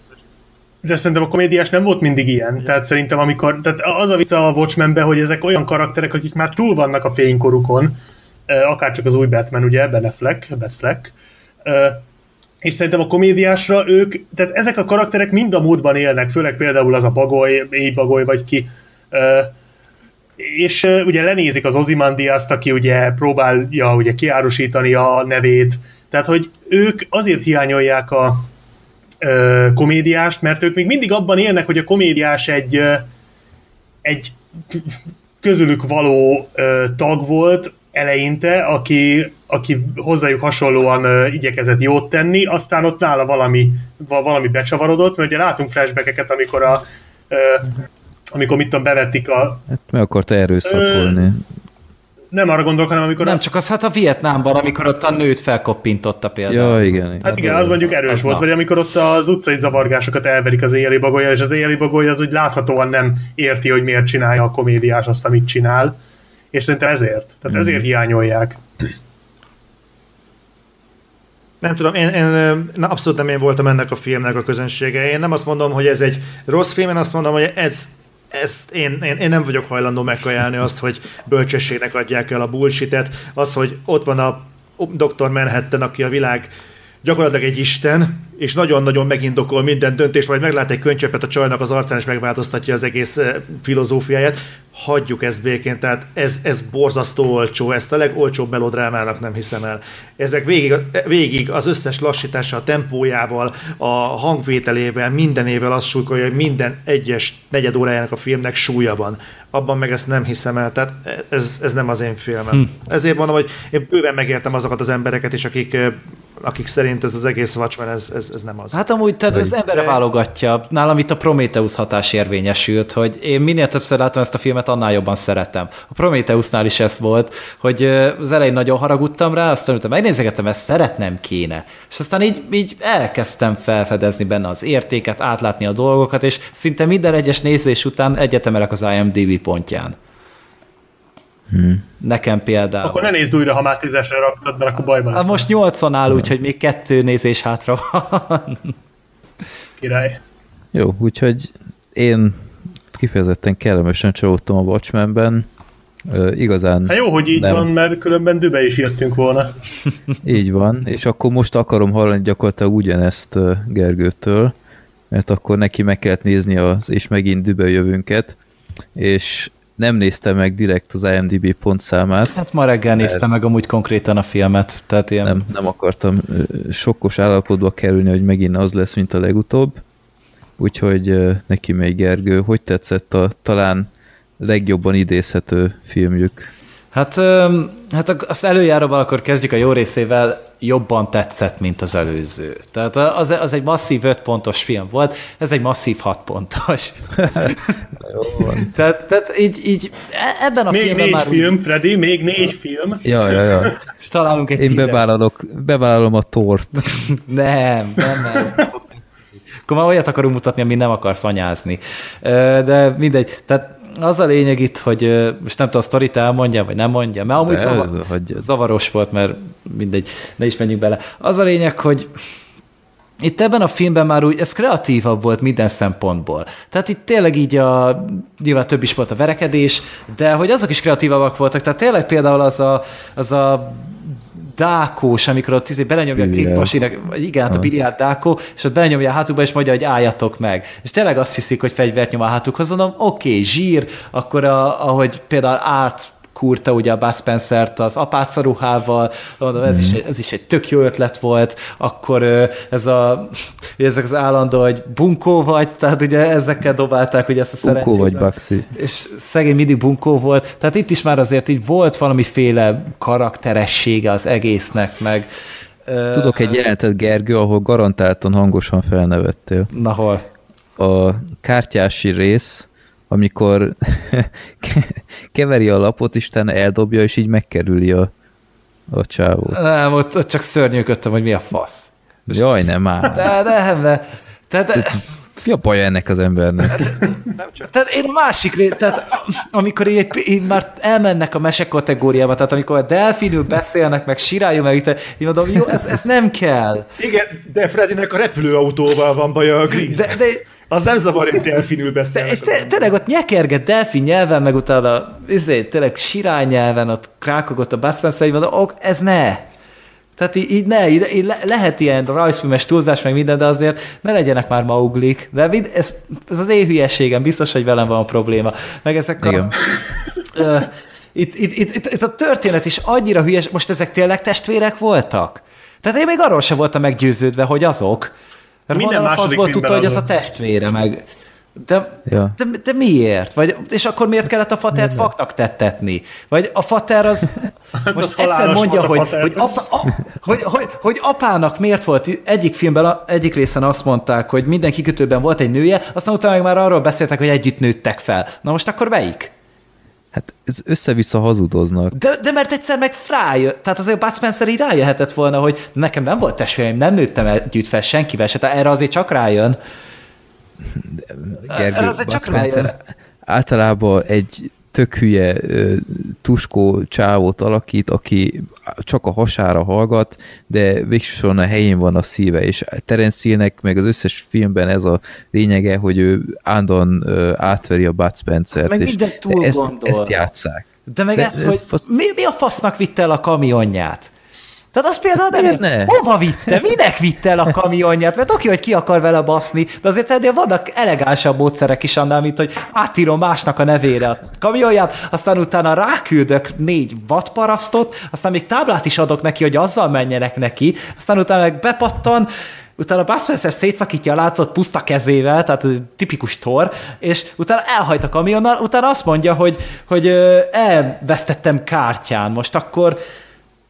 De szerintem a komédiás nem volt mindig ilyen. Tehát szerintem amikor, tehát az a vicc a Watchmenben, hogy ezek olyan karakterek, akik már túl vannak a fénykorukon, eh, akár csak az új Batman, ugye, Ben Affleck, Batfleck, és szerintem a komédiásra ők, tehát ezek a karakterek mind a módban élnek, főleg például az a bagoly, éj bagoly vagy ki, és ugye lenézik az Ozymandiaszt, aki ugye próbálja ugye kiárusítani a nevét, tehát hogy ők azért hiányolják a komédiást, mert ők még mindig abban élnek, hogy a komédiás egy egy közülük való tag volt eleinte, aki, aki hozzájuk hasonlóan uh, igyekezett jót tenni, aztán ott nála valami, va- valami becsavarodott, mert ugye látunk flashbackeket, amikor a uh, amikor mit tudom, bevették a... Hát meg akarta erőszakolni. Nem arra gondolok, hanem amikor... Nem a, csak az, hát a Vietnámban, amikor ott a nőt felkoppintotta például. Ja, igen. igen. hát igen, az mondjuk erős Az volt, na. vagy amikor ott az utcai zavargásokat elverik az éjjeli bagolya, és az éjjeli bagoly az úgy láthatóan nem érti, hogy miért csinálja a komédiás azt, amit csinál. És szerintem ezért. Tehát ezért hiányolják. Nem tudom, én, én na, abszolút nem én voltam ennek a filmnek a közönsége. Én nem azt mondom, hogy ez egy rossz film, én azt mondom, hogy ez, ezt én, én, én nem vagyok hajlandó megkajálni azt, hogy bölcsességnek adják el a bullshitet. Az, hogy ott van a Dr. Manhattan, aki a világ gyakorlatilag egy isten, és nagyon-nagyon megindokol minden döntést, majd meglát egy könycsepet a csajnak az arcán, és megváltoztatja az egész eh, filozófiáját. Hagyjuk ezt békén, tehát ez, ez borzasztó olcsó, ezt a legolcsóbb melodrámának nem hiszem el. Ez meg végig, végig az összes lassítása, a tempójával, a hangvételével, mindenével azt súlykolja, hogy minden egyes negyed órájának a filmnek súlya van. Abban meg ezt nem hiszem el, tehát ez, ez nem az én filmem. Hm. Ezért mondom, hogy én bőven megértem azokat az embereket is, akik, eh, akik szerint ez az egész Watchmen, ez, ez, ez nem az. Hát amúgy, tehát az embere De- válogatja. Nálam itt a Prometheus hatás érvényesült, hogy én minél többször látom ezt a filmet, annál jobban szeretem. A Prometheusnál is ez volt, hogy az elején nagyon haragudtam rá, aztán utána megnézegettem, ezt szeretnem kéne. És aztán így, így elkezdtem felfedezni benne az értéket, átlátni a dolgokat, és szinte minden egyes nézés után egyetemelek az IMDb pontján. Hmm. Nekem például. Akkor ne nézd újra, ha már tízesre raktad, mert akkor bajban Hát lesz. most 80 áll, úgyhogy még kettő nézés hátra van. Király. Jó, úgyhogy én kifejezetten kellemesen csalódtam a Watchmenben. Igazán Hát jó, hogy így Nem. van, mert különben dübe is jöttünk volna. <laughs> így van, és akkor most akarom hallani gyakorlatilag ugyanezt Gergőtől, mert akkor neki meg kellett nézni az és megint dübe jövőnket, és nem nézte meg direkt az IMDb pontszámát, Hát ma reggel néztem meg amúgy konkrétan a filmet, tehát ilyen... nem, nem akartam sokkos állapotba kerülni, hogy megint az lesz, mint a legutóbb. Úgyhogy neki még Gergő, hogy tetszett a talán legjobban idézhető filmjük? Hát, hát azt előjáróban akkor kezdjük a jó részével, jobban tetszett, mint az előző. Tehát az, az egy masszív 5 pontos film volt, ez egy masszív 6 pontos. <laughs> Jó van. tehát, tehát így, így e- ebben a Még filmben négy már film, Freddy, még négy film. Ja, ja, ja. úgy találunk egy Én tízes. bevállalok, bevállalom a tort. <laughs> Nem, nem ez. Akkor már olyat akarunk mutatni, ami nem akarsz anyázni. De mindegy. Tehát az a lényeg itt, hogy most nem tudom, a sztorit elmondja, vagy nem mondja, mert amúgy De, zava- hagyjad. zavaros volt, mert mindegy, ne is menjünk bele. Az a lényeg, hogy itt ebben a filmben már úgy, ez kreatívabb volt minden szempontból. Tehát itt tényleg így a, nyilván több is volt a verekedés, de hogy azok is kreatívabbak voltak. Tehát tényleg például az a, az a dákós, amikor ott izé belenyomja a kickboxinek, vagy igen, hát a Aha. biliárd dákó, és ott belenyomja a hátukba, és mondja, hogy álljatok meg. És tényleg azt hiszik, hogy fegyvert nyom a hátukhoz, mondom, oké, okay, zsír, akkor a, ahogy például át kurta ugye a Bud Spencer-t az apácaruhával, mondom, ez, is, egy- ez is egy tök jó ötlet volt, akkor ez a, ezek az állandó, hogy bunkó vagy, tehát ugye ezekkel dobálták ugye ezt a Bunkó szerencsét. vagy Baxi. És szegény mindig bunkó volt, tehát itt is már azért így volt valamiféle karakteressége az egésznek, meg Tudok egy jelentet, Gergő, ahol garantáltan hangosan felnevettél. Na hol? A kártyási rész, amikor <laughs> keveri a lapot, Isten eldobja, és így megkerüli a, a csávót. Nem, ott, ott csak szörnyűködtem, hogy mi a fasz. Jaj, nem már. De, de, nem, de, tehát, Mi a baj ennek az embernek? tehát én a másik ré, tehát amikor így, így már elmennek a mese kategóriába, tehát amikor a delfinül beszélnek, meg siráljuk, meg itt, így mondom, jó, ez, ez nem kell. Igen, de Freddynek a repülőautóval van baja a Gris. De, de, Az nem zavar, hogy delfinül de beszélnek. és te, tényleg ott nyekerget delfin nyelven, meg utána izé, tényleg sirály nyelven, ott krákogott a Bud Spencer, így mondom, ok, ez ne. Tehát így, így ne, így, így le, lehet ilyen rajzfilmes túlzás, meg minden, de azért ne legyenek már mauglik. De mind, ez, ez az én hülyeségem, biztos, hogy velem van a probléma. Meg ezek a... Igen. Ö, itt, itt, itt, itt, itt a történet is annyira hülyes, most ezek tényleg testvérek voltak? Tehát én még arról sem voltam meggyőződve, hogy azok. Mert Minden második faszból filmben tudta, hogy az a testvére, meg... De, Ja. de, de miért? Vagy, és akkor miért kellett a fatert vaknak tettetni? Vagy a fater az <laughs> most az egyszer mondja, hogy, hogy, apa, a, hogy, hogy, hogy apának miért volt, egyik filmben, egyik részen azt mondták, hogy minden kikötőben volt egy nője, aztán utána meg már arról beszéltek, hogy együtt nőttek fel. Na most akkor melyik? Hát ez össze-vissza hazudoznak. De, de mert egyszer meg rájö, tehát azért Bud Spencer így rájöhetett volna, hogy nekem nem volt testvérem, nem nőttem együtt fel senkivel se, tehát erre azért csak rájön. Gergő, azért csak Bud Spencer rájön. általában egy tök hülye tuskó csávót alakít, aki csak a hasára hallgat, de végsősorban a helyén van a szíve, és Terence Hill-nek meg az összes filmben ez a lényege, hogy ő ö, átveri a Bud Spencer-t, Meg és túl ezt, ezt játszák. De meg De ez, ez hogy fasz- mi, mi a fasznak vitte el a kamionját? Tehát az például nem... Miért ne? Hova vitte? Minek vitte el a kamionját? Mert oké, hogy ki akar vele baszni, de azért ennél vannak elegánsabb módszerek is annál, mint hogy átírom másnak a nevére a kamionját, aztán utána ráküldök négy vadparasztot, aztán még táblát is adok neki, hogy azzal menjenek neki, aztán utána meg bepattan, utána Bud Spencer szétszakítja a láncot puszta kezével, tehát ez tipikus tor, és utána elhajt a kamionnal, utána azt mondja, hogy, hogy elvesztettem kártyán, most akkor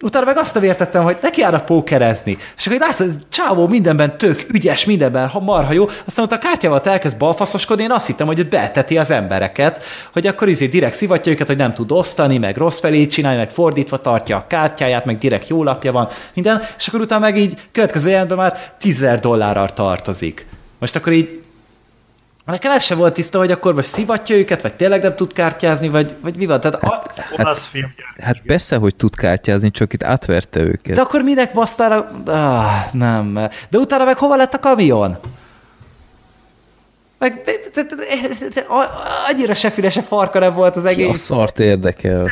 utána meg azt értettem, hogy neki áll a pókerezni. És akkor látsz, hogy csávó mindenben tök ügyes, mindenben ha marha jó, aztán ott a kártyával elkezd balfaszoskodni, én azt hittem, hogy ott beteti az embereket, hogy akkor izé direkt szivatja őket, hogy nem tud osztani, meg rossz felé csinálni, meg fordítva tartja a kártyáját, meg direkt jó lapja van, minden, és akkor utána meg így következő jelentben már 10 gyllárral tartozik. Most akkor így Nekem ez sem volt tiszta, hogy akkor most szivatja őket, vagy tényleg nem tud kártyázni, vagy, vagy mi van. Tehát a, Olasz film. Hát persze, hogy tud kártyázni, csak itt átverte őket. De akkor minek basztára... Ah, nem. De utána meg hova lett a kamion? Meg annyira se füle, se farka nem volt az Ki a egész. szart érdekel?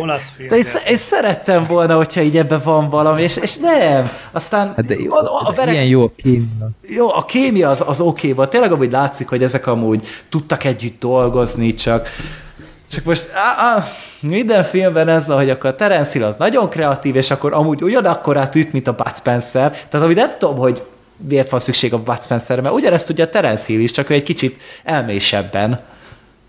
Olasz film. De én, én szerettem volna, hogyha így ebben van valami, és, és nem. Aztán Hát de, a, a, a ilyen jó a kémia. jó, a kémia az, az oké volt. Tényleg amúgy látszik, hogy ezek amúgy tudtak együtt dolgozni, csak csak most á, á, minden filmben ez, hogy akkor a Terence Hill az nagyon kreatív, és akkor amúgy ugyanakkorát üt, mint a Bud Spencer. Tehát amúgy nem tudom, hogy miért van szükség a Bud Spencerre, mert ugyanezt tudja a Terence Hill is, csak ő egy kicsit elmésebben.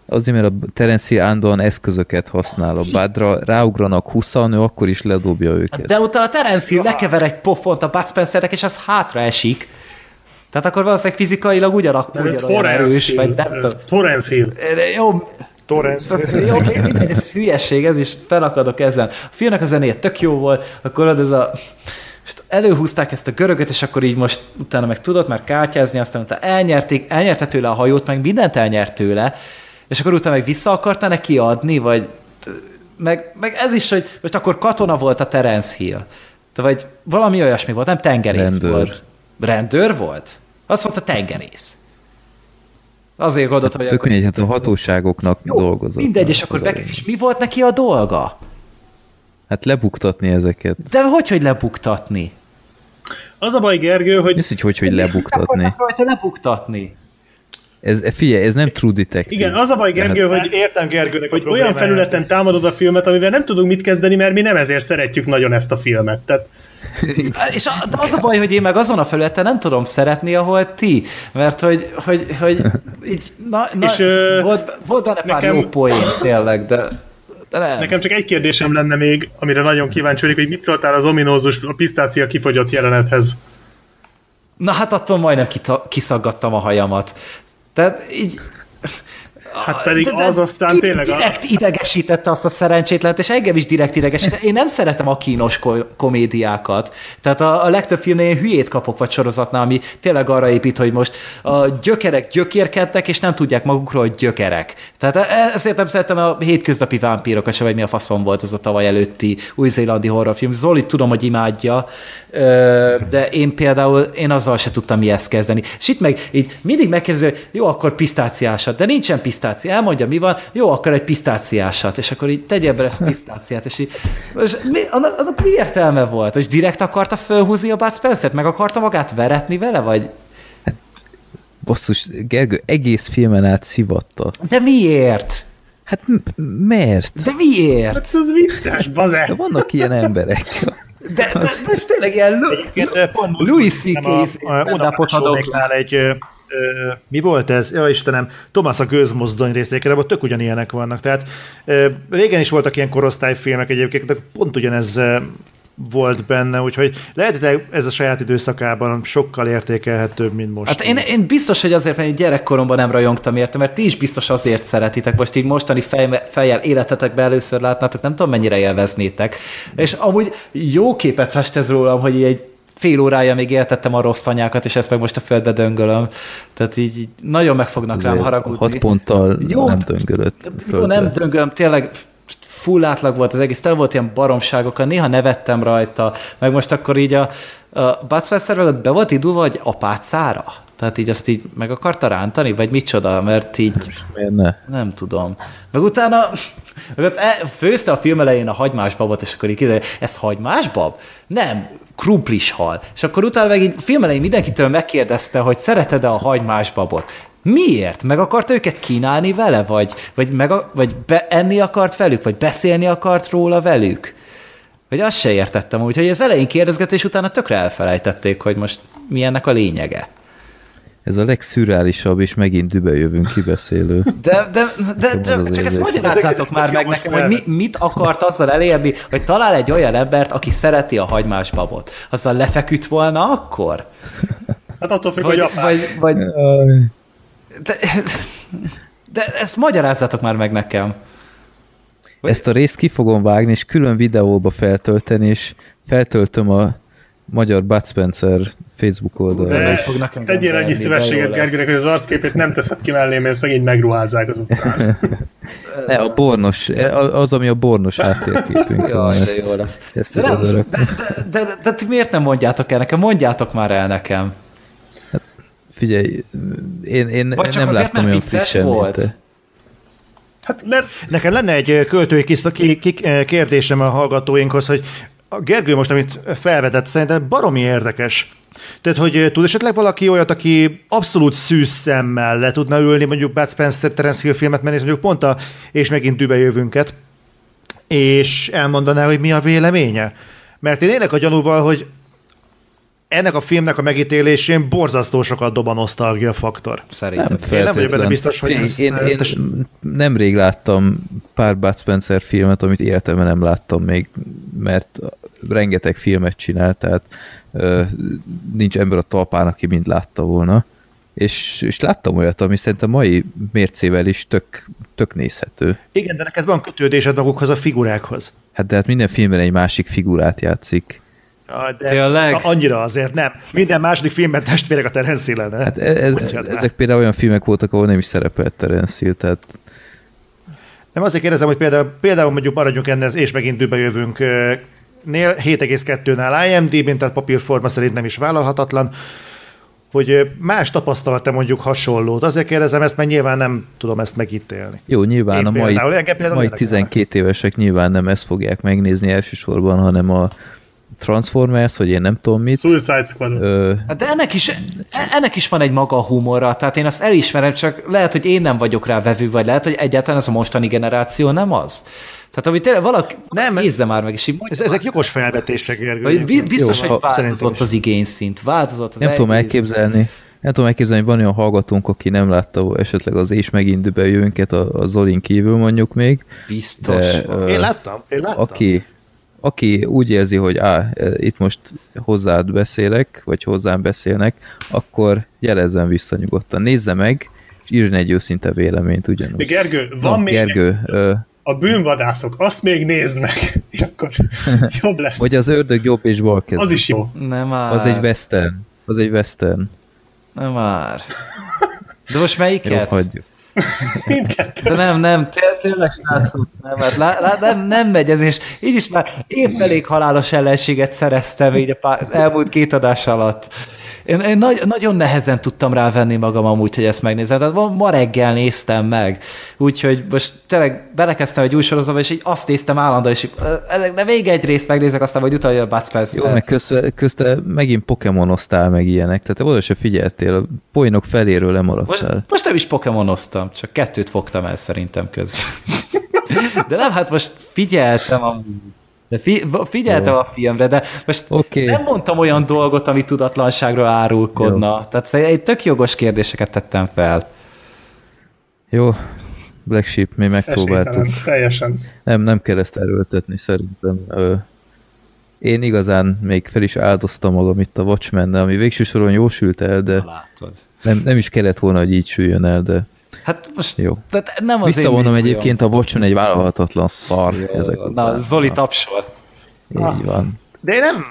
Azért, mert a Terence Hill állandóan eszközöket használ. A bádra ráugranak 20 ő akkor is ledobja őket. De utána a Terence Hill lekever egy pofont a Bud Spencernek, és az hátra esik. Tehát akkor valószínűleg fizikailag ugyanak, ugyanolyan erős, Hill. vagy nem tudom. Torrance Hill. Jó, Torrance. jó, mindegy, ez hülyeség, ez is felakadok ezen. A filmnek a zenéje tök jó volt, akkor ez a... Most előhúzták ezt a görögöt, és akkor így most utána meg tudott már kártyázni, aztán utána elnyerték, elnyerte tőle a hajót, meg mindent elnyert tőle, és akkor utána meg vissza akarta neki adni, vagy meg, meg ez is, hogy most akkor katona volt a Terence Hill. Vagy valami olyasmi volt, nem tengerész Rendőr. volt. Rendőr volt? Azt mondta tengerész. Azért gondoltam, hogy Tök mindegy, hát a hatóságoknak Jó, dolgozott. mindegy, és akkor elején. és mi volt neki a dolga? Hát lebuktatni ezeket. De hogy, hogy lebuktatni? Az a baj, Gergő, hogy Ez így hogy, hogy lebuktatni. Rajta lebuktatni. Ez, figyelj, ez nem True Detective. igen, az a baj, Gergő, hogy Értem Gergőnek a hogy olyan felületen támadod a filmet, amivel nem tudunk mit kezdeni, mert mi nem ezért szeretjük nagyon ezt a filmet. Tehát <laughs> És a, de az a baj, hogy én meg azon a felületen nem tudom szeretni, ahol ti. Mert hogy, hogy, hogy <laughs> így, na, na, És, volt, volt benne pár nekem- jó poén, tényleg, de, de nem. nekem csak egy kérdésem lenne még, amire nagyon kíváncsi vagyok, hogy mit szóltál az ominózus, a pisztácia kifogyott jelenethez. Na hát attól majdnem kita, kiszaggattam a hajamat. Tehát így... Hát pedig az aztán tényleg a- Direkt idegesítette azt a szerencsétlenet, és engem is direkt idegesített. Én nem szeretem a kínos ko- komédiákat. Tehát a, a legtöbb filmnél én hülyét kapok, vagy sorozatnál, ami tényleg arra épít, hogy most a gyökerek gyökérkednek, és nem tudják magukról, hogy gyökerek. Tehát e- ezért nem szeretem a hétköznapi vámpírokat se, vagy mi a faszom volt az a tavaly előtti új-zélandi horrorfilm. Zoli tudom, hogy imádja, de én például én azzal se tudtam mihez kezdeni. És itt meg így mindig megkérdezi, hogy jó, akkor pisztáciásat, de nincsen pisztácia. Elmondja, mi van, jó, akkor egy pisztáciásat, és akkor így tegye be ezt pisztáciát, és így, és mi, annak, annak mi értelme volt? És direkt akarta fölhúzni a Bud Spencer-t? Meg akarta magát veretni vele, vagy? Basszus, Gergő egész filmen át szivatta. De miért? Hát m- mert? De miért? Hát ez vicces, De bazer. vannak ilyen emberek. De, de, de ez tényleg ilyen Louis C.K. a- stand-upot oda adok. másolnéknál egy, ö, ö, mi volt ez? Ja Istenem, Thomas a gőzmozdony részléke, de ott tök ugyanilyenek vannak. Tehát ö, régen is voltak ilyen korosztályfilmek egyébként, de pont ugyanez ö, volt benne, úgyhogy lehet, hogy ez a saját időszakában sokkal értékelhetőbb, mint most. Hát én, én biztos, hogy azért, mert gyerekkoromban nem rajongtam érte, mert ti is biztos azért szeretitek, most így mostani fej, fejjel életetekben először látnátok, nem tudom mennyire élveznétek. És amúgy jó képet fest ez rólam, hogy így egy fél órája még éltettem a rossz anyákat, és ezt meg most a földbe döngölöm. Tehát így, így nagyon meg fognak rám haragudni. Hat ponttal Jó, nem döngölött. Jó, nem döngölöm, tényleg full átlag volt az egész, tele volt ilyen baromságokkal, néha nevettem rajta, meg most akkor így a, a ott be volt indulva, hogy apácára? Tehát így azt így meg akarta rántani, vagy micsoda, mert így ne? nem tudom. Meg utána meg ott e- főzte a film elején a hagymás babot, és akkor így kiderül, ez hagymás bab? Nem, krumplis hal. És akkor utána meg így a film elején mindenkitől megkérdezte, hogy szereted-e a hagymás babot. Miért? Meg akart őket kínálni vele? Vagy, vagy, meg a, vagy be, enni akart velük? Vagy beszélni akart róla velük? Vagy azt se értettem, úgyhogy az elején kérdezgetés utána tökre elfelejtették, hogy most mi ennek a lényege. Ez a legszürreálisabb, és megint dübe jövünk kibeszélő. De, de, de csak, az az csak ezt magyarázzátok már meg nekem, hogy mi, mit akart azzal elérni, hogy talál egy olyan embert, aki szereti a hagymás babot. Azzal lefeküdt volna akkor? Hát attól függ, Vagy, hogy apát. vagy, vagy de, de ezt magyarázzátok már meg nekem. Ezt a részt ki fogom vágni, és külön videóba feltölteni, és feltöltöm a magyar Bud Spencer Facebook oldalra De is. tegyél annyi de szívességet. Gergőnek, hogy az arcképét nem teszed ki mellé, mert szegény megruházzák az utcán. <laughs> Ne, a bornos, az, ami a bornos háttérképünk. Jaj, de jó lesz. ezt De, nem, odarak- de, de, de, de, ti miért nem mondjátok el nekem? Mondjátok már el nekem. Figyelj, én, én Vagy csak nem azért, láttam mert olyan frissen, volt? mint te. Hát mert Nekem lenne egy költői kis ki, ki, kérdésem a hallgatóinkhoz, hogy a Gergő most, amit felvetett, szerintem baromi érdekes. Tehát, hogy tud esetleg valaki olyat, aki abszolút szűz szemmel le tudna ülni, mondjuk Bud Spencer, Terence Hill filmet megnézni, mondjuk pont a És megint dübe jövünket, és elmondaná, hogy mi a véleménye. Mert én élek a gyanúval, hogy ennek a filmnek a megítélésén borzasztó sokat dob a nosztalgia faktor. Szerintem. Nem Én nem vagyok benne biztos, hogy én, ezt, én, én tes- nemrég láttam pár Bud Spencer filmet, amit életemben nem láttam még, mert rengeteg filmet csinál, tehát nincs ember a talpán, aki mind látta volna. És, és láttam olyat, ami szerintem mai mércével is tök, tök nézhető. Igen, de neked van kötődésed magukhoz a figurákhoz. Hát de hát minden filmben egy másik figurát játszik. Ja, de Tényleg? Annyira azért nem. Minden második filmben testvérek a Terence Hill lenne. Hát ez, Bocsánat. ezek például olyan filmek voltak, ahol nem is szerepelt Terence Hill, tehát Nem azért kérdezem, hogy például, például mondjuk maradjunk ennél, és megint dübe jövünk. Nél 7,2-nál IMDb-n, tehát papírforma szerint nem is vállalhatatlan, hogy más tapasztalata mondjuk hasonlót. Azért kérdezem ezt, mert nyilván nem tudom ezt megítélni. Jó, nyilván Én a mai, például, mai érdekelne. 12 évesek nyilván nem ezt fogják megnézni elsősorban, hanem a Transformers, vagy én nem tudom mit. Suicide Squad. Ö, Hát De ennek is, ennek is van egy maga humora, tehát én azt elismerem, csak lehet, hogy én nem vagyok rá vevő, vagy lehet, hogy egyáltalán ez a mostani generáció nem az. Tehát amit tényleg valaki Nem. nézze már meg, és így Ez, mondja, ezek jogos felvetések, Gergő. biztos, Jó, hogy változott az igényszint, változott az nem tudom elképzelni, nem tudom elképzelni, hogy van olyan hallgatónk, aki nem látta esetleg az és megint dübe jövőnket a, a Zolin kívül mondjuk még, Biztos. de van. Én láttam, én láttam. aki, aki úgy érzi, hogy á, e, itt most hozzád beszélek, vagy hozzám beszélnek, akkor jelezzen vissza nyugodtan. Nézze meg, és írjon egy őszinte véleményt De ugyanúgy. Gergő, van Na, még Gergő, ö, a bűnvadászok, azt még nézd meg, és <laughs> akkor <laughs> jobb lesz. vagy az ördög jobb és bal kez. Az is jó. Nem már. Az egy western. Az egy western. Nem már. De most Jó, melyiket? hagyjuk. <laughs> Mindkettő. De nem, nem, té- tényleg srácok, nem, hát lá, lá, nem, nem megy ez, és így is már épp elég halálos ellenséget szereztem így a pár, elmúlt két adás alatt. Én, én nagy, nagyon nehezen tudtam rávenni magam amúgy, hogy ezt megnézem. Tehát ma, reggel néztem meg. Úgyhogy most tényleg belekezdtem egy új sorozatba, és így azt néztem állandóan, és így, "Ö, de még egy részt megnézek, aztán majd utalja a Bud Spencer. Jó, meg közte, közte megint Pokémonoztál meg ilyenek, tehát te oda se figyeltél, a poénok feléről Most, lemaradtál. most nem is Pokémonoztam, csak kettőt fogtam el szerintem közben. <laughs> De nem, hát most figyeltem a de fi, figyeltem Jó. a filmre, de most Oké. nem mondtam olyan dolgot, ami tudatlanságra árulkodna. Tehát szerintem egy tök jogos kérdéseket tettem fel. Jó, Black Sheep, mi megpróbáltuk. Esélytelen, teljesen. Nem, nem kell ezt erőltetni szerintem. Én igazán még fel is áldoztam magam itt a watchmen ami végső soron jól sült el, de nem, nem is kellett volna, hogy így süljön el, de Hát most jó. tehát nem az Visszavonom egyébként a Watchmen egy vállalhatatlan szar ezek Na, után. Zoli tapsol. Így van. De én nem...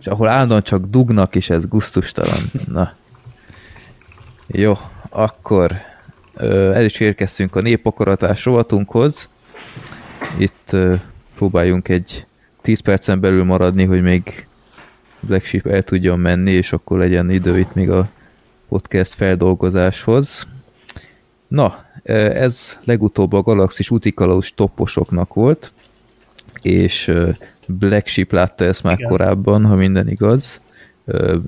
És ahol állandóan csak dugnak, és ez guztustalan. Na. Jó, akkor ö, el is érkeztünk a népakaratás rovatunkhoz. Itt ö, próbáljunk egy 10 percen belül maradni, hogy még Black Sheep el tudjon menni, és akkor legyen idő itt még a podcast feldolgozáshoz. Na, ez legutóbb a Galaxis útikalauz topposoknak volt, és Black Sheep látta ezt már Igen. korábban, ha minden igaz.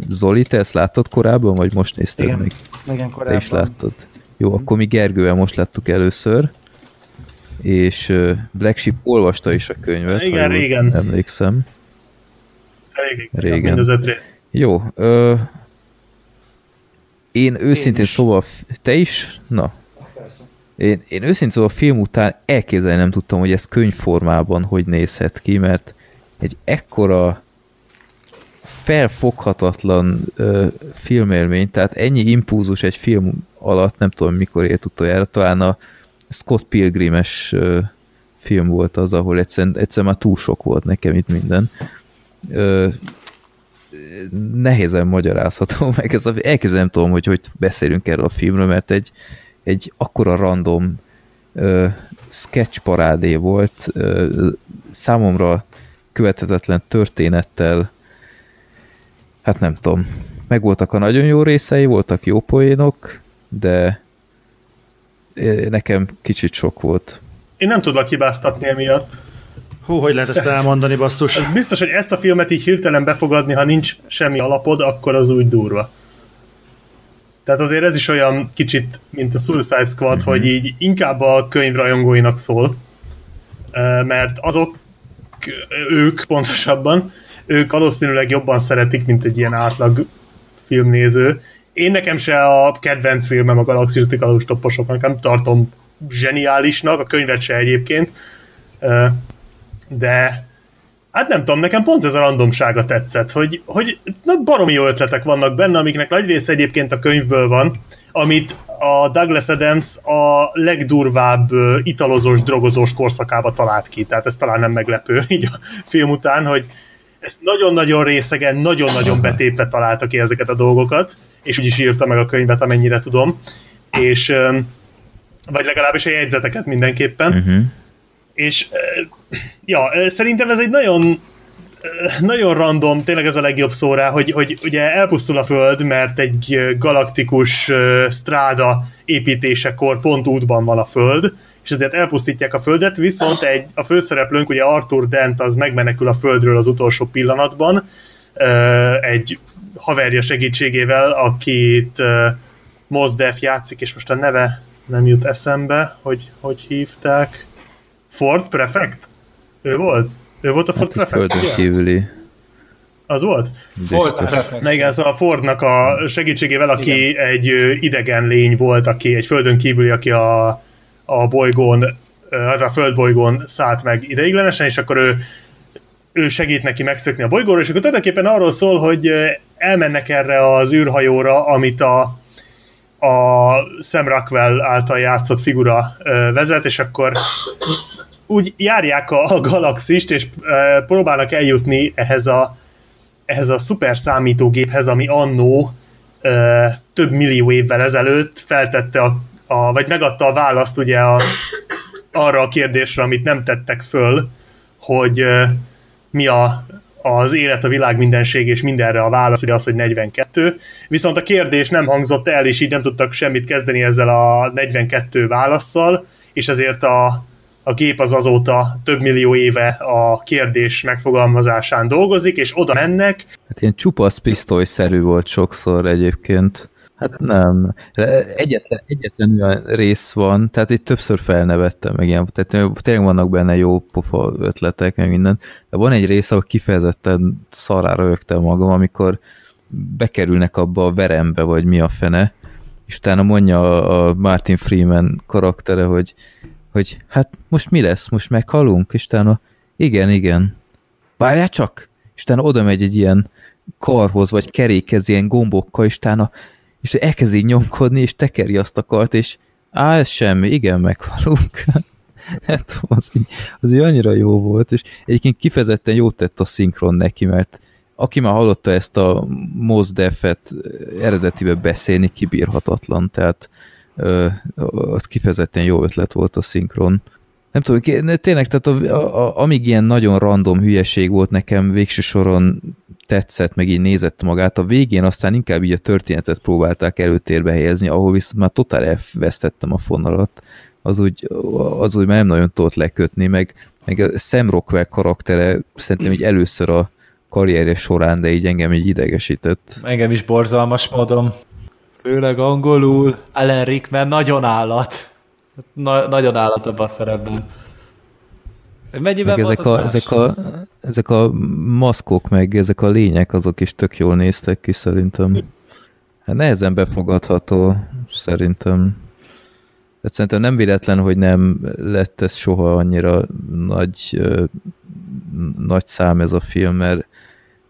Zoli, te ezt láttad korábban, vagy most nézted Igen, meg? igen, Te korábban. is láttad. Jó, akkor mi Gergővel most láttuk először, és Black Sheep olvasta is a könyvet, Igen, régen. emlékszem. Elég Régen. Mind az öt ré- Jó, ö, én őszintén is. szóval, te is? Na. Én, én őszintén szóval a film után elképzelni nem tudtam, hogy ez könyvformában hogy nézhet ki, mert egy ekkora felfoghatatlan ö, filmélmény, tehát ennyi impulzus egy film alatt, nem tudom mikor ért utoljára, talán a Scott Pilgrimes ö, film volt az, ahol egyszerűen, egyszerűen már túl sok volt nekem itt minden. Ö, nehézen magyarázható meg, ez a, elképzelni nem tudom, hogy hogy beszélünk erről a filmről, mert egy, egy akkora random ö, sketch parádé volt, ö, számomra követhetetlen történettel, hát nem tudom, megvoltak a nagyon jó részei, voltak jó poénok, de nekem kicsit sok volt. Én nem tudlak hibáztatni emiatt. Hú, hogy lehet ezt elmondani, basszus? Ez <laughs> biztos, hogy ezt a filmet így hirtelen befogadni, ha nincs semmi alapod, akkor az úgy durva. Tehát azért ez is olyan kicsit, mint a Suicide Squad, uh-huh. hogy így inkább a könyvrajongóinak szól, mert azok, ők pontosabban, ők valószínűleg jobban szeretik, mint egy ilyen átlag filmnéző. Én nekem se a kedvenc filmem a Galaxis topposoknak, nem tartom zseniálisnak, a könyvet se egyébként, de hát nem tudom, nekem pont ez a randomsága tetszett, hogy, hogy na, baromi jó ötletek vannak benne, amiknek nagy része egyébként a könyvből van, amit a Douglas Adams a legdurvább italozós, drogozós korszakába talált ki, tehát ez talán nem meglepő <laughs> így a film után, hogy ezt nagyon-nagyon részegen, nagyon-nagyon betépve találta ki ezeket a dolgokat, és úgy is írta meg a könyvet, amennyire tudom, és vagy legalábbis a jegyzeteket mindenképpen. Uh-huh. És ja, szerintem ez egy nagyon nagyon random, tényleg ez a legjobb szó rá, hogy, hogy ugye elpusztul a Föld, mert egy galaktikus stráda építésekor pont útban van a Föld, és ezért elpusztítják a Földet, viszont egy, a főszereplőnk, ugye Arthur Dent, az megmenekül a Földről az utolsó pillanatban, egy haverja segítségével, akit Mos Def játszik, és most a neve nem jut eszembe, hogy hogy hívták. Ford Prefect? Ő volt? Ő volt a Ford hát Prefect? Földön kívüli. Az volt? Volt Na igen, szóval a Fordnak a segítségével, aki igen. egy idegen lény volt, aki egy földön kívüli, aki a, a bolygón, hát a földbolygón szállt meg ideiglenesen, és akkor ő ő segít neki megszökni a bolygóra, és akkor tulajdonképpen arról szól, hogy elmennek erre az űrhajóra, amit a, a Sam Rockwell által játszott figura vezet, és akkor úgy járják a, a galaxist, és e, próbálnak eljutni ehhez a, ehhez a szuper számítógéphez, ami annó e, több millió évvel ezelőtt feltette a, a, vagy megadta a választ ugye a, arra a kérdésre, amit nem tettek föl, hogy e, mi a, az élet, a világ mindenség és mindenre a válasz, ugye az, hogy 42. Viszont a kérdés nem hangzott el, és így nem tudtak semmit kezdeni ezzel a 42 válaszsal, és ezért a, a gép az azóta több millió éve a kérdés megfogalmazásán dolgozik, és oda mennek. Hát ilyen csupasz pisztolyszerű volt sokszor egyébként. Hát nem. Egyetlen, egyetlen olyan rész van, tehát itt többször felnevettem, meg ilyen, tehát tényleg vannak benne jó pofa ötletek, meg minden, de van egy rész, ahol kifejezetten szarára rögtem magam, amikor bekerülnek abba a verembe, vagy mi a fene, és utána mondja a Martin Freeman karaktere, hogy hogy hát most mi lesz, most meghalunk, és utána igen, igen, várjál csak, és utána oda megy egy ilyen karhoz, vagy kerékhez ilyen gombokkal, és utána és elkezdi nyomkodni, és tekeri azt a kart, és á, ez semmi, igen, meghalunk. <laughs> hát az, az így annyira jó volt, és egyébként kifejezetten jót tett a szinkron neki, mert aki már hallotta ezt a Mos Def-et eredetibe beszélni, kibírhatatlan, tehát az kifejezetten jó ötlet volt a szinkron. Nem tudom, tényleg, tehát a, a, amíg ilyen nagyon random hülyeség volt nekem, végső soron tetszett, meg így nézett magát, a végén aztán inkább így a történetet próbálták előtérbe helyezni, ahol viszont már totál elvesztettem a fonalat. Az úgy, az úgy már nem nagyon tudott lekötni, meg, meg a Sam Rockwell karaktere szerintem így először a karrierje során, de így engem így idegesített. Engem is borzalmas módon. Főleg angolul. Alan Rickman nagyon állat. Na, nagyon állat abban a szerepben. Mennyiben meg ezek a, ezek, a, ezek a maszkok, meg ezek a lények, azok is tök jól néztek ki szerintem. Hát nehezen befogadható, szerintem. Tehát szerintem nem véletlen, hogy nem lett ez soha annyira nagy, nagy szám ez a film, mert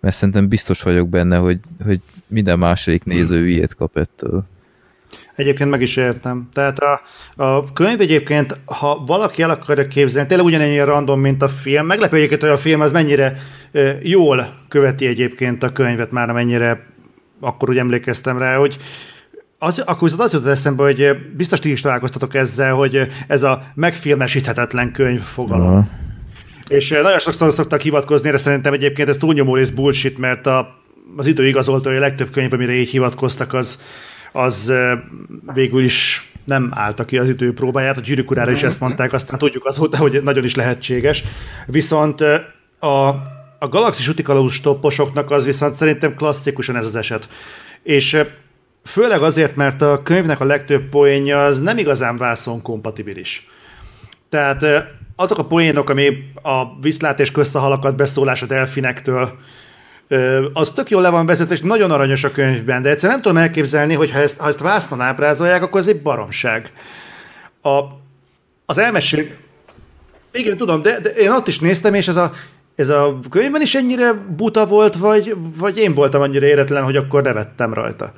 mert szerintem biztos vagyok benne, hogy, hogy minden második néző ilyet kap ettől. Egyébként meg is értem. Tehát a, a könyv egyébként, ha valaki el akarja képzelni, tényleg ugyanennyire random, mint a film, meglepő egyébként, hogy a film az mennyire e, jól követi egyébként a könyvet, már amennyire akkor úgy emlékeztem rá, hogy az, akkor viszont az jutott eszembe, hogy biztos ti is találkoztatok ezzel, hogy ez a megfilmesíthetetlen könyv fogalom. Aha. És nagyon sokszor szoktak hivatkozni, de szerintem egyébként ez túlnyomó rész bullshit, mert a az idő igazolta, hogy a legtöbb könyv, amire így hivatkoztak, az, az végül is nem állta ki az idő próbáját, a gyűrűkurára is ezt mondták, aztán tudjuk azóta, hogy nagyon is lehetséges. Viszont a, a galaxis utikalós topposoknak az viszont szerintem klasszikusan ez az eset. És főleg azért, mert a könyvnek a legtöbb poénja az nem igazán vászon kompatibilis. Tehát azok a poénok, ami a viszlát és közszahalakat beszólás a delfinektől, az tök jól le van vezetve, és nagyon aranyos a könyvben, de egyszerűen nem tudom elképzelni, hogy ha ezt, ha ezt vásznan ábrázolják, akkor ez egy baromság. A, az elmesél... Igen, tudom, de, de én ott is néztem, és ez a, ez a könyvben is ennyire buta volt, vagy, vagy én voltam annyira éretlen, hogy akkor nevettem rajta.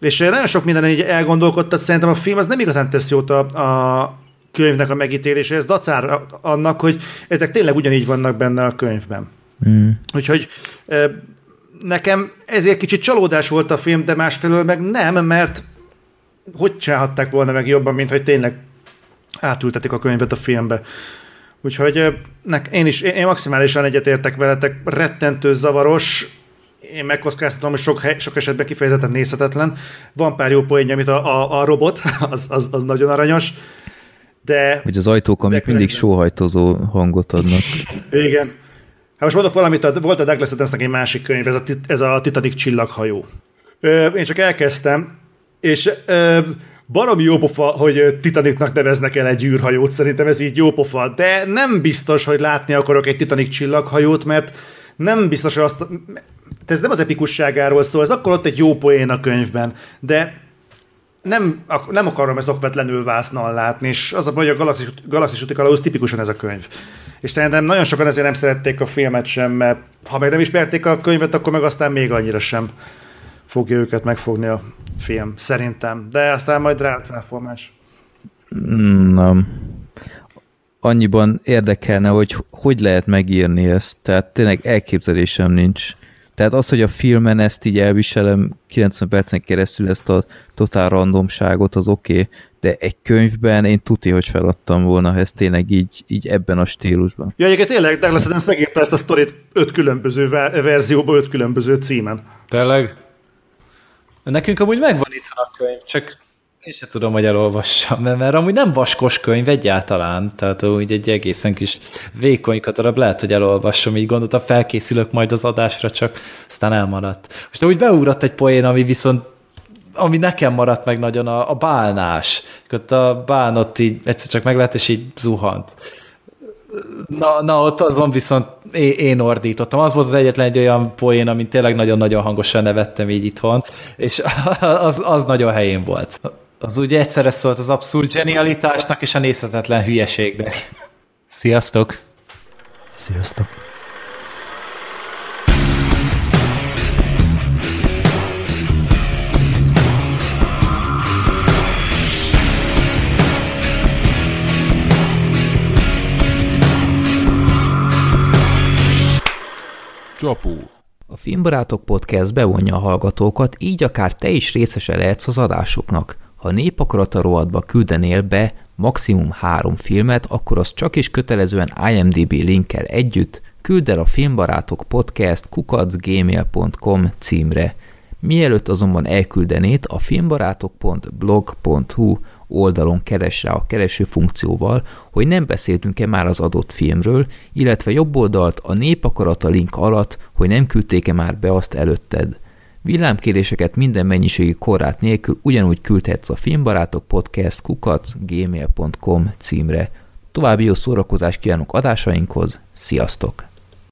És nagyon sok minden így elgondolkodtat, szerintem a film az nem igazán tesz jót a, a könyvnek a megítéléséhez, dacár annak, hogy ezek tényleg ugyanígy vannak benne a könyvben. Mm. Úgyhogy nekem ezért kicsit csalódás volt a film, de másfelől meg nem, mert hogy csinálhatták volna meg jobban, mint hogy tényleg átültetik a könyvet a filmbe. Úgyhogy nek, én is, én maximálisan egyetértek veletek, rettentő zavaros, én megkockáztatom, hogy sok, sok esetben kifejezetten nézhetetlen. Van pár jó poénja, amit a, a, a robot, <laughs> az, az, az nagyon aranyos, de... Hogy az ajtók, amik mindig sóhajtozó hangot adnak. Igen. Hát most mondok valamit, volt a Douglas Adamsnek egy másik könyv, ez a, ez a Titanic csillaghajó. Ö, én csak elkezdtem, és ö, baromi jó pofa, hogy Titanicnak neveznek el egy űrhajót, szerintem ez így jó pofa, de nem biztos, hogy látni akarok egy Titanic csillaghajót, mert nem biztos, hogy azt... Ez nem az epikusságáról szól, ez akkor ott egy jó poén a könyvben, de nem, nem akarom ezt okvetlenül vásznal látni, és az a baj, hogy a Galaxis, Galaxis Utikalauz tipikusan ez a könyv. És szerintem nagyon sokan ezért nem szerették a filmet sem, mert ha meg nem ismerték a könyvet, akkor meg aztán még annyira sem fogja őket megfogni a film, szerintem. De aztán majd rácáfolmás. Mm, nem. Annyiban érdekelne, hogy hogy lehet megírni ezt, tehát tényleg elképzelésem nincs. Tehát az, hogy a filmen ezt így elviselem 90 percen keresztül ezt a totál randomságot, az oké, okay, de egy könyvben én tuti, hogy feladtam volna, ez tényleg így, így ebben a stílusban. Ja, egyébként tényleg Douglas Adams megírta ezt a sztorit öt különböző verzióban, öt különböző címen. Tényleg? Nekünk amúgy megvan itt a könyv, csak én sem tudom, hogy elolvassam, mert, mert amúgy nem vaskos könyv egyáltalán, tehát úgy egy egészen kis vékony darab lehet, hogy elolvasom, így gondoltam, felkészülök majd az adásra, csak aztán elmaradt. Most úgy beugrott egy poén, ami viszont ami nekem maradt meg nagyon a, a bálnás. Ott a bánot így egyszer csak meglett, és így zuhant. Na, na ott azon viszont én, én ordítottam. Az volt az egyetlen egy olyan poén, amit tényleg nagyon-nagyon hangosan nevettem így itthon, és <laughs> az, az nagyon helyén volt. Az ugye egyszerre szólt az abszurd genialitásnak és a nézhetetlen hülyeségnek. Sziasztok! Sziasztok! Csapó. A Filmbarátok Podcast bevonja a hallgatókat, így akár te is részese lehetsz az adásoknak. Ha népakarata rovatba küldenél be maximum három filmet, akkor az csak is kötelezően IMDB linkkel együtt küld el a Filmbarátok Podcast kukacgmail.com címre. Mielőtt azonban elküldenét, a filmbarátok.blog.hu oldalon keres rá a kereső funkcióval, hogy nem beszéltünk-e már az adott filmről, illetve jobb oldalt a népakarata link alatt, hogy nem küldték-e már be azt előtted. Villámkéréseket minden mennyiségi korrát nélkül ugyanúgy küldhetsz a filmbarátok podcast kukac gmail.com címre. További jó szórakozást kívánok adásainkhoz, sziasztok!